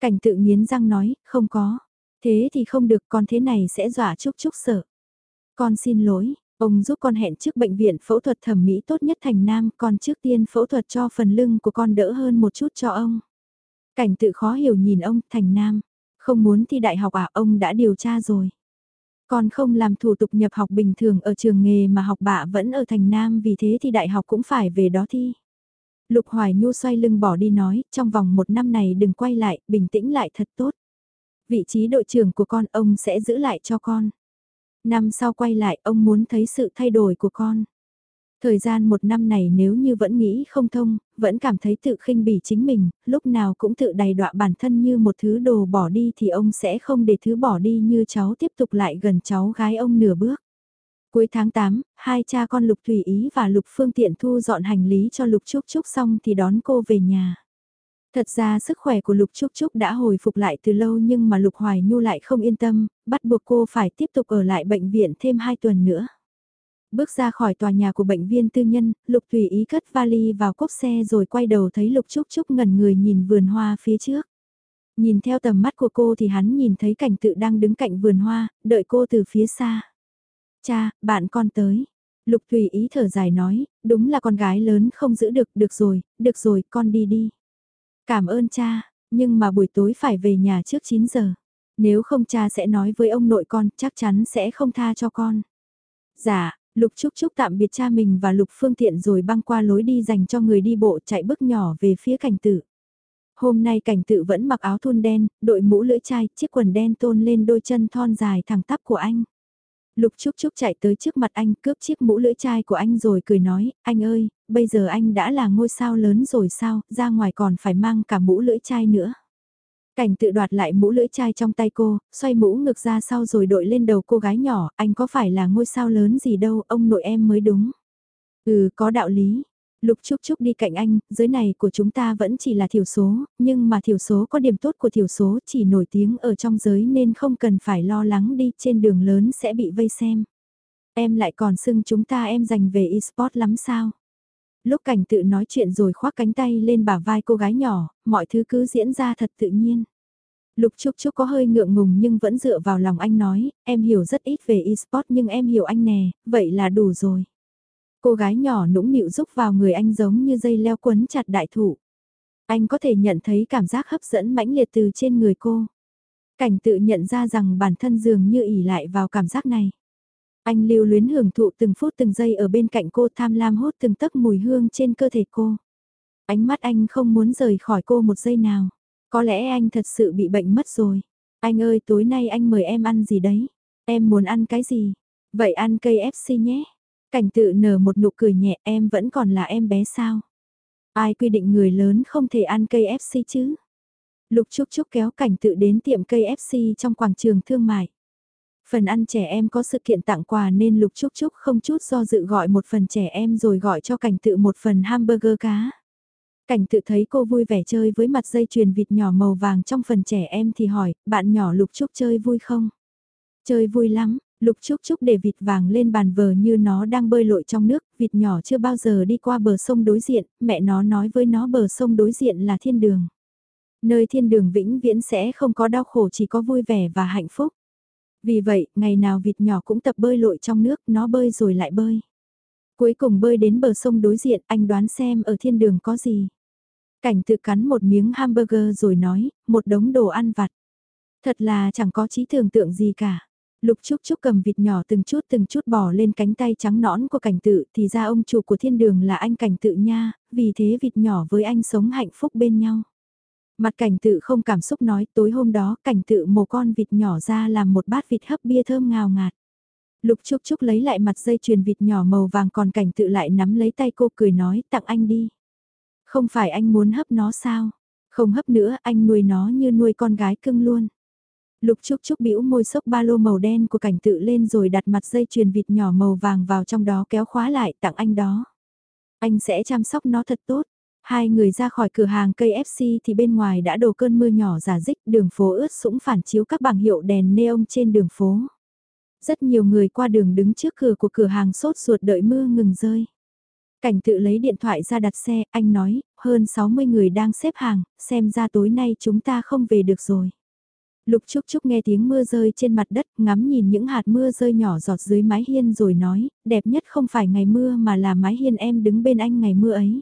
Cảnh tự nghiến răng nói, không có. Thế thì không được con thế này sẽ dọa chúc chúc sợ. Con xin lỗi, Ông giúp con hẹn trước bệnh viện phẫu thuật thẩm mỹ tốt nhất thành Nam, còn trước tiên phẫu thuật cho phần lưng của con đỡ hơn một chút cho ông. Cảnh tự khó hiểu nhìn ông, thành Nam. Không muốn thi đại học à, ông đã điều tra rồi. Con không làm thủ tục nhập học bình thường ở trường nghề mà học bạ vẫn ở thành Nam vì thế thì đại học cũng phải về đó thi. Lục Hoài Nhu xoay lưng bỏ đi nói, trong vòng một năm này đừng quay lại, bình tĩnh lại thật tốt. Vị trí đội trưởng của con ông sẽ giữ lại cho con. Năm sau quay lại ông muốn thấy sự thay đổi của con. Thời gian một năm này nếu như vẫn nghĩ không thông, vẫn cảm thấy tự khinh bỉ chính mình, lúc nào cũng tự đầy đọa bản thân như một thứ đồ bỏ đi thì ông sẽ không để thứ bỏ đi như cháu tiếp tục lại gần cháu gái ông nửa bước. Cuối tháng 8, hai cha con Lục Thủy Ý và Lục Phương Tiện thu dọn hành lý cho Lục Trúc Trúc xong thì đón cô về nhà. Thật ra sức khỏe của Lục Trúc Trúc đã hồi phục lại từ lâu nhưng mà Lục Hoài Nhu lại không yên tâm, bắt buộc cô phải tiếp tục ở lại bệnh viện thêm 2 tuần nữa. Bước ra khỏi tòa nhà của bệnh viên tư nhân, Lục tùy ý cất vali vào cốp xe rồi quay đầu thấy Lục Trúc Trúc ngẩn người nhìn vườn hoa phía trước. Nhìn theo tầm mắt của cô thì hắn nhìn thấy cảnh tự đang đứng cạnh vườn hoa, đợi cô từ phía xa. Cha, bạn con tới. Lục tùy ý thở dài nói, đúng là con gái lớn không giữ được, được rồi, được rồi, con đi đi. Cảm ơn cha, nhưng mà buổi tối phải về nhà trước 9 giờ. Nếu không cha sẽ nói với ông nội con, chắc chắn sẽ không tha cho con. Dạ, Lục Trúc Trúc tạm biệt cha mình và Lục Phương Tiện rồi băng qua lối đi dành cho người đi bộ chạy bước nhỏ về phía cảnh tự Hôm nay cảnh tự vẫn mặc áo thun đen, đội mũ lưỡi chai, chiếc quần đen tôn lên đôi chân thon dài thẳng tắp của anh. Lục Trúc Trúc chạy tới trước mặt anh cướp chiếc mũ lưỡi chai của anh rồi cười nói, anh ơi, bây giờ anh đã là ngôi sao lớn rồi sao, ra ngoài còn phải mang cả mũ lưỡi chai nữa. Cảnh tự đoạt lại mũ lưỡi chai trong tay cô, xoay mũ ngược ra sau rồi đội lên đầu cô gái nhỏ, anh có phải là ngôi sao lớn gì đâu, ông nội em mới đúng. Ừ, có đạo lý. Lục Trúc Trúc đi cạnh anh, giới này của chúng ta vẫn chỉ là thiểu số, nhưng mà thiểu số có điểm tốt của thiểu số chỉ nổi tiếng ở trong giới nên không cần phải lo lắng đi trên đường lớn sẽ bị vây xem. Em lại còn xưng chúng ta em dành về eSport lắm sao? Lúc cảnh tự nói chuyện rồi khoác cánh tay lên bả vai cô gái nhỏ, mọi thứ cứ diễn ra thật tự nhiên. Lục Trúc Trúc có hơi ngượng ngùng nhưng vẫn dựa vào lòng anh nói, em hiểu rất ít về eSport nhưng em hiểu anh nè, vậy là đủ rồi. Cô gái nhỏ nũng nịu rúc vào người anh giống như dây leo quấn chặt đại thụ. Anh có thể nhận thấy cảm giác hấp dẫn mãnh liệt từ trên người cô. Cảnh tự nhận ra rằng bản thân dường như ỉ lại vào cảm giác này. Anh lưu luyến hưởng thụ từng phút từng giây ở bên cạnh cô tham lam hốt từng tấc mùi hương trên cơ thể cô. Ánh mắt anh không muốn rời khỏi cô một giây nào. Có lẽ anh thật sự bị bệnh mất rồi. Anh ơi, tối nay anh mời em ăn gì đấy? Em muốn ăn cái gì? Vậy ăn cây FC nhé. Cảnh tự nở một nụ cười nhẹ em vẫn còn là em bé sao? Ai quy định người lớn không thể ăn cây FC chứ? Lục Trúc Trúc kéo cảnh tự đến tiệm cây FC trong quảng trường thương mại. Phần ăn trẻ em có sự kiện tặng quà nên Lục Trúc Trúc không chút do dự gọi một phần trẻ em rồi gọi cho cảnh tự một phần hamburger cá. Cảnh tự thấy cô vui vẻ chơi với mặt dây chuyền vịt nhỏ màu vàng trong phần trẻ em thì hỏi, bạn nhỏ Lục Trúc chơi vui không? Chơi vui lắm, Lục Trúc Trúc để vịt vàng lên bàn vờ như nó đang bơi lội trong nước, vịt nhỏ chưa bao giờ đi qua bờ sông đối diện, mẹ nó nói với nó bờ sông đối diện là thiên đường. Nơi thiên đường vĩnh viễn sẽ không có đau khổ chỉ có vui vẻ và hạnh phúc. Vì vậy, ngày nào vịt nhỏ cũng tập bơi lội trong nước, nó bơi rồi lại bơi. Cuối cùng bơi đến bờ sông đối diện, anh đoán xem ở thiên đường có gì. Cảnh tự cắn một miếng hamburger rồi nói, một đống đồ ăn vặt. Thật là chẳng có trí tưởng tượng gì cả. Lục Trúc Trúc cầm vịt nhỏ từng chút từng chút bỏ lên cánh tay trắng nõn của cảnh tự thì ra ông chủ của thiên đường là anh cảnh tự nha, vì thế vịt nhỏ với anh sống hạnh phúc bên nhau. Mặt cảnh tự không cảm xúc nói tối hôm đó cảnh tự mồ con vịt nhỏ ra làm một bát vịt hấp bia thơm ngào ngạt. Lục Trúc Trúc lấy lại mặt dây chuyền vịt nhỏ màu vàng còn cảnh tự lại nắm lấy tay cô cười nói tặng anh đi. Không phải anh muốn hấp nó sao? Không hấp nữa anh nuôi nó như nuôi con gái cưng luôn. Lục Trúc Trúc bĩu môi sốc ba lô màu đen của cảnh tự lên rồi đặt mặt dây chuyền vịt nhỏ màu vàng vào trong đó kéo khóa lại tặng anh đó. Anh sẽ chăm sóc nó thật tốt. Hai người ra khỏi cửa hàng cây FC thì bên ngoài đã đổ cơn mưa nhỏ giả dích đường phố ướt sũng phản chiếu các bảng hiệu đèn neon trên đường phố. Rất nhiều người qua đường đứng trước cửa của cửa hàng sốt ruột đợi mưa ngừng rơi. Cảnh tự lấy điện thoại ra đặt xe, anh nói, hơn 60 người đang xếp hàng, xem ra tối nay chúng ta không về được rồi. Lục Trúc Trúc nghe tiếng mưa rơi trên mặt đất, ngắm nhìn những hạt mưa rơi nhỏ giọt dưới mái hiên rồi nói, đẹp nhất không phải ngày mưa mà là mái hiên em đứng bên anh ngày mưa ấy.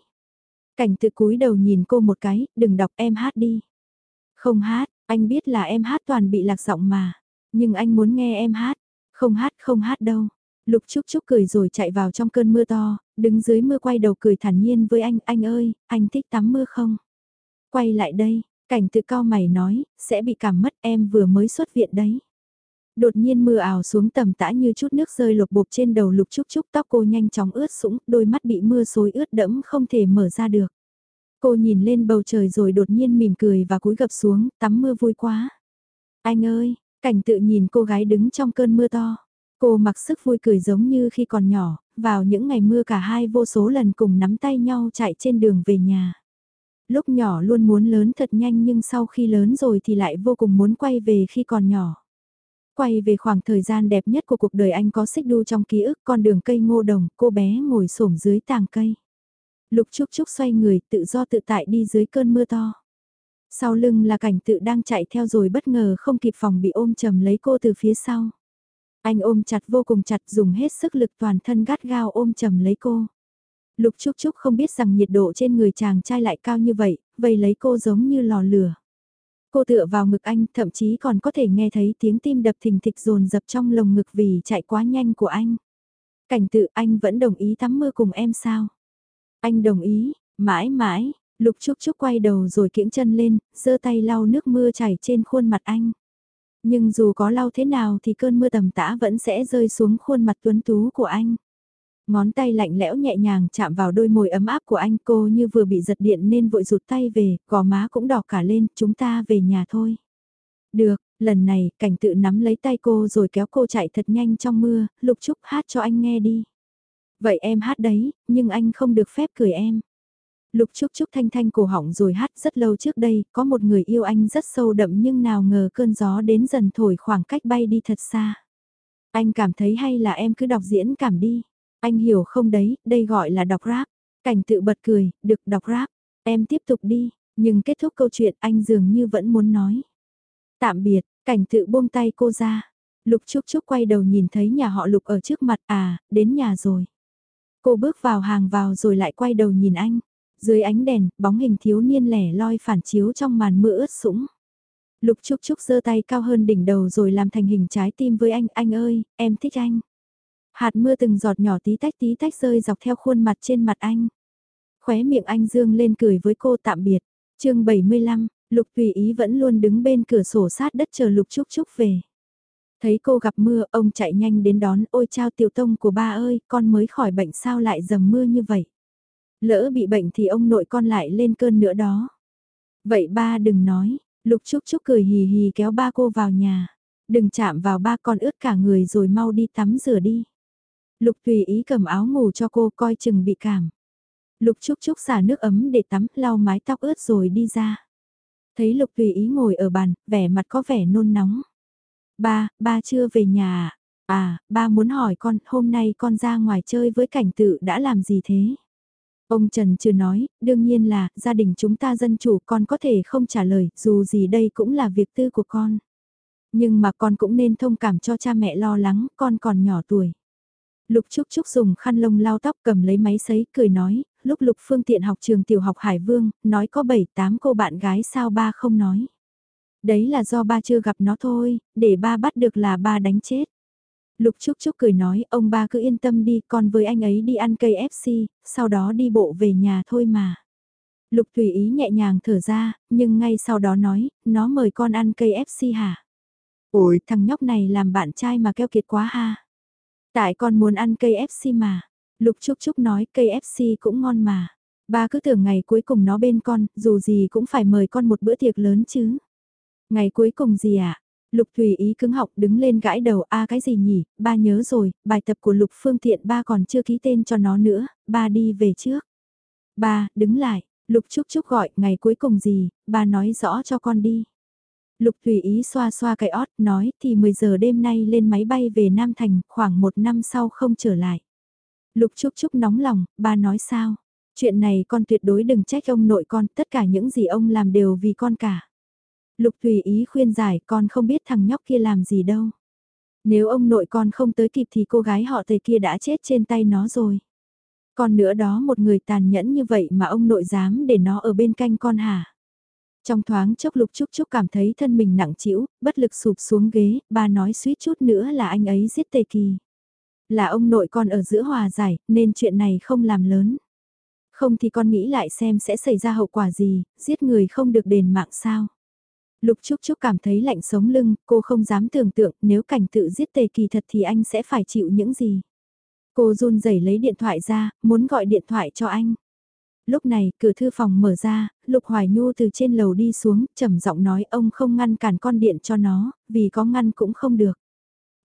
Cảnh tự cúi đầu nhìn cô một cái, đừng đọc em hát đi. Không hát, anh biết là em hát toàn bị lạc giọng mà, nhưng anh muốn nghe em hát, không hát không hát đâu. Lục Trúc Trúc cười rồi chạy vào trong cơn mưa to, đứng dưới mưa quay đầu cười thản nhiên với anh, anh ơi, anh thích tắm mưa không? Quay lại đây, cảnh tự cao mày nói, sẽ bị cảm mất em vừa mới xuất viện đấy. Đột nhiên mưa ảo xuống tầm tã như chút nước rơi lục bộp trên đầu lục trúc trúc tóc cô nhanh chóng ướt sũng, đôi mắt bị mưa xối ướt đẫm không thể mở ra được. Cô nhìn lên bầu trời rồi đột nhiên mỉm cười và cúi gập xuống, tắm mưa vui quá. Anh ơi, cảnh tự nhìn cô gái đứng trong cơn mưa to. Cô mặc sức vui cười giống như khi còn nhỏ, vào những ngày mưa cả hai vô số lần cùng nắm tay nhau chạy trên đường về nhà. Lúc nhỏ luôn muốn lớn thật nhanh nhưng sau khi lớn rồi thì lại vô cùng muốn quay về khi còn nhỏ. Quay về khoảng thời gian đẹp nhất của cuộc đời anh có xích đu trong ký ức con đường cây ngô đồng, cô bé ngồi xổm dưới tàng cây. Lục Trúc Trúc xoay người tự do tự tại đi dưới cơn mưa to. Sau lưng là cảnh tự đang chạy theo rồi bất ngờ không kịp phòng bị ôm chầm lấy cô từ phía sau. Anh ôm chặt vô cùng chặt dùng hết sức lực toàn thân gắt gao ôm chầm lấy cô. Lục Trúc Trúc không biết rằng nhiệt độ trên người chàng trai lại cao như vậy, vây lấy cô giống như lò lửa. Cô tựa vào ngực anh, thậm chí còn có thể nghe thấy tiếng tim đập thình thịch dồn dập trong lồng ngực vì chạy quá nhanh của anh. Cảnh tự anh vẫn đồng ý tắm mưa cùng em sao? Anh đồng ý, mãi mãi, Lục Trúc Trúc quay đầu rồi kiễng chân lên, giơ tay lau nước mưa chảy trên khuôn mặt anh. Nhưng dù có lau thế nào thì cơn mưa tầm tã vẫn sẽ rơi xuống khuôn mặt tuấn tú của anh. Ngón tay lạnh lẽo nhẹ nhàng chạm vào đôi môi ấm áp của anh cô như vừa bị giật điện nên vội rụt tay về, gò má cũng đỏ cả lên, chúng ta về nhà thôi. Được, lần này, cảnh tự nắm lấy tay cô rồi kéo cô chạy thật nhanh trong mưa, lục trúc hát cho anh nghe đi. Vậy em hát đấy, nhưng anh không được phép cười em. Lục Trúc Trúc thanh thanh cổ họng rồi hát rất lâu trước đây, có một người yêu anh rất sâu đậm nhưng nào ngờ cơn gió đến dần thổi khoảng cách bay đi thật xa. Anh cảm thấy hay là em cứ đọc diễn cảm đi. Anh hiểu không đấy, đây gọi là đọc rap. Cảnh tự bật cười, được đọc rap. Em tiếp tục đi, nhưng kết thúc câu chuyện anh dường như vẫn muốn nói. Tạm biệt, cảnh tự buông tay cô ra. Lục Trúc Trúc quay đầu nhìn thấy nhà họ Lục ở trước mặt à, đến nhà rồi. Cô bước vào hàng vào rồi lại quay đầu nhìn anh. Dưới ánh đèn, bóng hình thiếu niên lẻ loi phản chiếu trong màn mưa ướt sũng. Lục Trúc Trúc giơ tay cao hơn đỉnh đầu rồi làm thành hình trái tim với anh, anh ơi, em thích anh. Hạt mưa từng giọt nhỏ tí tách tí tách rơi dọc theo khuôn mặt trên mặt anh. Khóe miệng anh dương lên cười với cô tạm biệt. chương 75, Lục Tùy Ý vẫn luôn đứng bên cửa sổ sát đất chờ Lục Trúc Trúc về. Thấy cô gặp mưa, ông chạy nhanh đến đón, ôi chao tiểu tông của ba ơi, con mới khỏi bệnh sao lại dầm mưa như vậy. Lỡ bị bệnh thì ông nội con lại lên cơn nữa đó. Vậy ba đừng nói, Lục Trúc Trúc cười hì hì kéo ba cô vào nhà. Đừng chạm vào ba con ướt cả người rồi mau đi tắm rửa đi. Lục tùy ý cầm áo ngủ cho cô coi chừng bị cảm. Lục Trúc Trúc xả nước ấm để tắm, lau mái tóc ướt rồi đi ra. Thấy Lục tùy ý ngồi ở bàn, vẻ mặt có vẻ nôn nóng. Ba, ba chưa về nhà à? À, ba muốn hỏi con, hôm nay con ra ngoài chơi với cảnh tự đã làm gì thế? Ông Trần chưa nói, đương nhiên là, gia đình chúng ta dân chủ con có thể không trả lời, dù gì đây cũng là việc tư của con. Nhưng mà con cũng nên thông cảm cho cha mẹ lo lắng, con còn nhỏ tuổi. Lục Trúc Trúc dùng khăn lông lau tóc cầm lấy máy sấy, cười nói, lúc Lục Phương tiện học trường tiểu học Hải Vương, nói có 7-8 cô bạn gái sao ba không nói. Đấy là do ba chưa gặp nó thôi, để ba bắt được là ba đánh chết. Lục Trúc Trúc cười nói, ông ba cứ yên tâm đi, con với anh ấy đi ăn cây FC, sau đó đi bộ về nhà thôi mà. Lục Thủy Ý nhẹ nhàng thở ra, nhưng ngay sau đó nói, nó mời con ăn cây FC hả? Ôi, thằng nhóc này làm bạn trai mà keo kiệt quá ha. Tại con muốn ăn cây FC mà. Lục Trúc Trúc nói cây FC cũng ngon mà. Ba cứ tưởng ngày cuối cùng nó bên con, dù gì cũng phải mời con một bữa tiệc lớn chứ. Ngày cuối cùng gì ạ? À? Lục Thùy Ý cứng học đứng lên gãi đầu a cái gì nhỉ, ba nhớ rồi, bài tập của Lục Phương Tiện ba còn chưa ký tên cho nó nữa, ba đi về trước. Ba, đứng lại, Lục Trúc Trúc gọi, ngày cuối cùng gì, ba nói rõ cho con đi. Lục Thùy Ý xoa xoa cái ót, nói thì 10 giờ đêm nay lên máy bay về Nam Thành, khoảng một năm sau không trở lại. Lục Trúc Trúc nóng lòng, ba nói sao? Chuyện này con tuyệt đối đừng trách ông nội con, tất cả những gì ông làm đều vì con cả. Lục Thủy ý khuyên giải con không biết thằng nhóc kia làm gì đâu. Nếu ông nội con không tới kịp thì cô gái họ tề kia đã chết trên tay nó rồi. Còn nữa đó một người tàn nhẫn như vậy mà ông nội dám để nó ở bên cạnh con hả? Trong thoáng chốc lục trúc trúc cảm thấy thân mình nặng trĩu, bất lực sụp xuống ghế, ba nói suýt chút nữa là anh ấy giết tề kỳ. Là ông nội con ở giữa hòa giải, nên chuyện này không làm lớn. Không thì con nghĩ lại xem sẽ xảy ra hậu quả gì, giết người không được đền mạng sao. Lục Trúc Trúc cảm thấy lạnh sống lưng, cô không dám tưởng tượng nếu cảnh tự giết tề kỳ thật thì anh sẽ phải chịu những gì. Cô run rẩy lấy điện thoại ra, muốn gọi điện thoại cho anh. Lúc này, cửa thư phòng mở ra, Lục Hoài Nhu từ trên lầu đi xuống, trầm giọng nói ông không ngăn cản con điện cho nó, vì có ngăn cũng không được.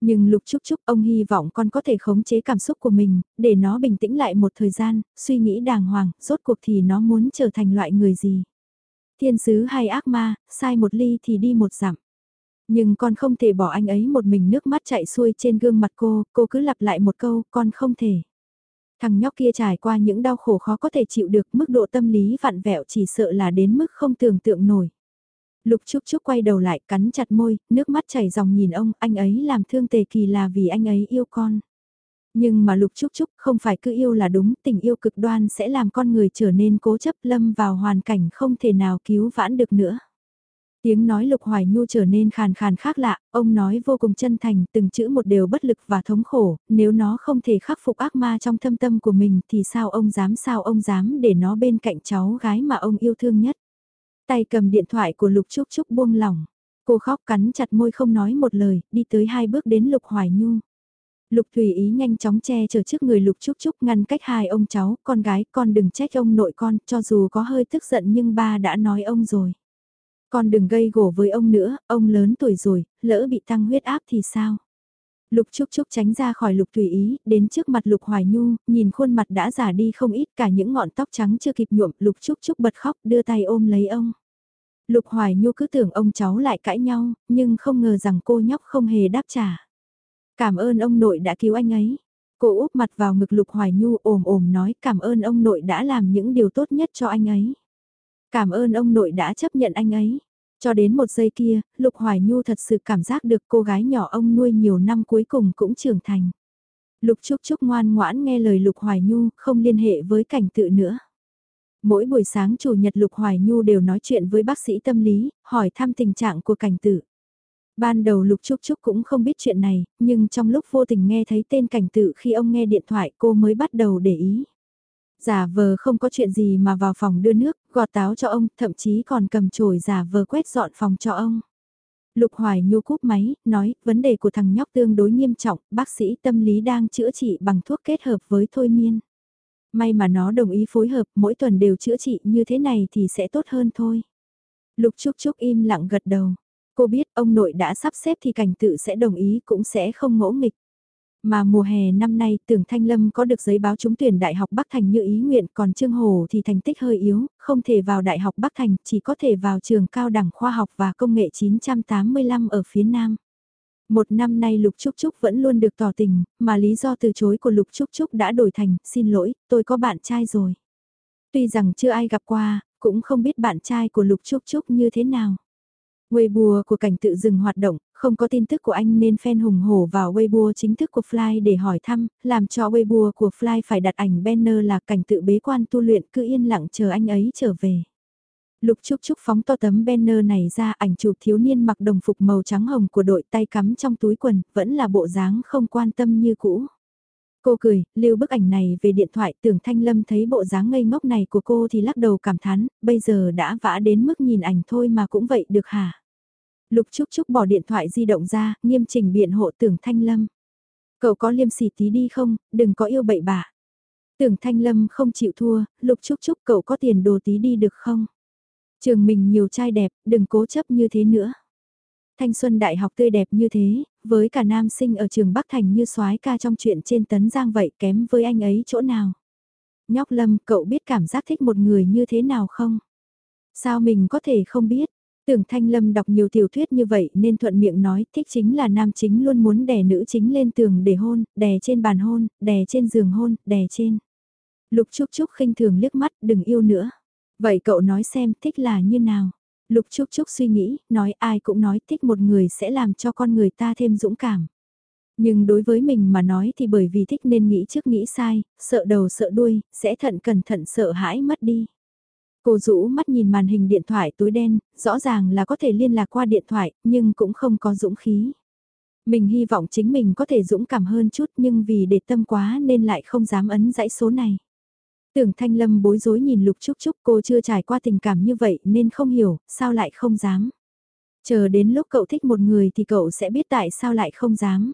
Nhưng Lục Trúc Trúc ông hy vọng con có thể khống chế cảm xúc của mình, để nó bình tĩnh lại một thời gian, suy nghĩ đàng hoàng, rốt cuộc thì nó muốn trở thành loại người gì. Thiên sứ hay ác ma, sai một ly thì đi một dặm. Nhưng con không thể bỏ anh ấy một mình nước mắt chạy xuôi trên gương mặt cô, cô cứ lặp lại một câu, con không thể. Thằng nhóc kia trải qua những đau khổ khó có thể chịu được, mức độ tâm lý vặn vẹo chỉ sợ là đến mức không tưởng tượng nổi. Lục Trúc Trúc quay đầu lại cắn chặt môi, nước mắt chảy dòng nhìn ông, anh ấy làm thương tề kỳ là vì anh ấy yêu con. Nhưng mà Lục Trúc Trúc không phải cứ yêu là đúng, tình yêu cực đoan sẽ làm con người trở nên cố chấp lâm vào hoàn cảnh không thể nào cứu vãn được nữa. Tiếng nói Lục Hoài Nhu trở nên khàn khàn khác lạ, ông nói vô cùng chân thành, từng chữ một đều bất lực và thống khổ, nếu nó không thể khắc phục ác ma trong thâm tâm của mình thì sao ông dám sao ông dám để nó bên cạnh cháu gái mà ông yêu thương nhất. Tay cầm điện thoại của Lục Trúc Trúc buông lỏng, cô khóc cắn chặt môi không nói một lời, đi tới hai bước đến Lục Hoài Nhu. Lục Thủy Ý nhanh chóng che chở trước người Lục Trúc Trúc ngăn cách hai ông cháu, con gái, con đừng trách ông nội con, cho dù có hơi tức giận nhưng ba đã nói ông rồi. Con đừng gây gổ với ông nữa, ông lớn tuổi rồi, lỡ bị tăng huyết áp thì sao? Lục Trúc Trúc tránh ra khỏi Lục Tùy Ý, đến trước mặt Lục Hoài Nhu, nhìn khuôn mặt đã già đi không ít cả những ngọn tóc trắng chưa kịp nhuộm, Lục Trúc Trúc bật khóc đưa tay ôm lấy ông. Lục Hoài Nhu cứ tưởng ông cháu lại cãi nhau, nhưng không ngờ rằng cô nhóc không hề đáp trả. Cảm ơn ông nội đã cứu anh ấy. Cô úp mặt vào ngực Lục Hoài Nhu ồm ồm nói cảm ơn ông nội đã làm những điều tốt nhất cho anh ấy. Cảm ơn ông nội đã chấp nhận anh ấy. Cho đến một giây kia, Lục Hoài Nhu thật sự cảm giác được cô gái nhỏ ông nuôi nhiều năm cuối cùng cũng trưởng thành. Lục Trúc Trúc ngoan ngoãn nghe lời Lục Hoài Nhu, không liên hệ với cảnh tự nữa. Mỗi buổi sáng chủ nhật Lục Hoài Nhu đều nói chuyện với bác sĩ tâm lý, hỏi thăm tình trạng của cảnh tự. Ban đầu Lục Trúc Trúc cũng không biết chuyện này, nhưng trong lúc vô tình nghe thấy tên cảnh tự khi ông nghe điện thoại cô mới bắt đầu để ý. Giả vờ không có chuyện gì mà vào phòng đưa nước, gọt táo cho ông, thậm chí còn cầm chổi giả vờ quét dọn phòng cho ông. Lục Hoài Nhu cúp máy, nói, vấn đề của thằng nhóc tương đối nghiêm trọng, bác sĩ tâm lý đang chữa trị bằng thuốc kết hợp với thôi miên. May mà nó đồng ý phối hợp, mỗi tuần đều chữa trị như thế này thì sẽ tốt hơn thôi. Lục Trúc Trúc im lặng gật đầu. Cô biết ông nội đã sắp xếp thì cảnh tự sẽ đồng ý cũng sẽ không ngỗ nghịch. Mà mùa hè năm nay tưởng Thanh Lâm có được giấy báo trúng tuyển Đại học Bắc Thành như ý nguyện còn Trương Hồ thì thành tích hơi yếu, không thể vào Đại học Bắc Thành, chỉ có thể vào trường cao đẳng khoa học và công nghệ 985 ở phía Nam. Một năm nay Lục Trúc Trúc vẫn luôn được tỏ tình, mà lý do từ chối của Lục Trúc Trúc đã đổi thành, xin lỗi, tôi có bạn trai rồi. Tuy rằng chưa ai gặp qua, cũng không biết bạn trai của Lục Trúc Trúc như thế nào. Weibo của cảnh tự dừng hoạt động, không có tin tức của anh nên fan hùng hổ vào Weibo chính thức của Fly để hỏi thăm, làm cho Weibo của Fly phải đặt ảnh banner là cảnh tự bế quan tu luyện cứ yên lặng chờ anh ấy trở về. Lục Trúc Trúc phóng to tấm banner này ra ảnh chụp thiếu niên mặc đồng phục màu trắng hồng của đội tay cắm trong túi quần, vẫn là bộ dáng không quan tâm như cũ. Cô cười, lưu bức ảnh này về điện thoại tưởng Thanh Lâm thấy bộ dáng ngây ngốc này của cô thì lắc đầu cảm thán, bây giờ đã vã đến mức nhìn ảnh thôi mà cũng vậy được hả? Lục Trúc Trúc bỏ điện thoại di động ra, nghiêm chỉnh biện hộ tưởng Thanh Lâm. Cậu có liêm sỉ tí đi không, đừng có yêu bậy bạ. Tưởng Thanh Lâm không chịu thua, Lục Trúc Trúc cậu có tiền đồ tí đi được không? Trường mình nhiều trai đẹp, đừng cố chấp như thế nữa. Thanh xuân đại học tươi đẹp như thế, với cả nam sinh ở trường Bắc Thành như soái ca trong chuyện trên tấn giang vậy kém với anh ấy chỗ nào. Nhóc Lâm, cậu biết cảm giác thích một người như thế nào không? Sao mình có thể không biết? Tưởng Thanh Lâm đọc nhiều tiểu thuyết như vậy nên thuận miệng nói thích chính là nam chính luôn muốn đè nữ chính lên tường để hôn, đè trên bàn hôn, đè trên giường hôn, đè trên. Lục Trúc Trúc khinh thường liếc mắt, đừng yêu nữa. Vậy cậu nói xem thích là như nào? Lục Trúc Trúc suy nghĩ, nói ai cũng nói thích một người sẽ làm cho con người ta thêm dũng cảm. Nhưng đối với mình mà nói thì bởi vì thích nên nghĩ trước nghĩ sai, sợ đầu sợ đuôi, sẽ thận cẩn thận sợ hãi mất đi. Cô rũ mắt nhìn màn hình điện thoại tối đen, rõ ràng là có thể liên lạc qua điện thoại, nhưng cũng không có dũng khí. Mình hy vọng chính mình có thể dũng cảm hơn chút nhưng vì để tâm quá nên lại không dám ấn dãy số này. Tưởng Thanh Lâm bối rối nhìn Lục Trúc Trúc cô chưa trải qua tình cảm như vậy nên không hiểu, sao lại không dám. Chờ đến lúc cậu thích một người thì cậu sẽ biết tại sao lại không dám.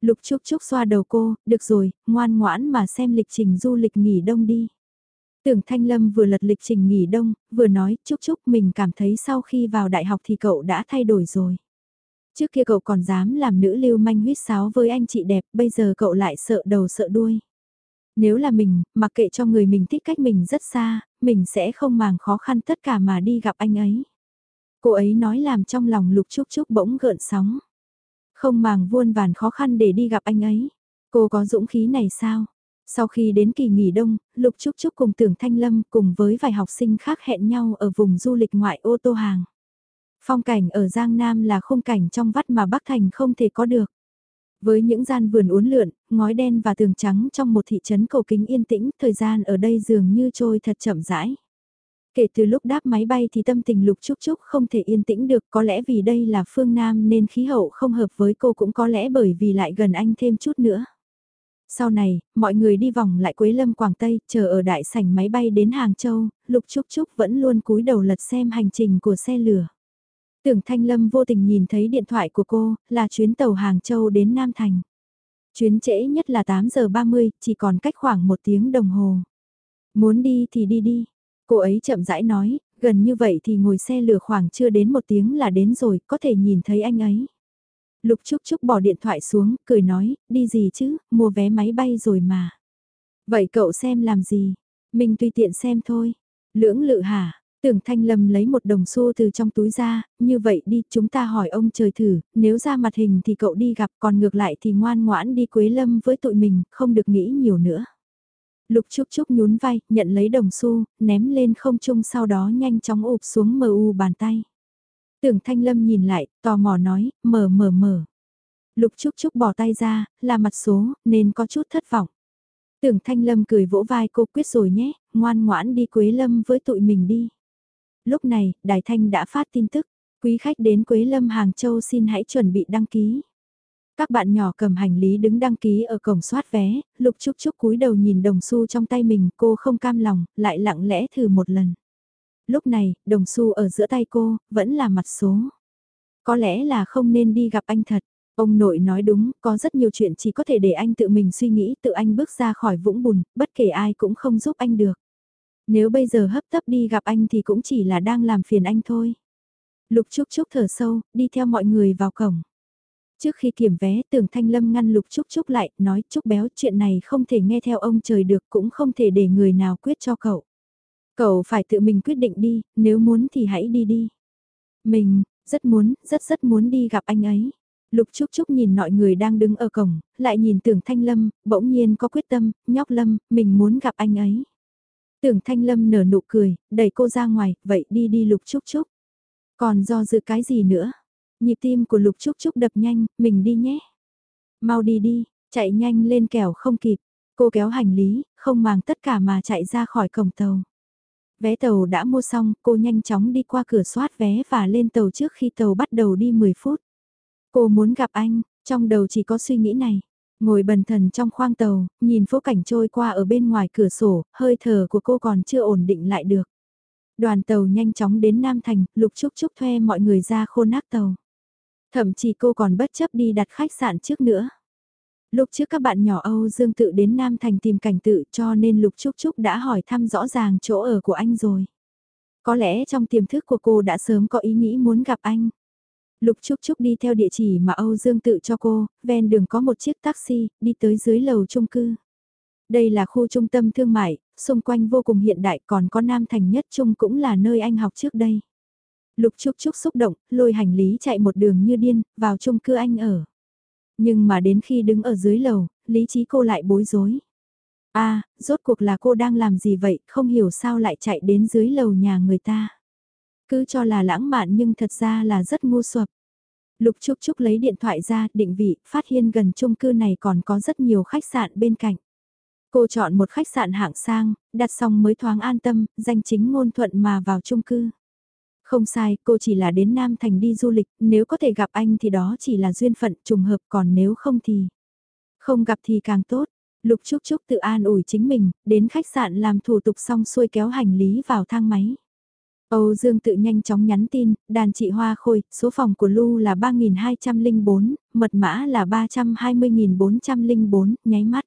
Lục Trúc Trúc xoa đầu cô, được rồi, ngoan ngoãn mà xem lịch trình du lịch nghỉ đông đi. Tưởng Thanh Lâm vừa lật lịch trình nghỉ đông, vừa nói chúc chúc mình cảm thấy sau khi vào đại học thì cậu đã thay đổi rồi. Trước kia cậu còn dám làm nữ lưu manh huyết sáo với anh chị đẹp, bây giờ cậu lại sợ đầu sợ đuôi. Nếu là mình, mặc kệ cho người mình thích cách mình rất xa, mình sẽ không màng khó khăn tất cả mà đi gặp anh ấy. Cô ấy nói làm trong lòng lục chúc chúc bỗng gợn sóng. Không màng vuôn vàn khó khăn để đi gặp anh ấy. Cô có dũng khí này sao? Sau khi đến kỳ nghỉ đông, Lục Trúc Trúc cùng Tưởng Thanh Lâm cùng với vài học sinh khác hẹn nhau ở vùng du lịch ngoại ô tô hàng. Phong cảnh ở Giang Nam là khung cảnh trong vắt mà Bắc Thành không thể có được. Với những gian vườn uốn lượn, ngói đen và tường trắng trong một thị trấn cầu kính yên tĩnh, thời gian ở đây dường như trôi thật chậm rãi. Kể từ lúc đáp máy bay thì tâm tình lục trúc trúc không thể yên tĩnh được có lẽ vì đây là phương Nam nên khí hậu không hợp với cô cũng có lẽ bởi vì lại gần anh thêm chút nữa. Sau này, mọi người đi vòng lại Quế Lâm Quảng Tây, chờ ở đại sảnh máy bay đến Hàng Châu, Lục Trúc Trúc vẫn luôn cúi đầu lật xem hành trình của xe lửa. Tưởng Thanh Lâm vô tình nhìn thấy điện thoại của cô, là chuyến tàu Hàng Châu đến Nam Thành. Chuyến trễ nhất là 8 giờ 30, chỉ còn cách khoảng một tiếng đồng hồ. Muốn đi thì đi đi. Cô ấy chậm rãi nói, gần như vậy thì ngồi xe lửa khoảng chưa đến một tiếng là đến rồi, có thể nhìn thấy anh ấy. Lục Trúc Trúc bỏ điện thoại xuống, cười nói, đi gì chứ, mua vé máy bay rồi mà. Vậy cậu xem làm gì? Mình tùy tiện xem thôi. Lưỡng lự hả? Tưởng Thanh Lâm lấy một đồng xu từ trong túi ra, như vậy đi, chúng ta hỏi ông trời thử, nếu ra mặt hình thì cậu đi gặp, còn ngược lại thì ngoan ngoãn đi Quế Lâm với tụi mình, không được nghĩ nhiều nữa. Lục Trúc Trúc nhún vai, nhận lấy đồng xu, ném lên không trung sau đó nhanh chóng ụp xuống mờ u bàn tay. Tưởng Thanh Lâm nhìn lại, tò mò nói, mở mở mở. Lục Trúc Trúc bỏ tay ra, là mặt số, nên có chút thất vọng. Tưởng Thanh Lâm cười vỗ vai cô quyết rồi nhé, ngoan ngoãn đi Quế Lâm với tụi mình đi. Lúc này, Đài Thanh đã phát tin tức, quý khách đến Quế Lâm Hàng Châu xin hãy chuẩn bị đăng ký. Các bạn nhỏ cầm hành lý đứng đăng ký ở cổng soát vé, Lục Trúc Trúc cúi đầu nhìn đồng xu trong tay mình, cô không cam lòng, lại lặng lẽ thử một lần. Lúc này, đồng xu ở giữa tay cô, vẫn là mặt số. Có lẽ là không nên đi gặp anh thật. Ông nội nói đúng, có rất nhiều chuyện chỉ có thể để anh tự mình suy nghĩ, tự anh bước ra khỏi vũng bùn, bất kể ai cũng không giúp anh được. Nếu bây giờ hấp tấp đi gặp anh thì cũng chỉ là đang làm phiền anh thôi. Lục Trúc Trúc thở sâu, đi theo mọi người vào cổng. Trước khi kiểm vé, tưởng Thanh Lâm ngăn Lục Trúc Trúc lại, nói Trúc béo chuyện này không thể nghe theo ông trời được cũng không thể để người nào quyết cho cậu. Cậu phải tự mình quyết định đi, nếu muốn thì hãy đi đi. Mình, rất muốn, rất rất muốn đi gặp anh ấy. Lục Trúc Trúc nhìn mọi người đang đứng ở cổng, lại nhìn tưởng Thanh Lâm, bỗng nhiên có quyết tâm, nhóc Lâm, mình muốn gặp anh ấy. Tưởng Thanh Lâm nở nụ cười, đẩy cô ra ngoài, vậy đi đi Lục Trúc Trúc. Còn do dự cái gì nữa? Nhịp tim của Lục Trúc Trúc đập nhanh, mình đi nhé. Mau đi đi, chạy nhanh lên kẻo không kịp. Cô kéo hành lý, không màng tất cả mà chạy ra khỏi cổng tàu. Vé tàu đã mua xong, cô nhanh chóng đi qua cửa soát vé và lên tàu trước khi tàu bắt đầu đi 10 phút. Cô muốn gặp anh, trong đầu chỉ có suy nghĩ này. Ngồi bần thần trong khoang tàu, nhìn phố cảnh trôi qua ở bên ngoài cửa sổ, hơi thở của cô còn chưa ổn định lại được. Đoàn tàu nhanh chóng đến Nam Thành, Lục Trúc Trúc thuê mọi người ra khô nát tàu. Thậm chí cô còn bất chấp đi đặt khách sạn trước nữa. Lúc trước các bạn nhỏ Âu Dương tự đến Nam Thành tìm cảnh tự cho nên Lục Trúc Trúc đã hỏi thăm rõ ràng chỗ ở của anh rồi. Có lẽ trong tiềm thức của cô đã sớm có ý nghĩ muốn gặp anh. Lục Trúc Trúc đi theo địa chỉ mà Âu Dương tự cho cô, ven đường có một chiếc taxi, đi tới dưới lầu chung cư. Đây là khu trung tâm thương mại, xung quanh vô cùng hiện đại còn có Nam Thành nhất trung cũng là nơi anh học trước đây. Lục Trúc Trúc xúc động, lôi hành lý chạy một đường như điên, vào chung cư anh ở. Nhưng mà đến khi đứng ở dưới lầu, lý trí cô lại bối rối. a à, rốt cuộc là cô đang làm gì vậy, không hiểu sao lại chạy đến dưới lầu nhà người ta. Cứ cho là lãng mạn nhưng thật ra là rất ngu xuập. Lục Trúc Trúc lấy điện thoại ra, định vị, phát hiện gần chung cư này còn có rất nhiều khách sạn bên cạnh. Cô chọn một khách sạn hạng sang, đặt xong mới thoáng an tâm, danh chính ngôn thuận mà vào chung cư. Không sai, cô chỉ là đến Nam Thành đi du lịch, nếu có thể gặp anh thì đó chỉ là duyên phận trùng hợp còn nếu không thì... Không gặp thì càng tốt. Lục Trúc Trúc tự an ủi chính mình, đến khách sạn làm thủ tục xong xuôi kéo hành lý vào thang máy. Âu Dương tự nhanh chóng nhắn tin, đàn chị Hoa Khôi, số phòng của Lu là 3204, mật mã là 320.404, nháy mắt.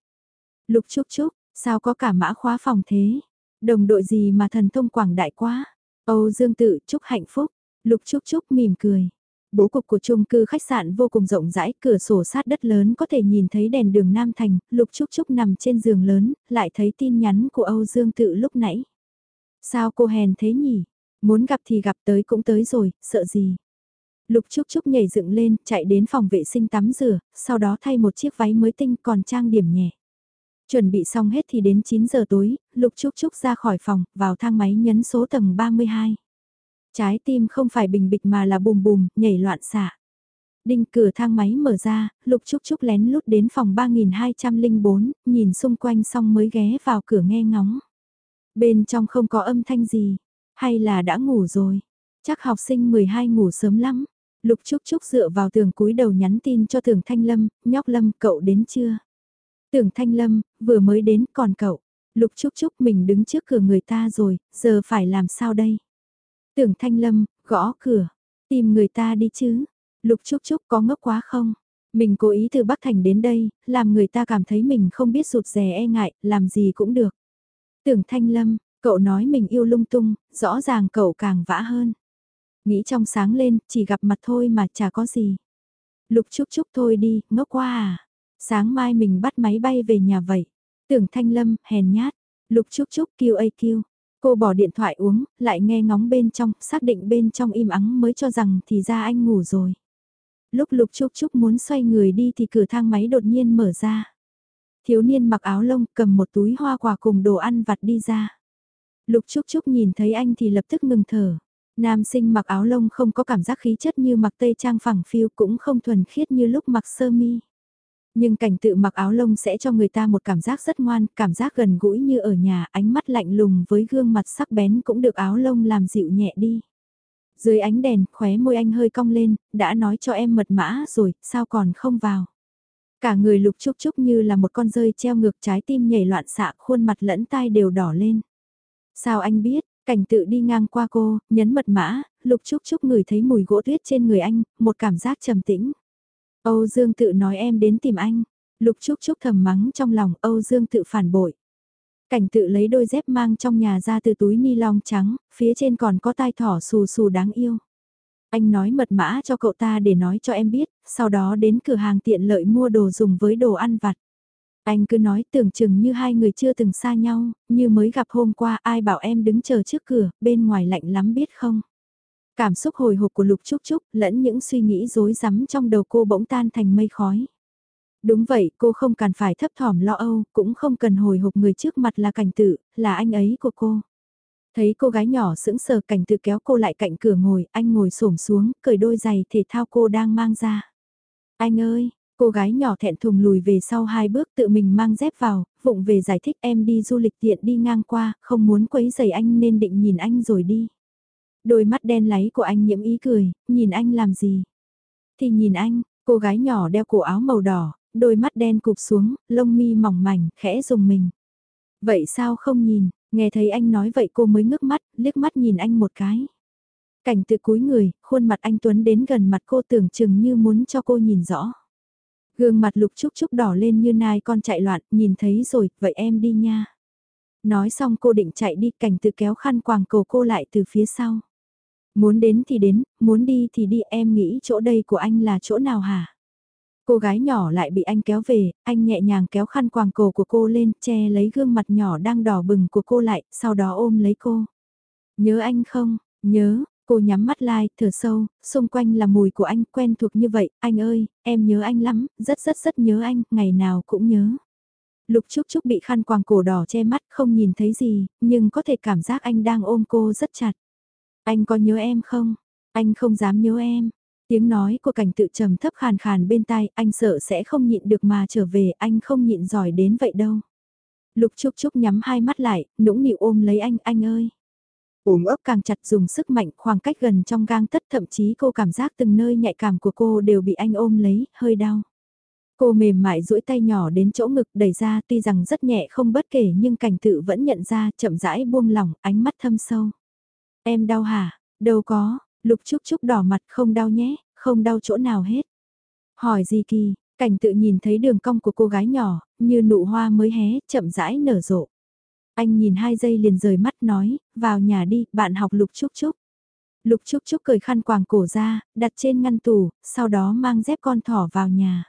Lục Trúc Trúc, sao có cả mã khóa phòng thế? Đồng đội gì mà thần thông quảng đại quá? Âu Dương tự chúc hạnh phúc, Lục Trúc Trúc mỉm cười. Bố cục của chung cư khách sạn vô cùng rộng rãi, cửa sổ sát đất lớn có thể nhìn thấy đèn đường Nam Thành, Lục Trúc Trúc nằm trên giường lớn, lại thấy tin nhắn của Âu Dương tự lúc nãy. Sao cô hèn thế nhỉ? Muốn gặp thì gặp tới cũng tới rồi, sợ gì? Lục Trúc Trúc nhảy dựng lên, chạy đến phòng vệ sinh tắm rửa, sau đó thay một chiếc váy mới tinh còn trang điểm nhẹ. Chuẩn bị xong hết thì đến 9 giờ tối, Lục Trúc Trúc ra khỏi phòng, vào thang máy nhấn số tầng 32. Trái tim không phải bình bịch mà là bùm bùm, nhảy loạn xạ. Đinh cửa thang máy mở ra, Lục Trúc Trúc lén lút đến phòng 3204, nhìn xung quanh xong mới ghé vào cửa nghe ngóng. Bên trong không có âm thanh gì, hay là đã ngủ rồi? Chắc học sinh 12 ngủ sớm lắm. Lục Trúc Trúc dựa vào tường cúi đầu nhắn tin cho thường Thanh Lâm, nhóc Lâm cậu đến chưa? Tưởng Thanh Lâm, vừa mới đến còn cậu. Lục Trúc Trúc mình đứng trước cửa người ta rồi, giờ phải làm sao đây? Tưởng Thanh Lâm, gõ cửa, tìm người ta đi chứ. Lục Trúc Trúc có ngốc quá không? Mình cố ý từ Bắc Thành đến đây, làm người ta cảm thấy mình không biết rụt rè e ngại, làm gì cũng được. Tưởng Thanh Lâm, cậu nói mình yêu lung tung, rõ ràng cậu càng vã hơn. Nghĩ trong sáng lên, chỉ gặp mặt thôi mà chả có gì. Lục Trúc Trúc thôi đi, ngốc quá à. Sáng mai mình bắt máy bay về nhà vậy. Tưởng Thanh Lâm, hèn nhát. Lục Trúc Trúc kêu ai kêu. Cô bỏ điện thoại uống, lại nghe ngóng bên trong, xác định bên trong im ắng mới cho rằng thì ra anh ngủ rồi. Lúc Lục Trúc Trúc muốn xoay người đi thì cửa thang máy đột nhiên mở ra. Thiếu niên mặc áo lông cầm một túi hoa quả cùng đồ ăn vặt đi ra. Lục Trúc Trúc nhìn thấy anh thì lập tức ngừng thở. Nam sinh mặc áo lông không có cảm giác khí chất như mặc tây trang phẳng phiu cũng không thuần khiết như lúc mặc sơ mi. Nhưng cảnh tự mặc áo lông sẽ cho người ta một cảm giác rất ngoan, cảm giác gần gũi như ở nhà, ánh mắt lạnh lùng với gương mặt sắc bén cũng được áo lông làm dịu nhẹ đi. Dưới ánh đèn, khóe môi anh hơi cong lên, đã nói cho em mật mã rồi, sao còn không vào. Cả người lục trúc trúc như là một con rơi treo ngược trái tim nhảy loạn xạ, khuôn mặt lẫn tai đều đỏ lên. Sao anh biết, cảnh tự đi ngang qua cô, nhấn mật mã, lục trúc trúc ngửi thấy mùi gỗ tuyết trên người anh, một cảm giác trầm tĩnh. Âu Dương tự nói em đến tìm anh. Lục Trúc Trúc thầm mắng trong lòng Âu Dương tự phản bội. Cảnh tự lấy đôi dép mang trong nhà ra từ túi ni lông trắng, phía trên còn có tai thỏ xù xù đáng yêu. Anh nói mật mã cho cậu ta để nói cho em biết, sau đó đến cửa hàng tiện lợi mua đồ dùng với đồ ăn vặt. Anh cứ nói tưởng chừng như hai người chưa từng xa nhau, như mới gặp hôm qua ai bảo em đứng chờ trước cửa, bên ngoài lạnh lắm biết không. Cảm xúc hồi hộp của Lục Trúc Trúc lẫn những suy nghĩ rối rắm trong đầu cô bỗng tan thành mây khói. Đúng vậy, cô không cần phải thấp thỏm lo âu, cũng không cần hồi hộp người trước mặt là cảnh tự, là anh ấy của cô. Thấy cô gái nhỏ sững sờ cảnh tự kéo cô lại cạnh cửa ngồi, anh ngồi xổm xuống, cởi đôi giày thể thao cô đang mang ra. Anh ơi, cô gái nhỏ thẹn thùng lùi về sau hai bước tự mình mang dép vào, vụng về giải thích em đi du lịch tiện đi ngang qua, không muốn quấy giày anh nên định nhìn anh rồi đi. Đôi mắt đen láy của anh nhiễm ý cười, nhìn anh làm gì? Thì nhìn anh, cô gái nhỏ đeo cổ áo màu đỏ, đôi mắt đen cụp xuống, lông mi mỏng mảnh, khẽ dùng mình. Vậy sao không nhìn, nghe thấy anh nói vậy cô mới ngước mắt, liếc mắt nhìn anh một cái. Cảnh tự cúi người, khuôn mặt anh Tuấn đến gần mặt cô tưởng chừng như muốn cho cô nhìn rõ. Gương mặt lục trúc trúc đỏ lên như nai con chạy loạn, nhìn thấy rồi, vậy em đi nha. Nói xong cô định chạy đi, cảnh tự kéo khăn quàng cổ cô lại từ phía sau. Muốn đến thì đến, muốn đi thì đi em nghĩ chỗ đây của anh là chỗ nào hả? Cô gái nhỏ lại bị anh kéo về, anh nhẹ nhàng kéo khăn quàng cổ của cô lên, che lấy gương mặt nhỏ đang đỏ bừng của cô lại, sau đó ôm lấy cô. Nhớ anh không? Nhớ, cô nhắm mắt lại, thở sâu, xung quanh là mùi của anh quen thuộc như vậy, anh ơi, em nhớ anh lắm, rất rất rất nhớ anh, ngày nào cũng nhớ. Lục Trúc Trúc bị khăn quàng cổ đỏ che mắt không nhìn thấy gì, nhưng có thể cảm giác anh đang ôm cô rất chặt. Anh có nhớ em không? Anh không dám nhớ em. Tiếng nói của cảnh tự trầm thấp khàn khàn bên tai, anh sợ sẽ không nhịn được mà trở về, anh không nhịn giỏi đến vậy đâu. Lục Trúc Trúc nhắm hai mắt lại, nũng nịu ôm lấy anh, anh ơi. Ôm ấp càng chặt dùng sức mạnh khoảng cách gần trong gang tất thậm chí cô cảm giác từng nơi nhạy cảm của cô đều bị anh ôm lấy, hơi đau. Cô mềm mại duỗi tay nhỏ đến chỗ ngực đẩy ra tuy rằng rất nhẹ không bất kể nhưng cảnh tự vẫn nhận ra chậm rãi buông lỏng ánh mắt thâm sâu. Em đau hả? Đâu có, Lục Trúc Trúc đỏ mặt không đau nhé, không đau chỗ nào hết. Hỏi gì kỳ, cảnh tự nhìn thấy đường cong của cô gái nhỏ, như nụ hoa mới hé, chậm rãi nở rộ. Anh nhìn hai giây liền rời mắt nói, vào nhà đi, bạn học Lục Trúc Trúc. Lục Trúc Trúc cởi khăn quàng cổ ra, đặt trên ngăn tủ, sau đó mang dép con thỏ vào nhà.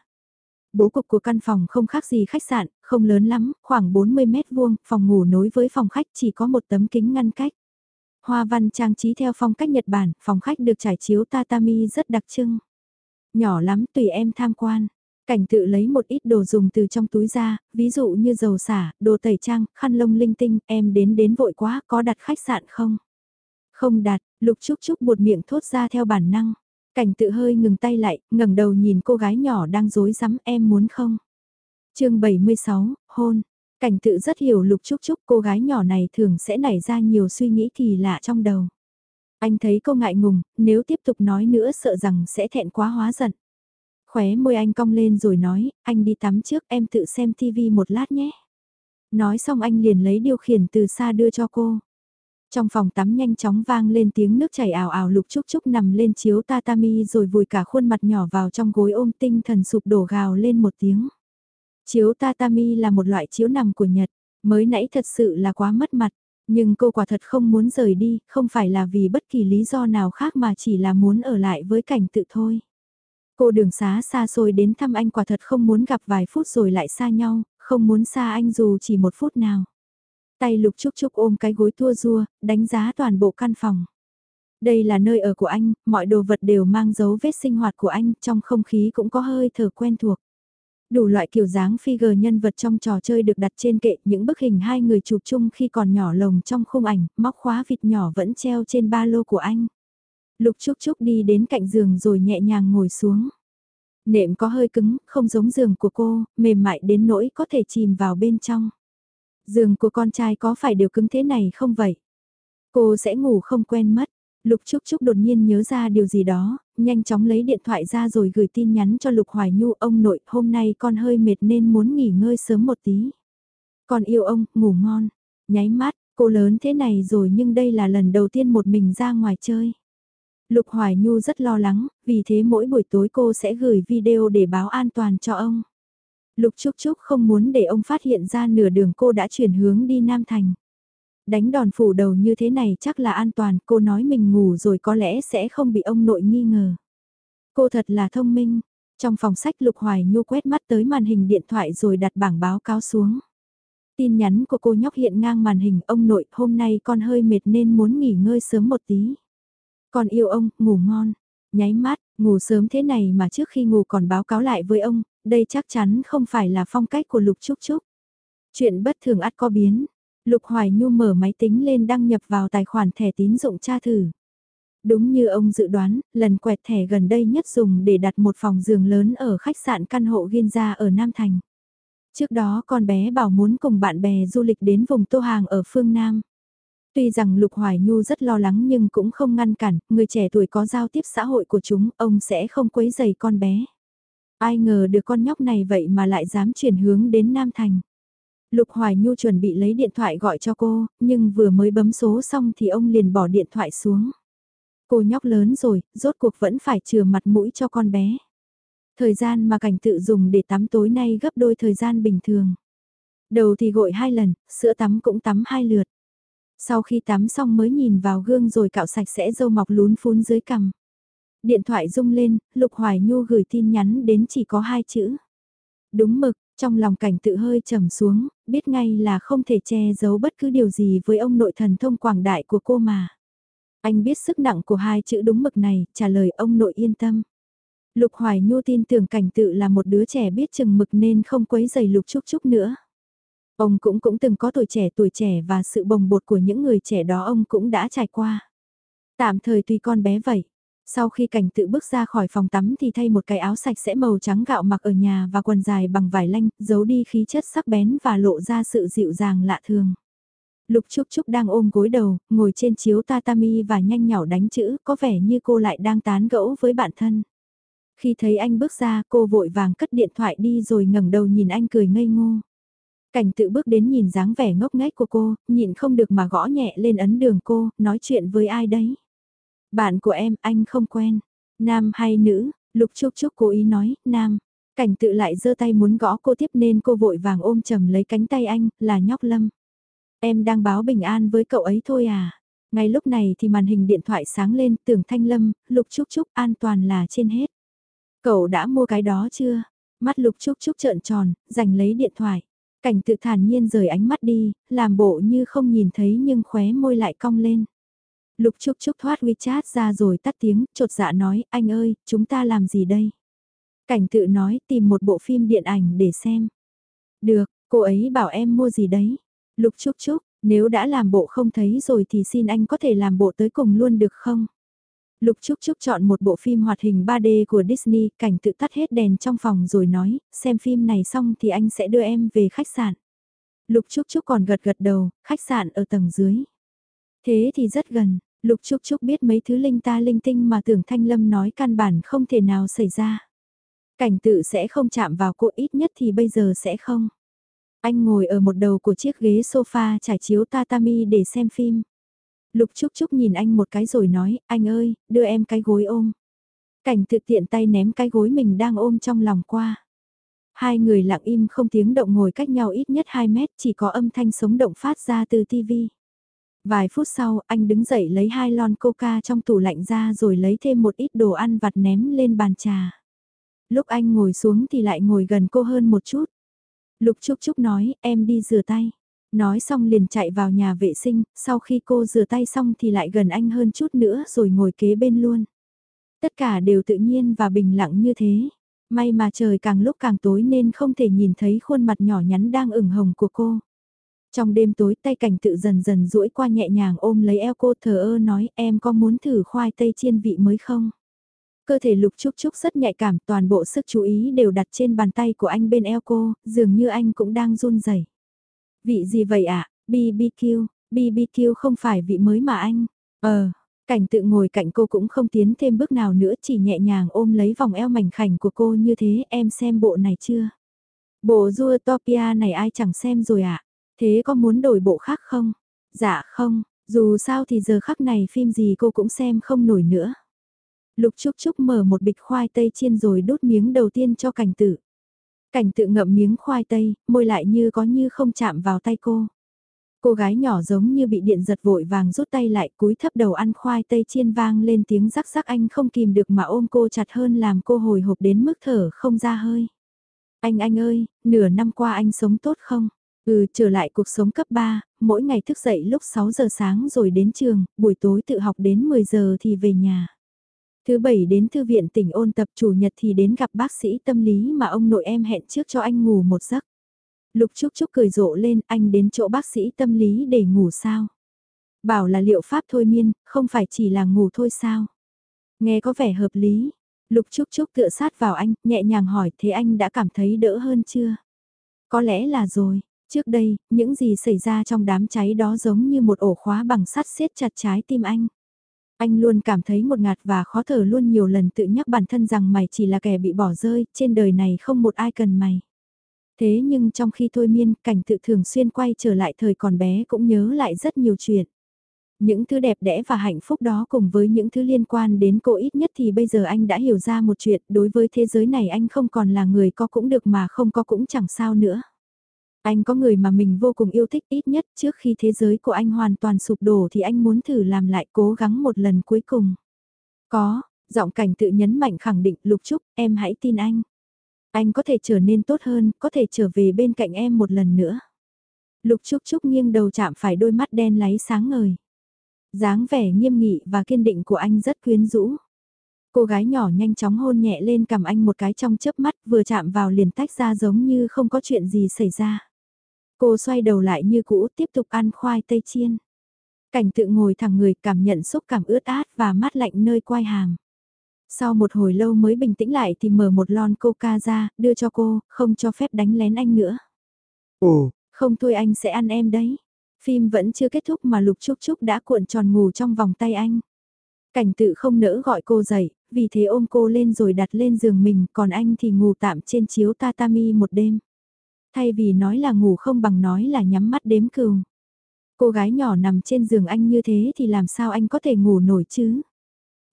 Bố cục của căn phòng không khác gì khách sạn, không lớn lắm, khoảng 40 mét vuông, phòng ngủ nối với phòng khách chỉ có một tấm kính ngăn cách. Hoa văn trang trí theo phong cách Nhật Bản, phòng khách được trải chiếu tatami rất đặc trưng. Nhỏ lắm tùy em tham quan. Cảnh tự lấy một ít đồ dùng từ trong túi ra, ví dụ như dầu xả, đồ tẩy trang, khăn lông linh tinh, em đến đến vội quá, có đặt khách sạn không? Không đặt, lục chúc chúc buột miệng thốt ra theo bản năng. Cảnh tự hơi ngừng tay lại, ngẩng đầu nhìn cô gái nhỏ đang dối rắm em muốn không? chương 76, hôn. Cảnh tự rất hiểu lục trúc trúc cô gái nhỏ này thường sẽ nảy ra nhiều suy nghĩ kỳ lạ trong đầu. Anh thấy cô ngại ngùng, nếu tiếp tục nói nữa sợ rằng sẽ thẹn quá hóa giận. Khóe môi anh cong lên rồi nói, anh đi tắm trước em tự xem tivi một lát nhé. Nói xong anh liền lấy điều khiển từ xa đưa cho cô. Trong phòng tắm nhanh chóng vang lên tiếng nước chảy ảo ảo lục trúc trúc nằm lên chiếu tatami rồi vùi cả khuôn mặt nhỏ vào trong gối ôm tinh thần sụp đổ gào lên một tiếng. Chiếu tatami là một loại chiếu nằm của Nhật, mới nãy thật sự là quá mất mặt, nhưng cô quả thật không muốn rời đi, không phải là vì bất kỳ lý do nào khác mà chỉ là muốn ở lại với cảnh tự thôi. Cô đường xá xa xôi đến thăm anh quả thật không muốn gặp vài phút rồi lại xa nhau, không muốn xa anh dù chỉ một phút nào. Tay lục chúc chúc ôm cái gối tua rua, đánh giá toàn bộ căn phòng. Đây là nơi ở của anh, mọi đồ vật đều mang dấu vết sinh hoạt của anh, trong không khí cũng có hơi thở quen thuộc. Đủ loại kiểu dáng figure nhân vật trong trò chơi được đặt trên kệ, những bức hình hai người chụp chung khi còn nhỏ lồng trong khung ảnh, móc khóa vịt nhỏ vẫn treo trên ba lô của anh. Lục Trúc Trúc đi đến cạnh giường rồi nhẹ nhàng ngồi xuống. Nệm có hơi cứng, không giống giường của cô, mềm mại đến nỗi có thể chìm vào bên trong. Giường của con trai có phải đều cứng thế này không vậy? Cô sẽ ngủ không quen mất. Lục Trúc Trúc đột nhiên nhớ ra điều gì đó, nhanh chóng lấy điện thoại ra rồi gửi tin nhắn cho Lục Hoài Nhu ông nội hôm nay con hơi mệt nên muốn nghỉ ngơi sớm một tí. Con yêu ông, ngủ ngon. Nháy mắt, cô lớn thế này rồi nhưng đây là lần đầu tiên một mình ra ngoài chơi. Lục Hoài Nhu rất lo lắng, vì thế mỗi buổi tối cô sẽ gửi video để báo an toàn cho ông. Lục Trúc Trúc không muốn để ông phát hiện ra nửa đường cô đã chuyển hướng đi Nam Thành. Đánh đòn phủ đầu như thế này chắc là an toàn, cô nói mình ngủ rồi có lẽ sẽ không bị ông nội nghi ngờ. Cô thật là thông minh. Trong phòng sách Lục Hoài Nhu quét mắt tới màn hình điện thoại rồi đặt bảng báo cáo xuống. Tin nhắn của cô nhóc hiện ngang màn hình ông nội hôm nay con hơi mệt nên muốn nghỉ ngơi sớm một tí. Con yêu ông, ngủ ngon. Nháy mắt, ngủ sớm thế này mà trước khi ngủ còn báo cáo lại với ông, đây chắc chắn không phải là phong cách của Lục Trúc Trúc. Chuyện bất thường ắt có biến. Lục Hoài Nhu mở máy tính lên đăng nhập vào tài khoản thẻ tín dụng tra thử. Đúng như ông dự đoán, lần quẹt thẻ gần đây nhất dùng để đặt một phòng giường lớn ở khách sạn căn hộ Ginza ở Nam Thành. Trước đó con bé bảo muốn cùng bạn bè du lịch đến vùng Tô Hàng ở phương Nam. Tuy rằng Lục Hoài Nhu rất lo lắng nhưng cũng không ngăn cản, người trẻ tuổi có giao tiếp xã hội của chúng, ông sẽ không quấy dày con bé. Ai ngờ được con nhóc này vậy mà lại dám chuyển hướng đến Nam Thành. Lục Hoài Nhu chuẩn bị lấy điện thoại gọi cho cô, nhưng vừa mới bấm số xong thì ông liền bỏ điện thoại xuống. Cô nhóc lớn rồi, rốt cuộc vẫn phải chừa mặt mũi cho con bé. Thời gian mà cảnh tự dùng để tắm tối nay gấp đôi thời gian bình thường. Đầu thì gội hai lần, sữa tắm cũng tắm hai lượt. Sau khi tắm xong mới nhìn vào gương rồi cạo sạch sẽ dâu mọc lún phún dưới cằm. Điện thoại rung lên, Lục Hoài Nhu gửi tin nhắn đến chỉ có hai chữ. Đúng mực, trong lòng cảnh tự hơi trầm xuống, biết ngay là không thể che giấu bất cứ điều gì với ông nội thần thông quảng đại của cô mà. Anh biết sức nặng của hai chữ đúng mực này, trả lời ông nội yên tâm. Lục Hoài Nhu tin tưởng cảnh tự là một đứa trẻ biết chừng mực nên không quấy giày Lục Trúc Trúc nữa. Ông cũng cũng từng có tuổi trẻ tuổi trẻ và sự bồng bột của những người trẻ đó ông cũng đã trải qua. Tạm thời tùy con bé vậy. Sau khi cảnh tự bước ra khỏi phòng tắm thì thay một cái áo sạch sẽ màu trắng gạo mặc ở nhà và quần dài bằng vải lanh, giấu đi khí chất sắc bén và lộ ra sự dịu dàng lạ thường. Lục Trúc Trúc đang ôm gối đầu, ngồi trên chiếu tatami và nhanh nhỏ đánh chữ, có vẻ như cô lại đang tán gẫu với bạn thân. Khi thấy anh bước ra, cô vội vàng cất điện thoại đi rồi ngẩng đầu nhìn anh cười ngây ngô. Cảnh tự bước đến nhìn dáng vẻ ngốc nghếch của cô, nhịn không được mà gõ nhẹ lên ấn đường cô, nói chuyện với ai đấy. Bạn của em, anh không quen. Nam hay nữ, Lục Trúc Trúc cố ý nói, nam. Cảnh tự lại giơ tay muốn gõ cô tiếp nên cô vội vàng ôm chầm lấy cánh tay anh, là nhóc lâm. Em đang báo bình an với cậu ấy thôi à. Ngay lúc này thì màn hình điện thoại sáng lên, tưởng thanh lâm, Lục Trúc Trúc an toàn là trên hết. Cậu đã mua cái đó chưa? Mắt Lục Trúc Trúc trợn tròn, giành lấy điện thoại. Cảnh tự thản nhiên rời ánh mắt đi, làm bộ như không nhìn thấy nhưng khóe môi lại cong lên. Lục Trúc Trúc thoát WeChat ra rồi tắt tiếng, trột dạ nói, anh ơi, chúng ta làm gì đây? Cảnh tự nói, tìm một bộ phim điện ảnh để xem. Được, cô ấy bảo em mua gì đấy? Lục Trúc Trúc, nếu đã làm bộ không thấy rồi thì xin anh có thể làm bộ tới cùng luôn được không? Lục Trúc Trúc chọn một bộ phim hoạt hình 3D của Disney, cảnh tự tắt hết đèn trong phòng rồi nói, xem phim này xong thì anh sẽ đưa em về khách sạn. Lục Trúc Trúc còn gật gật đầu, khách sạn ở tầng dưới. Thế thì rất gần, Lục Trúc Trúc biết mấy thứ linh ta linh tinh mà tưởng Thanh Lâm nói căn bản không thể nào xảy ra. Cảnh tự sẽ không chạm vào cô ít nhất thì bây giờ sẽ không. Anh ngồi ở một đầu của chiếc ghế sofa trải chiếu tatami để xem phim. Lục Trúc Trúc nhìn anh một cái rồi nói, anh ơi, đưa em cái gối ôm. Cảnh tự tiện tay ném cái gối mình đang ôm trong lòng qua. Hai người lặng im không tiếng động ngồi cách nhau ít nhất 2 mét chỉ có âm thanh sống động phát ra từ tivi. Vài phút sau, anh đứng dậy lấy hai lon coca trong tủ lạnh ra rồi lấy thêm một ít đồ ăn vặt ném lên bàn trà. Lúc anh ngồi xuống thì lại ngồi gần cô hơn một chút. Lục Trúc Trúc nói, em đi rửa tay. Nói xong liền chạy vào nhà vệ sinh, sau khi cô rửa tay xong thì lại gần anh hơn chút nữa rồi ngồi kế bên luôn. Tất cả đều tự nhiên và bình lặng như thế. May mà trời càng lúc càng tối nên không thể nhìn thấy khuôn mặt nhỏ nhắn đang ửng hồng của cô. Trong đêm tối tay cảnh tự dần dần duỗi qua nhẹ nhàng ôm lấy eo cô thờ ơ nói em có muốn thử khoai tây chiên vị mới không? Cơ thể lục trúc trúc rất nhạy cảm toàn bộ sức chú ý đều đặt trên bàn tay của anh bên eo cô, dường như anh cũng đang run rẩy. Vị gì vậy ạ? À? BBQ, BBQ không phải vị mới mà anh. Ờ, cảnh tự ngồi cạnh cô cũng không tiến thêm bước nào nữa chỉ nhẹ nhàng ôm lấy vòng eo mảnh khảnh của cô như thế em xem bộ này chưa? Bộ Zootopia này ai chẳng xem rồi ạ? À? Thế có muốn đổi bộ khác không? Dạ không, dù sao thì giờ khắc này phim gì cô cũng xem không nổi nữa. Lục Trúc Trúc mở một bịch khoai tây chiên rồi đút miếng đầu tiên cho cảnh tự. Cảnh tự ngậm miếng khoai tây, môi lại như có như không chạm vào tay cô. Cô gái nhỏ giống như bị điện giật vội vàng rút tay lại cúi thấp đầu ăn khoai tây chiên vang lên tiếng rắc rắc anh không kìm được mà ôm cô chặt hơn làm cô hồi hộp đến mức thở không ra hơi. Anh anh ơi, nửa năm qua anh sống tốt không? Ừ, trở lại cuộc sống cấp 3, mỗi ngày thức dậy lúc 6 giờ sáng rồi đến trường, buổi tối tự học đến 10 giờ thì về nhà. Thứ bảy đến thư viện tỉnh ôn tập chủ nhật thì đến gặp bác sĩ tâm lý mà ông nội em hẹn trước cho anh ngủ một giấc. Lục Trúc Trúc cười rộ lên anh đến chỗ bác sĩ tâm lý để ngủ sao. Bảo là liệu pháp thôi miên, không phải chỉ là ngủ thôi sao. Nghe có vẻ hợp lý. Lục Trúc Trúc tựa sát vào anh, nhẹ nhàng hỏi thế anh đã cảm thấy đỡ hơn chưa? Có lẽ là rồi. Trước đây, những gì xảy ra trong đám cháy đó giống như một ổ khóa bằng sắt siết chặt trái tim anh. Anh luôn cảm thấy một ngạt và khó thở luôn nhiều lần tự nhắc bản thân rằng mày chỉ là kẻ bị bỏ rơi, trên đời này không một ai cần mày. Thế nhưng trong khi thôi miên, cảnh tự thường xuyên quay trở lại thời còn bé cũng nhớ lại rất nhiều chuyện. Những thứ đẹp đẽ và hạnh phúc đó cùng với những thứ liên quan đến cô ít nhất thì bây giờ anh đã hiểu ra một chuyện, đối với thế giới này anh không còn là người có cũng được mà không có cũng chẳng sao nữa. Anh có người mà mình vô cùng yêu thích ít nhất trước khi thế giới của anh hoàn toàn sụp đổ thì anh muốn thử làm lại cố gắng một lần cuối cùng. Có, giọng cảnh tự nhấn mạnh khẳng định Lục Trúc, em hãy tin anh. Anh có thể trở nên tốt hơn, có thể trở về bên cạnh em một lần nữa. Lục Trúc Trúc nghiêng đầu chạm phải đôi mắt đen láy sáng ngời. dáng vẻ nghiêm nghị và kiên định của anh rất quyến rũ. Cô gái nhỏ nhanh chóng hôn nhẹ lên cầm anh một cái trong chớp mắt vừa chạm vào liền tách ra giống như không có chuyện gì xảy ra. Cô xoay đầu lại như cũ tiếp tục ăn khoai tây chiên. Cảnh tự ngồi thẳng người cảm nhận xúc cảm ướt át và mát lạnh nơi quai hàm. Sau một hồi lâu mới bình tĩnh lại thì mở một lon coca ra, đưa cho cô, không cho phép đánh lén anh nữa. Ồ, không thôi anh sẽ ăn em đấy. Phim vẫn chưa kết thúc mà Lục Trúc Trúc đã cuộn tròn ngủ trong vòng tay anh. Cảnh tự không nỡ gọi cô dậy, vì thế ôm cô lên rồi đặt lên giường mình, còn anh thì ngủ tạm trên chiếu tatami một đêm. Thay vì nói là ngủ không bằng nói là nhắm mắt đếm cừu. Cô gái nhỏ nằm trên giường anh như thế thì làm sao anh có thể ngủ nổi chứ?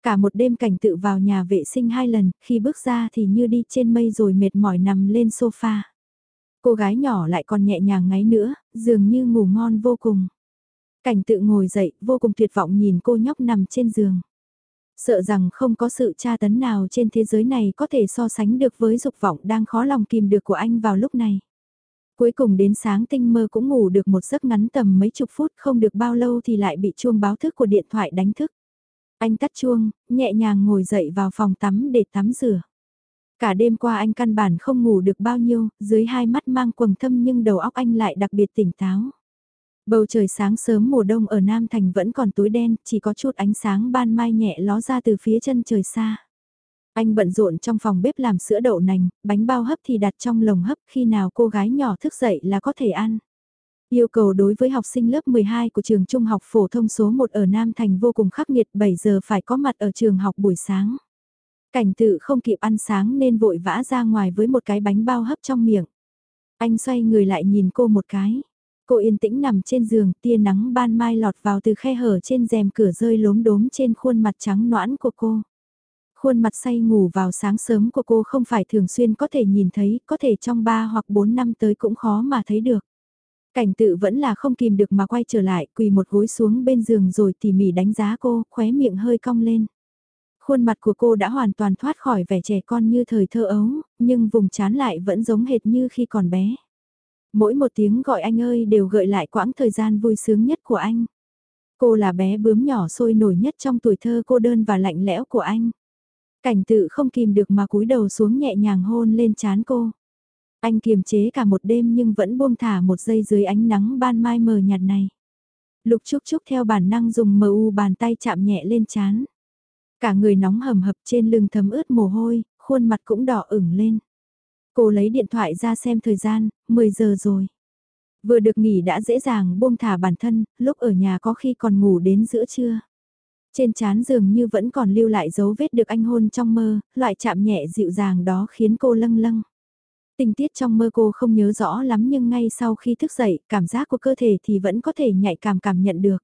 Cả một đêm cảnh tự vào nhà vệ sinh hai lần, khi bước ra thì như đi trên mây rồi mệt mỏi nằm lên sofa. Cô gái nhỏ lại còn nhẹ nhàng ngáy nữa, dường như ngủ ngon vô cùng. Cảnh tự ngồi dậy, vô cùng tuyệt vọng nhìn cô nhóc nằm trên giường. Sợ rằng không có sự tra tấn nào trên thế giới này có thể so sánh được với dục vọng đang khó lòng kìm được của anh vào lúc này. Cuối cùng đến sáng tinh mơ cũng ngủ được một giấc ngắn tầm mấy chục phút không được bao lâu thì lại bị chuông báo thức của điện thoại đánh thức. Anh tắt chuông, nhẹ nhàng ngồi dậy vào phòng tắm để tắm rửa. Cả đêm qua anh căn bản không ngủ được bao nhiêu, dưới hai mắt mang quầng thâm nhưng đầu óc anh lại đặc biệt tỉnh táo. Bầu trời sáng sớm mùa đông ở Nam Thành vẫn còn tối đen, chỉ có chút ánh sáng ban mai nhẹ ló ra từ phía chân trời xa. Anh bận rộn trong phòng bếp làm sữa đậu nành, bánh bao hấp thì đặt trong lồng hấp khi nào cô gái nhỏ thức dậy là có thể ăn. Yêu cầu đối với học sinh lớp 12 của trường trung học phổ thông số 1 ở Nam Thành vô cùng khắc nghiệt 7 giờ phải có mặt ở trường học buổi sáng. Cảnh tự không kịp ăn sáng nên vội vã ra ngoài với một cái bánh bao hấp trong miệng. Anh xoay người lại nhìn cô một cái. Cô yên tĩnh nằm trên giường, tia nắng ban mai lọt vào từ khe hở trên rèm cửa rơi lốm đốm trên khuôn mặt trắng noãn của cô. Khuôn mặt say ngủ vào sáng sớm của cô không phải thường xuyên có thể nhìn thấy, có thể trong 3 hoặc 4 năm tới cũng khó mà thấy được. Cảnh tự vẫn là không kìm được mà quay trở lại, quỳ một gối xuống bên giường rồi tỉ mỉ đánh giá cô, khóe miệng hơi cong lên. Khuôn mặt của cô đã hoàn toàn thoát khỏi vẻ trẻ con như thời thơ ấu, nhưng vùng chán lại vẫn giống hệt như khi còn bé. Mỗi một tiếng gọi anh ơi đều gợi lại quãng thời gian vui sướng nhất của anh. Cô là bé bướm nhỏ sôi nổi nhất trong tuổi thơ cô đơn và lạnh lẽo của anh. Cảnh tự không kìm được mà cúi đầu xuống nhẹ nhàng hôn lên chán cô. Anh kiềm chế cả một đêm nhưng vẫn buông thả một giây dưới ánh nắng ban mai mờ nhạt này. Lục Trúc Trúc theo bản năng dùng mờ u bàn tay chạm nhẹ lên chán. Cả người nóng hầm hập trên lưng thấm ướt mồ hôi, khuôn mặt cũng đỏ ửng lên. Cô lấy điện thoại ra xem thời gian, 10 giờ rồi. Vừa được nghỉ đã dễ dàng buông thả bản thân, lúc ở nhà có khi còn ngủ đến giữa trưa. Trên chán giường như vẫn còn lưu lại dấu vết được anh hôn trong mơ, loại chạm nhẹ dịu dàng đó khiến cô lâng lâng. Tình tiết trong mơ cô không nhớ rõ lắm nhưng ngay sau khi thức dậy, cảm giác của cơ thể thì vẫn có thể nhạy cảm cảm nhận được.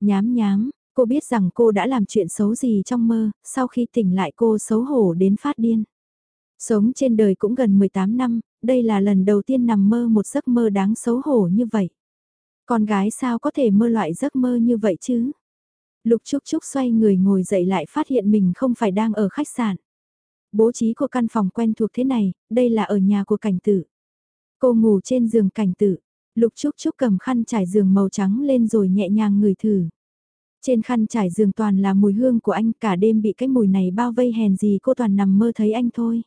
Nhám nhám, cô biết rằng cô đã làm chuyện xấu gì trong mơ, sau khi tỉnh lại cô xấu hổ đến phát điên. Sống trên đời cũng gần 18 năm, đây là lần đầu tiên nằm mơ một giấc mơ đáng xấu hổ như vậy. Con gái sao có thể mơ loại giấc mơ như vậy chứ? Lục Trúc Trúc xoay người ngồi dậy lại phát hiện mình không phải đang ở khách sạn. Bố trí của căn phòng quen thuộc thế này, đây là ở nhà của cảnh tử. Cô ngủ trên giường cảnh tử, Lục Trúc Trúc cầm khăn trải giường màu trắng lên rồi nhẹ nhàng ngửi thử. Trên khăn trải giường toàn là mùi hương của anh cả đêm bị cái mùi này bao vây hèn gì cô toàn nằm mơ thấy anh thôi.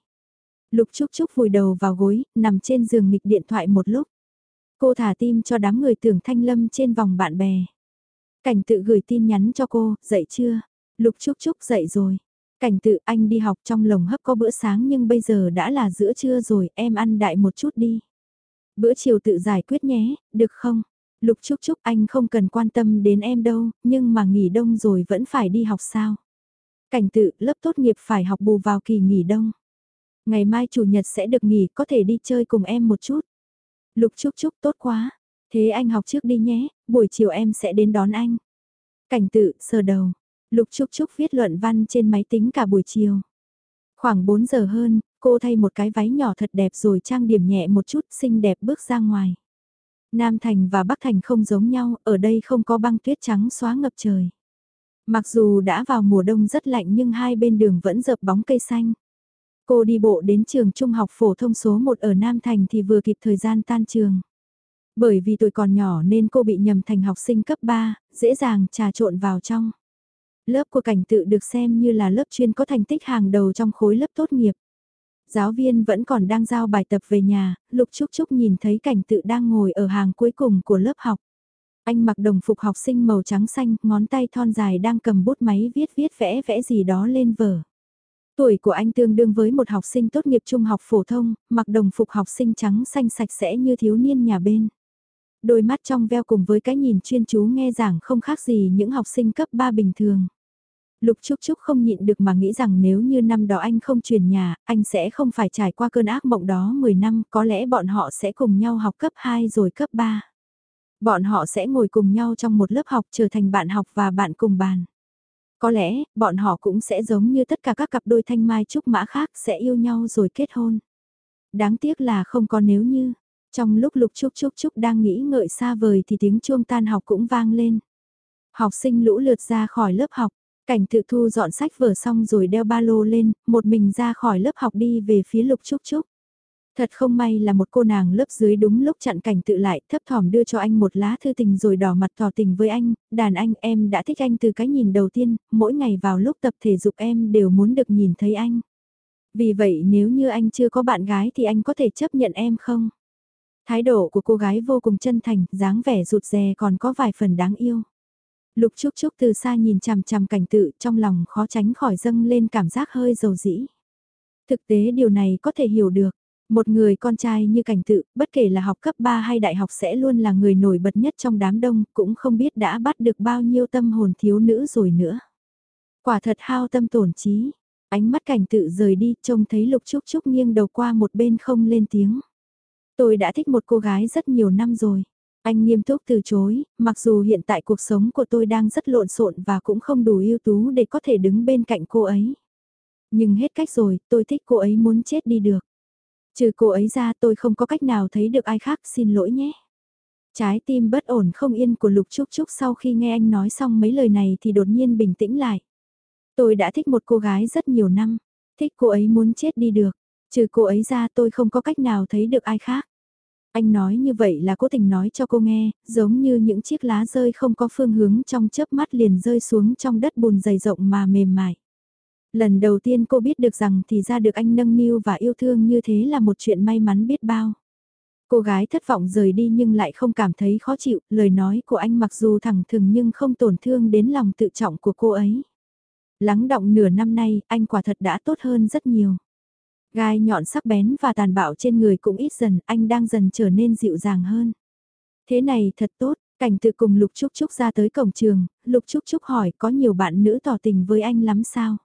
Lục Trúc Trúc vùi đầu vào gối, nằm trên giường nghịch điện thoại một lúc. Cô thả tim cho đám người tưởng thanh lâm trên vòng bạn bè. Cảnh tự gửi tin nhắn cho cô, dậy chưa? Lục Trúc Trúc dậy rồi. Cảnh tự anh đi học trong lồng hấp có bữa sáng nhưng bây giờ đã là giữa trưa rồi, em ăn đại một chút đi. Bữa chiều tự giải quyết nhé, được không? Lục Trúc Trúc anh không cần quan tâm đến em đâu, nhưng mà nghỉ đông rồi vẫn phải đi học sao? Cảnh tự lớp tốt nghiệp phải học bù vào kỳ nghỉ đông. Ngày mai chủ nhật sẽ được nghỉ có thể đi chơi cùng em một chút. Lục Trúc Trúc tốt quá. Thế anh học trước đi nhé, buổi chiều em sẽ đến đón anh. Cảnh tự, sờ đầu. Lục Trúc Trúc viết luận văn trên máy tính cả buổi chiều. Khoảng 4 giờ hơn, cô thay một cái váy nhỏ thật đẹp rồi trang điểm nhẹ một chút xinh đẹp bước ra ngoài. Nam Thành và Bắc Thành không giống nhau, ở đây không có băng tuyết trắng xóa ngập trời. Mặc dù đã vào mùa đông rất lạnh nhưng hai bên đường vẫn dợp bóng cây xanh. Cô đi bộ đến trường trung học phổ thông số 1 ở Nam Thành thì vừa kịp thời gian tan trường. Bởi vì tuổi còn nhỏ nên cô bị nhầm thành học sinh cấp 3, dễ dàng trà trộn vào trong. Lớp của cảnh tự được xem như là lớp chuyên có thành tích hàng đầu trong khối lớp tốt nghiệp. Giáo viên vẫn còn đang giao bài tập về nhà, Lục Trúc Trúc nhìn thấy cảnh tự đang ngồi ở hàng cuối cùng của lớp học. Anh mặc đồng phục học sinh màu trắng xanh, ngón tay thon dài đang cầm bút máy viết viết vẽ vẽ gì đó lên vở. Tuổi của anh tương đương với một học sinh tốt nghiệp trung học phổ thông, mặc đồng phục học sinh trắng xanh sạch sẽ như thiếu niên nhà bên. Đôi mắt trong veo cùng với cái nhìn chuyên chú nghe giảng không khác gì những học sinh cấp 3 bình thường. Lục Trúc Trúc không nhịn được mà nghĩ rằng nếu như năm đó anh không chuyển nhà, anh sẽ không phải trải qua cơn ác mộng đó 10 năm, có lẽ bọn họ sẽ cùng nhau học cấp 2 rồi cấp 3. Bọn họ sẽ ngồi cùng nhau trong một lớp học trở thành bạn học và bạn cùng bàn. Có lẽ, bọn họ cũng sẽ giống như tất cả các cặp đôi thanh mai trúc mã khác sẽ yêu nhau rồi kết hôn. Đáng tiếc là không có nếu như. Trong lúc Lục Trúc Trúc Trúc đang nghĩ ngợi xa vời thì tiếng chuông tan học cũng vang lên. Học sinh lũ lượt ra khỏi lớp học, cảnh tự thu dọn sách vở xong rồi đeo ba lô lên, một mình ra khỏi lớp học đi về phía Lục Trúc Trúc. Thật không may là một cô nàng lớp dưới đúng lúc chặn cảnh tự lại thấp thỏm đưa cho anh một lá thư tình rồi đỏ mặt tỏ tình với anh, đàn anh em đã thích anh từ cái nhìn đầu tiên, mỗi ngày vào lúc tập thể dục em đều muốn được nhìn thấy anh. Vì vậy nếu như anh chưa có bạn gái thì anh có thể chấp nhận em không? Thái độ của cô gái vô cùng chân thành, dáng vẻ rụt rè còn có vài phần đáng yêu. Lục Trúc Trúc từ xa nhìn chằm chằm cảnh tự trong lòng khó tránh khỏi dâng lên cảm giác hơi dầu dĩ. Thực tế điều này có thể hiểu được. Một người con trai như cảnh tự, bất kể là học cấp 3 hay đại học sẽ luôn là người nổi bật nhất trong đám đông, cũng không biết đã bắt được bao nhiêu tâm hồn thiếu nữ rồi nữa. Quả thật hao tâm tổn trí. Ánh mắt cảnh tự rời đi, trông thấy lục trúc trúc nghiêng đầu qua một bên không lên tiếng. Tôi đã thích một cô gái rất nhiều năm rồi. Anh nghiêm túc từ chối, mặc dù hiện tại cuộc sống của tôi đang rất lộn xộn và cũng không đủ ưu tú để có thể đứng bên cạnh cô ấy. Nhưng hết cách rồi, tôi thích cô ấy muốn chết đi được. Trừ cô ấy ra tôi không có cách nào thấy được ai khác xin lỗi nhé. Trái tim bất ổn không yên của Lục Trúc Trúc sau khi nghe anh nói xong mấy lời này thì đột nhiên bình tĩnh lại. Tôi đã thích một cô gái rất nhiều năm, thích cô ấy muốn chết đi được, trừ cô ấy ra tôi không có cách nào thấy được ai khác. Anh nói như vậy là cố tình nói cho cô nghe, giống như những chiếc lá rơi không có phương hướng trong chớp mắt liền rơi xuống trong đất bùn dày rộng mà mềm mại. Lần đầu tiên cô biết được rằng thì ra được anh nâng niu và yêu thương như thế là một chuyện may mắn biết bao. Cô gái thất vọng rời đi nhưng lại không cảm thấy khó chịu, lời nói của anh mặc dù thẳng thừng nhưng không tổn thương đến lòng tự trọng của cô ấy. Lắng động nửa năm nay, anh quả thật đã tốt hơn rất nhiều. Gai nhọn sắc bén và tàn bạo trên người cũng ít dần, anh đang dần trở nên dịu dàng hơn. Thế này thật tốt, cảnh tự cùng Lục Trúc Trúc ra tới cổng trường, Lục Trúc Trúc hỏi có nhiều bạn nữ tỏ tình với anh lắm sao?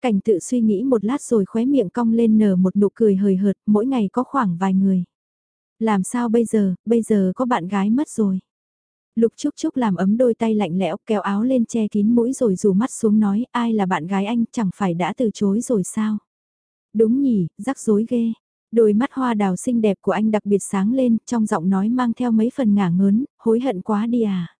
Cảnh tự suy nghĩ một lát rồi khóe miệng cong lên nở một nụ cười hời hợt, mỗi ngày có khoảng vài người. Làm sao bây giờ, bây giờ có bạn gái mất rồi. Lục Trúc Trúc làm ấm đôi tay lạnh lẽo kéo áo lên che kín mũi rồi rủ mắt xuống nói ai là bạn gái anh chẳng phải đã từ chối rồi sao. Đúng nhỉ, rắc rối ghê. Đôi mắt hoa đào xinh đẹp của anh đặc biệt sáng lên, trong giọng nói mang theo mấy phần ngả ngớn, hối hận quá đi à.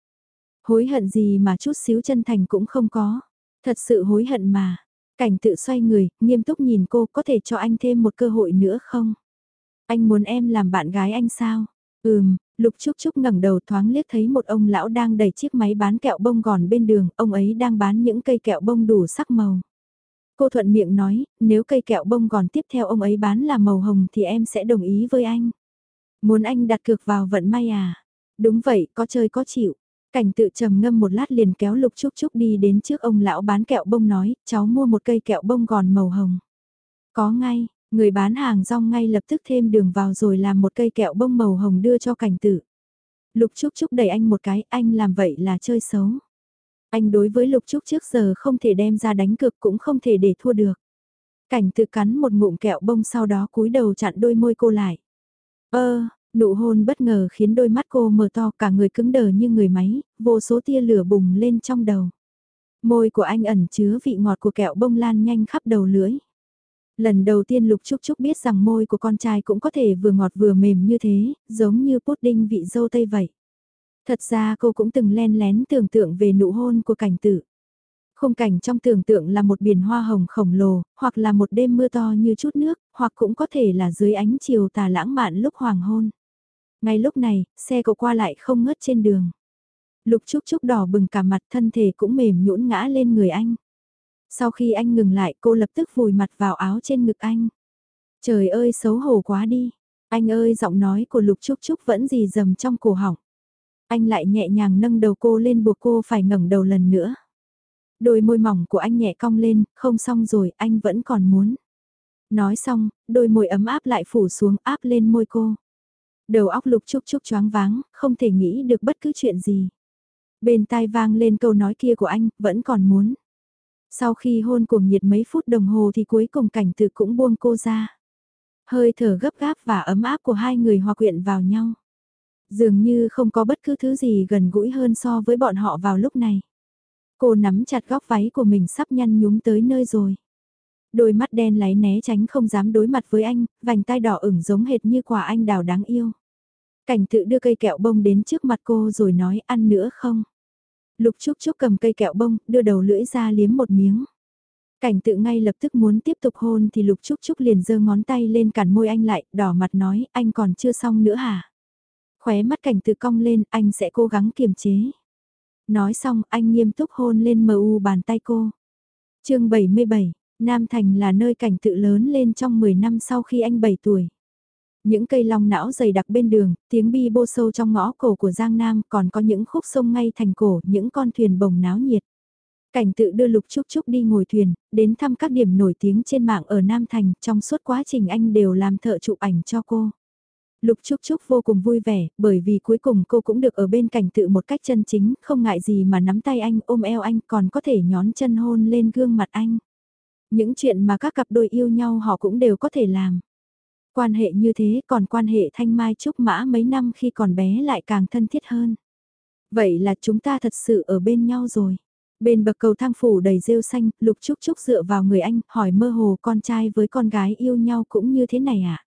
Hối hận gì mà chút xíu chân thành cũng không có. Thật sự hối hận mà. Cảnh tự xoay người, nghiêm túc nhìn cô có thể cho anh thêm một cơ hội nữa không? Anh muốn em làm bạn gái anh sao? Ừm, Lục Trúc Trúc ngẩng đầu thoáng liếc thấy một ông lão đang đẩy chiếc máy bán kẹo bông gòn bên đường, ông ấy đang bán những cây kẹo bông đủ sắc màu. Cô thuận miệng nói, nếu cây kẹo bông gòn tiếp theo ông ấy bán là màu hồng thì em sẽ đồng ý với anh. Muốn anh đặt cược vào vận may à? Đúng vậy, có chơi có chịu. Cảnh tự trầm ngâm một lát liền kéo Lục Chúc Chúc đi đến trước ông lão bán kẹo bông nói, cháu mua một cây kẹo bông gòn màu hồng. Có ngay, người bán hàng rong ngay lập tức thêm đường vào rồi làm một cây kẹo bông màu hồng đưa cho cảnh tự. Lục Chúc Chúc đẩy anh một cái, anh làm vậy là chơi xấu. Anh đối với Lục Trúc trước giờ không thể đem ra đánh cực cũng không thể để thua được. Cảnh tự cắn một ngụm kẹo bông sau đó cúi đầu chặn đôi môi cô lại. Ơ, nụ hôn bất ngờ khiến đôi mắt cô mở to cả người cứng đờ như người máy, vô số tia lửa bùng lên trong đầu. Môi của anh ẩn chứa vị ngọt của kẹo bông lan nhanh khắp đầu lưỡi. Lần đầu tiên Lục Trúc Trúc biết rằng môi của con trai cũng có thể vừa ngọt vừa mềm như thế, giống như pudding vị dâu tây vậy. Thật ra cô cũng từng len lén tưởng tượng về nụ hôn của cảnh tử. Khung cảnh trong tưởng tượng là một biển hoa hồng khổng lồ, hoặc là một đêm mưa to như chút nước, hoặc cũng có thể là dưới ánh chiều tà lãng mạn lúc hoàng hôn. Ngay lúc này, xe cậu qua lại không ngớt trên đường. Lục Trúc Trúc đỏ bừng cả mặt thân thể cũng mềm nhũn ngã lên người anh. Sau khi anh ngừng lại cô lập tức vùi mặt vào áo trên ngực anh. Trời ơi xấu hổ quá đi. Anh ơi giọng nói của Lục Trúc Trúc vẫn gì dầm trong cổ họng. Anh lại nhẹ nhàng nâng đầu cô lên buộc cô phải ngẩng đầu lần nữa. Đôi môi mỏng của anh nhẹ cong lên, không xong rồi, anh vẫn còn muốn. Nói xong, đôi môi ấm áp lại phủ xuống áp lên môi cô. Đầu óc lục chúc chúc choáng váng, không thể nghĩ được bất cứ chuyện gì. Bên tai vang lên câu nói kia của anh, vẫn còn muốn. Sau khi hôn cuồng nhiệt mấy phút đồng hồ thì cuối cùng cảnh tự cũng buông cô ra. Hơi thở gấp gáp và ấm áp của hai người hòa quyện vào nhau. Dường như không có bất cứ thứ gì gần gũi hơn so với bọn họ vào lúc này. Cô nắm chặt góc váy của mình sắp nhăn nhúm tới nơi rồi. Đôi mắt đen láy né tránh không dám đối mặt với anh, vành tai đỏ ửng giống hệt như quả anh đào đáng yêu. Cảnh tự đưa cây kẹo bông đến trước mặt cô rồi nói ăn nữa không? Lục Trúc Trúc cầm cây kẹo bông, đưa đầu lưỡi ra liếm một miếng. Cảnh tự ngay lập tức muốn tiếp tục hôn thì Lục Trúc Trúc liền giơ ngón tay lên cản môi anh lại, đỏ mặt nói, anh còn chưa xong nữa hả? Khóe mắt cảnh tự cong lên, anh sẽ cố gắng kiềm chế. Nói xong, anh nghiêm túc hôn lên mờ u bàn tay cô. chương 77, Nam Thành là nơi cảnh tự lớn lên trong 10 năm sau khi anh 7 tuổi. Những cây long não dày đặc bên đường, tiếng bi bô sâu trong ngõ cổ của Giang Nam còn có những khúc sông ngay thành cổ, những con thuyền bồng náo nhiệt. Cảnh tự đưa Lục Trúc Trúc đi ngồi thuyền, đến thăm các điểm nổi tiếng trên mạng ở Nam Thành, trong suốt quá trình anh đều làm thợ chụp ảnh cho cô. Lục Trúc Trúc vô cùng vui vẻ, bởi vì cuối cùng cô cũng được ở bên cảnh tự một cách chân chính, không ngại gì mà nắm tay anh, ôm eo anh, còn có thể nhón chân hôn lên gương mặt anh. Những chuyện mà các cặp đôi yêu nhau họ cũng đều có thể làm. Quan hệ như thế còn quan hệ thanh mai trúc mã mấy năm khi còn bé lại càng thân thiết hơn. Vậy là chúng ta thật sự ở bên nhau rồi. Bên bậc cầu thang phủ đầy rêu xanh, Lục Trúc Trúc dựa vào người anh, hỏi mơ hồ con trai với con gái yêu nhau cũng như thế này à?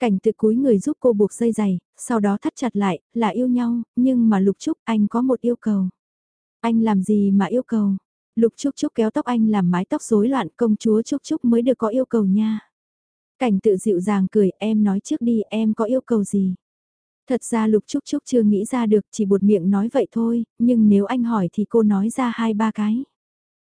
Cảnh tự cúi người giúp cô buộc dây giày, sau đó thắt chặt lại, là yêu nhau, nhưng mà Lục Trúc anh có một yêu cầu. Anh làm gì mà yêu cầu? Lục Trúc Trúc kéo tóc anh làm mái tóc rối loạn công chúa Trúc Trúc mới được có yêu cầu nha. Cảnh tự dịu dàng cười em nói trước đi em có yêu cầu gì. Thật ra Lục Trúc Trúc chưa nghĩ ra được chỉ buột miệng nói vậy thôi, nhưng nếu anh hỏi thì cô nói ra hai ba cái.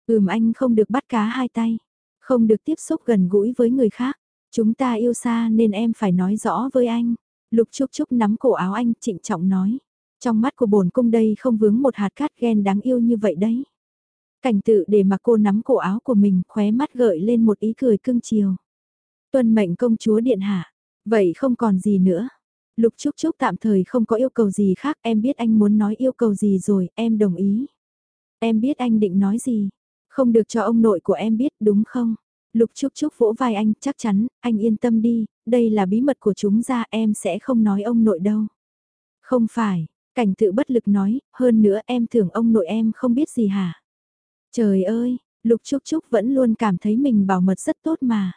Ừm anh không được bắt cá hai tay, không được tiếp xúc gần gũi với người khác. Chúng ta yêu xa nên em phải nói rõ với anh. Lục Trúc Trúc nắm cổ áo anh trịnh trọng nói. Trong mắt của bổn cung đây không vướng một hạt cát ghen đáng yêu như vậy đấy. Cảnh tự để mà cô nắm cổ áo của mình khóe mắt gợi lên một ý cười cưng chiều. Tuân mệnh công chúa điện hạ. Vậy không còn gì nữa. Lục Trúc Trúc tạm thời không có yêu cầu gì khác, em biết anh muốn nói yêu cầu gì rồi, em đồng ý. Em biết anh định nói gì, không được cho ông nội của em biết đúng không? Lục Trúc Trúc vỗ vai anh, chắc chắn, anh yên tâm đi, đây là bí mật của chúng ra em sẽ không nói ông nội đâu. Không phải, cảnh tự bất lực nói, hơn nữa em tưởng ông nội em không biết gì hả? Trời ơi, Lục Trúc Trúc vẫn luôn cảm thấy mình bảo mật rất tốt mà.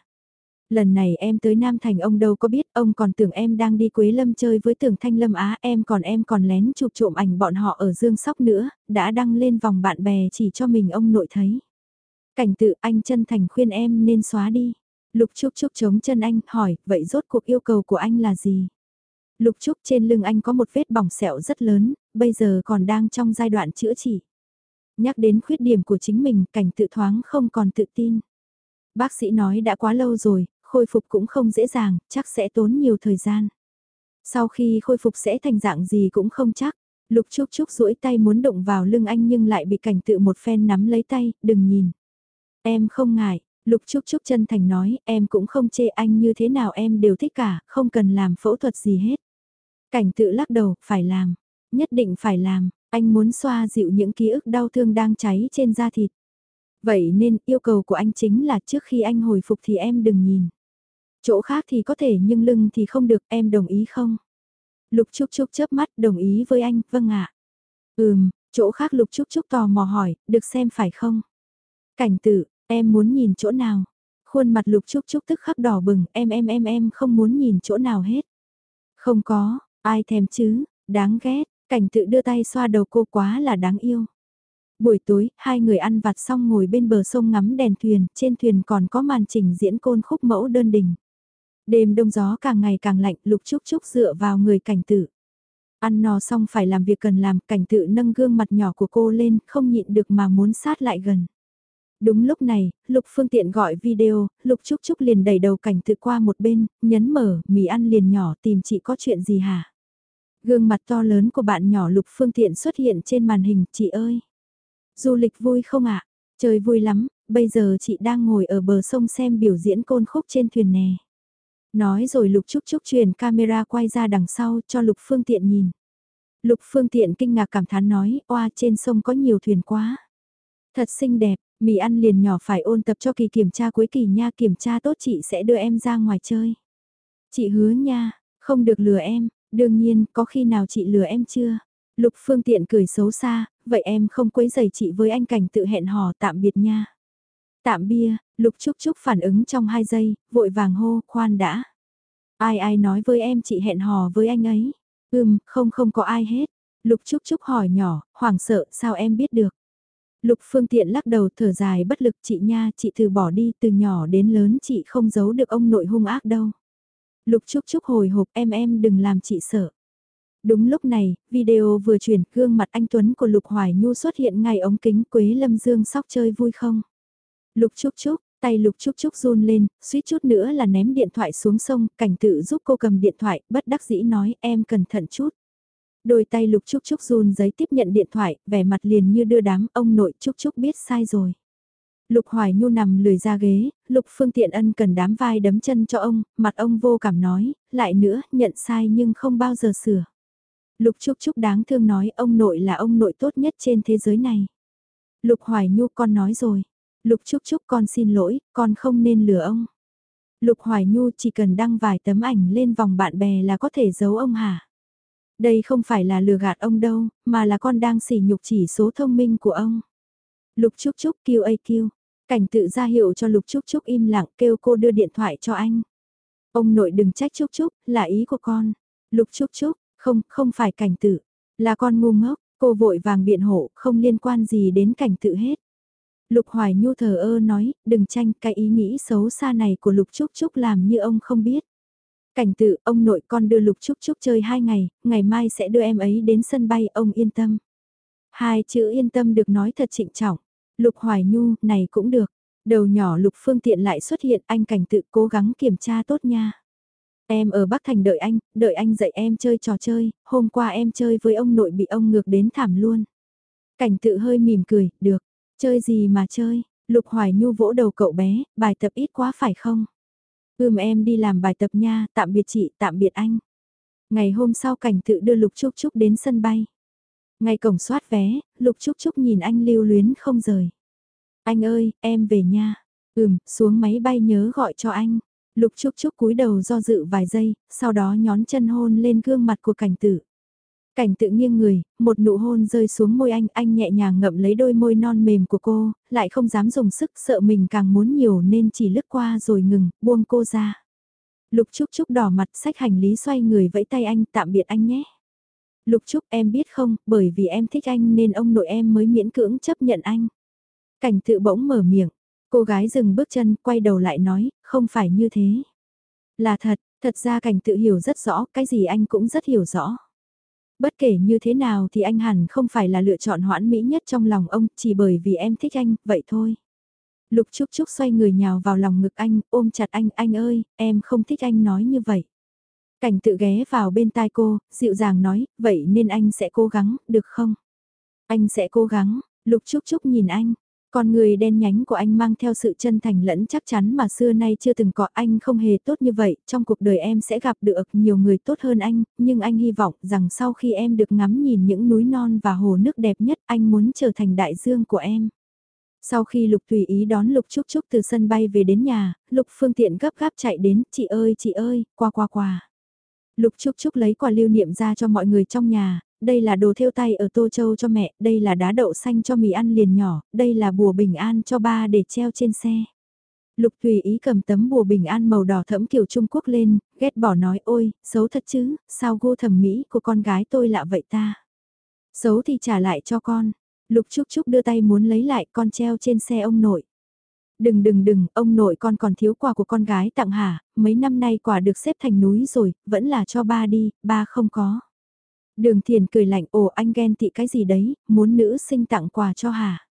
Lần này em tới Nam Thành ông đâu có biết, ông còn tưởng em đang đi Quế Lâm chơi với tưởng Thanh Lâm Á, em còn em còn lén chụp trộm ảnh bọn họ ở Dương Sóc nữa, đã đăng lên vòng bạn bè chỉ cho mình ông nội thấy. Cảnh tự anh chân thành khuyên em nên xóa đi. Lục Trúc Trúc chống chân anh, hỏi, vậy rốt cuộc yêu cầu của anh là gì? Lục Trúc trên lưng anh có một vết bỏng sẹo rất lớn, bây giờ còn đang trong giai đoạn chữa trị. Nhắc đến khuyết điểm của chính mình, cảnh tự thoáng không còn tự tin. Bác sĩ nói đã quá lâu rồi, khôi phục cũng không dễ dàng, chắc sẽ tốn nhiều thời gian. Sau khi khôi phục sẽ thành dạng gì cũng không chắc. Lục Trúc Trúc duỗi tay muốn động vào lưng anh nhưng lại bị cảnh tự một phen nắm lấy tay, đừng nhìn. Em không ngại, Lục Trúc Trúc chân thành nói, em cũng không chê anh như thế nào em đều thích cả, không cần làm phẫu thuật gì hết. Cảnh tự lắc đầu, phải làm, nhất định phải làm, anh muốn xoa dịu những ký ức đau thương đang cháy trên da thịt. Vậy nên yêu cầu của anh chính là trước khi anh hồi phục thì em đừng nhìn. Chỗ khác thì có thể nhưng lưng thì không được, em đồng ý không? Lục Trúc Trúc chớp mắt đồng ý với anh, vâng ạ. Ừm, chỗ khác Lục Trúc Trúc tò mò hỏi, được xem phải không? Cảnh tự, em muốn nhìn chỗ nào? Khuôn mặt Lục Trúc Trúc tức khắc đỏ bừng, em em em em không muốn nhìn chỗ nào hết. Không có, ai thèm chứ, đáng ghét, cảnh tự đưa tay xoa đầu cô quá là đáng yêu. Buổi tối, hai người ăn vặt xong ngồi bên bờ sông ngắm đèn thuyền, trên thuyền còn có màn trình diễn côn khúc mẫu đơn đình. Đêm đông gió càng ngày càng lạnh, lục trúc trúc dựa vào người cảnh tự. Ăn no xong phải làm việc cần làm, cảnh tự nâng gương mặt nhỏ của cô lên, không nhịn được mà muốn sát lại gần. Đúng lúc này, Lục Phương Tiện gọi video, Lục Trúc Trúc liền đẩy đầu cảnh tự qua một bên, nhấn mở, mì ăn liền nhỏ tìm chị có chuyện gì hả? Gương mặt to lớn của bạn nhỏ Lục Phương Tiện xuất hiện trên màn hình, chị ơi! Du lịch vui không ạ? Trời vui lắm, bây giờ chị đang ngồi ở bờ sông xem biểu diễn côn khúc trên thuyền nè. Nói rồi Lục Trúc Trúc truyền camera quay ra đằng sau cho Lục Phương Tiện nhìn. Lục Phương Tiện kinh ngạc cảm thán nói, oa trên sông có nhiều thuyền quá. Thật xinh đẹp, mì ăn liền nhỏ phải ôn tập cho kỳ kiểm tra cuối kỳ nha kiểm tra tốt chị sẽ đưa em ra ngoài chơi. Chị hứa nha, không được lừa em, đương nhiên có khi nào chị lừa em chưa? Lục Phương Tiện cười xấu xa, vậy em không quấy giày chị với anh cảnh tự hẹn hò tạm biệt nha. Tạm bia, Lục Trúc Trúc phản ứng trong hai giây, vội vàng hô, khoan đã. Ai ai nói với em chị hẹn hò với anh ấy? Ừm, không không có ai hết. Lục Trúc Trúc hỏi nhỏ, hoảng sợ, sao em biết được? Lục Phương Tiện lắc đầu thở dài bất lực chị nha, chị từ bỏ đi, từ nhỏ đến lớn chị không giấu được ông nội hung ác đâu. Lục Trúc Trúc hồi hộp em em đừng làm chị sợ. Đúng lúc này, video vừa chuyển gương mặt anh Tuấn của Lục Hoài Nhu xuất hiện ngay ống kính Quế Lâm Dương sóc chơi vui không? Lục Trúc Trúc, tay Lục Trúc Trúc run lên, suýt chút nữa là ném điện thoại xuống sông, cảnh tự giúp cô cầm điện thoại, bất đắc dĩ nói em cẩn thận chút. Đôi tay Lục Trúc Trúc run giấy tiếp nhận điện thoại, vẻ mặt liền như đưa đám ông nội Trúc Trúc biết sai rồi. Lục Hoài Nhu nằm lười ra ghế, Lục Phương Tiện Ân cần đám vai đấm chân cho ông, mặt ông vô cảm nói, lại nữa, nhận sai nhưng không bao giờ sửa. Lục Trúc Trúc đáng thương nói ông nội là ông nội tốt nhất trên thế giới này. Lục Hoài Nhu con nói rồi. Lục Trúc Trúc con xin lỗi, con không nên lừa ông. Lục Hoài Nhu chỉ cần đăng vài tấm ảnh lên vòng bạn bè là có thể giấu ông hả? Đây không phải là lừa gạt ông đâu, mà là con đang sỉ nhục chỉ số thông minh của ông. Lục Trúc Trúc kêu a kêu. Cảnh tự ra hiệu cho Lục Trúc Trúc im lặng kêu cô đưa điện thoại cho anh. Ông nội đừng trách Trúc Trúc, là ý của con. Lục Trúc Trúc, không, không phải cảnh tự. Là con ngu ngốc, cô vội vàng biện hộ, không liên quan gì đến cảnh tự hết. Lục Hoài Nhu thờ ơ nói, đừng tranh cái ý nghĩ xấu xa này của Lục Trúc Trúc làm như ông không biết. Cảnh tự, ông nội con đưa Lục Trúc Trúc chơi hai ngày, ngày mai sẽ đưa em ấy đến sân bay, ông yên tâm. Hai chữ yên tâm được nói thật trịnh trọng. Lục Hoài Nhu, này cũng được. Đầu nhỏ Lục Phương Tiện lại xuất hiện, anh cảnh tự cố gắng kiểm tra tốt nha. Em ở Bắc Thành đợi anh, đợi anh dạy em chơi trò chơi, hôm qua em chơi với ông nội bị ông ngược đến thảm luôn. Cảnh tự hơi mỉm cười, được, chơi gì mà chơi, Lục Hoài Nhu vỗ đầu cậu bé, bài tập ít quá phải không? Ưm em đi làm bài tập nha, tạm biệt chị, tạm biệt anh. Ngày hôm sau cảnh tự đưa Lục Trúc Trúc đến sân bay. Ngay cổng soát vé, Lục Trúc Trúc nhìn anh lưu luyến không rời. Anh ơi, em về nha. Ừm, xuống máy bay nhớ gọi cho anh. Lục Trúc Trúc cúi đầu do dự vài giây, sau đó nhón chân hôn lên gương mặt của cảnh tử. Cảnh tự nghiêng người, một nụ hôn rơi xuống môi anh, anh nhẹ nhàng ngậm lấy đôi môi non mềm của cô, lại không dám dùng sức sợ mình càng muốn nhiều nên chỉ lướt qua rồi ngừng, buông cô ra. Lục Trúc Trúc đỏ mặt sách hành lý xoay người vẫy tay anh tạm biệt anh nhé. Lục Trúc em biết không, bởi vì em thích anh nên ông nội em mới miễn cưỡng chấp nhận anh. Cảnh tự bỗng mở miệng, cô gái dừng bước chân quay đầu lại nói, không phải như thế. Là thật, thật ra cảnh tự hiểu rất rõ, cái gì anh cũng rất hiểu rõ. Bất kể như thế nào thì anh hẳn không phải là lựa chọn hoãn mỹ nhất trong lòng ông, chỉ bởi vì em thích anh, vậy thôi. Lục Trúc Trúc xoay người nhào vào lòng ngực anh, ôm chặt anh, anh ơi, em không thích anh nói như vậy. Cảnh tự ghé vào bên tai cô, dịu dàng nói, vậy nên anh sẽ cố gắng, được không? Anh sẽ cố gắng, Lục Trúc Trúc nhìn anh, con người đen nhánh của anh mang theo sự chân thành lẫn chắc chắn mà xưa nay chưa từng có anh không hề tốt như vậy, trong cuộc đời em sẽ gặp được nhiều người tốt hơn anh, nhưng anh hy vọng rằng sau khi em được ngắm nhìn những núi non và hồ nước đẹp nhất anh muốn trở thành đại dương của em. Sau khi Lục thủy Ý đón Lục Trúc Trúc từ sân bay về đến nhà, Lục Phương Tiện gấp gáp chạy đến, chị ơi chị ơi, qua qua qua. Lục Trúc Trúc lấy quà lưu niệm ra cho mọi người trong nhà, đây là đồ thêu tay ở Tô Châu cho mẹ, đây là đá đậu xanh cho mì ăn liền nhỏ, đây là bùa bình an cho ba để treo trên xe. Lục tùy ý cầm tấm bùa bình an màu đỏ thẫm kiểu Trung Quốc lên, ghét bỏ nói ôi, xấu thật chứ, sao gu thẩm mỹ của con gái tôi lạ vậy ta. Xấu thì trả lại cho con. Lục Trúc Trúc đưa tay muốn lấy lại con treo trên xe ông nội. Đừng đừng đừng, ông nội con còn thiếu quà của con gái tặng hả, mấy năm nay quà được xếp thành núi rồi, vẫn là cho ba đi, ba không có. Đường thiền cười lạnh ồ anh ghen tị cái gì đấy, muốn nữ sinh tặng quà cho hả?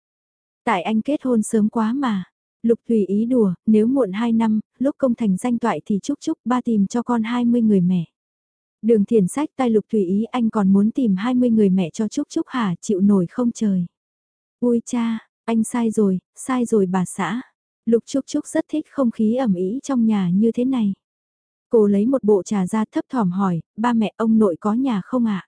Tại anh kết hôn sớm quá mà. Lục Thùy ý đùa, nếu muộn 2 năm, lúc công thành danh toại thì chúc chúc ba tìm cho con 20 người mẹ. Đường thiền sách tay Lục Thùy ý anh còn muốn tìm 20 người mẹ cho chúc chúc hả chịu nổi không trời. Ui cha, anh sai rồi, sai rồi bà xã. Lục Trúc Trúc rất thích không khí ẩm ý trong nhà như thế này. Cô lấy một bộ trà ra thấp thỏm hỏi, ba mẹ ông nội có nhà không ạ?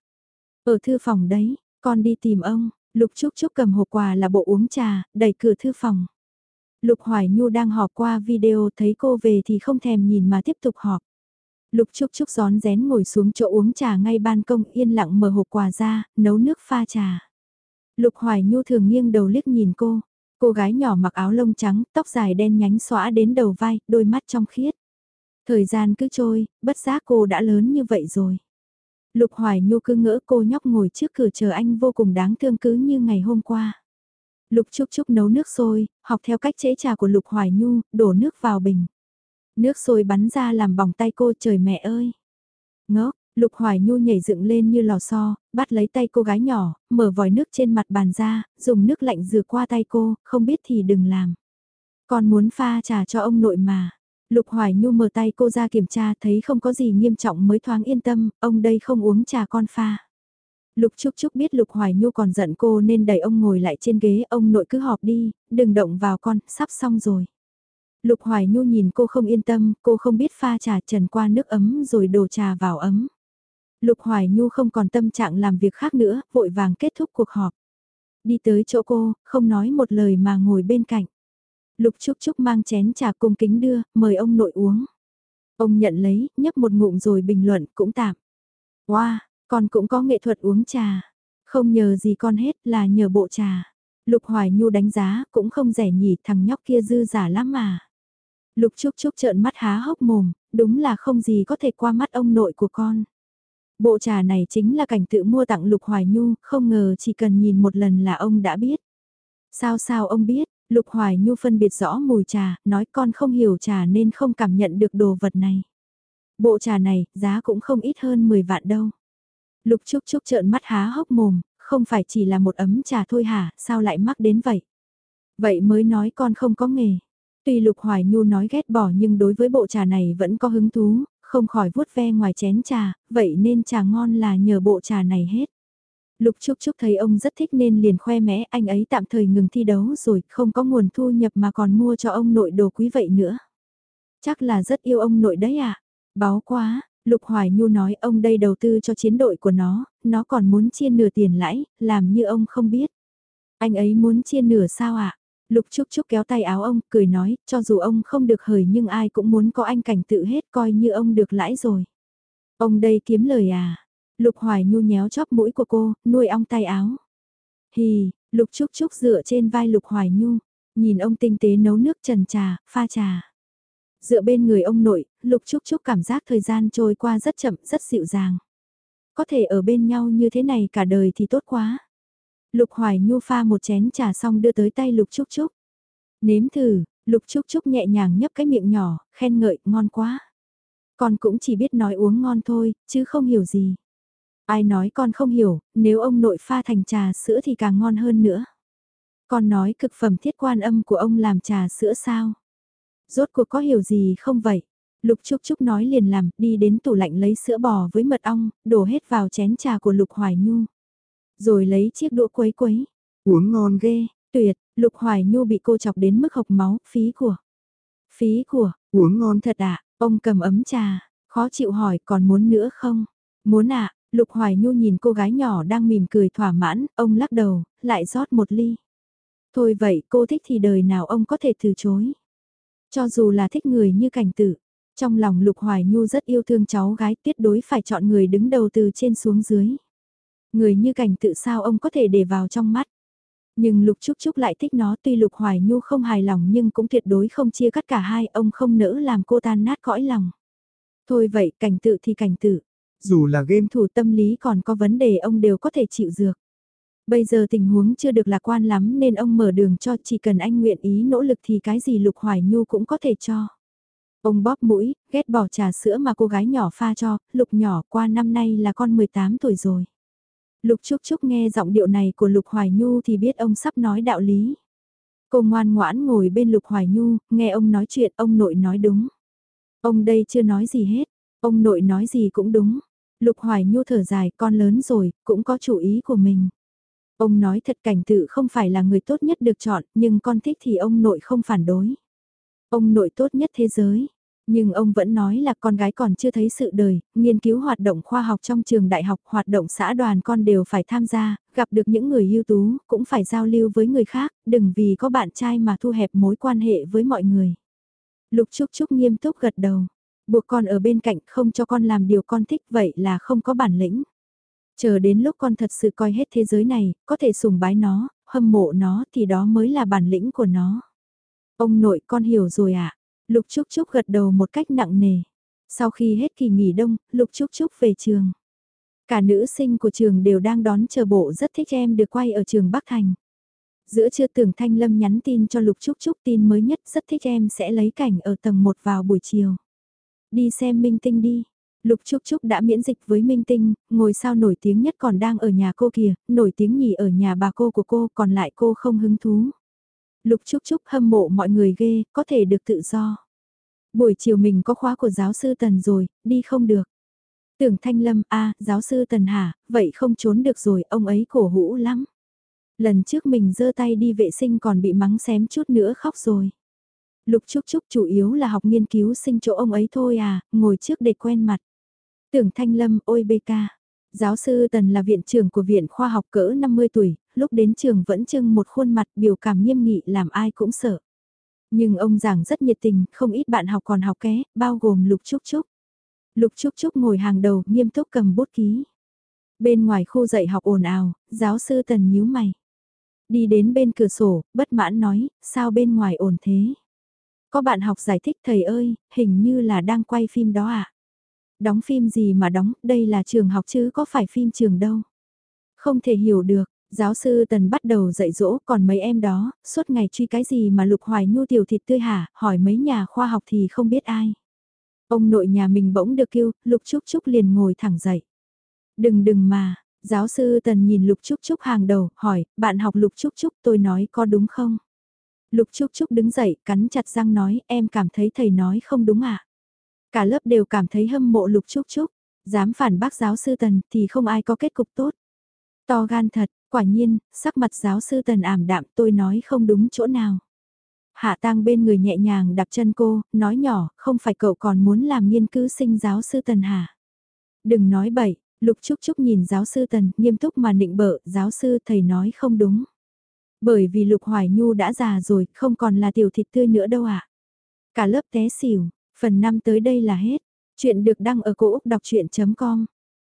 Ở thư phòng đấy, con đi tìm ông, Lục Trúc Trúc cầm hộp quà là bộ uống trà, đẩy cửa thư phòng. Lục Hoài Nhu đang họp qua video thấy cô về thì không thèm nhìn mà tiếp tục họp. Lục Trúc Trúc gión rén ngồi xuống chỗ uống trà ngay ban công yên lặng mở hộp quà ra, nấu nước pha trà. Lục Hoài Nhu thường nghiêng đầu liếc nhìn cô. Cô gái nhỏ mặc áo lông trắng, tóc dài đen nhánh xõa đến đầu vai, đôi mắt trong khiết. Thời gian cứ trôi, bất giác cô đã lớn như vậy rồi. Lục Hoài Nhu cứ ngỡ cô nhóc ngồi trước cửa chờ anh vô cùng đáng thương cứ như ngày hôm qua. Lục Trúc Trúc nấu nước sôi, học theo cách chế trà của Lục Hoài Nhu, đổ nước vào bình. Nước sôi bắn ra làm bỏng tay cô trời mẹ ơi. Ngốc, Lục Hoài Nhu nhảy dựng lên như lò xo, bắt lấy tay cô gái nhỏ, mở vòi nước trên mặt bàn ra, dùng nước lạnh rửa qua tay cô, không biết thì đừng làm. Còn muốn pha trà cho ông nội mà. Lục Hoài Nhu mở tay cô ra kiểm tra thấy không có gì nghiêm trọng mới thoáng yên tâm, ông đây không uống trà con pha. Lục Trúc Trúc biết Lục Hoài Nhu còn giận cô nên đẩy ông ngồi lại trên ghế, ông nội cứ họp đi, đừng động vào con, sắp xong rồi. Lục Hoài Nhu nhìn cô không yên tâm, cô không biết pha trà trần qua nước ấm rồi đổ trà vào ấm. Lục Hoài Nhu không còn tâm trạng làm việc khác nữa, vội vàng kết thúc cuộc họp. Đi tới chỗ cô, không nói một lời mà ngồi bên cạnh. Lục Trúc Trúc mang chén trà cung kính đưa, mời ông nội uống. Ông nhận lấy, nhấp một ngụm rồi bình luận cũng tạm. Wow, con cũng có nghệ thuật uống trà. Không nhờ gì con hết là nhờ bộ trà. Lục Hoài Nhu đánh giá cũng không rẻ nhỉ thằng nhóc kia dư giả lắm mà. Lục Trúc Trúc trợn mắt há hốc mồm, đúng là không gì có thể qua mắt ông nội của con. Bộ trà này chính là cảnh tự mua tặng Lục Hoài Nhu, không ngờ chỉ cần nhìn một lần là ông đã biết. Sao sao ông biết, Lục Hoài Nhu phân biệt rõ mùi trà, nói con không hiểu trà nên không cảm nhận được đồ vật này. Bộ trà này, giá cũng không ít hơn 10 vạn đâu. Lục Trúc Trúc trợn mắt há hốc mồm, không phải chỉ là một ấm trà thôi hả, sao lại mắc đến vậy? Vậy mới nói con không có nghề. Tuy Lục Hoài Nhu nói ghét bỏ nhưng đối với bộ trà này vẫn có hứng thú, không khỏi vuốt ve ngoài chén trà, vậy nên trà ngon là nhờ bộ trà này hết. Lục Trúc Trúc thấy ông rất thích nên liền khoe mẽ anh ấy tạm thời ngừng thi đấu rồi, không có nguồn thu nhập mà còn mua cho ông nội đồ quý vậy nữa. Chắc là rất yêu ông nội đấy à? Báo quá, Lục Hoài Nhu nói ông đây đầu tư cho chiến đội của nó, nó còn muốn chia nửa tiền lãi, làm như ông không biết. Anh ấy muốn chia nửa sao ạ? À? Lục Trúc Trúc kéo tay áo ông, cười nói, cho dù ông không được hời nhưng ai cũng muốn có anh cảnh tự hết coi như ông được lãi rồi. Ông đây kiếm lời à? Lục Hoài Nhu nhéo chóp mũi của cô, nuôi ong tay áo. Hì, Lục Trúc Trúc dựa trên vai Lục Hoài Nhu, nhìn ông tinh tế nấu nước trần trà, pha trà. Dựa bên người ông nội, Lục Trúc Trúc cảm giác thời gian trôi qua rất chậm, rất dịu dàng. Có thể ở bên nhau như thế này cả đời thì tốt quá. Lục Hoài Nhu pha một chén trà xong đưa tới tay Lục Trúc Trúc. Nếm thử, Lục Trúc Trúc nhẹ nhàng nhấp cái miệng nhỏ, khen ngợi, ngon quá. Con cũng chỉ biết nói uống ngon thôi, chứ không hiểu gì. Ai nói con không hiểu, nếu ông nội pha thành trà sữa thì càng ngon hơn nữa. Con nói cực phẩm thiết quan âm của ông làm trà sữa sao? Rốt cuộc có hiểu gì không vậy? Lục Trúc Trúc nói liền làm, đi đến tủ lạnh lấy sữa bò với mật ong, đổ hết vào chén trà của Lục Hoài Nhu. Rồi lấy chiếc đũa quấy quấy. Uống ngon ghê, tuyệt, Lục Hoài Nhu bị cô chọc đến mức hộc máu, phí của. Phí của, uống ngon thật ạ, à? ông cầm ấm trà, khó chịu hỏi còn muốn nữa không? Muốn ạ, à? Lục Hoài Nhu nhìn cô gái nhỏ đang mỉm cười thỏa mãn, ông lắc đầu, lại rót một ly. Thôi vậy cô thích thì đời nào ông có thể từ chối. Cho dù là thích người như cảnh tử, trong lòng Lục Hoài Nhu rất yêu thương cháu gái tuyệt đối phải chọn người đứng đầu từ trên xuống dưới. Người như cảnh tự sao ông có thể để vào trong mắt. Nhưng Lục Trúc Trúc lại thích nó tuy Lục Hoài Nhu không hài lòng nhưng cũng tuyệt đối không chia cắt cả hai ông không nỡ làm cô tan nát cõi lòng. Thôi vậy cảnh tự thì cảnh tự. Dù là game thủ tâm lý còn có vấn đề ông đều có thể chịu dược. Bây giờ tình huống chưa được lạc quan lắm nên ông mở đường cho chỉ cần anh nguyện ý nỗ lực thì cái gì Lục Hoài Nhu cũng có thể cho. Ông bóp mũi, ghét bỏ trà sữa mà cô gái nhỏ pha cho, Lục nhỏ qua năm nay là con 18 tuổi rồi. Lục Trúc Trúc nghe giọng điệu này của Lục Hoài Nhu thì biết ông sắp nói đạo lý. Cô ngoan ngoãn ngồi bên Lục Hoài Nhu, nghe ông nói chuyện, ông nội nói đúng. Ông đây chưa nói gì hết, ông nội nói gì cũng đúng. Lục Hoài Nhu thở dài, con lớn rồi, cũng có chủ ý của mình. Ông nói thật cảnh tự không phải là người tốt nhất được chọn, nhưng con thích thì ông nội không phản đối. Ông nội tốt nhất thế giới. Nhưng ông vẫn nói là con gái còn chưa thấy sự đời, nghiên cứu hoạt động khoa học trong trường đại học, hoạt động xã đoàn con đều phải tham gia, gặp được những người ưu tú, cũng phải giao lưu với người khác, đừng vì có bạn trai mà thu hẹp mối quan hệ với mọi người. Lục Trúc Trúc nghiêm túc gật đầu, buộc con ở bên cạnh không cho con làm điều con thích vậy là không có bản lĩnh. Chờ đến lúc con thật sự coi hết thế giới này, có thể sùng bái nó, hâm mộ nó thì đó mới là bản lĩnh của nó. Ông nội con hiểu rồi ạ. À? Lục Trúc Trúc gật đầu một cách nặng nề. Sau khi hết kỳ nghỉ đông, Lục Trúc Trúc về trường. Cả nữ sinh của trường đều đang đón chờ bộ rất thích em được quay ở trường Bắc Thành. Giữa trưa tưởng Thanh Lâm nhắn tin cho Lục Trúc Trúc tin mới nhất rất thích em sẽ lấy cảnh ở tầng 1 vào buổi chiều. Đi xem Minh Tinh đi. Lục Trúc Trúc đã miễn dịch với Minh Tinh, ngồi sao nổi tiếng nhất còn đang ở nhà cô kìa, nổi tiếng nhì ở nhà bà cô của cô còn lại cô không hứng thú. Lục Trúc Trúc hâm mộ mọi người ghê, có thể được tự do. Buổi chiều mình có khóa của giáo sư Tần rồi, đi không được. Tưởng Thanh Lâm, a giáo sư Tần hả, vậy không trốn được rồi, ông ấy cổ hũ lắm. Lần trước mình giơ tay đi vệ sinh còn bị mắng xém chút nữa khóc rồi. Lục Trúc Trúc chủ yếu là học nghiên cứu sinh chỗ ông ấy thôi à, ngồi trước để quen mặt. Tưởng Thanh Lâm, ôi bê ca. Giáo sư Tần là viện trưởng của viện khoa học cỡ 50 tuổi, lúc đến trường vẫn trưng một khuôn mặt biểu cảm nghiêm nghị làm ai cũng sợ. Nhưng ông giảng rất nhiệt tình, không ít bạn học còn học ké, bao gồm Lục Trúc Trúc. Lục Trúc Trúc ngồi hàng đầu, nghiêm túc cầm bút ký. Bên ngoài khu dạy học ồn ào, giáo sư Tần nhíu mày. Đi đến bên cửa sổ, bất mãn nói, sao bên ngoài ồn thế? Có bạn học giải thích thầy ơi, hình như là đang quay phim đó à? Đóng phim gì mà đóng, đây là trường học chứ có phải phim trường đâu. Không thể hiểu được, Giáo sư Tần bắt đầu dạy dỗ còn mấy em đó, suốt ngày truy cái gì mà Lục Hoài Nhu tiểu thịt tươi hả, hỏi mấy nhà khoa học thì không biết ai. Ông nội nhà mình bỗng được kêu, Lục Trúc Trúc liền ngồi thẳng dậy. Đừng đừng mà, giáo sư Tần nhìn Lục Trúc Trúc hàng đầu, hỏi, bạn học Lục Trúc Trúc tôi nói có đúng không? Lục Trúc Trúc đứng dậy, cắn chặt răng nói, em cảm thấy thầy nói không đúng à? Cả lớp đều cảm thấy hâm mộ Lục Trúc Trúc, dám phản bác giáo sư Tần thì không ai có kết cục tốt. To gan thật, quả nhiên, sắc mặt giáo sư Tần ảm đạm tôi nói không đúng chỗ nào. Hạ tang bên người nhẹ nhàng đạp chân cô, nói nhỏ, không phải cậu còn muốn làm nghiên cứu sinh giáo sư Tần hả? Đừng nói bậy, Lục Trúc Trúc nhìn giáo sư Tần, nghiêm túc mà nịnh bợ, giáo sư thầy nói không đúng. Bởi vì Lục Hoài Nhu đã già rồi, không còn là tiểu thịt tươi nữa đâu ạ. À? Cả lớp té xỉu, phần năm tới đây là hết. Chuyện được đăng ở cổ Úc đọc chuyện.com